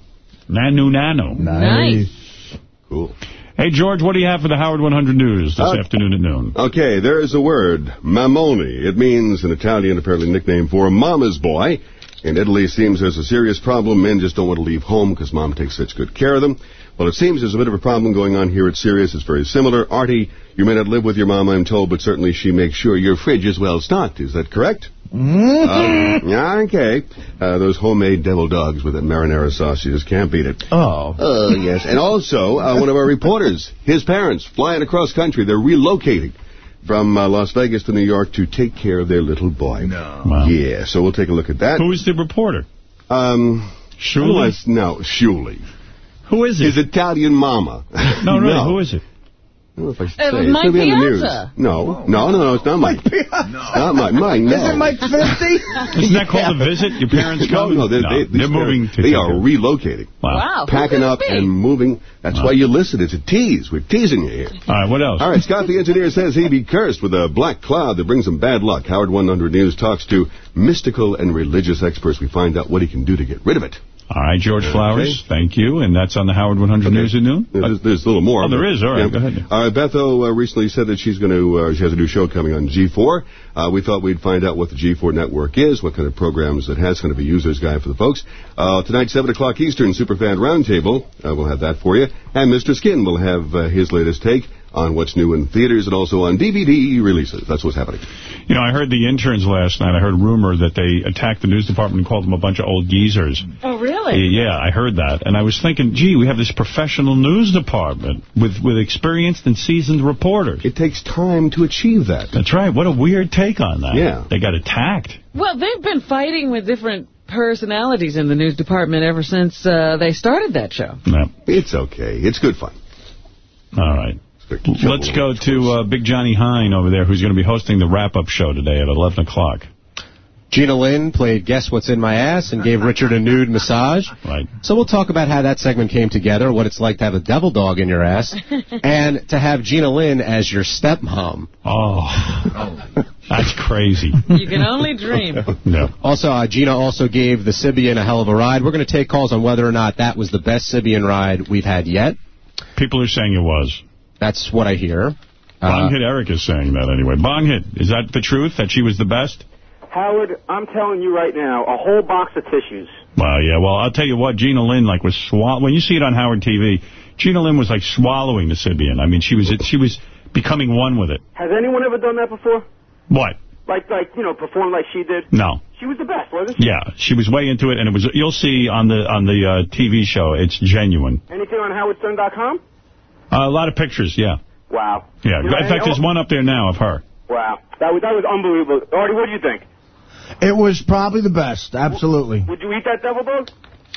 Nano Nano. Nice. Cool. Hey, George, what do you have for the Howard 100 News this Uh, afternoon at noon? Okay, there is a word, mamoni. It means an Italian, apparently, nickname for mama's boy. In Italy, seems there's a serious problem. Men just don't want to leave home because mom takes such good care of them. Well, it seems there's a bit of a problem going on here. at Sirius. It's very similar. Artie, you may not live with your mom, I'm told, but certainly she makes sure your fridge is well stocked. Is that correct? Mm-hmm. Uh, yeah, okay. Uh, those homemade devil dogs with that marinara sauce, you just can't beat it. Oh. Oh, yes. And also, uh, one of our reporters, his parents, flying across country. They're relocating from uh, Las Vegas to New York to take care of their little boy. No. Wow. Yeah, so we'll take a look at that. Who is the reporter? Um, Shuli? unless- No, Shuli. Who is it? His Italian mama. No, really, who is it? I don't know if I should Uh, say. It's Mike gonna be in the news. Piazza. No, no, no, no, it's not Mike. Not Mike. Mike, no. Is it Mike 50? Isn't that called a visit? Your parents No, come? no, they, they, they're moving to They are relocating. Wow. Wow. Packing up be? and moving. That's why you listen. It's a tease. We're teasing you here. All right, what else? All right, Scott the engineer says he be cursed with a black cloud that brings him bad luck. Howard 100 News talks to mystical and religious experts. We find out what he can do to get rid of it. All right, George Flowers, thank you. And that's on the Howard 100 News at noon? There's, there's a little more. Oh, there is? All right, go ahead. Uh, Beth O uh, recently said that she's going to, uh, she has a new show coming on G4. Uh, we thought we'd find out what the G4 network is, what kind of programs it has, kind of a user's guide for the folks. Uh, tonight, 7 o'clock Eastern, Superfan Roundtable. Uh, we'll have that for you. And Mr. Skin will have uh, his latest take on what's new in theaters and also on DVD releases. That's what's happening. You know, I heard the interns last night. I heard a rumor that they attacked the news department and called them a bunch of old geezers. Oh, really? Yeah, I heard that. And I was thinking, gee, we have this professional news department with, with experienced and seasoned reporters. It takes time to achieve that. That's right. What a weird take on that. Yeah. They got attacked. Well, they've been fighting with different personalities in the news department ever since uh, they started that show. No. It's okay. It's good fun. All right. Let's go to uh, Big Johnny Hein over there, who's going to be hosting the wrap-up show today at 11 o'clock. Gina Lynn played Guess What's in My Ass and gave Richard a nude massage. Right. So we'll talk about how that segment came together, what it's like to have a devil dog in your ass, and to have Gina Lynn as your stepmom. Oh, that's crazy. You can only dream. No. Also, uh, Gina also gave the Sybian a hell of a ride. We're going to take calls on whether or not that was the best Sybian ride we've had yet. People are saying it was. That's what I hear. Uh, Bong Hit Eric is saying that anyway. Bong Hit, is that the truth, that she was the best? Howard, I'm telling you right now, a whole box of tissues. Well, yeah, well, I'll tell you what, Gina Lynn, like, was swall. when you see it on Howard TV, Gina Lynn was, like, swallowing the Sybian. I mean, she was she was becoming one with it. Has anyone ever done that before? What? Like, like you know, perform like she did? No. She was the best, wasn't she? Yeah, she was way into it, and it was. You'll see on the on the uh, TV show, it's genuine. Anything on howardstern.com? Uh, a lot of pictures, yeah. Wow. Yeah. You In fact, there's one up there now of her. Wow. That was, that was unbelievable. Artie, what do you think? It was probably the best. Absolutely. Would you eat that devil dog?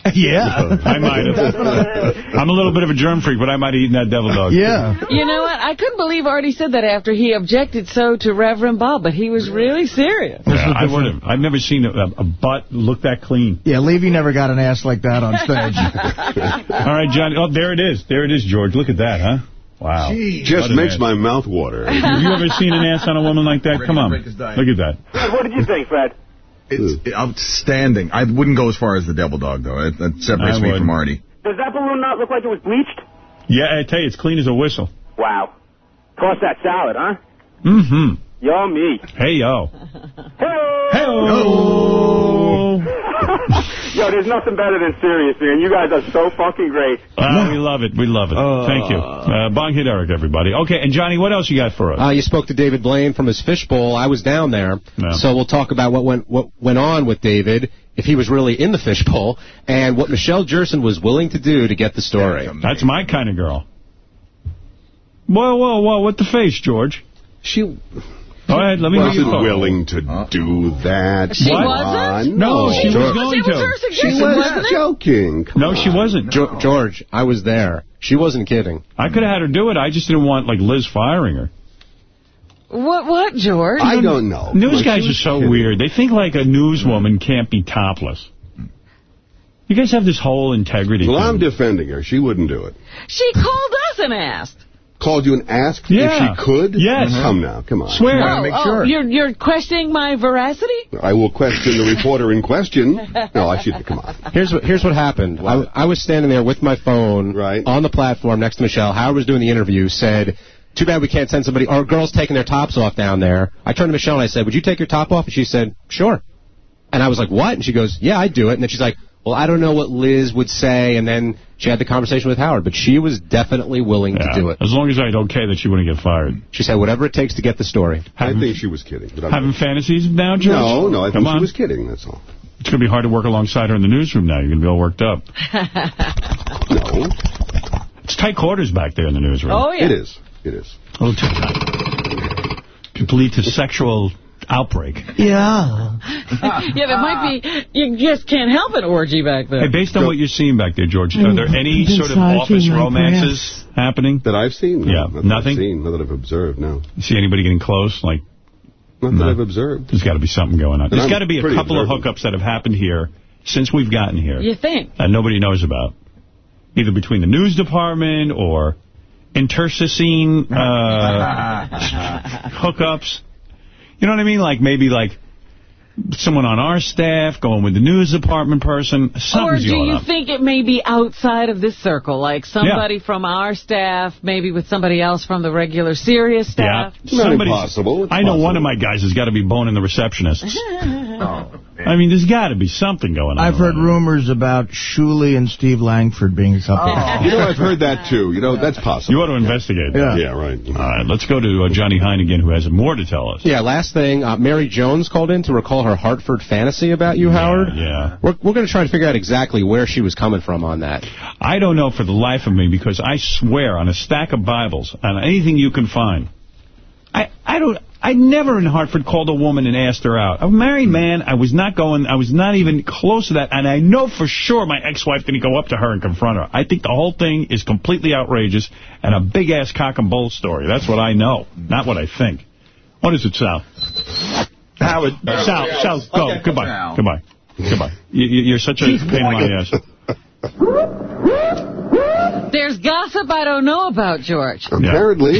Yeah. I might have. I'm a little bit of a germ freak, but I might have eaten that devil dog. Yeah. You know what? I couldn't believe Artie said that after he objected so to Reverend Bob, but he was really serious. Yeah, I would have. I've never seen a, a butt look that clean. Yeah, Levy never got an ass like that on stage. All right, Johnny. Oh, there it is. There it is, George. Look at that, huh? Wow. Just makes ass. my mouth water. Have you ever seen an ass on a woman like that? Come on. break his diet. Look at that. Fred, what did you think, Fred? It's outstanding. I wouldn't go as far as the devil dog, though. It, that separates I me would. from Artie. Does that balloon not look like it was bleached? Yeah, I tell you, it's clean as a whistle. Wow. Toss that salad, huh? Mm-hmm. Yummy. Hey, yo. Hey. Yo, there's nothing better than serious, man. You guys are so fucking great. Uh, we love it. We love it. Thank you. Uh, Bong hit Eric, everybody. Okay, and Johnny, what else you got for us? Uh, you spoke to David Blaine from his fishbowl. I was down there, Yeah. so we'll talk about what went what went on with David, if he was really in the fishbowl, and what Michelle Jerson was willing to do to get the story. That's my kind of girl. Whoa, whoa, whoa. What the face, George? She... Go ahead, let me hear wasn't you willing to do that. She Come wasn't? on. No, she was George- going It was to. She wasn't joking. Come No, she wasn't. Jo- George, I was there. She wasn't kidding. I could have had her do it. I just didn't want, like, Liz firing her. What, what, George? I don't know. News Like, guys are so kidding. weird. They think, like, a newswoman can't be topless. You guys have this whole integrity Well, thing. I'm defending her. She wouldn't do it. She called us and asked. Called you and asked Yeah. if she could? Yes. Come now, come on. Swear. Oh, oh, you're, you're questioning my veracity? I will question the reporter in question. No, I should. Come on. Here's what here's what happened. I, I was standing there with my phone Right. on the platform next to Michelle. Howard was doing the interview. Said, "Too bad we can't send somebody." Our girls taking their tops off down there. I turned to Michelle and I said, "Would you take your top off?" And she said, "Sure." And I was like, "What?" And she goes, "Yeah, I'd do it." And then she's like, "Well, I don't know what Liz would say." And then she had the conversation with Howard, but she was definitely willing Yeah. to do it. As long as I had okay that she wouldn't get fired. She said, "Whatever it takes to get the story." I think she was kidding. But I'm Having fantasies now, George? no, no, I Come think she was kidding. That's all. It's going to be hard to work alongside her in the newsroom now. You're going to be all worked up. No, It's tight quarters back there in the newsroom. Oh, yeah. it is. It is. A little too tight. Could lead to sexual outbreak. Yeah. yeah, that might be, you just can't help an orgy back there. Hey, based on what you're seeing back there, George, are there any sort of office romances happening? That I've seen? No, Yeah, not that nothing? I've seen, not that I've observed, no. You see anybody getting close? Like, Not that I've observed. there's got to be something going on. And There's I'm got to be a couple observant. of hookups that have happened here since we've gotten here You think? that nobody knows about. Either between the news department or intercessing uh, hookups. You know what I mean? Like maybe like someone on our staff going with the news department person. Or do going you on. think it may be outside of this circle, like somebody from our staff, maybe with somebody else from the regular Sirius Yeah, staff? Not Somebody's- impossible. It's I know possible. one of my guys has got to be boning the receptionists. I mean, there's got to be something going on. I've heard around rumors about Shuli and Steve Langford being a couple. You know, I've heard that, too. You know, that's possible. You ought to investigate that. Yeah. Yeah, right. All right, let's go to uh, Johnny Heineken, who has more to tell us. Yeah, last thing, uh, Mary Jones called in to recall her Hartford fantasy about you, Howard. Yeah. We're, we're going to try to figure out exactly where she was coming from on that. I don't know for the life of me because I swear on a stack of Bibles, on anything you can find, I, I don't, I never in Hartford called a woman and asked her out. I'm a married man. I was not going, I was not even close to that. And I know for sure my ex-wife didn't go up to her and confront her. I think the whole thing is completely outrageous and a big-ass cock and bull story. That's what I know, not what I think. What is it, Sal? Howard, uh, Sal, Sal, go. Okay. Goodbye. Sal. Goodbye. Goodbye. You, you- you're such a pain in my ass. There's gossip I don't know about, George. Apparently,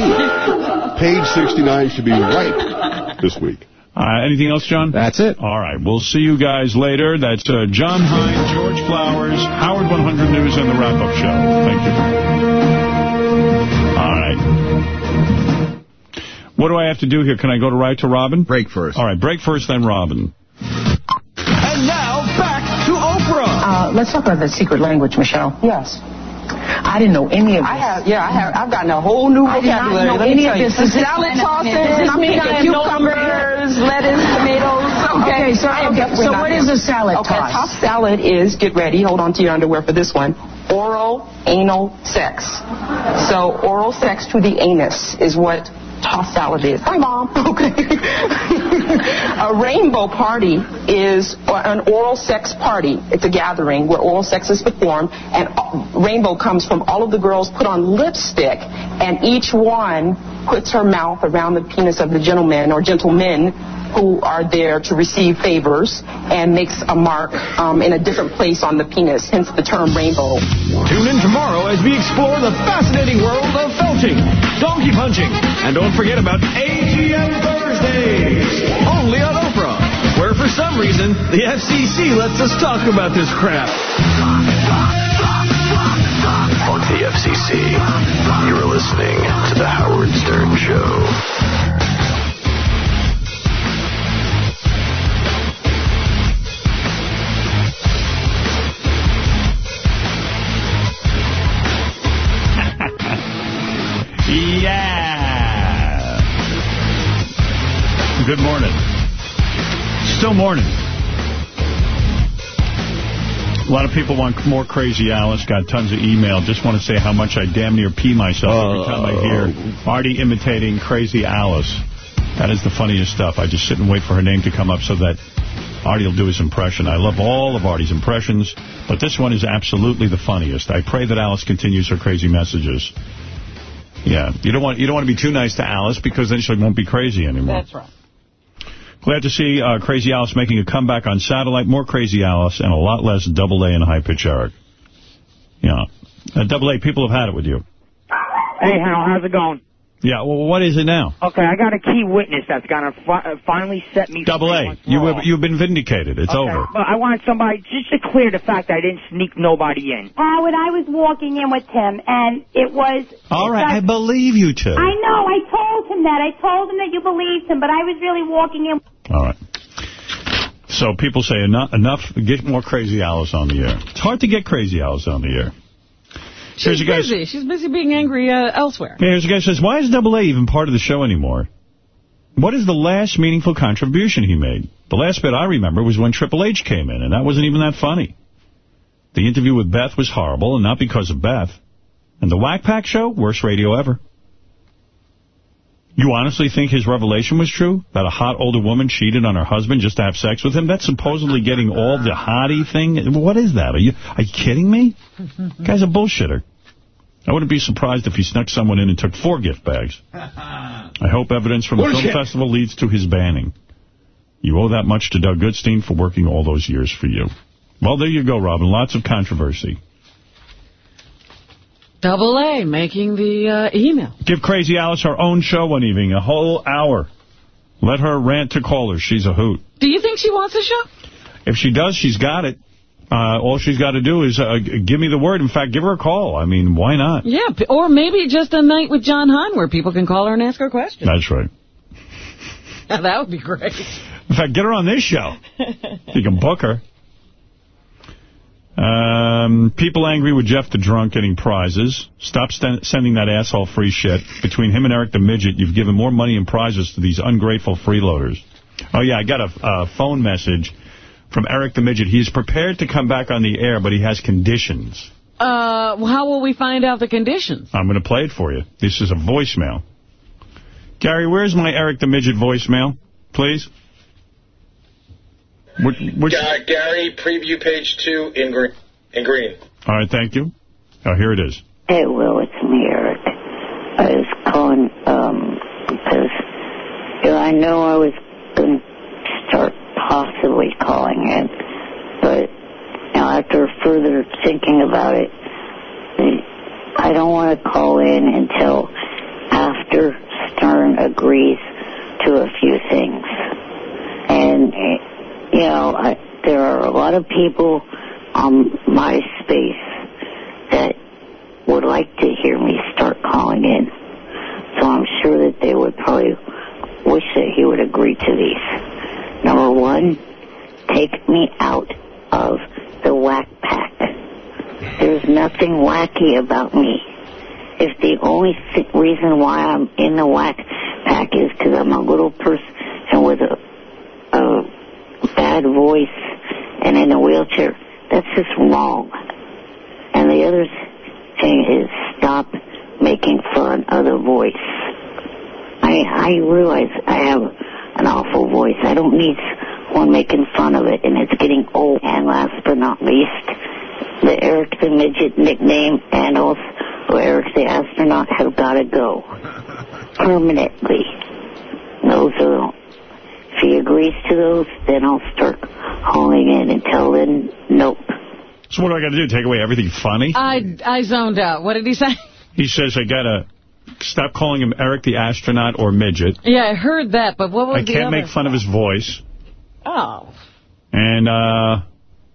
page 69 should be right this week. Uh, anything else, John? That's it. All right. We'll see you guys later. That's uh, John Hein, George Flowers, Howard 100 News, and the wrap-up show. Thank you. All right. What do I have to do here? Can I go to right to Robin? Break first. All right. Break first, then Robin. And now, back to Oprah. Uh, let's talk about the secret language, Michelle. Yes. I didn't know any of this. I have, yeah, I have. I've gotten a whole new vocabulary. I did not know any of this. Is salad tossing? does I'm mean picking I no cucumbers, lettuce, tomatoes. Okay, Okay, so okay, so what them. a salad Okay, toss? toss salad is get ready. Hold on to your underwear for this one. oral anal sex. So oral sex to the anus is what tossed is. Hi, Mom. Okay. a rainbow party is an oral sex party. It's a gathering where oral sex is performed, and rainbow comes from all of the girls put on lipstick, and each one puts her mouth around the penis of the gentleman or gentlemen who are there to receive favors and makes a mark um, in a different place on the penis, hence the term rainbow. Tune in tomorrow as we explore the fascinating world of felching, donkey punching, and don't forget about ATM Thursdays, only on Oprah, where for some reason the FCC lets us talk about this crap. On the FCC. You're listening to The Howard Stern Show. Yeah. Good morning. Still morning. A lot of people want more Crazy Alice. Got tons of email. Just want to say how much I damn near pee myself every uh, time I hear uh, Artie imitating Crazy Alice. That is the funniest stuff. I just sit and wait for her name to come up so that Artie will do his impression. I love all of Artie's impressions, but this one is absolutely the funniest. I pray that Alice continues her crazy messages. Yeah, you don't want you don't want to be too nice to Alice because then she won't be crazy anymore. That's right. Glad to see uh, Crazy Alice making a comeback on satellite. More Crazy Alice and a lot less Double A and High Pitch Eric. Yeah, uh, Double A, people have had it with you. Hey, Hal, how's it going? Yeah, well, what is it now? Okay, I got a key witness that's going to fi uh, finally set me Double A, you for all. you've been vindicated. It's Okay, over. But I want somebody just to clear the fact that I didn't sneak nobody in. Howard, I was walking in with him, and it was... All right, I believe you two. I know, I told him that. I told him that you believed him, but I was really walking in... All right. So people say enough, enough, get more Crazy Alice on the air. It's hard to get Crazy Alice on the air. She's Here's a guy- busy. She's busy being angry uh, elsewhere. Here's a guy says, why is Double A even part of the show anymore? What is the last meaningful contribution he made? The last bit I remember was when Triple H came in, and that wasn't even that funny. The interview with Beth was horrible, and not because of Beth. And the Whack Pack show, worst radio ever. You honestly think his revelation was true? That a hot older woman cheated on her husband just to have sex with him? That's supposedly getting all the hottie thing? What is that? Are you are you kidding me? Guy's a bullshitter. I wouldn't be surprised if he snuck someone in and took four gift bags. I hope evidence from the film festival leads to his banning. You owe that much to Doug Goodstein for working all those years for you. Well, there you go, Robin. Lots of controversy. Double A making the uh, email. Give Crazy Alice her own show one evening, a whole hour. Let her rant to callers. She's a hoot. Do you think she wants a show? If she does, she's got it. Uh, all she's got to do is uh, give me the word. In fact, give her a call. I mean, why not? Yeah, or maybe just a night with Jon Hein where people can call her and ask her questions. That's right. that would be great. In fact, get her on this show. you can book her. Um, people angry with Jeff the Drunk getting prizes. Stop st sending that asshole free shit. Between him and Eric the Midget, you've given more money and prizes to these ungrateful freeloaders. Oh, yeah, I got a, a phone message from Eric the Midget. He's prepared to come back on the air, but he has conditions. Uh, how will we find out the conditions? I'm going to play it for you. This is a voicemail. Gary, where's my Eric the Midget voicemail, please? Which, which, Ga- Gary, preview page two in green. In green. all right, thank you. Oh, here it is. Hey, Will, it's me, Eric. I was calling um, because you know, I know I was going to start possibly calling in, but you know, after further thinking about it, I don't want to call in until after Stern agrees to a few things. And, you know, I, there are a lot of people on MySpace that would like to hear me start calling in. So I'm sure that they would probably wish that he would agree to these. Number one, take me out of the whack pack. There's nothing wacky about me. If the only th- reason why I'm in the whack pack is because I'm a little person with a, a bad voice and in a wheelchair, that's just wrong. And the other thing is stop making fun of the voice. I I realize I have an awful voice. I don't need one making fun of it, and it's getting old. And last but not least, the Eric the Midget nickname and also Eric the Astronaut have got to go permanently. Those are, if he agrees to those, then I'll start calling in. Until then, nope. So what do I got to do, take away everything funny? I, I zoned out. What did he say? He says I got to stop calling him Eric the Astronaut or Midget. Yeah, I heard that, but what was I can't make fun of his voice. Oh. And uh,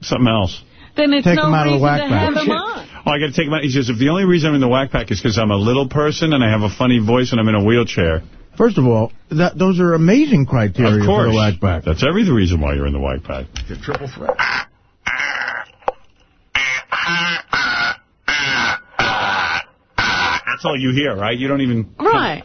something else. Then it's Take no him out of the reason whack to pack. have him on. Oh, I got to take him out. He says, if the only reason I'm in the whack pack is because I'm a little person and I have a funny voice and I'm in a wheelchair. First of all, that, those are amazing criteria for course. the whack pack. That's every reason why you're in the whack pack. The triple threat. That's all you hear, right? You don't even... Right.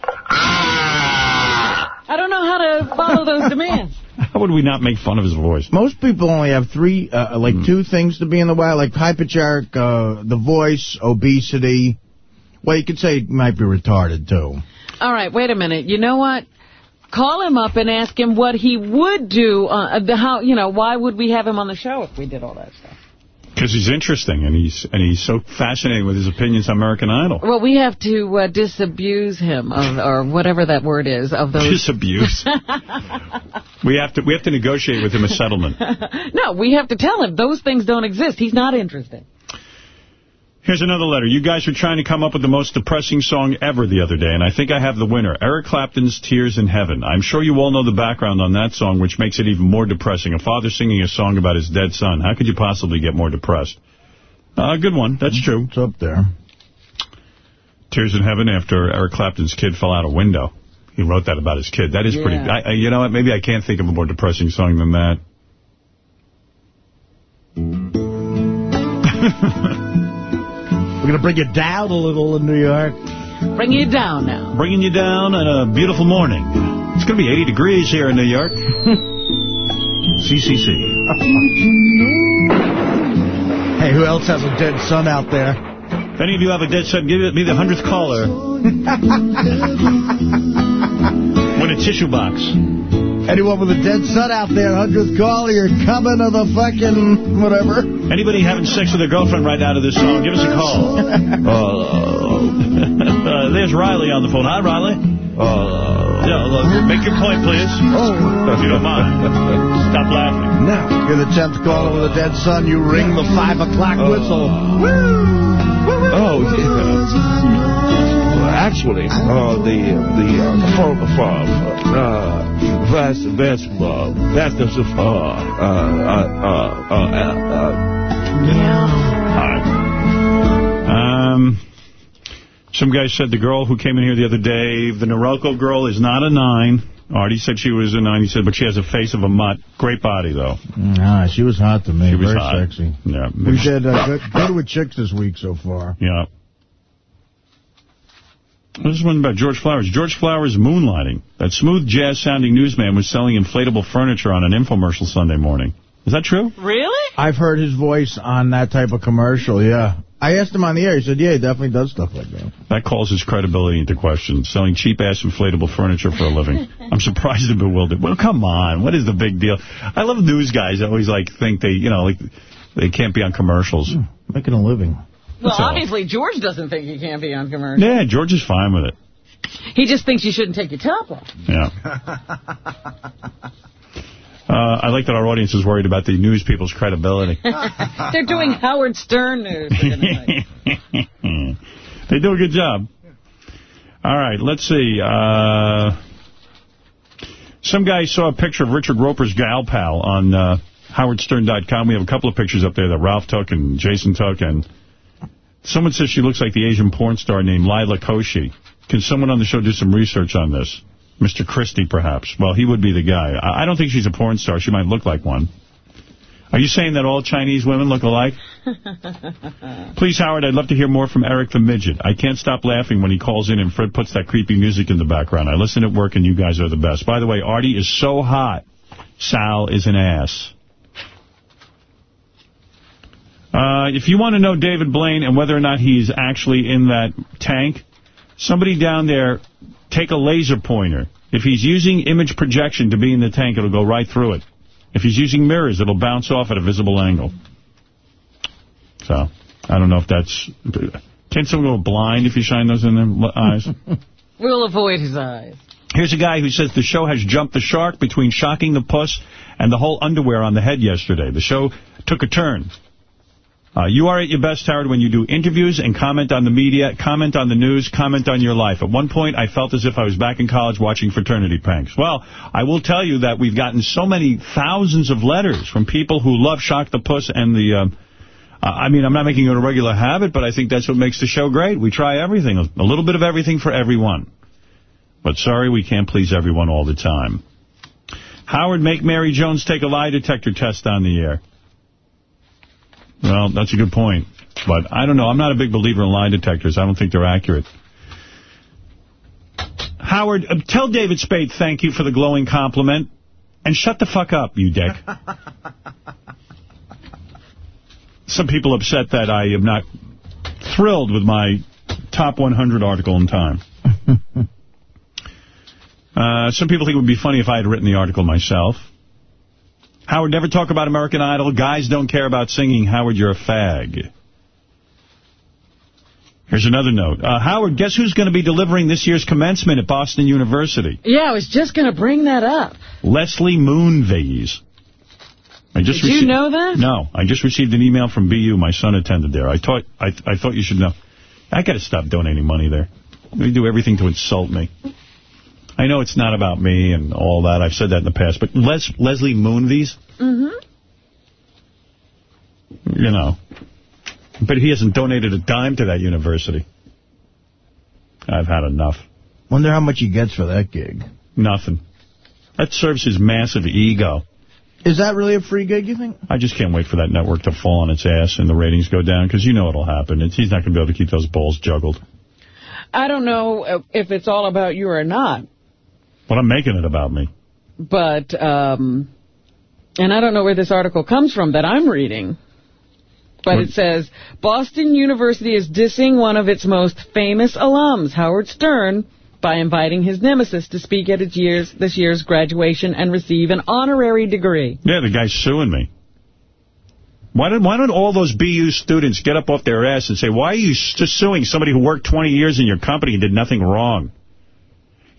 I don't know how to follow those demands. How would we not make fun of his voice? Most people only have three, uh, like Hmm. two things to be in the whack, like hypercharic, uh, the voice, obesity. Well, you could say he might be retarded, too. All right, wait a minute. You know what? Call him up and ask him what he would do. Uh, the how you know why would we have him on the show if we did all that stuff? Because he's interesting and he's and he's so fascinating with his opinions on American Idol. Well, we have to uh, disabuse him of or whatever that word is of those. Disabuse. we have to we have to negotiate with him a settlement. no, we have to tell him those things don't exist. He's not interested. Here's another letter. You guys were trying to come up with the most depressing song ever the other day, and I think I have the winner. Eric Clapton's Tears in Heaven. I'm sure you all know the background on that song, which makes it even more depressing. A father singing a song about his dead son. How could you possibly get more depressed? Uh, good one. That's true. It's up there. Tears in Heaven after Eric Clapton's kid fell out a window. He wrote that about his kid. That is pretty... Yeah. I, I, you know what? Maybe I can't think of a more depressing song than that. We're going to bring it down a little in New York. Bring you down now. Bringing you down on a beautiful morning. It's going to be 80 degrees here in New York. CCC. Hey, who else has a dead son out there? If any of you have a dead son, give me the 100th caller. Win a tissue box. Anyone with a dead son out there, 100th caller, you're coming to the fucking whatever. Anybody having sex with their girlfriend right now to this song, give us a call. uh, there's Riley on the phone. Hi, Riley. Uh, yeah, look, make your point, please. Oh. If you don't mind. Stop laughing. Now, you're the 10th caller with a dead son, you ring the 5 o'clock whistle. Oh, yeah. Actually, uh, the the uh, farm farm uh, that's uh, that's the uh, uh, uh, Um, some guy said the girl who came in here the other day, the Norelco girl, is not a nine. Artie said she was a nine. He said, but she has a face of a mutt. Great body, though. Nah, she was hot to me. She was Very hot. sexy. Yeah. We did uh, good, good with chicks this week so far. Yeah. This is one about George Flowers. George Flowers moonlighting. That smooth jazz-sounding newsman was selling inflatable furniture on an infomercial Sunday morning. Is that true? Really? I've heard his voice on that type of commercial, yeah. I asked him on the air. He said, yeah, he definitely does stuff like that. That calls his credibility into question, selling cheap-ass inflatable furniture for a living. I'm surprised and bewildered. Well, come on. What is the big deal? I love news guys that always, like, think they, you know, like, they can't be on commercials. Hmm, making a living. Well, That's all. obviously, George doesn't think he can't be on commercials. Yeah, George is fine with it. He just thinks you shouldn't take your top off. Yeah. Uh, I like that our audience is worried about the news people's credibility. They're doing Howard Stern news. for goodness sake. they do a good job. All right, let's see. Uh, some guy saw a picture of Richard Roeper's gal pal on uh, howardstern.com. We have a couple of pictures up there that Ralph took and Jason took. And someone says she looks like the Asian porn star named Lila Koshy. Can someone on the show do some research on this? Mr. Christie, perhaps. Well, he would be the guy. I I don't think she's a porn star. She might look like one. Are you saying that all Chinese women look alike? Please, Howard, I'd love to hear more from Eric the Midget. I can't stop laughing when he calls in and Fred puts that creepy music in the background. I listen at work and you guys are the best. By the way, Artie is so hot. Sal is an ass. Uh, if you want to know David Blaine and whether or not he's actually in that tank, somebody down there take a laser pointer. If he's using image projection to be in the tank, it'll go right through it. If he's using mirrors, it'll bounce off at a visible angle. So, I don't know if that's... Can't someone go blind if you shine those in their eyes? We'll avoid his eyes. Here's a guy who says the show has jumped the shark between shocking the puss and the whole underwear on the head yesterday. The show took a turn. Uh, you are at your best, Howard, when you do interviews and comment on the media, comment on the news, comment on your life. At one point, I felt as if I was back in college watching fraternity pranks. Well, I will tell you that we've gotten so many thousands of letters from people who love Shock the Puss and the... Um, I mean, I'm not making it a regular habit, but I think that's what makes the show great. We try everything, a little bit of everything for everyone. But sorry, we can't please everyone all the time. Howard, make Mary Jones take a lie detector test on the air. Well, that's a good point. But I don't know. I'm not a big believer in lie detectors. I don't think they're accurate. Howard, uh, tell David Spade thank you for the glowing compliment. And shut the fuck up, you dick. Some people upset that I am not thrilled with my top 100 article in time. uh, some people think it would be funny if I had written the article myself. Howard, never talk about American Idol. Guys don't care about singing. Howard, you're a fag. Here's another note. Uh, Howard, guess who's going to be delivering this year's commencement at Boston University? Yeah, I was just going to bring that up. Leslie Moonves. I just Did you know that? No, I just received an email from BU. My son attended there. I thought I, I thought you should know. I got to stop donating money there. They do everything to insult me. I know it's not about me and all that. I've said that in the past. But Les, Leslie Moonves, Mm-hmm. you know, but he hasn't donated a dime to that university. I've had enough. Wonder how much he gets for that gig. Nothing. That serves his massive ego. Is that really a free gig, you think? I just can't wait for that network to fall on its ass and the ratings go down, because you know it'll happen. It's, he's not going to be able to keep those balls juggled. I don't know uh, if it's all about you or not, But I'm making it about me. but, um, and I don't know where this article comes from that I'm reading, but it says, Boston University is dissing one of its most famous alums, Howard Stern, by inviting his nemesis to speak at its year's, this year's graduation and receive an honorary degree. Yeah, the guy's suing me. Why don't, why don't all those BU students get up off their ass and say, why are you just suing somebody who worked 20 years in your company and did nothing wrong?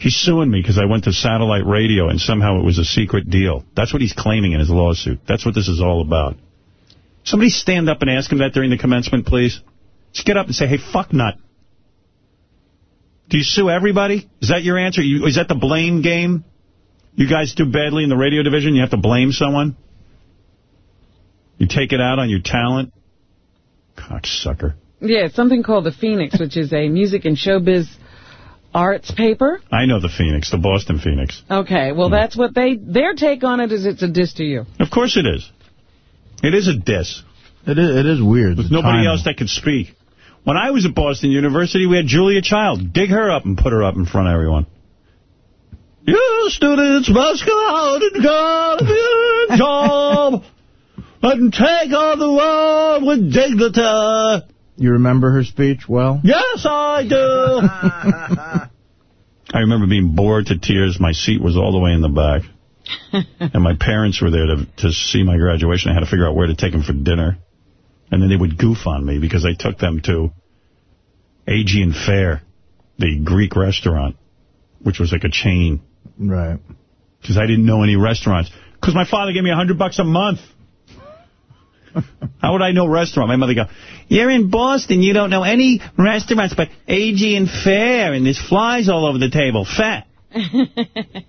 He's suing me because I went to satellite radio and somehow it was a secret deal. That's what he's claiming in his lawsuit. That's what this is all about. Somebody stand up and ask him that during the commencement, please. Just get up and say, hey, fuck nut. Do you sue everybody? Is that your answer? You, is that the blame game? You guys do badly in the radio division, you have to blame someone? You take it out on your talent? Cocksucker. Yeah, it's something called the Phoenix, which is a music and showbiz arts paper. I know the Phoenix, the Boston Phoenix. Okay, well, mm. that's what they, their take on it is it's a diss to you. Of course it is. It is a diss. It is, it is weird. There's the nobody timing. else that could speak. When I was at Boston University, we had Julia Child. Dig her up and put her up in front of everyone. You students must go out and get a job and take on the world with dignity. You remember her speech well? Yes, I do. I remember being bored to tears. My seat was all the way in the back. and my parents were there to to see my graduation. I had to figure out where to take them for dinner. And then they would goof on me because I took them to Aegean Fair, the Greek restaurant, which was like a chain. Right. Because I didn't know any restaurants. Because my father gave me a hundred bucks a month. How would I know restaurant? My mother go, you're in Boston. You don't know any restaurants but Aegean Fair, and there's flies all over the table. Fat.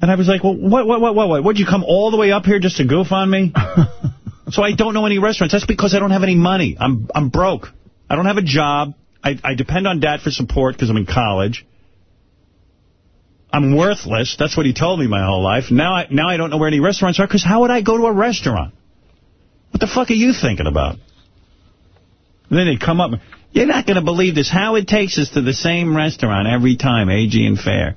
And I was like, well, what, what, what, what, what? Would you come all the way up here just to goof on me? so I don't know any restaurants. That's because I don't have any money. I'm I'm broke. I don't have a job. I, I depend on Dad for support because I'm in college. I'm worthless. That's what he told me my whole life. Now I now I don't know where any restaurants are because how would I go to a restaurant? What the fuck are you thinking about? And then they come up. You're not going to believe this. Howard takes us to the same restaurant every time, Aegean Fair.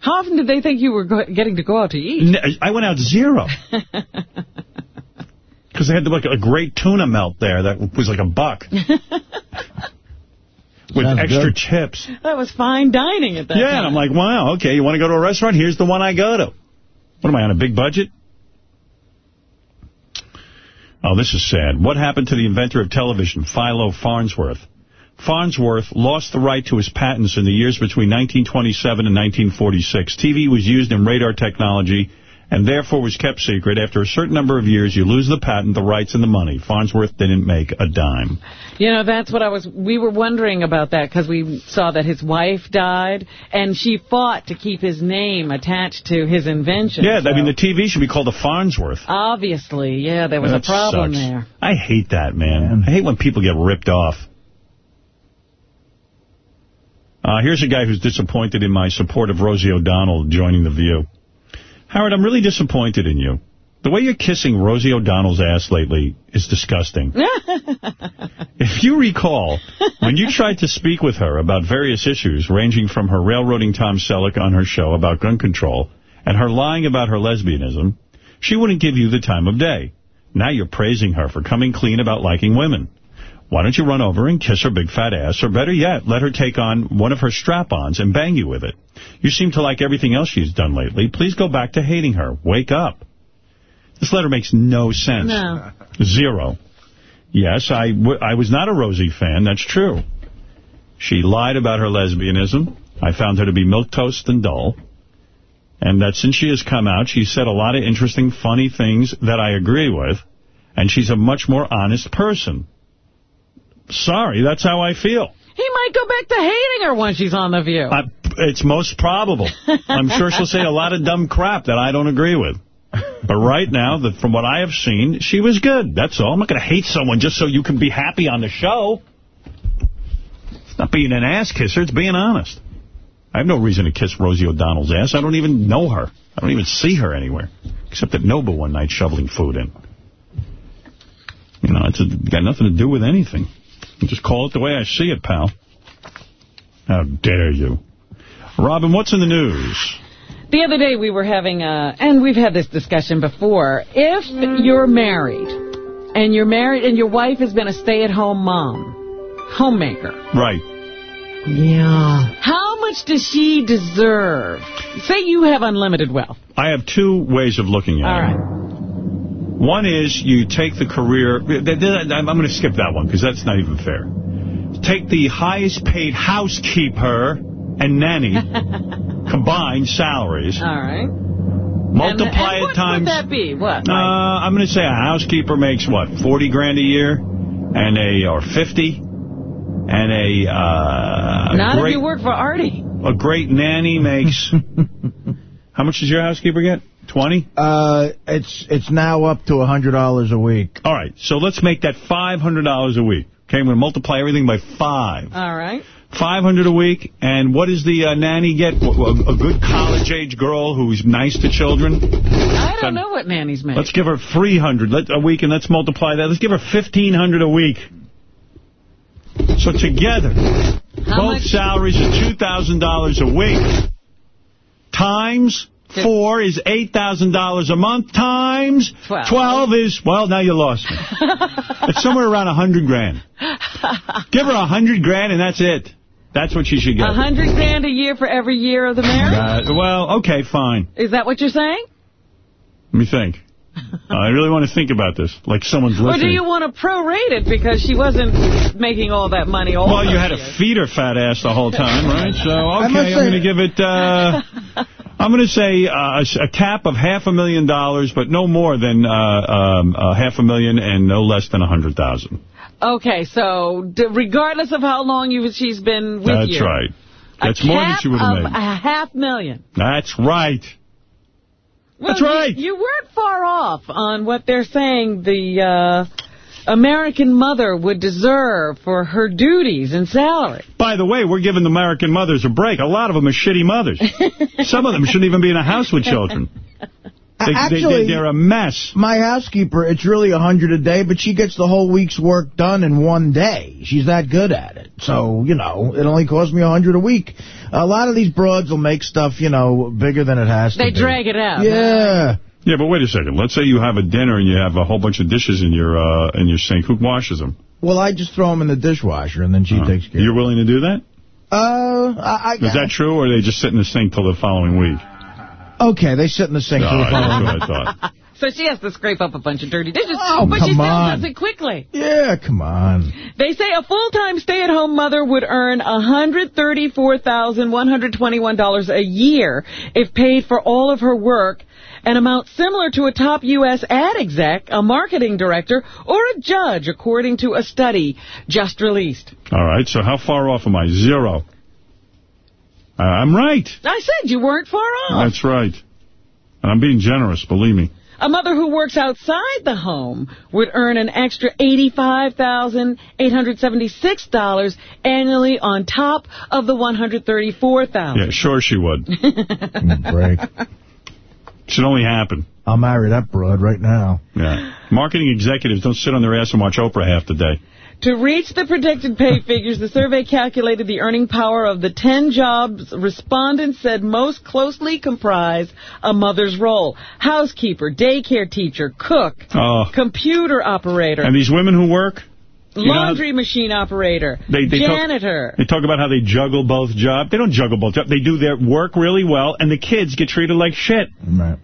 How often did they think you were getting to go out to eat? I went out zero. Because because they had like a great tuna melt there that was like a buck. With Sounds extra good. chips. That was fine dining at that Yeah, time. and I'm like, wow, okay, you want to go to a restaurant? Here's the one I go to. What am I, on a big budget? Oh, this is sad. What happened to the inventor of television, Philo Farnsworth? Farnsworth lost the right to his patents in the years between 1927 and 1946. TV was used in radar technology and therefore was kept secret. After a certain number of years, you lose the patent, the rights, and the money. Farnsworth didn't make a dime. You know, that's what I was, we were wondering about that because we saw that his wife died and she fought to keep his name attached to his invention. Yeah, I mean, the TV should be called the Farnsworth. Obviously, yeah, there was That a problem sucks. there. I hate that, man. I hate when people get ripped off. Uh, here's a guy who's disappointed in my support of Rosie O'Donnell joining The View. Howard, I'm really disappointed in you. The way you're kissing Rosie O'Donnell's ass lately is disgusting. If you recall, when you tried to speak with her about various issues, ranging from her railroading Tom Selleck on her show about gun control and her lying about her lesbianism, she wouldn't give you the time of day. Now you're praising her for coming clean about liking women. Why don't you run over and kiss her big fat ass, or better yet, let her take on one of her strap-ons and bang you with it? You seem to like everything else she's done lately. Please go back to hating her. Wake up. This letter makes no sense. No. Zero. Yes, I, w I was not a Rosie fan. That's true. She lied about her lesbianism. I found her to be milquetoast and dull. And that since she has come out, she's said a lot of interesting, funny things that I agree with. And she's a much more honest person. Sorry, that's how I feel. He might go back to hating her once she's on The View. I, it's most probable. I'm sure she'll say a lot of dumb crap that I don't agree with. But right now, the, from what I have seen, she was good. That's all. I'm not going to hate someone just so you can be happy on the show. It's not being an ass kisser. It's being honest. I have no reason to kiss Rosie O'Donnell's ass. I don't even know her. I don't even see her anywhere. Except at Nobu one night shoveling food in. You know, it's a, got nothing to do with anything. You just call it the way I see it, pal. How dare you. Robin, what's in the news? The other day we were having a, and we've had this discussion before, if you're married, and you're married, and your wife has been a stay-at-home mom, homemaker, Right. yeah. how much does she deserve? Say you have unlimited wealth. I have two ways of looking at All it. right. One is you take the career... I'm going to skip that one because that's not even fair. Take the highest paid housekeeper and nanny combined salaries. All right. Multiply and, and it times... What would that be? What? Uh, I'm going to say a housekeeper makes, what, 40 grand a year? And a, or 50? And a, uh, Not great, if you work for Artie. a great nanny makes, how much does your housekeeper get? 20? Uh, it's it's now up to a $100 a week. All right, so let's make that $500 a week. Okay, I'm going to multiply everything by five. All right. 500 a week, and what does the uh, nanny get? A, a good college-age girl who's nice to children? I don't know what nannies make. Let's give her 300 let, a week, and let's multiply that. Let's give her 1,500 a week. So together, both salaries are $2,000 a week. Times four is $8,000 a month. Times 12. 12 is, well, now you lost me. it's somewhere around 100 grand. Give her 100 grand, and that's it. That's what she should get. A hundred grand a year for every year of the marriage? Uh, well, okay, fine. Is that what you're saying? Let me think. I really want to think about this, like someone's listening. Or do you want to prorate it because she wasn't making all that money all Well, you had to years? feed her fat ass the whole time, right? So, okay, I'm going to give it, uh, I'm going to say uh, a a cap of half a million dollars, but no more than uh, um, uh, half a million and no less than a hundred thousand. Okay, so d- regardless of how long you she's been with That's you. right. That's more than she would have made. a half million. That's right. Well, That's you- right. You, weren't far off on what they're saying the uh, American mother would deserve for her duties and salary. By the way, we're giving the American mothers a break. A lot of them are shitty mothers. Some of them shouldn't even be in a house with children. They, Actually, they, are a mess. My housekeeper, it's really a 100 a day, but she gets the whole week's work done in one day. She's that good at it. So, you know, it only costs me a 100 a week. A lot of these broads will make stuff, you know, bigger than it has to They be. drag it out. Yeah. Yeah, but wait a second. Let's say you have a dinner and you have a whole bunch of dishes in your uh, in your sink. Who washes them? Well, I just throw them in the dishwasher, and then she Uh, takes care You're willing to do that? Uh, I, I Is that true, or they just sit in the sink till the following week? Okay, they sit in the sink. No, for the that's following- what I thought. So she has to scrape up a bunch of dirty dishes, Oh, but she still on. does it quickly. Yeah, come on. They say a full-time stay-at-home mother would earn $134,121 a year if paid for all of her work, an amount similar to a top U.S. ad exec, a marketing director, or a judge, according to a study just released. All right, so how far off am I? Zero. Uh, I'm right. I said you weren't far off. That's right. And I'm being generous, believe me. A mother who works outside the home would earn an extra $85,876 annually on top of the 134,000. Yeah, sure she would. Break. Should only happen. I'll marry that broad right now. Yeah. Marketing executives don't sit on their ass and watch Oprah half the day. To reach the predicted pay figures, the survey calculated the earning power of the 10 jobs respondents said most closely comprise a mother's role. Housekeeper, daycare teacher, cook, Oh. computer operator, And these women who work, you know laundry machine operator, They- they talk- janitor. They talk about how they juggle both jobs. They don't juggle both jobs. They do their work really well, and the kids get treated like shit.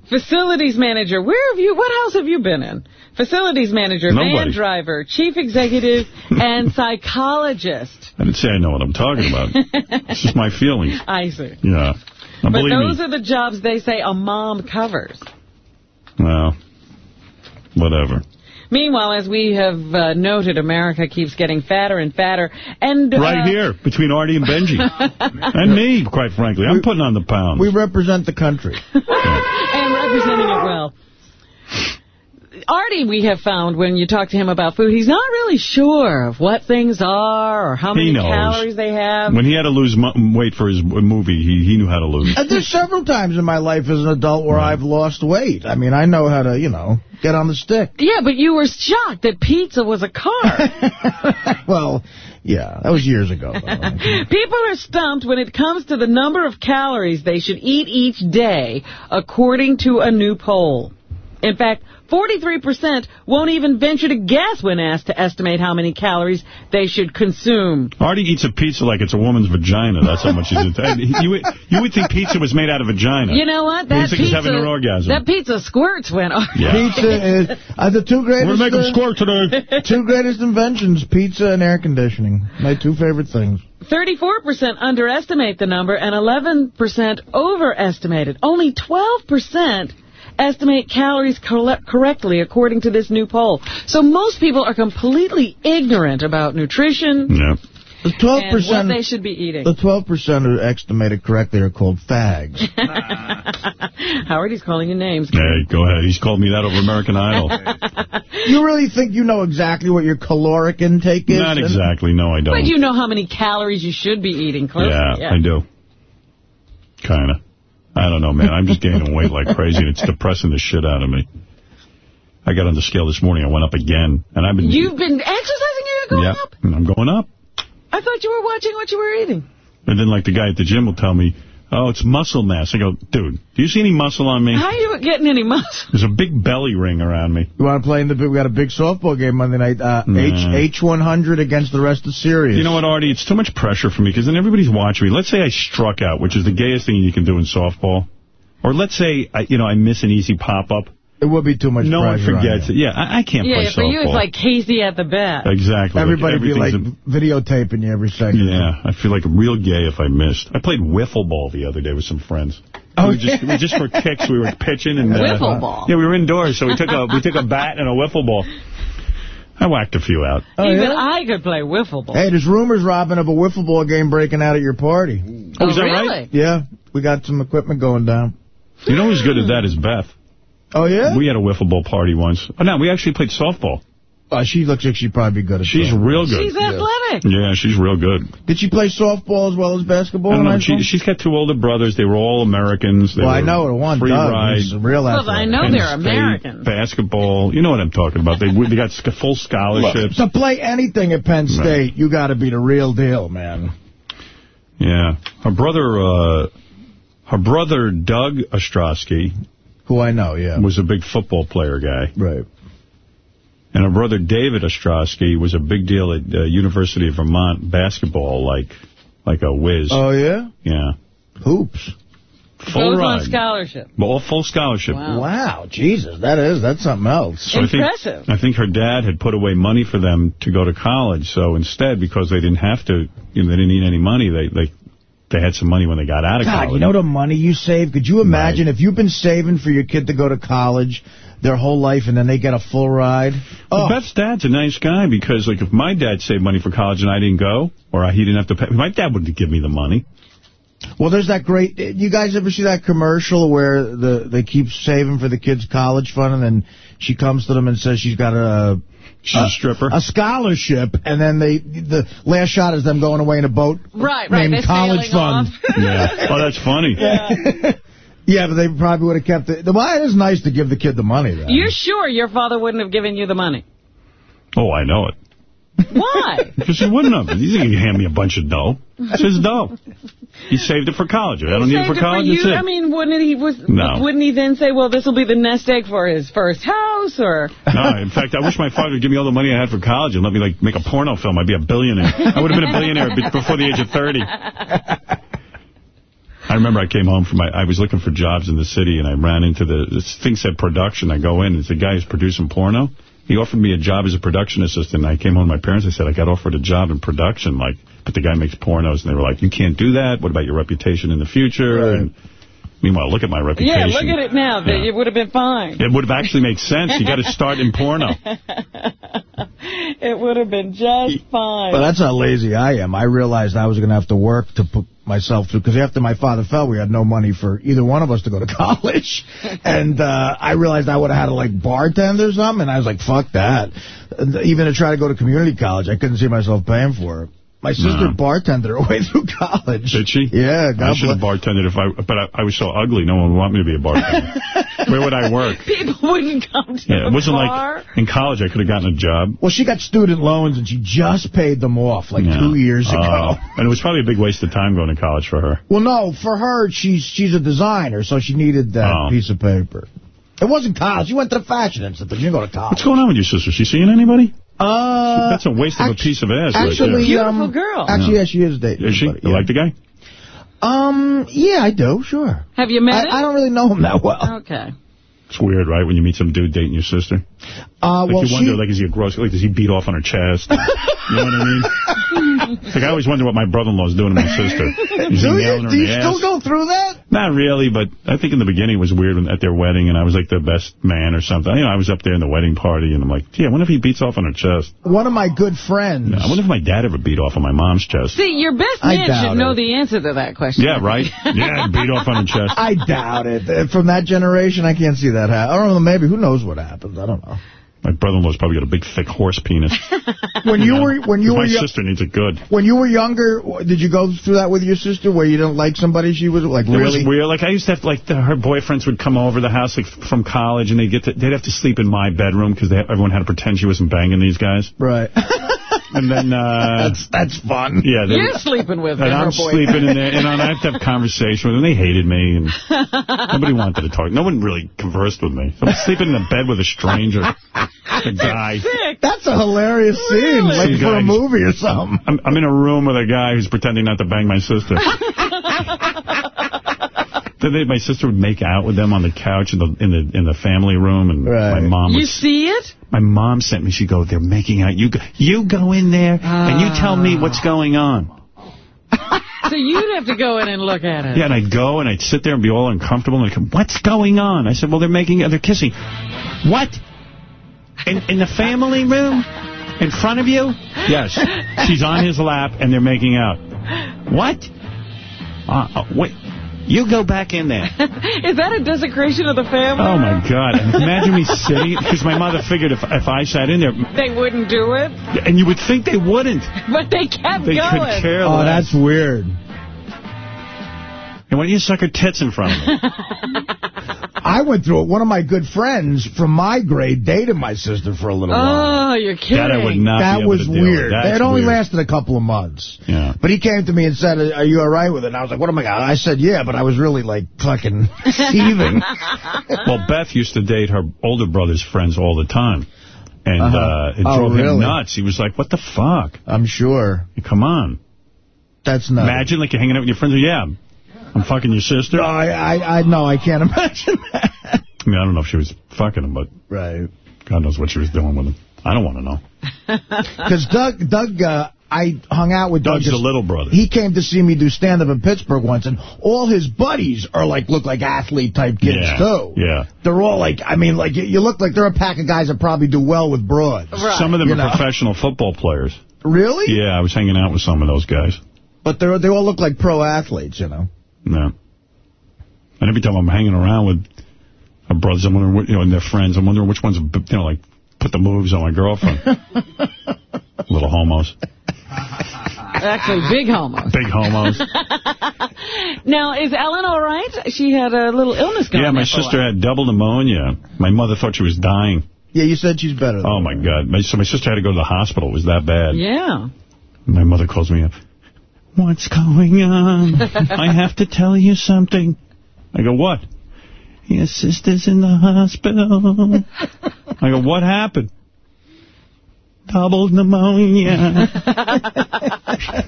Facilities manager. Where have you, what house have you been in? Facilities manager, van driver, chief executive, and psychologist. I didn't say I know what I'm talking about. it's just my feelings. I see. Yeah. Now, But those me. are the jobs they say a mom covers. Well, whatever. Meanwhile, as we have uh, noted, America keeps getting fatter and fatter. And uh, Right here, between Artie and Benji. and me, quite frankly. I'm putting on the pounds. We represent the country. and representing it well. Artie, we have found, when you talk to him about food, he's not really sure of what things are or how He many knows. calories they have. When he had to lose weight for his movie, he, he knew how to lose. And there's several times in my life as an adult where I've lost weight. I mean, I know how to, you know, get on the stick. Yeah, but you were shocked that pizza was a carb. Well, yeah, that was years ago. People are stumped when it comes to the number of calories they should eat each day, according to a new poll. In fact, 43% won't even venture to guess when asked to estimate how many calories they should consume. Artie eats a pizza like it's a woman's vagina. That's how much he's into and you, would, you would think pizza was made out of vagina. You know what? That pizza, having an orgasm. that pizza squirts when Yeah. Pizza is uh, the two greatest. We're gonna make 'em uh, squirt today. Two greatest inventions: pizza and air conditioning. My two favorite things. 34% underestimate the number and 11% overestimate it. Only 12% estimate calories correctly according to this new poll. So most people are completely ignorant about nutrition Yeah. The twelve and what percent. they should be eating. The twelve percent who estimated correctly are called fags. Howard, he's calling you names. Hey, go ahead. He's called me that over American Idol. you really think you know exactly what your caloric intake is? Not exactly. No, I don't. But you know how many calories you should be eating closely. yeah, I do. Kind of. I don't know, man. I'm just gaining weight like crazy, and it's depressing the shit out of me. I got on the scale this morning. I went up again, and I've been... You've been exercising, you're going yeah, up? and I'm going up. I thought you were watching what you were eating. And then, like, the guy at the gym will tell me, oh, it's muscle mass. I go, dude, do you see any muscle on me? How are you getting any muscle? There's a big belly ring around me. You want to play in the? We got a big softball game Monday night. Uh, Nah. H H100 against the rest of Sirius. You know what, Artie? It's too much pressure for me because then everybody's watching me. Let's say I struck out, which is the gayest thing you can do in softball. Or let's say, I, you know, I miss an easy pop-up. It would be too much No one pressure on forgets you. it. Yeah, I, I can't play Yeah, for you it's like Casey at the bat. Exactly. Everybody be like everything's videotaping you every second. yeah, I feel like a real gay if I missed. I played wiffle ball the other day with some friends. Oh, we were just, we just for kicks, we were pitching and uh, Wiffle ball? Yeah, we were indoors, so we took a we took a bat and a wiffle ball. I whacked a few out. Oh, Even yeah? I could play wiffle ball. Hey, there's rumors, Robin, of a wiffle ball game breaking out at your party. Oh, is that really? right? Yeah, we got some equipment going down. You know who's good at that is Beth. Oh, yeah? We had a wiffle ball party once. Oh, no, we actually played softball. Uh, she looks like she'd probably be good at She's softball. real good. She's athletic. Yeah, she's real good. Did she play softball as well as basketball? I don't know. She, she's got two older brothers. They were all Americans. They well, I know. One free Doug, ride. he's a real Well. I know Penn they're State, Americans. Basketball. You know what I'm talking about. They they got full scholarships. To play anything at Penn State, you got to be the real deal, man. Yeah. Her brother, uh, her brother Doug Ostrosky, Who I know, yeah. Was a big football player guy. Right. And her brother David Ostrosky was a big deal at uh, University of Vermont basketball, like like a whiz. Oh, yeah? Yeah. Hoops. Full Goes ride. on scholarship. All full scholarship. Wow. Wow, Jesus, that is, that's something else. So I think, I think her dad had put away money for them to go to college. So instead, because they didn't have to, you know, they didn't need any money, they they they had some money when they got out of God, college. you know the money you save? Could you imagine if you've been saving for your kid to go to college their whole life and then they get a full ride? Well, Oh, Beth's dad's a nice guy because, like, if my dad saved money for college and I didn't go, or he didn't have to pay, my dad wouldn't give me the money. well, there's that great... You guys ever see that commercial where the they keep saving for the kids' college fund and then she comes to them and says she's got a... She's a stripper. A scholarship, and then they the last shot is them going away in a boat Right, right. named They're College Fund. Yeah. Oh, that's funny. Yeah, but they probably would have kept it. Well, it is nice to give the kid the money, though. You're sure your father wouldn't have given you the money? Oh, I know it. Why? Because he wouldn't have. He's going to hand me a bunch of dough. It's his dough. He saved it for college. I don't need it for college. it. I mean, wouldn't he was No. wouldn't he then say, well, this will be the nest egg for his first house or No, in fact, I wish my father would give me all the money I had for college and let me like make a porno film. I'd be a billionaire. I would have been a billionaire before the age of 30. I remember I came home from my, I was looking for jobs in the city and I ran into the, this thing said production. I go in, it's a guy who's producing porno. He offered me a job as a production assistant. I came home to my parents. I said, I got offered a job in production, like, but the guy makes pornos. And they were like, you can't do that. What about your reputation in the future? And meanwhile, look at my reputation. Yeah, look at it now. That Yeah. It would have been fine. It would have actually made sense. You got to start in porno. it would have been just fine. But that's how lazy I am. I realized I was going to have to work to put myself through, because after my father fell, we had no money for either one of us to go to college. and uh, I realized I would have had to, like, bartend or something, and I was like, fuck that. Even to try to go to community college, I couldn't see myself paying for it. My sister No. bartended her way through college. Did she? Yeah, I God should have bartended if I, but I, I was so ugly, no one would want me to be a bartender. Where would I work? People wouldn't come to Yeah, it wasn't bar. like in college I could have gotten a job. Well, she got student loans, and she just paid them off, like, Yeah. two years ago. Oh. and it was probably a big waste of time going to college for her. Well, no, for her, she's she's a designer, so she needed that Oh. piece of paper. It wasn't college. She went to the Fashion Institute. She didn't go to college. What's going on with your sister? She seeing anybody? Uh, That's a waste of a piece of ass right actually, there. um, Actually, yeah, she is dating. Is she? somebody, You yeah. like the guy? Um, yeah, I do, sure. Have you met I, him? I don't really know him that well. Okay. It's weird, right, when you meet some dude dating your sister? Uh, like well, you wonder, she- like, is he a gross, like, does he beat off on her chest? you know what I mean? Like, I always wonder what my brother-in-law's doing to my sister. Is he do nailing you, her do in you still ass? go through that? Not really, but I think in the beginning it was weird when, at their wedding, and I was like the best man or something. You know, I was up there in the wedding party, and I'm like, gee, I wonder if he beats off on her chest. One of my good friends. I wonder if my dad ever beat off on my mom's chest. See, your best I man doubt should know the answer to that question. Yeah, right? Yeah, beat off on her chest. I doubt it. From that generation, I can't see that happen. I don't know, maybe. Who knows what happens? I don't know. My brother-in-law's probably got a big, thick horse penis. When you were when you were yo- sister needs it good. when you were younger, did you go through that with your sister, where you didn't like somebody? She was like It really. was weird. Like, I used to have, like, the, her boyfriends would come over the house, like, from college, and they'd get to, they'd have to sleep in my bedroom because everyone had to pretend she wasn't banging these guys. Right. And then, uh... that's that's fun. Yeah, they You're sleeping with And her I'm sleeping in there, and I have to have conversation with them. They hated me, and nobody wanted to talk. No one really conversed with me. I'm sleeping in a bed with a stranger, a guy. That's a hilarious scene, like Some for a movie or something. I'm, I'm in a room with a guy who's pretending not to bang my sister. Then they, my sister would make out with them on the couch in the in the in the family room, and my mom would You see it? My mom sent me. She go, they're making out. You go, you go in there and you tell me what's going on. So you'd have to go in and look at it. Yeah, and I'd go and I'd sit there and be all uncomfortable. And I'd come, what's going on? I said, well, they're making, they're kissing. What? In in the family room? In front of you? Yes. She's on his lap and they're making out. What? Uh, uh, wait. You go back in there. Is that a desecration of the family? Oh, my God. Imagine me sitting, because my mother figured if if I sat in there, They wouldn't do it, and you would think they wouldn't. but they kept They going. could care oh, less. Oh, that's weird. And why don't you suck her tits in front of me? I went through it. One of my good friends from my grade dated my sister for a little while. Oh, you're kidding. That I would not That be able was to deal with. weird. That's It only weird. lasted a couple of months. Yeah. But he came to me and said, are you all right with it? And I was like, what am I going I said, yeah, but I was really, like, fucking seething. Well, Beth used to date her older brother's friends all the time. And Uh-huh. uh, it Oh, drove him nuts. He was like, what the fuck? I'm sure. Come on. That's nuts. Imagine, like, you're hanging out with your friends. Yeah, I'm fucking your sister. No, I, I, I, no, I can't imagine that. I mean, I don't know if she was fucking him, but Right. God knows what she was doing with him. I don't want to know. Because Doug, Doug, uh, I hung out with Doug. Doug's the little brother. He came to see me do stand-up in Pittsburgh once, and all his buddies are like, look like athlete-type kids, yeah. too. Yeah. They're all like, I mean, like, you- you look like they're a pack of guys that probably do well with broads. Some of them You are know? professional football players. Really? Yeah, I was hanging out with some of those guys. But they're, they all look like pro athletes, you know. Yeah. And every time I'm hanging around with my brothers, I'm wondering, what- you know, and their friends, I'm wondering which ones, you know, like, put the moves on my girlfriend. Little homos. Actually, big homo. Big homos. Now, is Ellen all right? She had a little illness going Yeah, my there for a sister had double pneumonia. My mother thought she was dying. Yeah, you said she's better. Oh, my God. My, so my sister had to go to the hospital. It was that bad. Yeah. My mother calls me up. What's going on? I have to tell you something. I go, what? Your sister's in the hospital. I go, what happened? Double pneumonia.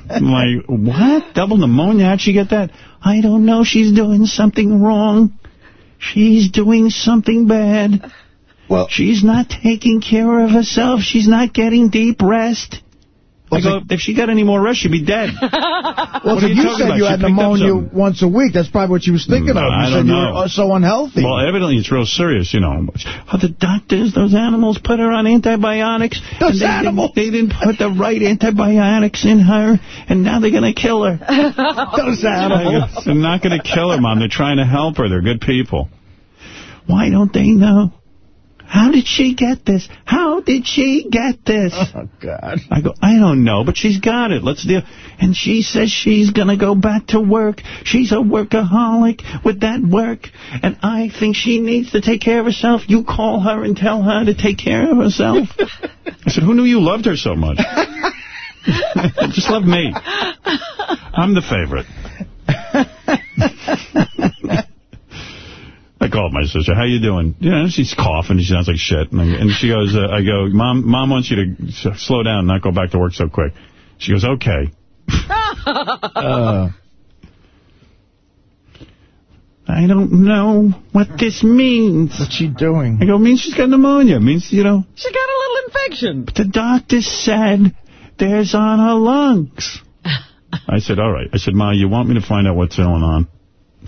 I'm like, what? Double pneumonia? How'd she get that? I don't know. She's doing something wrong. She's doing something bad. Well, she's not taking care of herself. She's not getting deep rest. I go, if she got any more rest, she'd be dead. Well, What are if you you said about? you She had pneumonia once a week, that's probably what she was thinking of. You I said don't you know. were uh, so unhealthy. Well, evidently it's real serious, you know. Oh, the doctors, those animals put her on antibiotics. Those and they animals. Didn't, they didn't put the right antibiotics in her, and now they're going to kill her. Those animals. They're not going to kill her, Mom. They're trying to help her. They're good people. Why don't they know? How did she get this? How did she get this? Oh, God. I go, I don't know, but she's got it. Let's deal. And she says she's going to go back to work. She's a workaholic with that work. And I think she needs to take care of herself. You call her and tell her to take care of herself. I said, who knew you loved her so much? Just love me. I'm the favorite. I called my sister. How you doing? You know, she's coughing. She sounds like shit. And, I, and she goes, uh, I go, Mom, Mom wants you to s- slow down and not go back to work so quick. She goes, okay. Uh, I don't know what this means. what's she doing? I go, means she's got pneumonia. It means, you know, She got a little infection. but the doctor said there's on her lungs. I said, all right. I said, Ma, you want me to find out what's going on?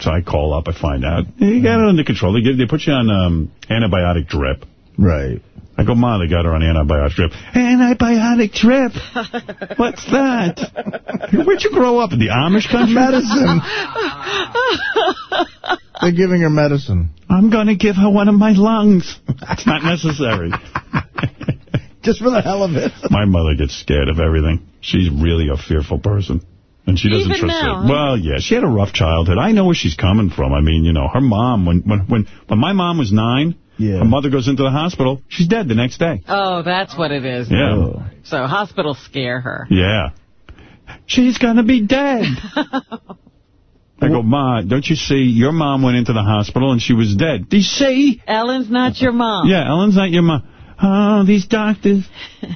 So I call up, I find out. You got it under control. They give, they put you on um, antibiotic drip. Right. I go, Ma, they got her on antibiotic drip. Antibiotic drip? What's that? Where'd you grow up? In the Amish country? Medicine. They're giving her medicine. I'm going to give her one of my lungs. It's not necessary. Just for the hell of it. My mother gets scared of everything. She's really a fearful person. And she doesn't Even trust now, it. huh? Well, yeah, she had a rough childhood. I know where she's coming from. I mean, you know, her mom, when when when, when my mom was nine, Yeah. her mother goes into the hospital, she's dead the next day. Oh, that's what it is. Yeah. Oh. So hospitals scare her. Yeah. She's going to be dead. I go, Ma, don't you see, your mom went into the hospital and she was dead. Do you see? Ellen's not your mom. Yeah, Ellen's not your mom. Oh, these doctors.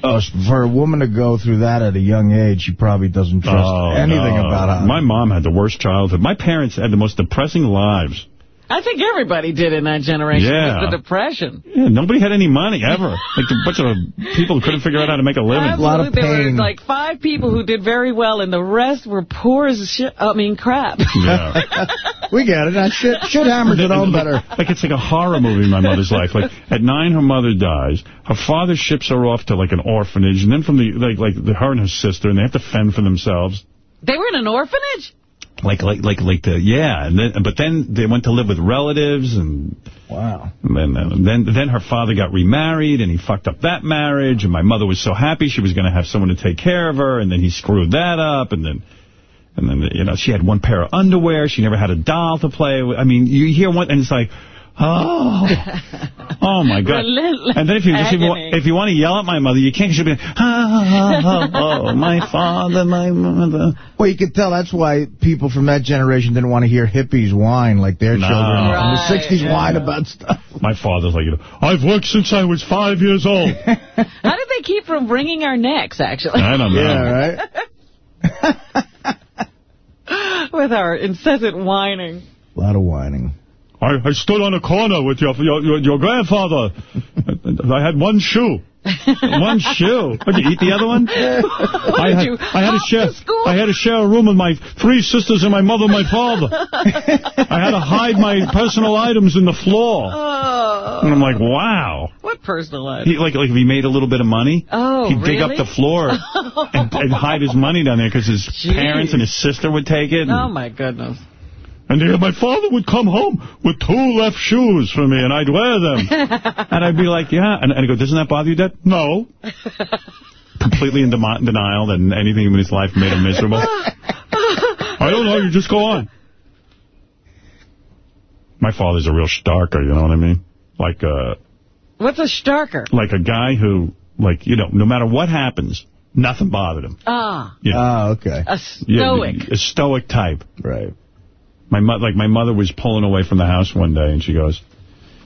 Oh, for a woman to go through that at a young age, she probably doesn't trust Oh, anything no. about her. My mom had the worst childhood. My parents had the most depressing lives. I think everybody did in that generation Yeah. the Depression. Yeah, nobody had any money, ever. Like, a bunch of people couldn't figure out how to make a living. Absolutely. A lot of there were like five people who did very well, and the rest were poor as shit. I mean, crap. Yeah. we get it. I shit, shit hammers it on better. Like, it's like a horror movie in my mother's life. Like, at nine, her mother dies. Her father ships her off to, like, an orphanage. And then from the, like, like the, her and her sister, and they have to fend for themselves. They were in an orphanage? Like, like, like, like the, yeah. And then, but then they went to live with relatives, and Wow. And then, uh, then, then her father got remarried, and he fucked up that marriage. And my mother was so happy she was going to have someone to take care of her, and then he screwed that up, and then, And then, you know, she had one pair of underwear. She never had a doll to play with. I mean, you hear one, and it's like, oh, oh my God. Relentless and then if you, if you, if you want to yell at my mother, you can't. She'll be like, oh, oh, my father, my mother. Well, you can tell that's why people from that generation didn't want to hear hippies whine like their No. children in the 60s yeah. whine about stuff. My father's like, you know, I've worked since I was five years old. How did they keep from wringing our necks, actually? I don't know. Yeah, right? With our incessant whining. A lot of whining. I, I stood on a corner with your your, your, your grandfather. I had one shoe. One shoe. Did you eat the other one? I had, I had to share. I had to share a room with my three sisters and my mother and my father. I had to hide my personal items in the floor. Oh. And I'm like, wow. What personal items? He, like, like if he made a little bit of money, Oh, he'd dig up the floor and, and hide his money down there because his Jeez. parents and his sister would take it. and- Oh, my goodness. And then my father would come home with two left shoes for me, and I'd wear them. and I'd be like, yeah. And, and I go, doesn't that bother you, Dad? No. Completely in demi- denial that anything in his life made him miserable. I don't know, you just go on. My father's a real starker, you know what I mean? Like a, What's a starker? like a guy who, like, you know, no matter what happens, nothing bothered him. Ah, You know? Oh, okay. a Yeah, stoic. a stoic type. Right. My mo like my mother was pulling away from the house one day, and she goes,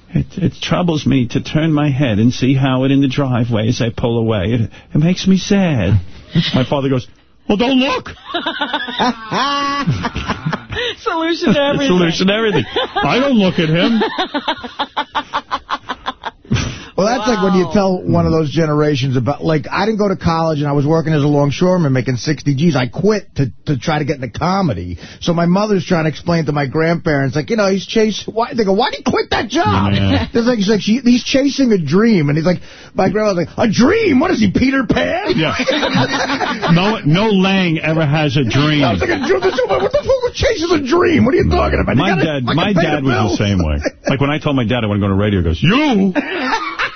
"It, it troubles me to turn my head and see Howard in the driveway as I pull away. It, it makes me sad." my father goes, "Well, don't look." Solution to everything. Solution to everything. I don't look at him. Well, that's like when you tell one of those generations about, like, I didn't go to college and I was working as a longshoreman making 60 G's. I quit to, to try to get into comedy. So my mother's trying to explain to my grandparents, like, you know, he's chasing, why, they go, why did he quit that job? Yeah. There's like, he's like, she, he's chasing a dream. And he's like, my grandma's like, a dream? What is he, Peter Pan? Yeah. No, no Lang ever has a dream. I was like, a dream? What the fuck chases a dream? What are you talking about? You My gotta dad, fucking my dad was bills. the same way. Like when I told my dad I want to go to radio, he goes, "You."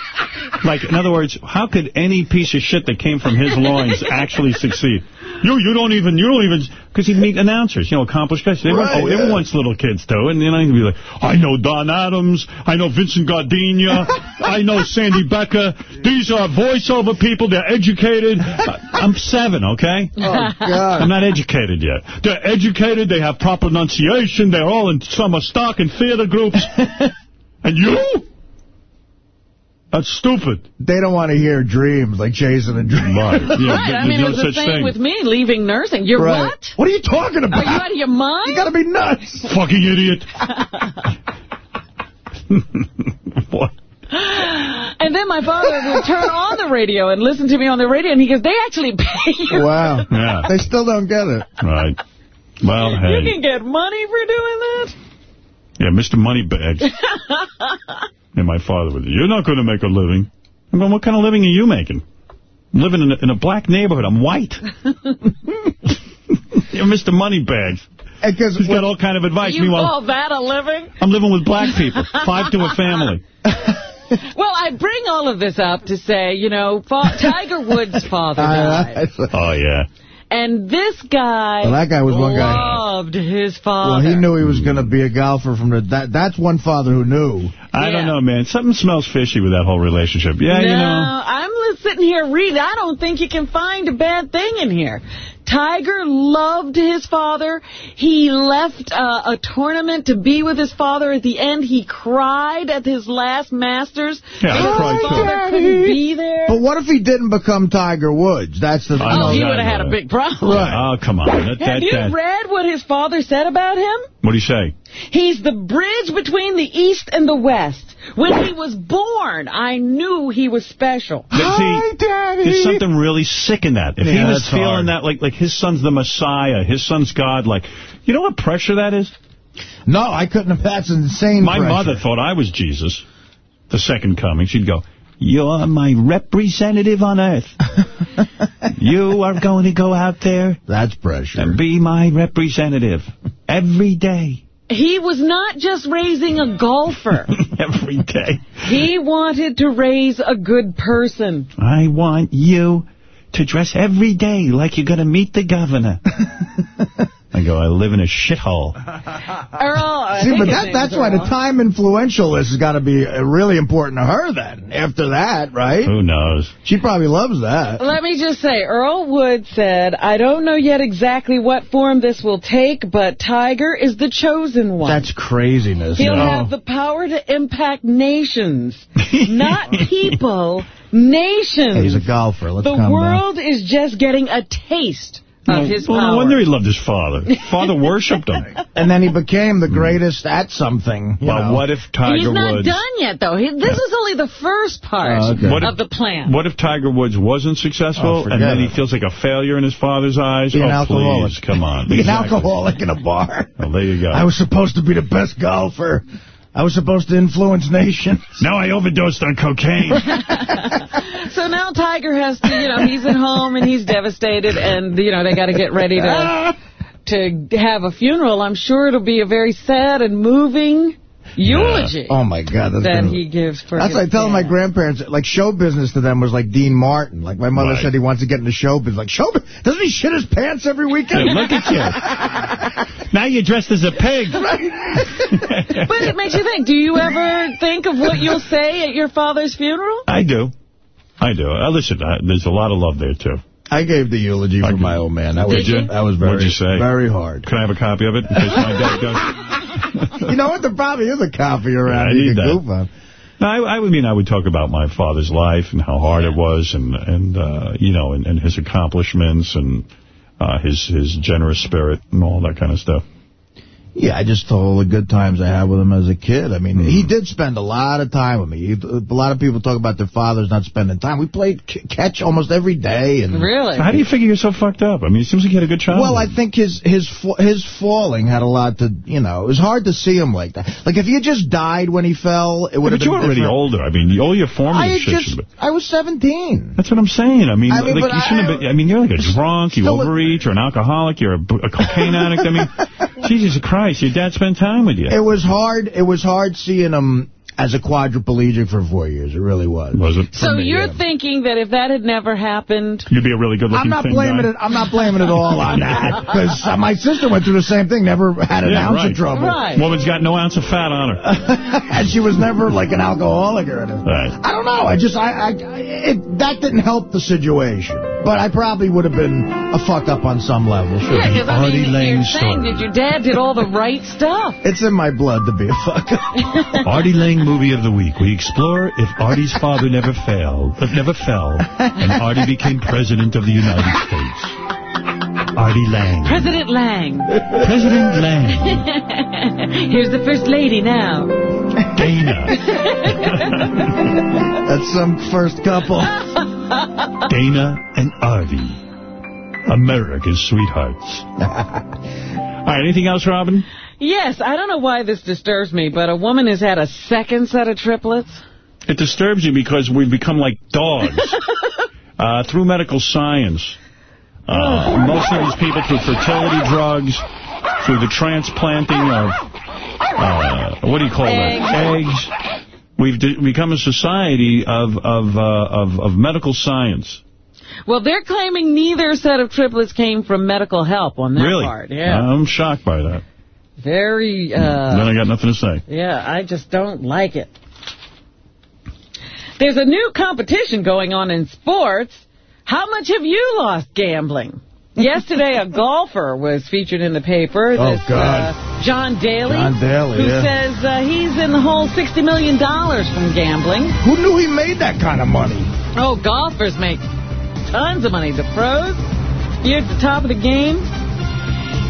Like in other words, how could any piece of shit that came from his loins actually succeed? You, you don't even, you don't even, because he'd meet announcers, you know, accomplished guys. They were, Right, oh, yeah. everyone's little kids too, and then I'd be like, I know Don Adams, I know Vincent Gardenia, I know Sandy Becker. These are voiceover people. They're educated. I- I'm seven, okay? Oh, God. I'm not educated yet. They're educated. They have proper pronunciation. They're all in summer stock and theater groups. and you? That's stupid. They don't want to hear dreams, like Jason and dream. Right. Yeah, Right, I mean, it was the same with me leaving nursing. You're Right. what? What are you talking about? Are you out of your mind? You gotta be nuts. Fucking idiot. what? And then my father would turn on the radio and listen to me on the radio, and he goes, they actually pay you. Wow. Yeah. They still don't get it. Right. Well, hey. You can get money for doing that? Yeah, Mr. Moneybags. and my father was, you're not going to make a living. I'm going, what kind of living are you making? I'm living in a, in a black neighborhood. I'm white. You're Mr. Moneybags. Because He's got all kind of advice. you Meanwhile, call that a living? I'm living with black people. Five to a family. Well, I bring all of this up to say, you know, fa Tiger Woods' father died. Oh, yeah. And this guy Well, that guy was one guy. loved his father. Well, he knew he was going to be a golfer from the. That, that's one father who knew. I Yeah. don't know, man. Something smells fishy with that whole relationship. Yeah, no, you know. I'm sitting here reading. I don't think you can find a bad thing in here. Tiger loved his father. He left uh, a tournament to be with his father. At the end, he cried at his last Masters. Yeah, because I his too. father couldn't be there. But what if he didn't become Tiger Woods? That's the. I Oh, he would have had a big problem. Right. Oh, come on. That, Have you that. read what his father said about him? What do you say? He's the bridge between the East and the West. When he was born, I knew he was special. Hi, Daddy. There's something really sick in that. If he was feeling hard. that, like, like his son's the Messiah, his son's God, like, you know what pressure that is? No, I couldn't have. That's insane. My pressure. mother thought I was Jesus, the second coming. She'd go, you're my representative on earth. you are going to go out there That's pressure. and be my representative every day. He was not just raising a golfer. every day. he wanted to raise a good person. I want you to dress every day like you're going to meet the governor. I go, I live in a shithole. Earl, See, but his that, that's is why the time influential list has got to be uh, really important to her then. After that, right? Who knows? She probably loves that. Let me just say, Earl Woods said, I don't know yet exactly what form this will take, but Tiger is the chosen one. That's craziness. He'll you know? have the power to impact nations, not people, nations. Hey, he's a golfer. Let's the calm world is just getting a taste of his well, power. no wonder he loved his father. Father worshipped him. And then he became the greatest at something. you Well, know. what if Tiger Woods... He's not Woods... done yet, though. He, this is only the first part Oh, okay. What if- of the plan. What if Tiger Woods wasn't successful, Oh, and then he feels like a failure in his father's eyes? Be an oh, alcoholic. please, come on. Be an alcoholic in a bar. Well, there you go. I was supposed to be the best golfer. I was supposed to influence nations. Now I overdosed on cocaine. So now Tiger has to, you know, he's at home and he's devastated, and you know they got to get ready to to have a funeral. I'm sure it'll be a very sad and moving eulogy Oh, my God. That's that gonna- he gives for. That's his like telling my grandparents, like show business to them was like Dean Martin. Like my mother Right. said he wants to get into show business. Like show business? Doesn't he shit his pants every weekend? Hey, look at you. now you're dressed as a pig. But it makes you think. Do you ever think of what you'll say at your father's funeral? I do. I do. Uh, listen, uh, there's a lot of love there, too. I gave the eulogy for my old man. That was Did you? that was very What'd you say? very hard. Can I have a copy of it in case my dad goes? you know what? There probably is a copy around I you need can that. No, I, I would mean I would talk about my father's life and how hard it was, and and uh, you know, and, and his accomplishments and uh, his his generous spirit and all that kind of stuff. Yeah, I just told all the good times I had with him as a kid. I mean, Hmm. he did spend a lot of time with me. He, a lot of people talk about their fathers not spending time. We played c- catch almost every day. and Really? How do you figure you're so fucked up? I mean, it seems like you had a good childhood. Well, I think his his his falling had a lot to, you know, it was hard to see him like that. Like if he had just died when he fell, it would but have been But you're already older. I mean, all your I formative had shit just, should have. I was 17. That's what I'm saying. I mean, I mean, like but you shouldn't have been. I mean, you're like a drunk. You Still- overeat. You're an alcoholic. You're a cocaine addict. I mean, Jesus Christ, your dad spent time with you. It was hard. It was hard seeing him as a quadriplegic for four years. It really was. Was it? So you're thinking that if that had never happened, You'd be a really good-looking I'm not thin blaming guy. it. I'm not blaming it all on that because uh, my sister went through the same thing. Never had an Yeah, ounce right. of trouble, Right. Woman's got no ounce of fat on her. and she was never like an alcoholic or anything. Right. I don't know. I just I, I it, that didn't help the situation. But I probably would have been a fuck up on some level. Sure. yeah, because I Artie mean, Lang you're saying story. that your dad did all the right stuff. It's in my blood to be a fuck up. Artie Lang movie of the week. We explore if Artie's father never failed, if uh, never fell, and Artie became president of the United States. Artie Lang. President Lang. President Lang. Here's the first lady now. Dana. That's some first couple. Dana and Artie. America's sweethearts. All right, anything else, Robin? Yes, I don't know why this disturbs me, but a woman has had a second set of triplets. It disturbs you because we've become like dogs. uh, through medical science, uh, most of these people through fertility drugs, through the transplanting of, uh, what do you call that? Eggs. We've become a society of of, uh, of of medical science. Well, they're claiming neither set of triplets came from medical help on their really? part. Yeah. I'm shocked by that. Very, then uh, I got nothing to say. yeah, I just don't like it. There's a new competition going on in sports. How much have you lost gambling? Yesterday, a golfer was featured in the paper. Oh, This, God. Uh, John Daly. John Daly, Who yeah. says uh, he's in the hole $60 million from gambling. Who knew he made that kind of money? Oh, golfers make tons of money. The pros, you're at the top of the game.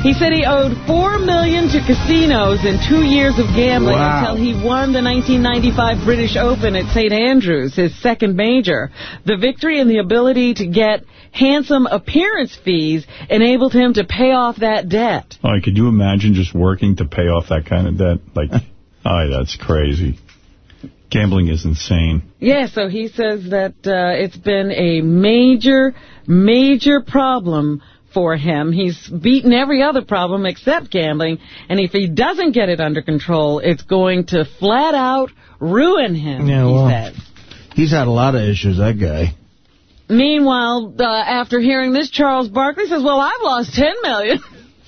He said he owed 4 million to casinos in two years of gambling Wow. until he won the 1995 British Open at St. Andrews, his second major. The victory and the ability to get handsome appearance fees enabled him to pay off that debt. Oh, could you imagine just working to pay off that kind of debt? Like, oh, that's crazy. Gambling is insane. Yeah, so he says that uh, it's been a major, major problem for him. He's beaten every other problem except gambling, and if he doesn't get it under control, it's going to flat out ruin him, Yeah, he well. says. He's had a lot of issues, that guy. Meanwhile, uh, after hearing this, Charles Barkley says, well, I've lost $10 million.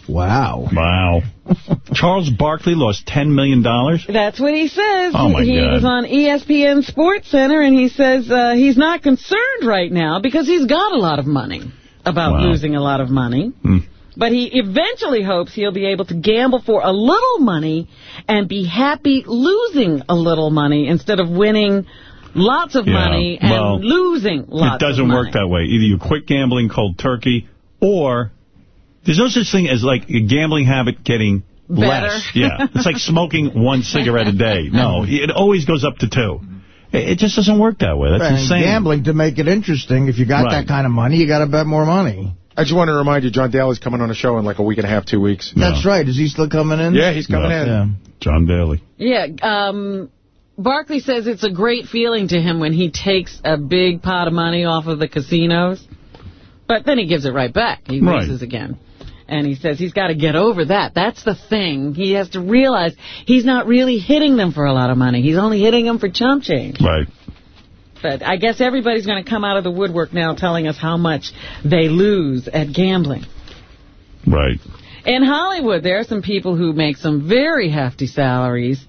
Wow. Wow. Charles Barkley lost 10 million? dollars? That's what he says. Oh, my he, he God. was on ESPN Sports Center, and he says uh, he's not concerned right now because he's got a lot of money, about Wow. losing a lot of money. Hmm. But he eventually hopes he'll be able to gamble for a little money and be happy losing a little money instead of winning lots of Yeah, money and well, losing lots It doesn't work that way. Either you quit gambling cold turkey, or there's no such thing as like a gambling habit getting Better. less. Yeah, it's like smoking one cigarette a day. No, it always goes up to two. It it just doesn't work that way. That's Right, and insane. Gambling, to make it interesting, if you got Right. that kind of money, you got to bet more money. I just want to remind you, John Daly's coming on a show in like a week and a half, two weeks. That's right. Is he still coming in? Yeah, he's coming Yeah. in. Yeah. John Daly. Yeah, um, Barkley says it's a great feeling to him when he takes a big pot of money off of the casinos, but then he gives it right back. He Right. loses again. And he says he's got to get over that. That's the thing. He has to realize he's not really hitting them for a lot of money. He's only hitting them for chump change. Right. But I guess everybody's going to come out of the woodwork now telling us how much they lose at gambling. Right. In Hollywood, there are some people who make some very hefty salaries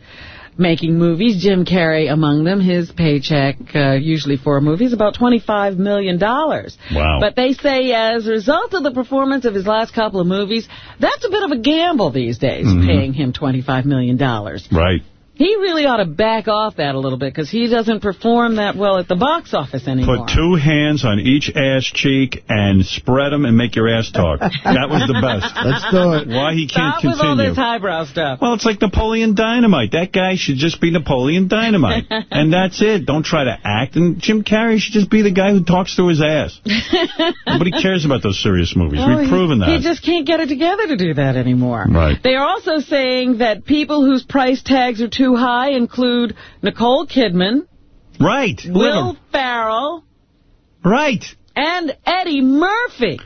making movies. Jim Carrey among them. His paycheck, uh, usually for a movie, is about $25 million. Wow. But they say as a result of the performance of his last couple of movies, that's a bit of a gamble these days, Mhm. paying him $25 million. Right. He really ought to back off that a little bit because he doesn't perform that well at the box office anymore. Put two hands on each ass cheek and spread them and make your ass talk. That was the best. Let's do it. Why he can't Stop with all this highbrow stuff. Well, it's like Napoleon Dynamite. That guy should just be Napoleon Dynamite. and that's it. Don't try to act. And Jim Carrey should just be the guy who talks through his ass. Nobody cares about those serious movies. Oh, We've he- proven that. He just can't get it together to do that anymore. Right. They are also saying that people whose price tags are too high include Nicole Kidman, Right. Will Ferrell, Right. and Eddie Murphy.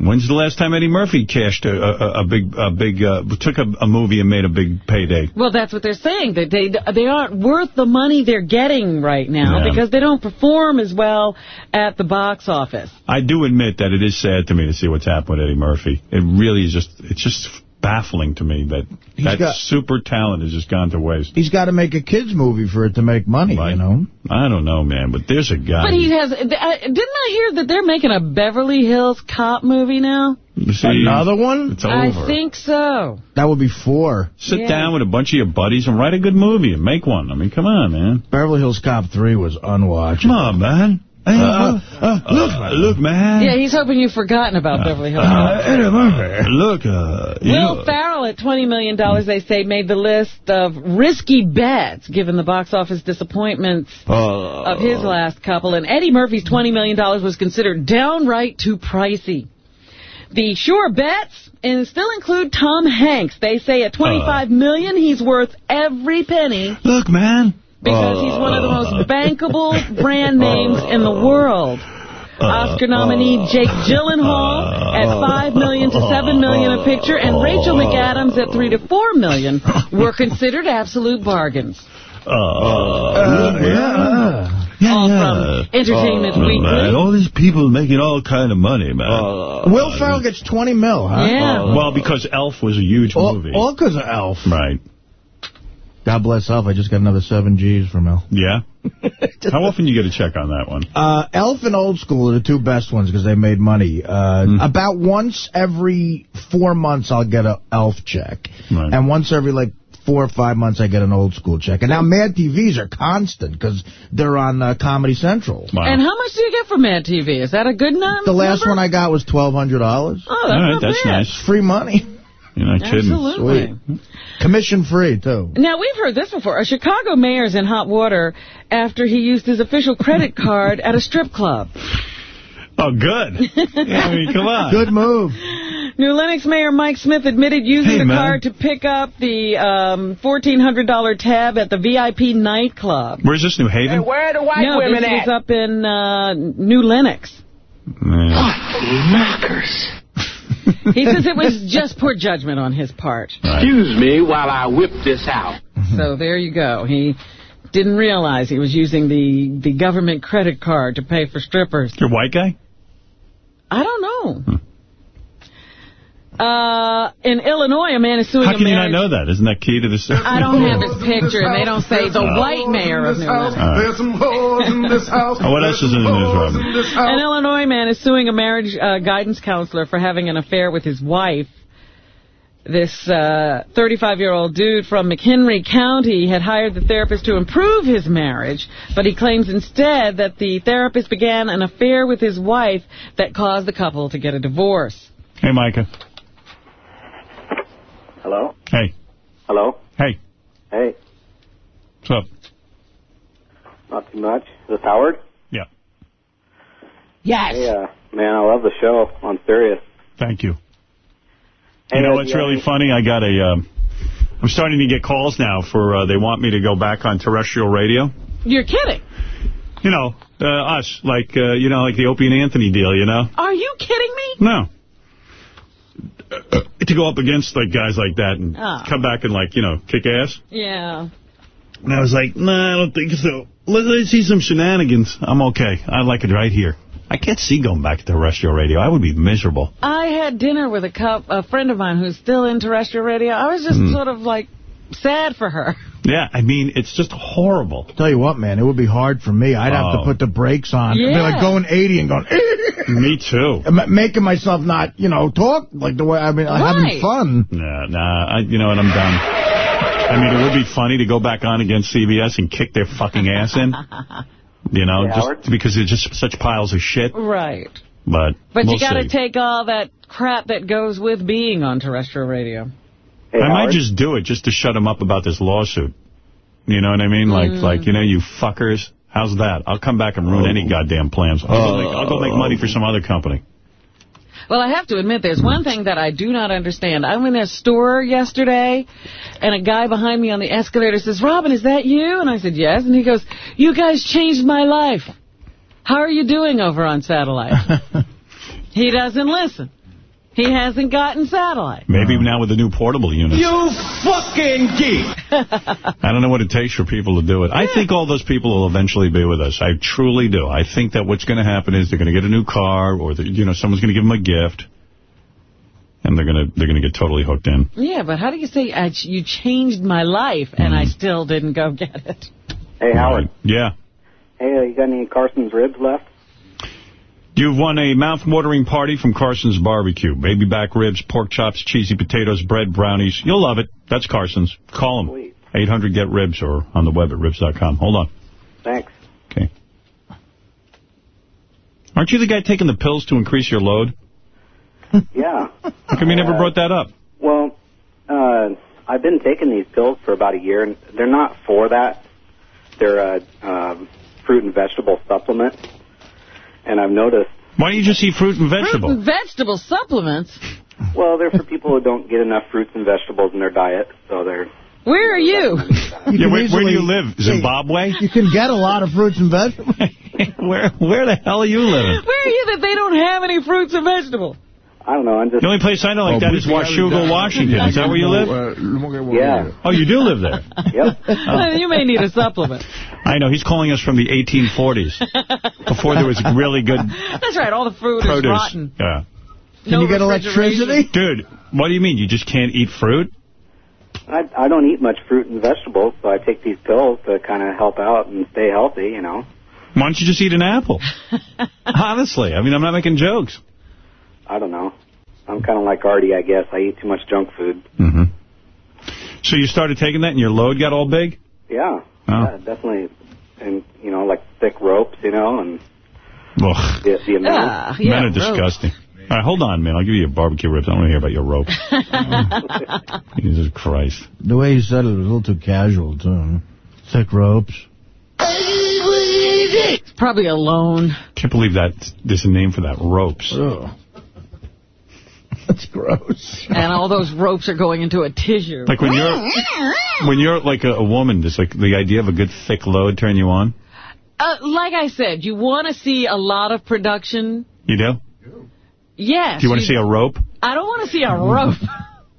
When's the last time Eddie Murphy cashed a, a, a big, a big, uh, took a, a movie and made a big payday? Well, that's what they're saying. That they they aren't worth the money they're getting right now Yeah. because they don't perform as well at the box office. I do admit that it is sad to me to see what's happened with Eddie Murphy. It really is just, it's just baffling to me that that got- super talent has just gone to waste. He's got to make a kids movie for it to make money, you know? I don't know, man, but there's a guy. But he has. Uh, didn't I hear that they're making a Beverly Hills Cop movie now? See, Another one? It's over. I think so. That would be four. Sit Yeah. down with a bunch of your buddies and write a good movie and make one. I mean, come on, man. Beverly Hills Cop 3 was unwatchable. Come on, man. Hey, Uh, uh, look, man. Look, man. Yeah, he's hoping you've forgotten about Beverly Hills. Uh, Eddie Murphy. Look, uh, Will know- Farrell at $20 million, dollars, they say, made the list of risky bets given the box office disappointments Uh, of his last couple. And Eddie Murphy's $20 million was considered downright too pricey. The sure bets and still include Tom Hanks. They say at $25 million, he's worth every penny Look, man. Because he's one of the most uh, uh, uh. bankable brand names in the world. Oscar nominee Jake Gyllenhaal at 5 million to 7 million a picture, and Rachel McAdams at 3 to 4 million were considered absolute bargains. Uh, yeah. Yeah, All yeah. from Entertainment Oh, Weekly. man, all these people making all kind of money, man. Will Ferrell gets 20 mil, huh? Yeah. well, because Elf was a huge All movie. all because of Elf. Right. God bless Elf. I just got another seven G's from Elf. Yeah? How often do you get a check on that one? Uh, Elf and Old School are the two best ones because they made money. Uh, Hmm. About once every four months, I'll get an Elf check. Right. And once every, like, four or five months, I get an Old School check. And now Mad TVs are constant because they're on uh, Comedy Central. Wow. And how much do you get from Mad TV? Is that a good num- The last number? one I got was $1,200. Oh, that's All right, not that's bad. nice. Free money. You're not kidding. Absolutely. Sweet. Commission free, too. Now, we've heard this before. A Chicago mayor's in hot water after he used his official credit card at a strip club. Oh, good. Yeah, I mean, come on. Good move. New Lenox Mayor Mike Smith admitted using Hey, the man. card to pick up the um, $1,400 tab at the VIP nightclub. Where's this, New Haven? where are the white no, women this was up in uh, New Lenox. Yeah. He says it was just poor judgment on his part. Excuse me while I whip this out. So there you go. He didn't realize he was using the, the government credit card to pay for strippers. You're white guy? I don't know. Hmm. Uh, in Illinois, a man is suing How a can you not marriage. know that? Isn't that key to the story? I don't have his picture, and they don't say the white mayor of New London. All right. There's some hoes in this house. Oh, what else is in the news, Robin? An Illinois man is suing a marriage uh, guidance counselor for having an affair with his wife. This 35-year-old dude from McHenry County had hired the therapist to improve his marriage, but he claims instead that the therapist began an affair with his wife that caused the couple to get a divorce. Hey, Micah. Hello? Hey. Hello? Hey. Hey, What's up? not too much. Is this Howard? Yeah. Yes. Hey, uh, man, I love the show on Sirius. Thank you. Hey, you know uh, what's yeah, really funny? I got a... Um, I'm starting to get calls now for... Uh, they want me to go back on terrestrial radio. You're kidding. You know, uh, us. Like, uh, you know, like the Opie and Anthony deal, you know? Are you kidding me? No. To go up against like guys like that and Oh. come back and like, you know, kick ass. Yeah. And I was like, nah, I don't think so. Let, let's see some shenanigans. I'm okay. I like it right here. I can't see going back to terrestrial radio. I would be miserable. I had dinner with a cou- a friend of mine who's still in terrestrial radio. I was just Hmm. sort of like sad for her. Yeah, I mean, it's just horrible. Tell you what, man, it would be hard for me. I'd have Oh. to put the brakes on. It'd be like going 80 and going, eh. Me too. Making myself not, you know, talk like the way, I mean, having fun. Nah, nah, I, you know what, I'm done. I mean, it would be funny to go back on against CBS and kick their fucking ass in. You know, Hey, just Howard? because they're just such piles of shit. Right. But, But we'll you got to take all that crap that goes with being on terrestrial radio. Hey, I might just do it just to shut him up about this lawsuit. You know what I mean? Like, Mm. like you know, you fuckers. How's that? I'll come back and ruin any goddamn plans. I'll, go make, I'll go make money for some other company. Well, I have to admit, there's one thing that I do not understand. I'm in a store yesterday, and a guy behind me on the escalator says, Robin, is that you? And I said, yes. And he goes, you guys changed my life. How are you doing over on satellite? he doesn't listen. He hasn't gotten satellite. Maybe now with the new portable units. You fucking geek. I don't know what it takes for people to do it. I think all those people will eventually be with us. I truly do. I think that what's going to happen is they're going to get a new car, or the, you know, someone's going to give them a gift, and they're going to they're going to get totally hooked in. Yeah, but how do you say I, ch- you changed my life and I still didn't go get it? Hey, Howard. Yeah. Hey, uh, you got any Carson's ribs left? You've won a mouth-watering party from Carson's Barbecue. Baby back ribs, pork chops, cheesy potatoes, bread, brownies. You'll love it. That's Carson's. Call them. 800-GET-RIBS or on the web at ribs.com. Hold on. Thanks. Okay. Aren't you the guy taking the pills to increase your load? Yeah. How come you never brought that up? Well, uh, I've been taking these pills for about a year, and they're not for that. They're a um, fruit and vegetable supplement. And I've noticed, Why don't you just eat fruit and Fruit vegetable? and vegetable supplements? well, they're for people who don't get enough fruits and vegetables in their diet, so they're Where are you? Yeah, where, where do you live? Zimbabwe? You can get a lot of fruits and vegetables. where where the hell are you living? Where are you that they don't have any fruits and vegetables? I don't know, I'm just... The only place I know like that is Washougal, Washington. Is that where you live? Uh, yeah. Oh, you do live there? Yep. Oh. you may need a supplement. I know. He's calling us from the 1840s, before there was really good That's right, all the fruit is rotten. Yeah. Can No you get electricity? Dude, what do you mean? You just can't eat fruit? I, I don't eat much fruit and vegetables, so I take these pills to kind of help out and stay healthy, you know. Why don't you just eat an apple? Honestly, I mean, I'm not making jokes. I don't know. I'm kind of like Artie, I guess. I eat too much junk food. Mm-hmm. So you started taking that and your load got all big? Yeah. Oh. Yeah, definitely. And, you know, like thick ropes, you know, and Ugh. the, the amount. Men are disgusting. All right, hold on, man. I'll give you a barbecue ribs. I don't want to hear about your rope. Jesus Christ. The way you said it was a little too casual, too. Thick ropes. Probably alone. Can't believe that there's a name for that, ropes. That's gross. And all those ropes are going into a tissue. Like when you're when you're like a, a woman, does like the idea of a good thick load turn you on? Uh, like I said, you want to see a lot of production. You do? Yes. Do you want to see a rope? I don't want to see a rope.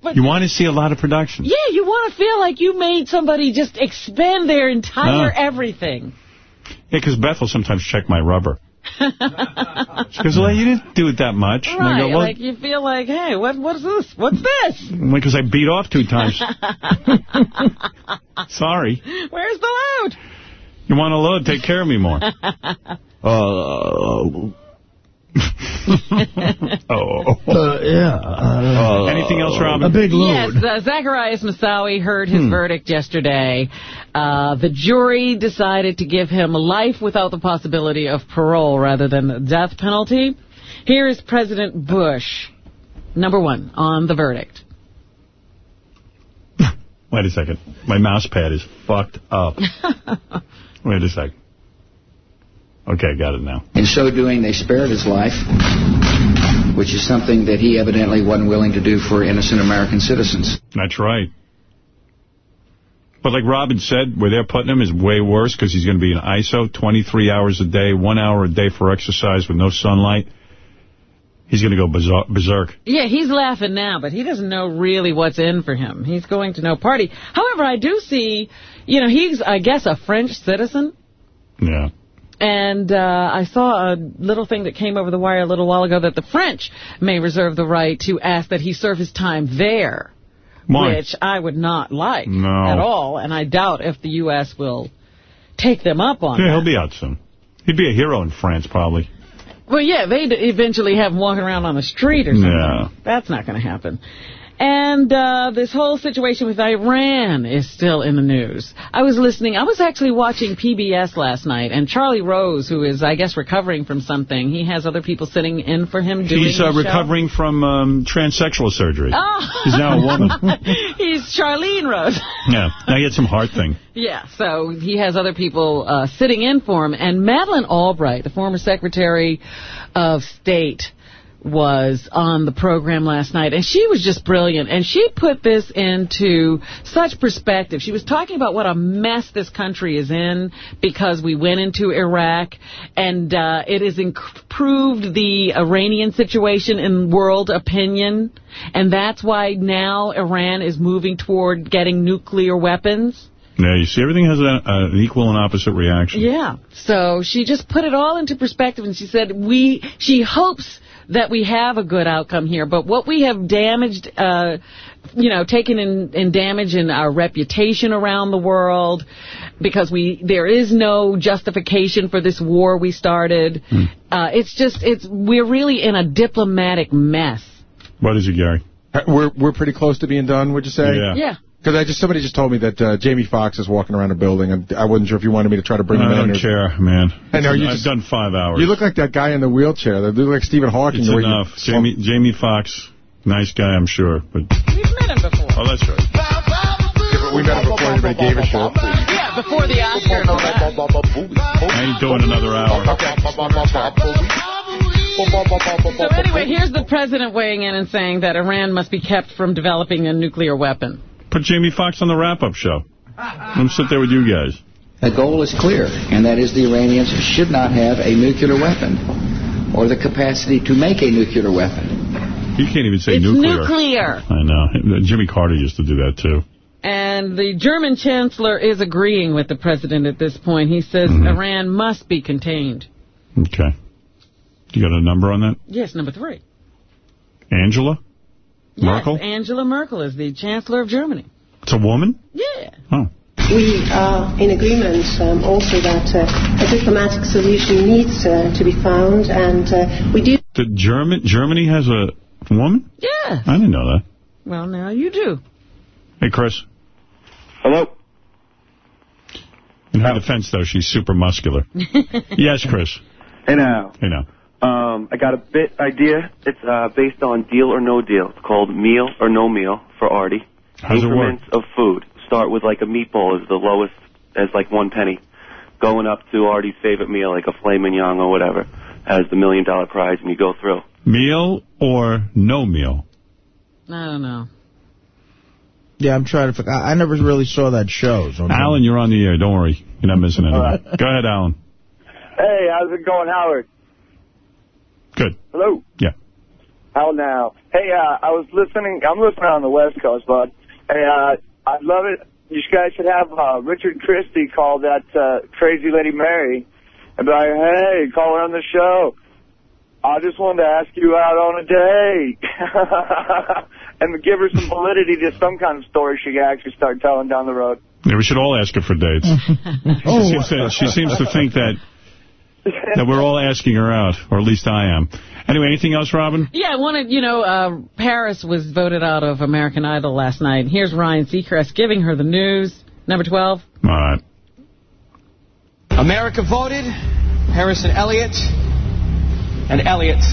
But You want to see a lot of production. yeah, you want to feel like you made somebody just expend their entire Ah. everything. Yeah, because Beth will sometimes check my rubber. Because well, you didn't do it that much. And I Right, go, well, like you feel like, hey, what what's this? What's this? because I beat off two times. Sorry. Where's the load? You want a load? Take care of me more. Uh, oh. Uh, yeah. Uh, Anything else, Robin? A big load. Yes, uh, Zacarias Moussaoui heard his Hmm. verdict yesterday. Uh, the jury decided to give him life without the possibility of parole rather than the death penalty. Here is President Bush, number one, on the verdict. Wait a second. My mouse pad is fucked up. Wait a second. Okay, got it now. In so doing, they spared his life, which is something that he evidently wasn't willing to do for innocent American citizens. That's right. But like Robin said, where they're putting him is way worse because he's going to be in ISO 23 hours a day, one hour a day for exercise with no sunlight. He's going to go berserk. Yeah, he's laughing now, but he doesn't know really what's in for him. He's going to no party. However, I do see, you know, he's, I guess, a French citizen. Yeah. And uh, I saw a little thing that came over the wire a little while ago that the French may reserve the right to ask that he serve his time there. Why? Which I would not like No. at all. And I doubt if the U.S. will take them up on Yeah, that. he'll be out soon. He'd be a hero in France, probably. Well, yeah, they'd eventually have him walking around on the street or something. Yeah. That's not going to happen. And uh, this whole situation with Iran is still in the news. I was listening. I was actually watching PBS last night, and Charlie Rose, who is, I guess, recovering from something, he has other people sitting in for him doing He's uh, show. recovering from um, transsexual surgery. Oh. He's now a woman. He's Charlene Rose. yeah. Now he had some heart thing. Yeah, so he has other people uh, sitting in for him. And Madeleine Albright, the former Secretary of State, was on the program last night, and she was just brilliant. And she put this into such perspective. She was talking about what a mess this country is in because we went into Iraq, and uh, it has improved the Iranian situation in world opinion, and that's why now Iran is moving toward getting nuclear weapons. Yeah, you see, everything has a, an equal and opposite reaction. Yeah. So she just put it all into perspective, and she said we. She hopes that we have a good outcome here, but what we have damaged, uh, you know, taken in, in damage in our reputation around the world, because we there is no justification for this war we started. Uh, it's just it's we're really in a diplomatic mess. What is it, Gary? Uh, We're we're pretty close to being done, would you say? Yeah. Yeah. Because I just somebody just told me that uh, Jamie Foxx is walking around a building, and I wasn't sure if you wanted me to try to bring him in. I in. don't or- care, man. I know, you I've just- done five hours. You look like that guy in the wheelchair. They look like Stephen Hawking. It's the you- enough. Jamie Jamie Foxx, nice guy, I'm sure. But We've met him before. oh, that's right. Yeah, we met him before anybody gave a shit. Yeah, before the Oscar and all that. I ain't doing another hour. Okay. So anyway, here's the president weighing in and saying that Iran must be kept from developing a nuclear weapon. Put Jamie Foxx on the wrap-up show. Let him sit there with you guys. The goal is clear, and that is the Iranians should not have a nuclear weapon or the capacity to make a nuclear weapon. You can't even say It's nuclear. nuclear. I know. Jimmy Carter used to do that, too. And the German chancellor is agreeing with the president at this point. He says Mm-hmm. Iran must be contained. Okay. You got a number on that? Yes, number three. Angela? Merkel? Angela Merkel is the chancellor of Germany. It's a woman? Yeah. Oh. We are in agreement um, also that uh, a diplomatic solution needs uh, to be found, and uh, we do. The German Germany has a woman? Yeah. I didn't know that. Well, now you do. Hey, Chris. Hello? In her defense, though, she's super muscular. yes, Chris. Hey now. Hey, now. Um, I got a bit idea. It's uh, based on Deal or No Deal. It's called Meal or No Meal for Artie. How's it work? Increments of food. Start with like a meatball as the lowest, as like one penny. Going up to Artie's favorite meal, like a filet mignon or whatever, as the million dollar prize, and you go through. Meal or no meal? I don't know. Yeah, I'm trying to figure. I I never really saw that show. So Alan, you're on the air. Don't worry. You're not missing anything. Go ahead, Alan. Hey, how's it going, Howard? Good. Hello. Yeah. How now? Hey, uh, I was listening. I'm listening on the West Coast, bud. Hey, uh, I'd love it. You guys should have uh, Richard Christie call that uh, crazy lady Mary and be like, hey, call her on the show. I just wanted to ask you out on a date. and give her some validity to some kind of story she can actually start telling down the road. Yeah, we should all ask her for dates. Oh. she, seems to, she seems to think that that we're all asking her out, or at least I am. Anyway, anything else, Robin? Yeah, I wanted, you know, uh, Paris was voted out of American Idol last night. Here's Ryan Seacrest giving her the news. Number 12. All right. America voted Harrison Elliott. And Elliott,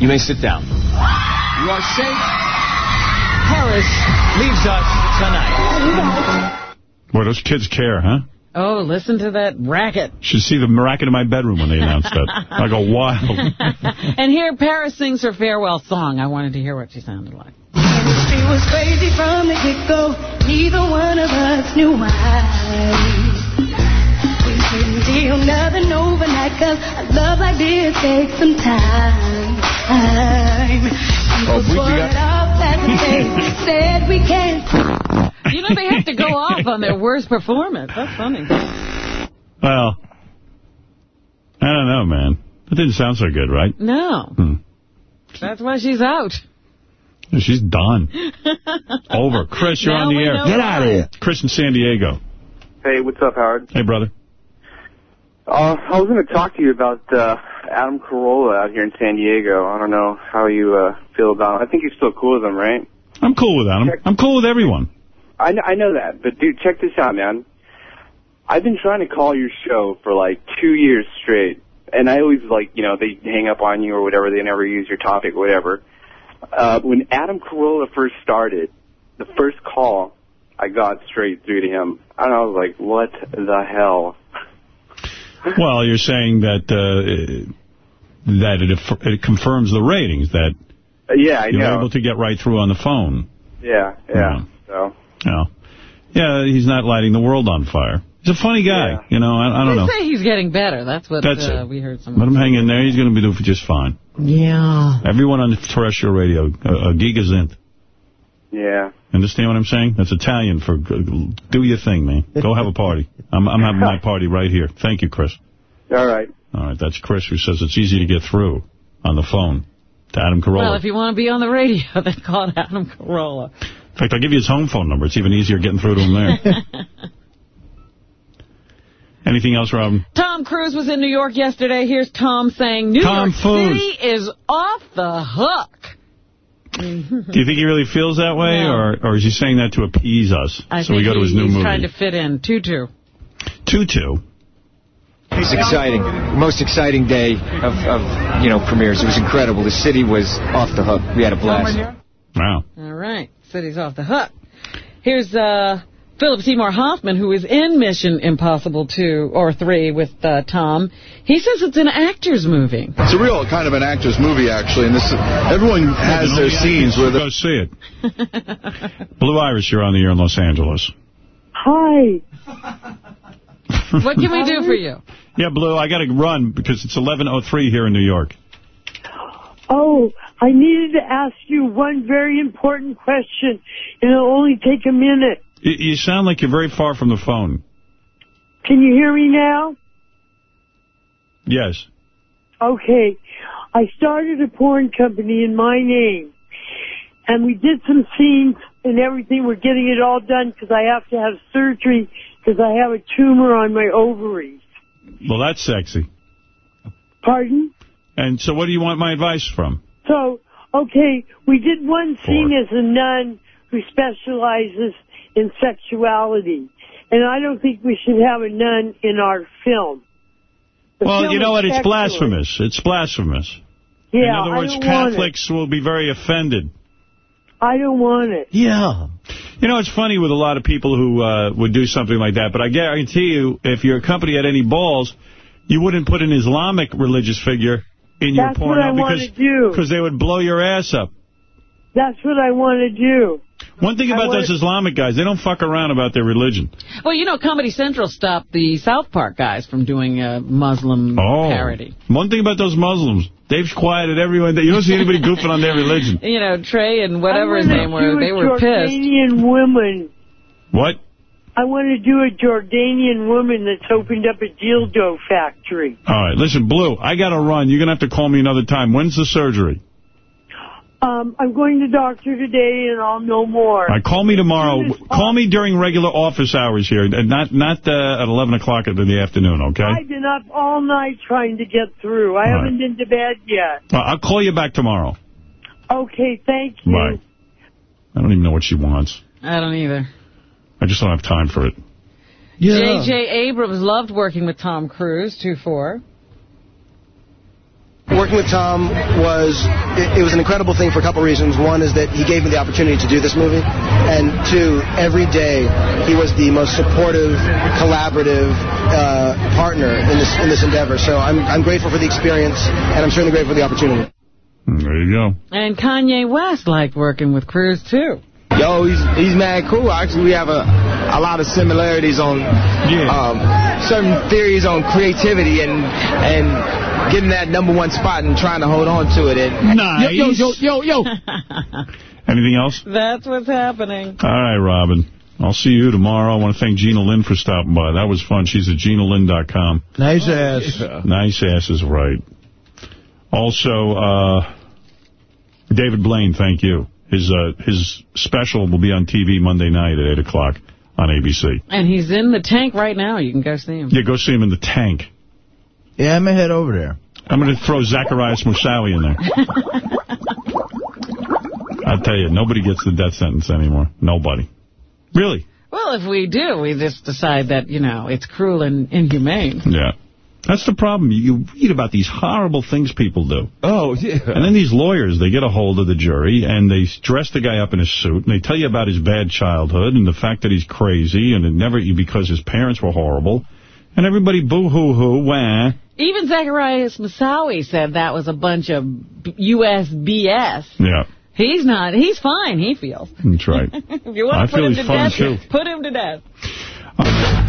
you may sit down. You are safe. Paris leaves us tonight. Boy, those kids care, huh? Oh, listen to that racket. Should see the racket in my bedroom when they announced that. I go wild. and here Paris sings her farewell song. I wanted to hear what she sounded like. She was crazy from the get-go. Neither one of us knew why. We couldn't deal nothing overnight, cause a love like this takes some time. Oh, People swore it off at said we can't. You know, they have to go off on their worst performance. That's funny. Well, I don't know, man. That didn't sound so good, right? No. Hmm. That's why she's out. She's done. Over. Chris, you're Now on the air. Get outta why. here. Chris in San Diego. Hey, what's up, Howard? Hey, brother. Uh, I was going to talk to you about uh, Adam Carolla out here in San Diego. I don't know how you uh, feel about him. I think you're still cool with him, right? I'm cool with Adam. I'm cool with everyone. I know, I know that, but dude, check this out, man. I've been trying to call your show for like two years straight, and I always like, you know, they hang up on you or whatever. They never use your topic, or whatever. Uh, when Adam Carolla first started, the first call I got straight through to him, and I was like, what the hell? Well, you're saying that uh, that it, aff- it confirms the ratings, that Uh, yeah, I you're know. able to get right through on the phone. Yeah, yeah. So Yeah. Yeah, he's not lighting the world on fire. He's a funny guy. You know, I, I don't they know. say he's getting better. That's what That's uh, it. we heard some. Let him hang in there. He's going to be doing just fine. Yeah. Everyone on the terrestrial radio, a, a gigazint. Yeah. Understand what I'm saying? That's Italian for do your thing, man. Go have a party. I'm, I'm having my party right here. Thank you, Chris. All right. All right, that's Chris who says it's easy to get through on the phone to Adam Carolla. Well, if you want to be on the radio, then call Adam Carolla. In fact, I'll give you his home phone number. It's even easier getting through to him there. Anything else, Robin? Tom Cruise was in New York yesterday. Here's Tom saying New Tom York Foos. City is off the hook. Do you think he really feels that way, No. or or is he saying that to appease us I so think we go to his he- new he's movie? trying to fit in. Tutu. Tutu. It's exciting. Most exciting day of, of, you know, premieres. It was incredible. The city was off the hook. We had a blast. Wow. All right. City's off the hook. Here's uh, Philip Seymour Hoffman, who is in Mission Impossible 2 or 3 with uh, Tom. He says it's an actor's movie. It's a real kind of an actor's movie, actually, and this everyone has their scenes where Go see it. Blue Iris, you're on the air in Los Angeles. Hi. What can we do for you? Yeah, Blue, I got to run because it's 11.03 here in New York. Oh, I needed to ask you one very important question, and it'll only take a minute. You, sound like you're very far from the phone. Can you hear me now? Yes. Okay. I started a porn company in my name, and we did some scenes and everything. We're getting it all done because I have to have surgery because I have a tumor on my ovaries. Well, that's sexy. Pardon? And so what do you want my advice from? So, okay, we did one scene as a nun who specializes in sexuality. And I don't think we should have a nun in our film. The well, film you know what? It's excellent. blasphemous. It's blasphemous. Yeah, In other words, I don't want it. Catholics will be very offended. I don't want it. Yeah. You know, it's funny with a lot of people who uh, would do something like that, but I guarantee you, if your company had any balls, you wouldn't put an Islamic religious figure in your That's what I porno wanna because do. because they would blow your ass up. That's what I want to do. One thing about those Islamic guys, they don't fuck around about their religion. Well, you know, Comedy Central stopped the South Park guys from doing a Muslim Oh. parody. One thing about those Muslims, they've quieted everyone. You don't see anybody goofing on their religion. You know, Trey and whatever his wanna name were, do they a were pissed. Jordanian woman. What? I want to do a Jordanian woman that's opened up a dildo factory. All right, listen, Blue, I got to run. You're going to have to call me another time. When's the surgery? Um, I'm going to doctor today, and I'll know more. All right, call me tomorrow. Call me during regular office hours here, and not not uh, at 11 o'clock in the afternoon, okay? I've been up all night trying to get through. I All haven't been to bed yet. Uh, I'll call you back tomorrow. Okay, thank you. Bye. I don't even know what she wants. I don't either. I just don't have time for it. J.J. Abrams loved working with Tom Cruise, 2-4. Working with Tom was, it, it was an incredible thing for a couple reasons. One is that he gave me the opportunity to do this movie. And two, every day he was the most supportive, collaborative uh, partner in this in this endeavor. So I'm, I'm grateful for the experience, and I'm certainly grateful for the opportunity. There you go. And Kanye West liked working with Cruise, too. Yo, he's he's mad cool. Actually, we have a a lot of similarities on um, certain theories on creativity and and getting that number one spot and trying to hold on to it. And Nice. Yo, yo, yo, yo, yo. Anything else? That's what's happening. All right, Robin. I'll see you tomorrow. I want to thank Gina Lynn for stopping by. That was fun. She's at GinaLynn.com. Nice ass. Nice ass is right. Also, uh, David Blaine, thank you. His uh, his special will be on TV Monday night at 8 o'clock on ABC. And he's in the tank right now. You can go see him. Yeah, go see him in the tank. Yeah, I'm going to head over there. I'm going to throw Zacarias Moussaoui in there. I'll tell you, nobody gets the death sentence anymore. Nobody. Really? Well, if we do, we just decide that, you know, it's cruel and inhumane. Yeah. That's the problem. You read about these horrible things people do. Oh, yeah. And then these lawyers, they get a hold of the jury, and they dress the guy up in a suit, and they tell you about his bad childhood and the fact that he's crazy, and it never because his parents were horrible. And everybody boo-hoo-hoo, wah. Even Zacarias Moussaoui said that was a bunch of B- U.S. BS. Yeah, He's not. He's fine, he feels. that's right. if you want I to put him he's to death, too. put him to death. Uh,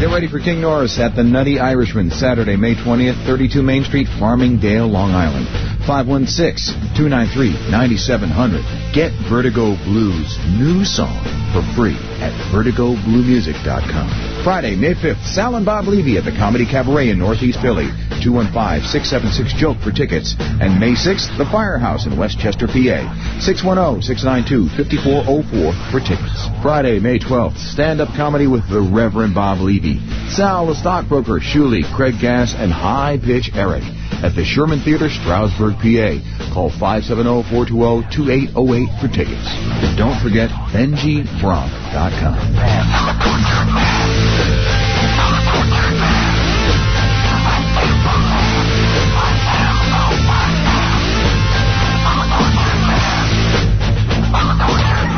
Get ready for King Norris at the Nutty Irishman, Saturday, May 20th, 32 Main Street, Farmingdale, Long Island. 516-293-9700. Get Vertigo Blues' new song for free at vertigobluemusic.com. Friday, May 5th, Sal and Bob Levy at the Comedy Cabaret in Northeast Philly. 215-676-JOKE for tickets. And May 6th, the Firehouse in Westchester, PA. 610-692-5404 for tickets. Friday, May 12th, stand-up comedy with the Reverend Bob Levy. Sal, the stockbroker, Shuli, Craig Gass, and High Pitch Eric at the Sherman Theater, Stroudsburg, PA. Call 570-420-2808 for tickets. And don't forget BenjiFrom.com.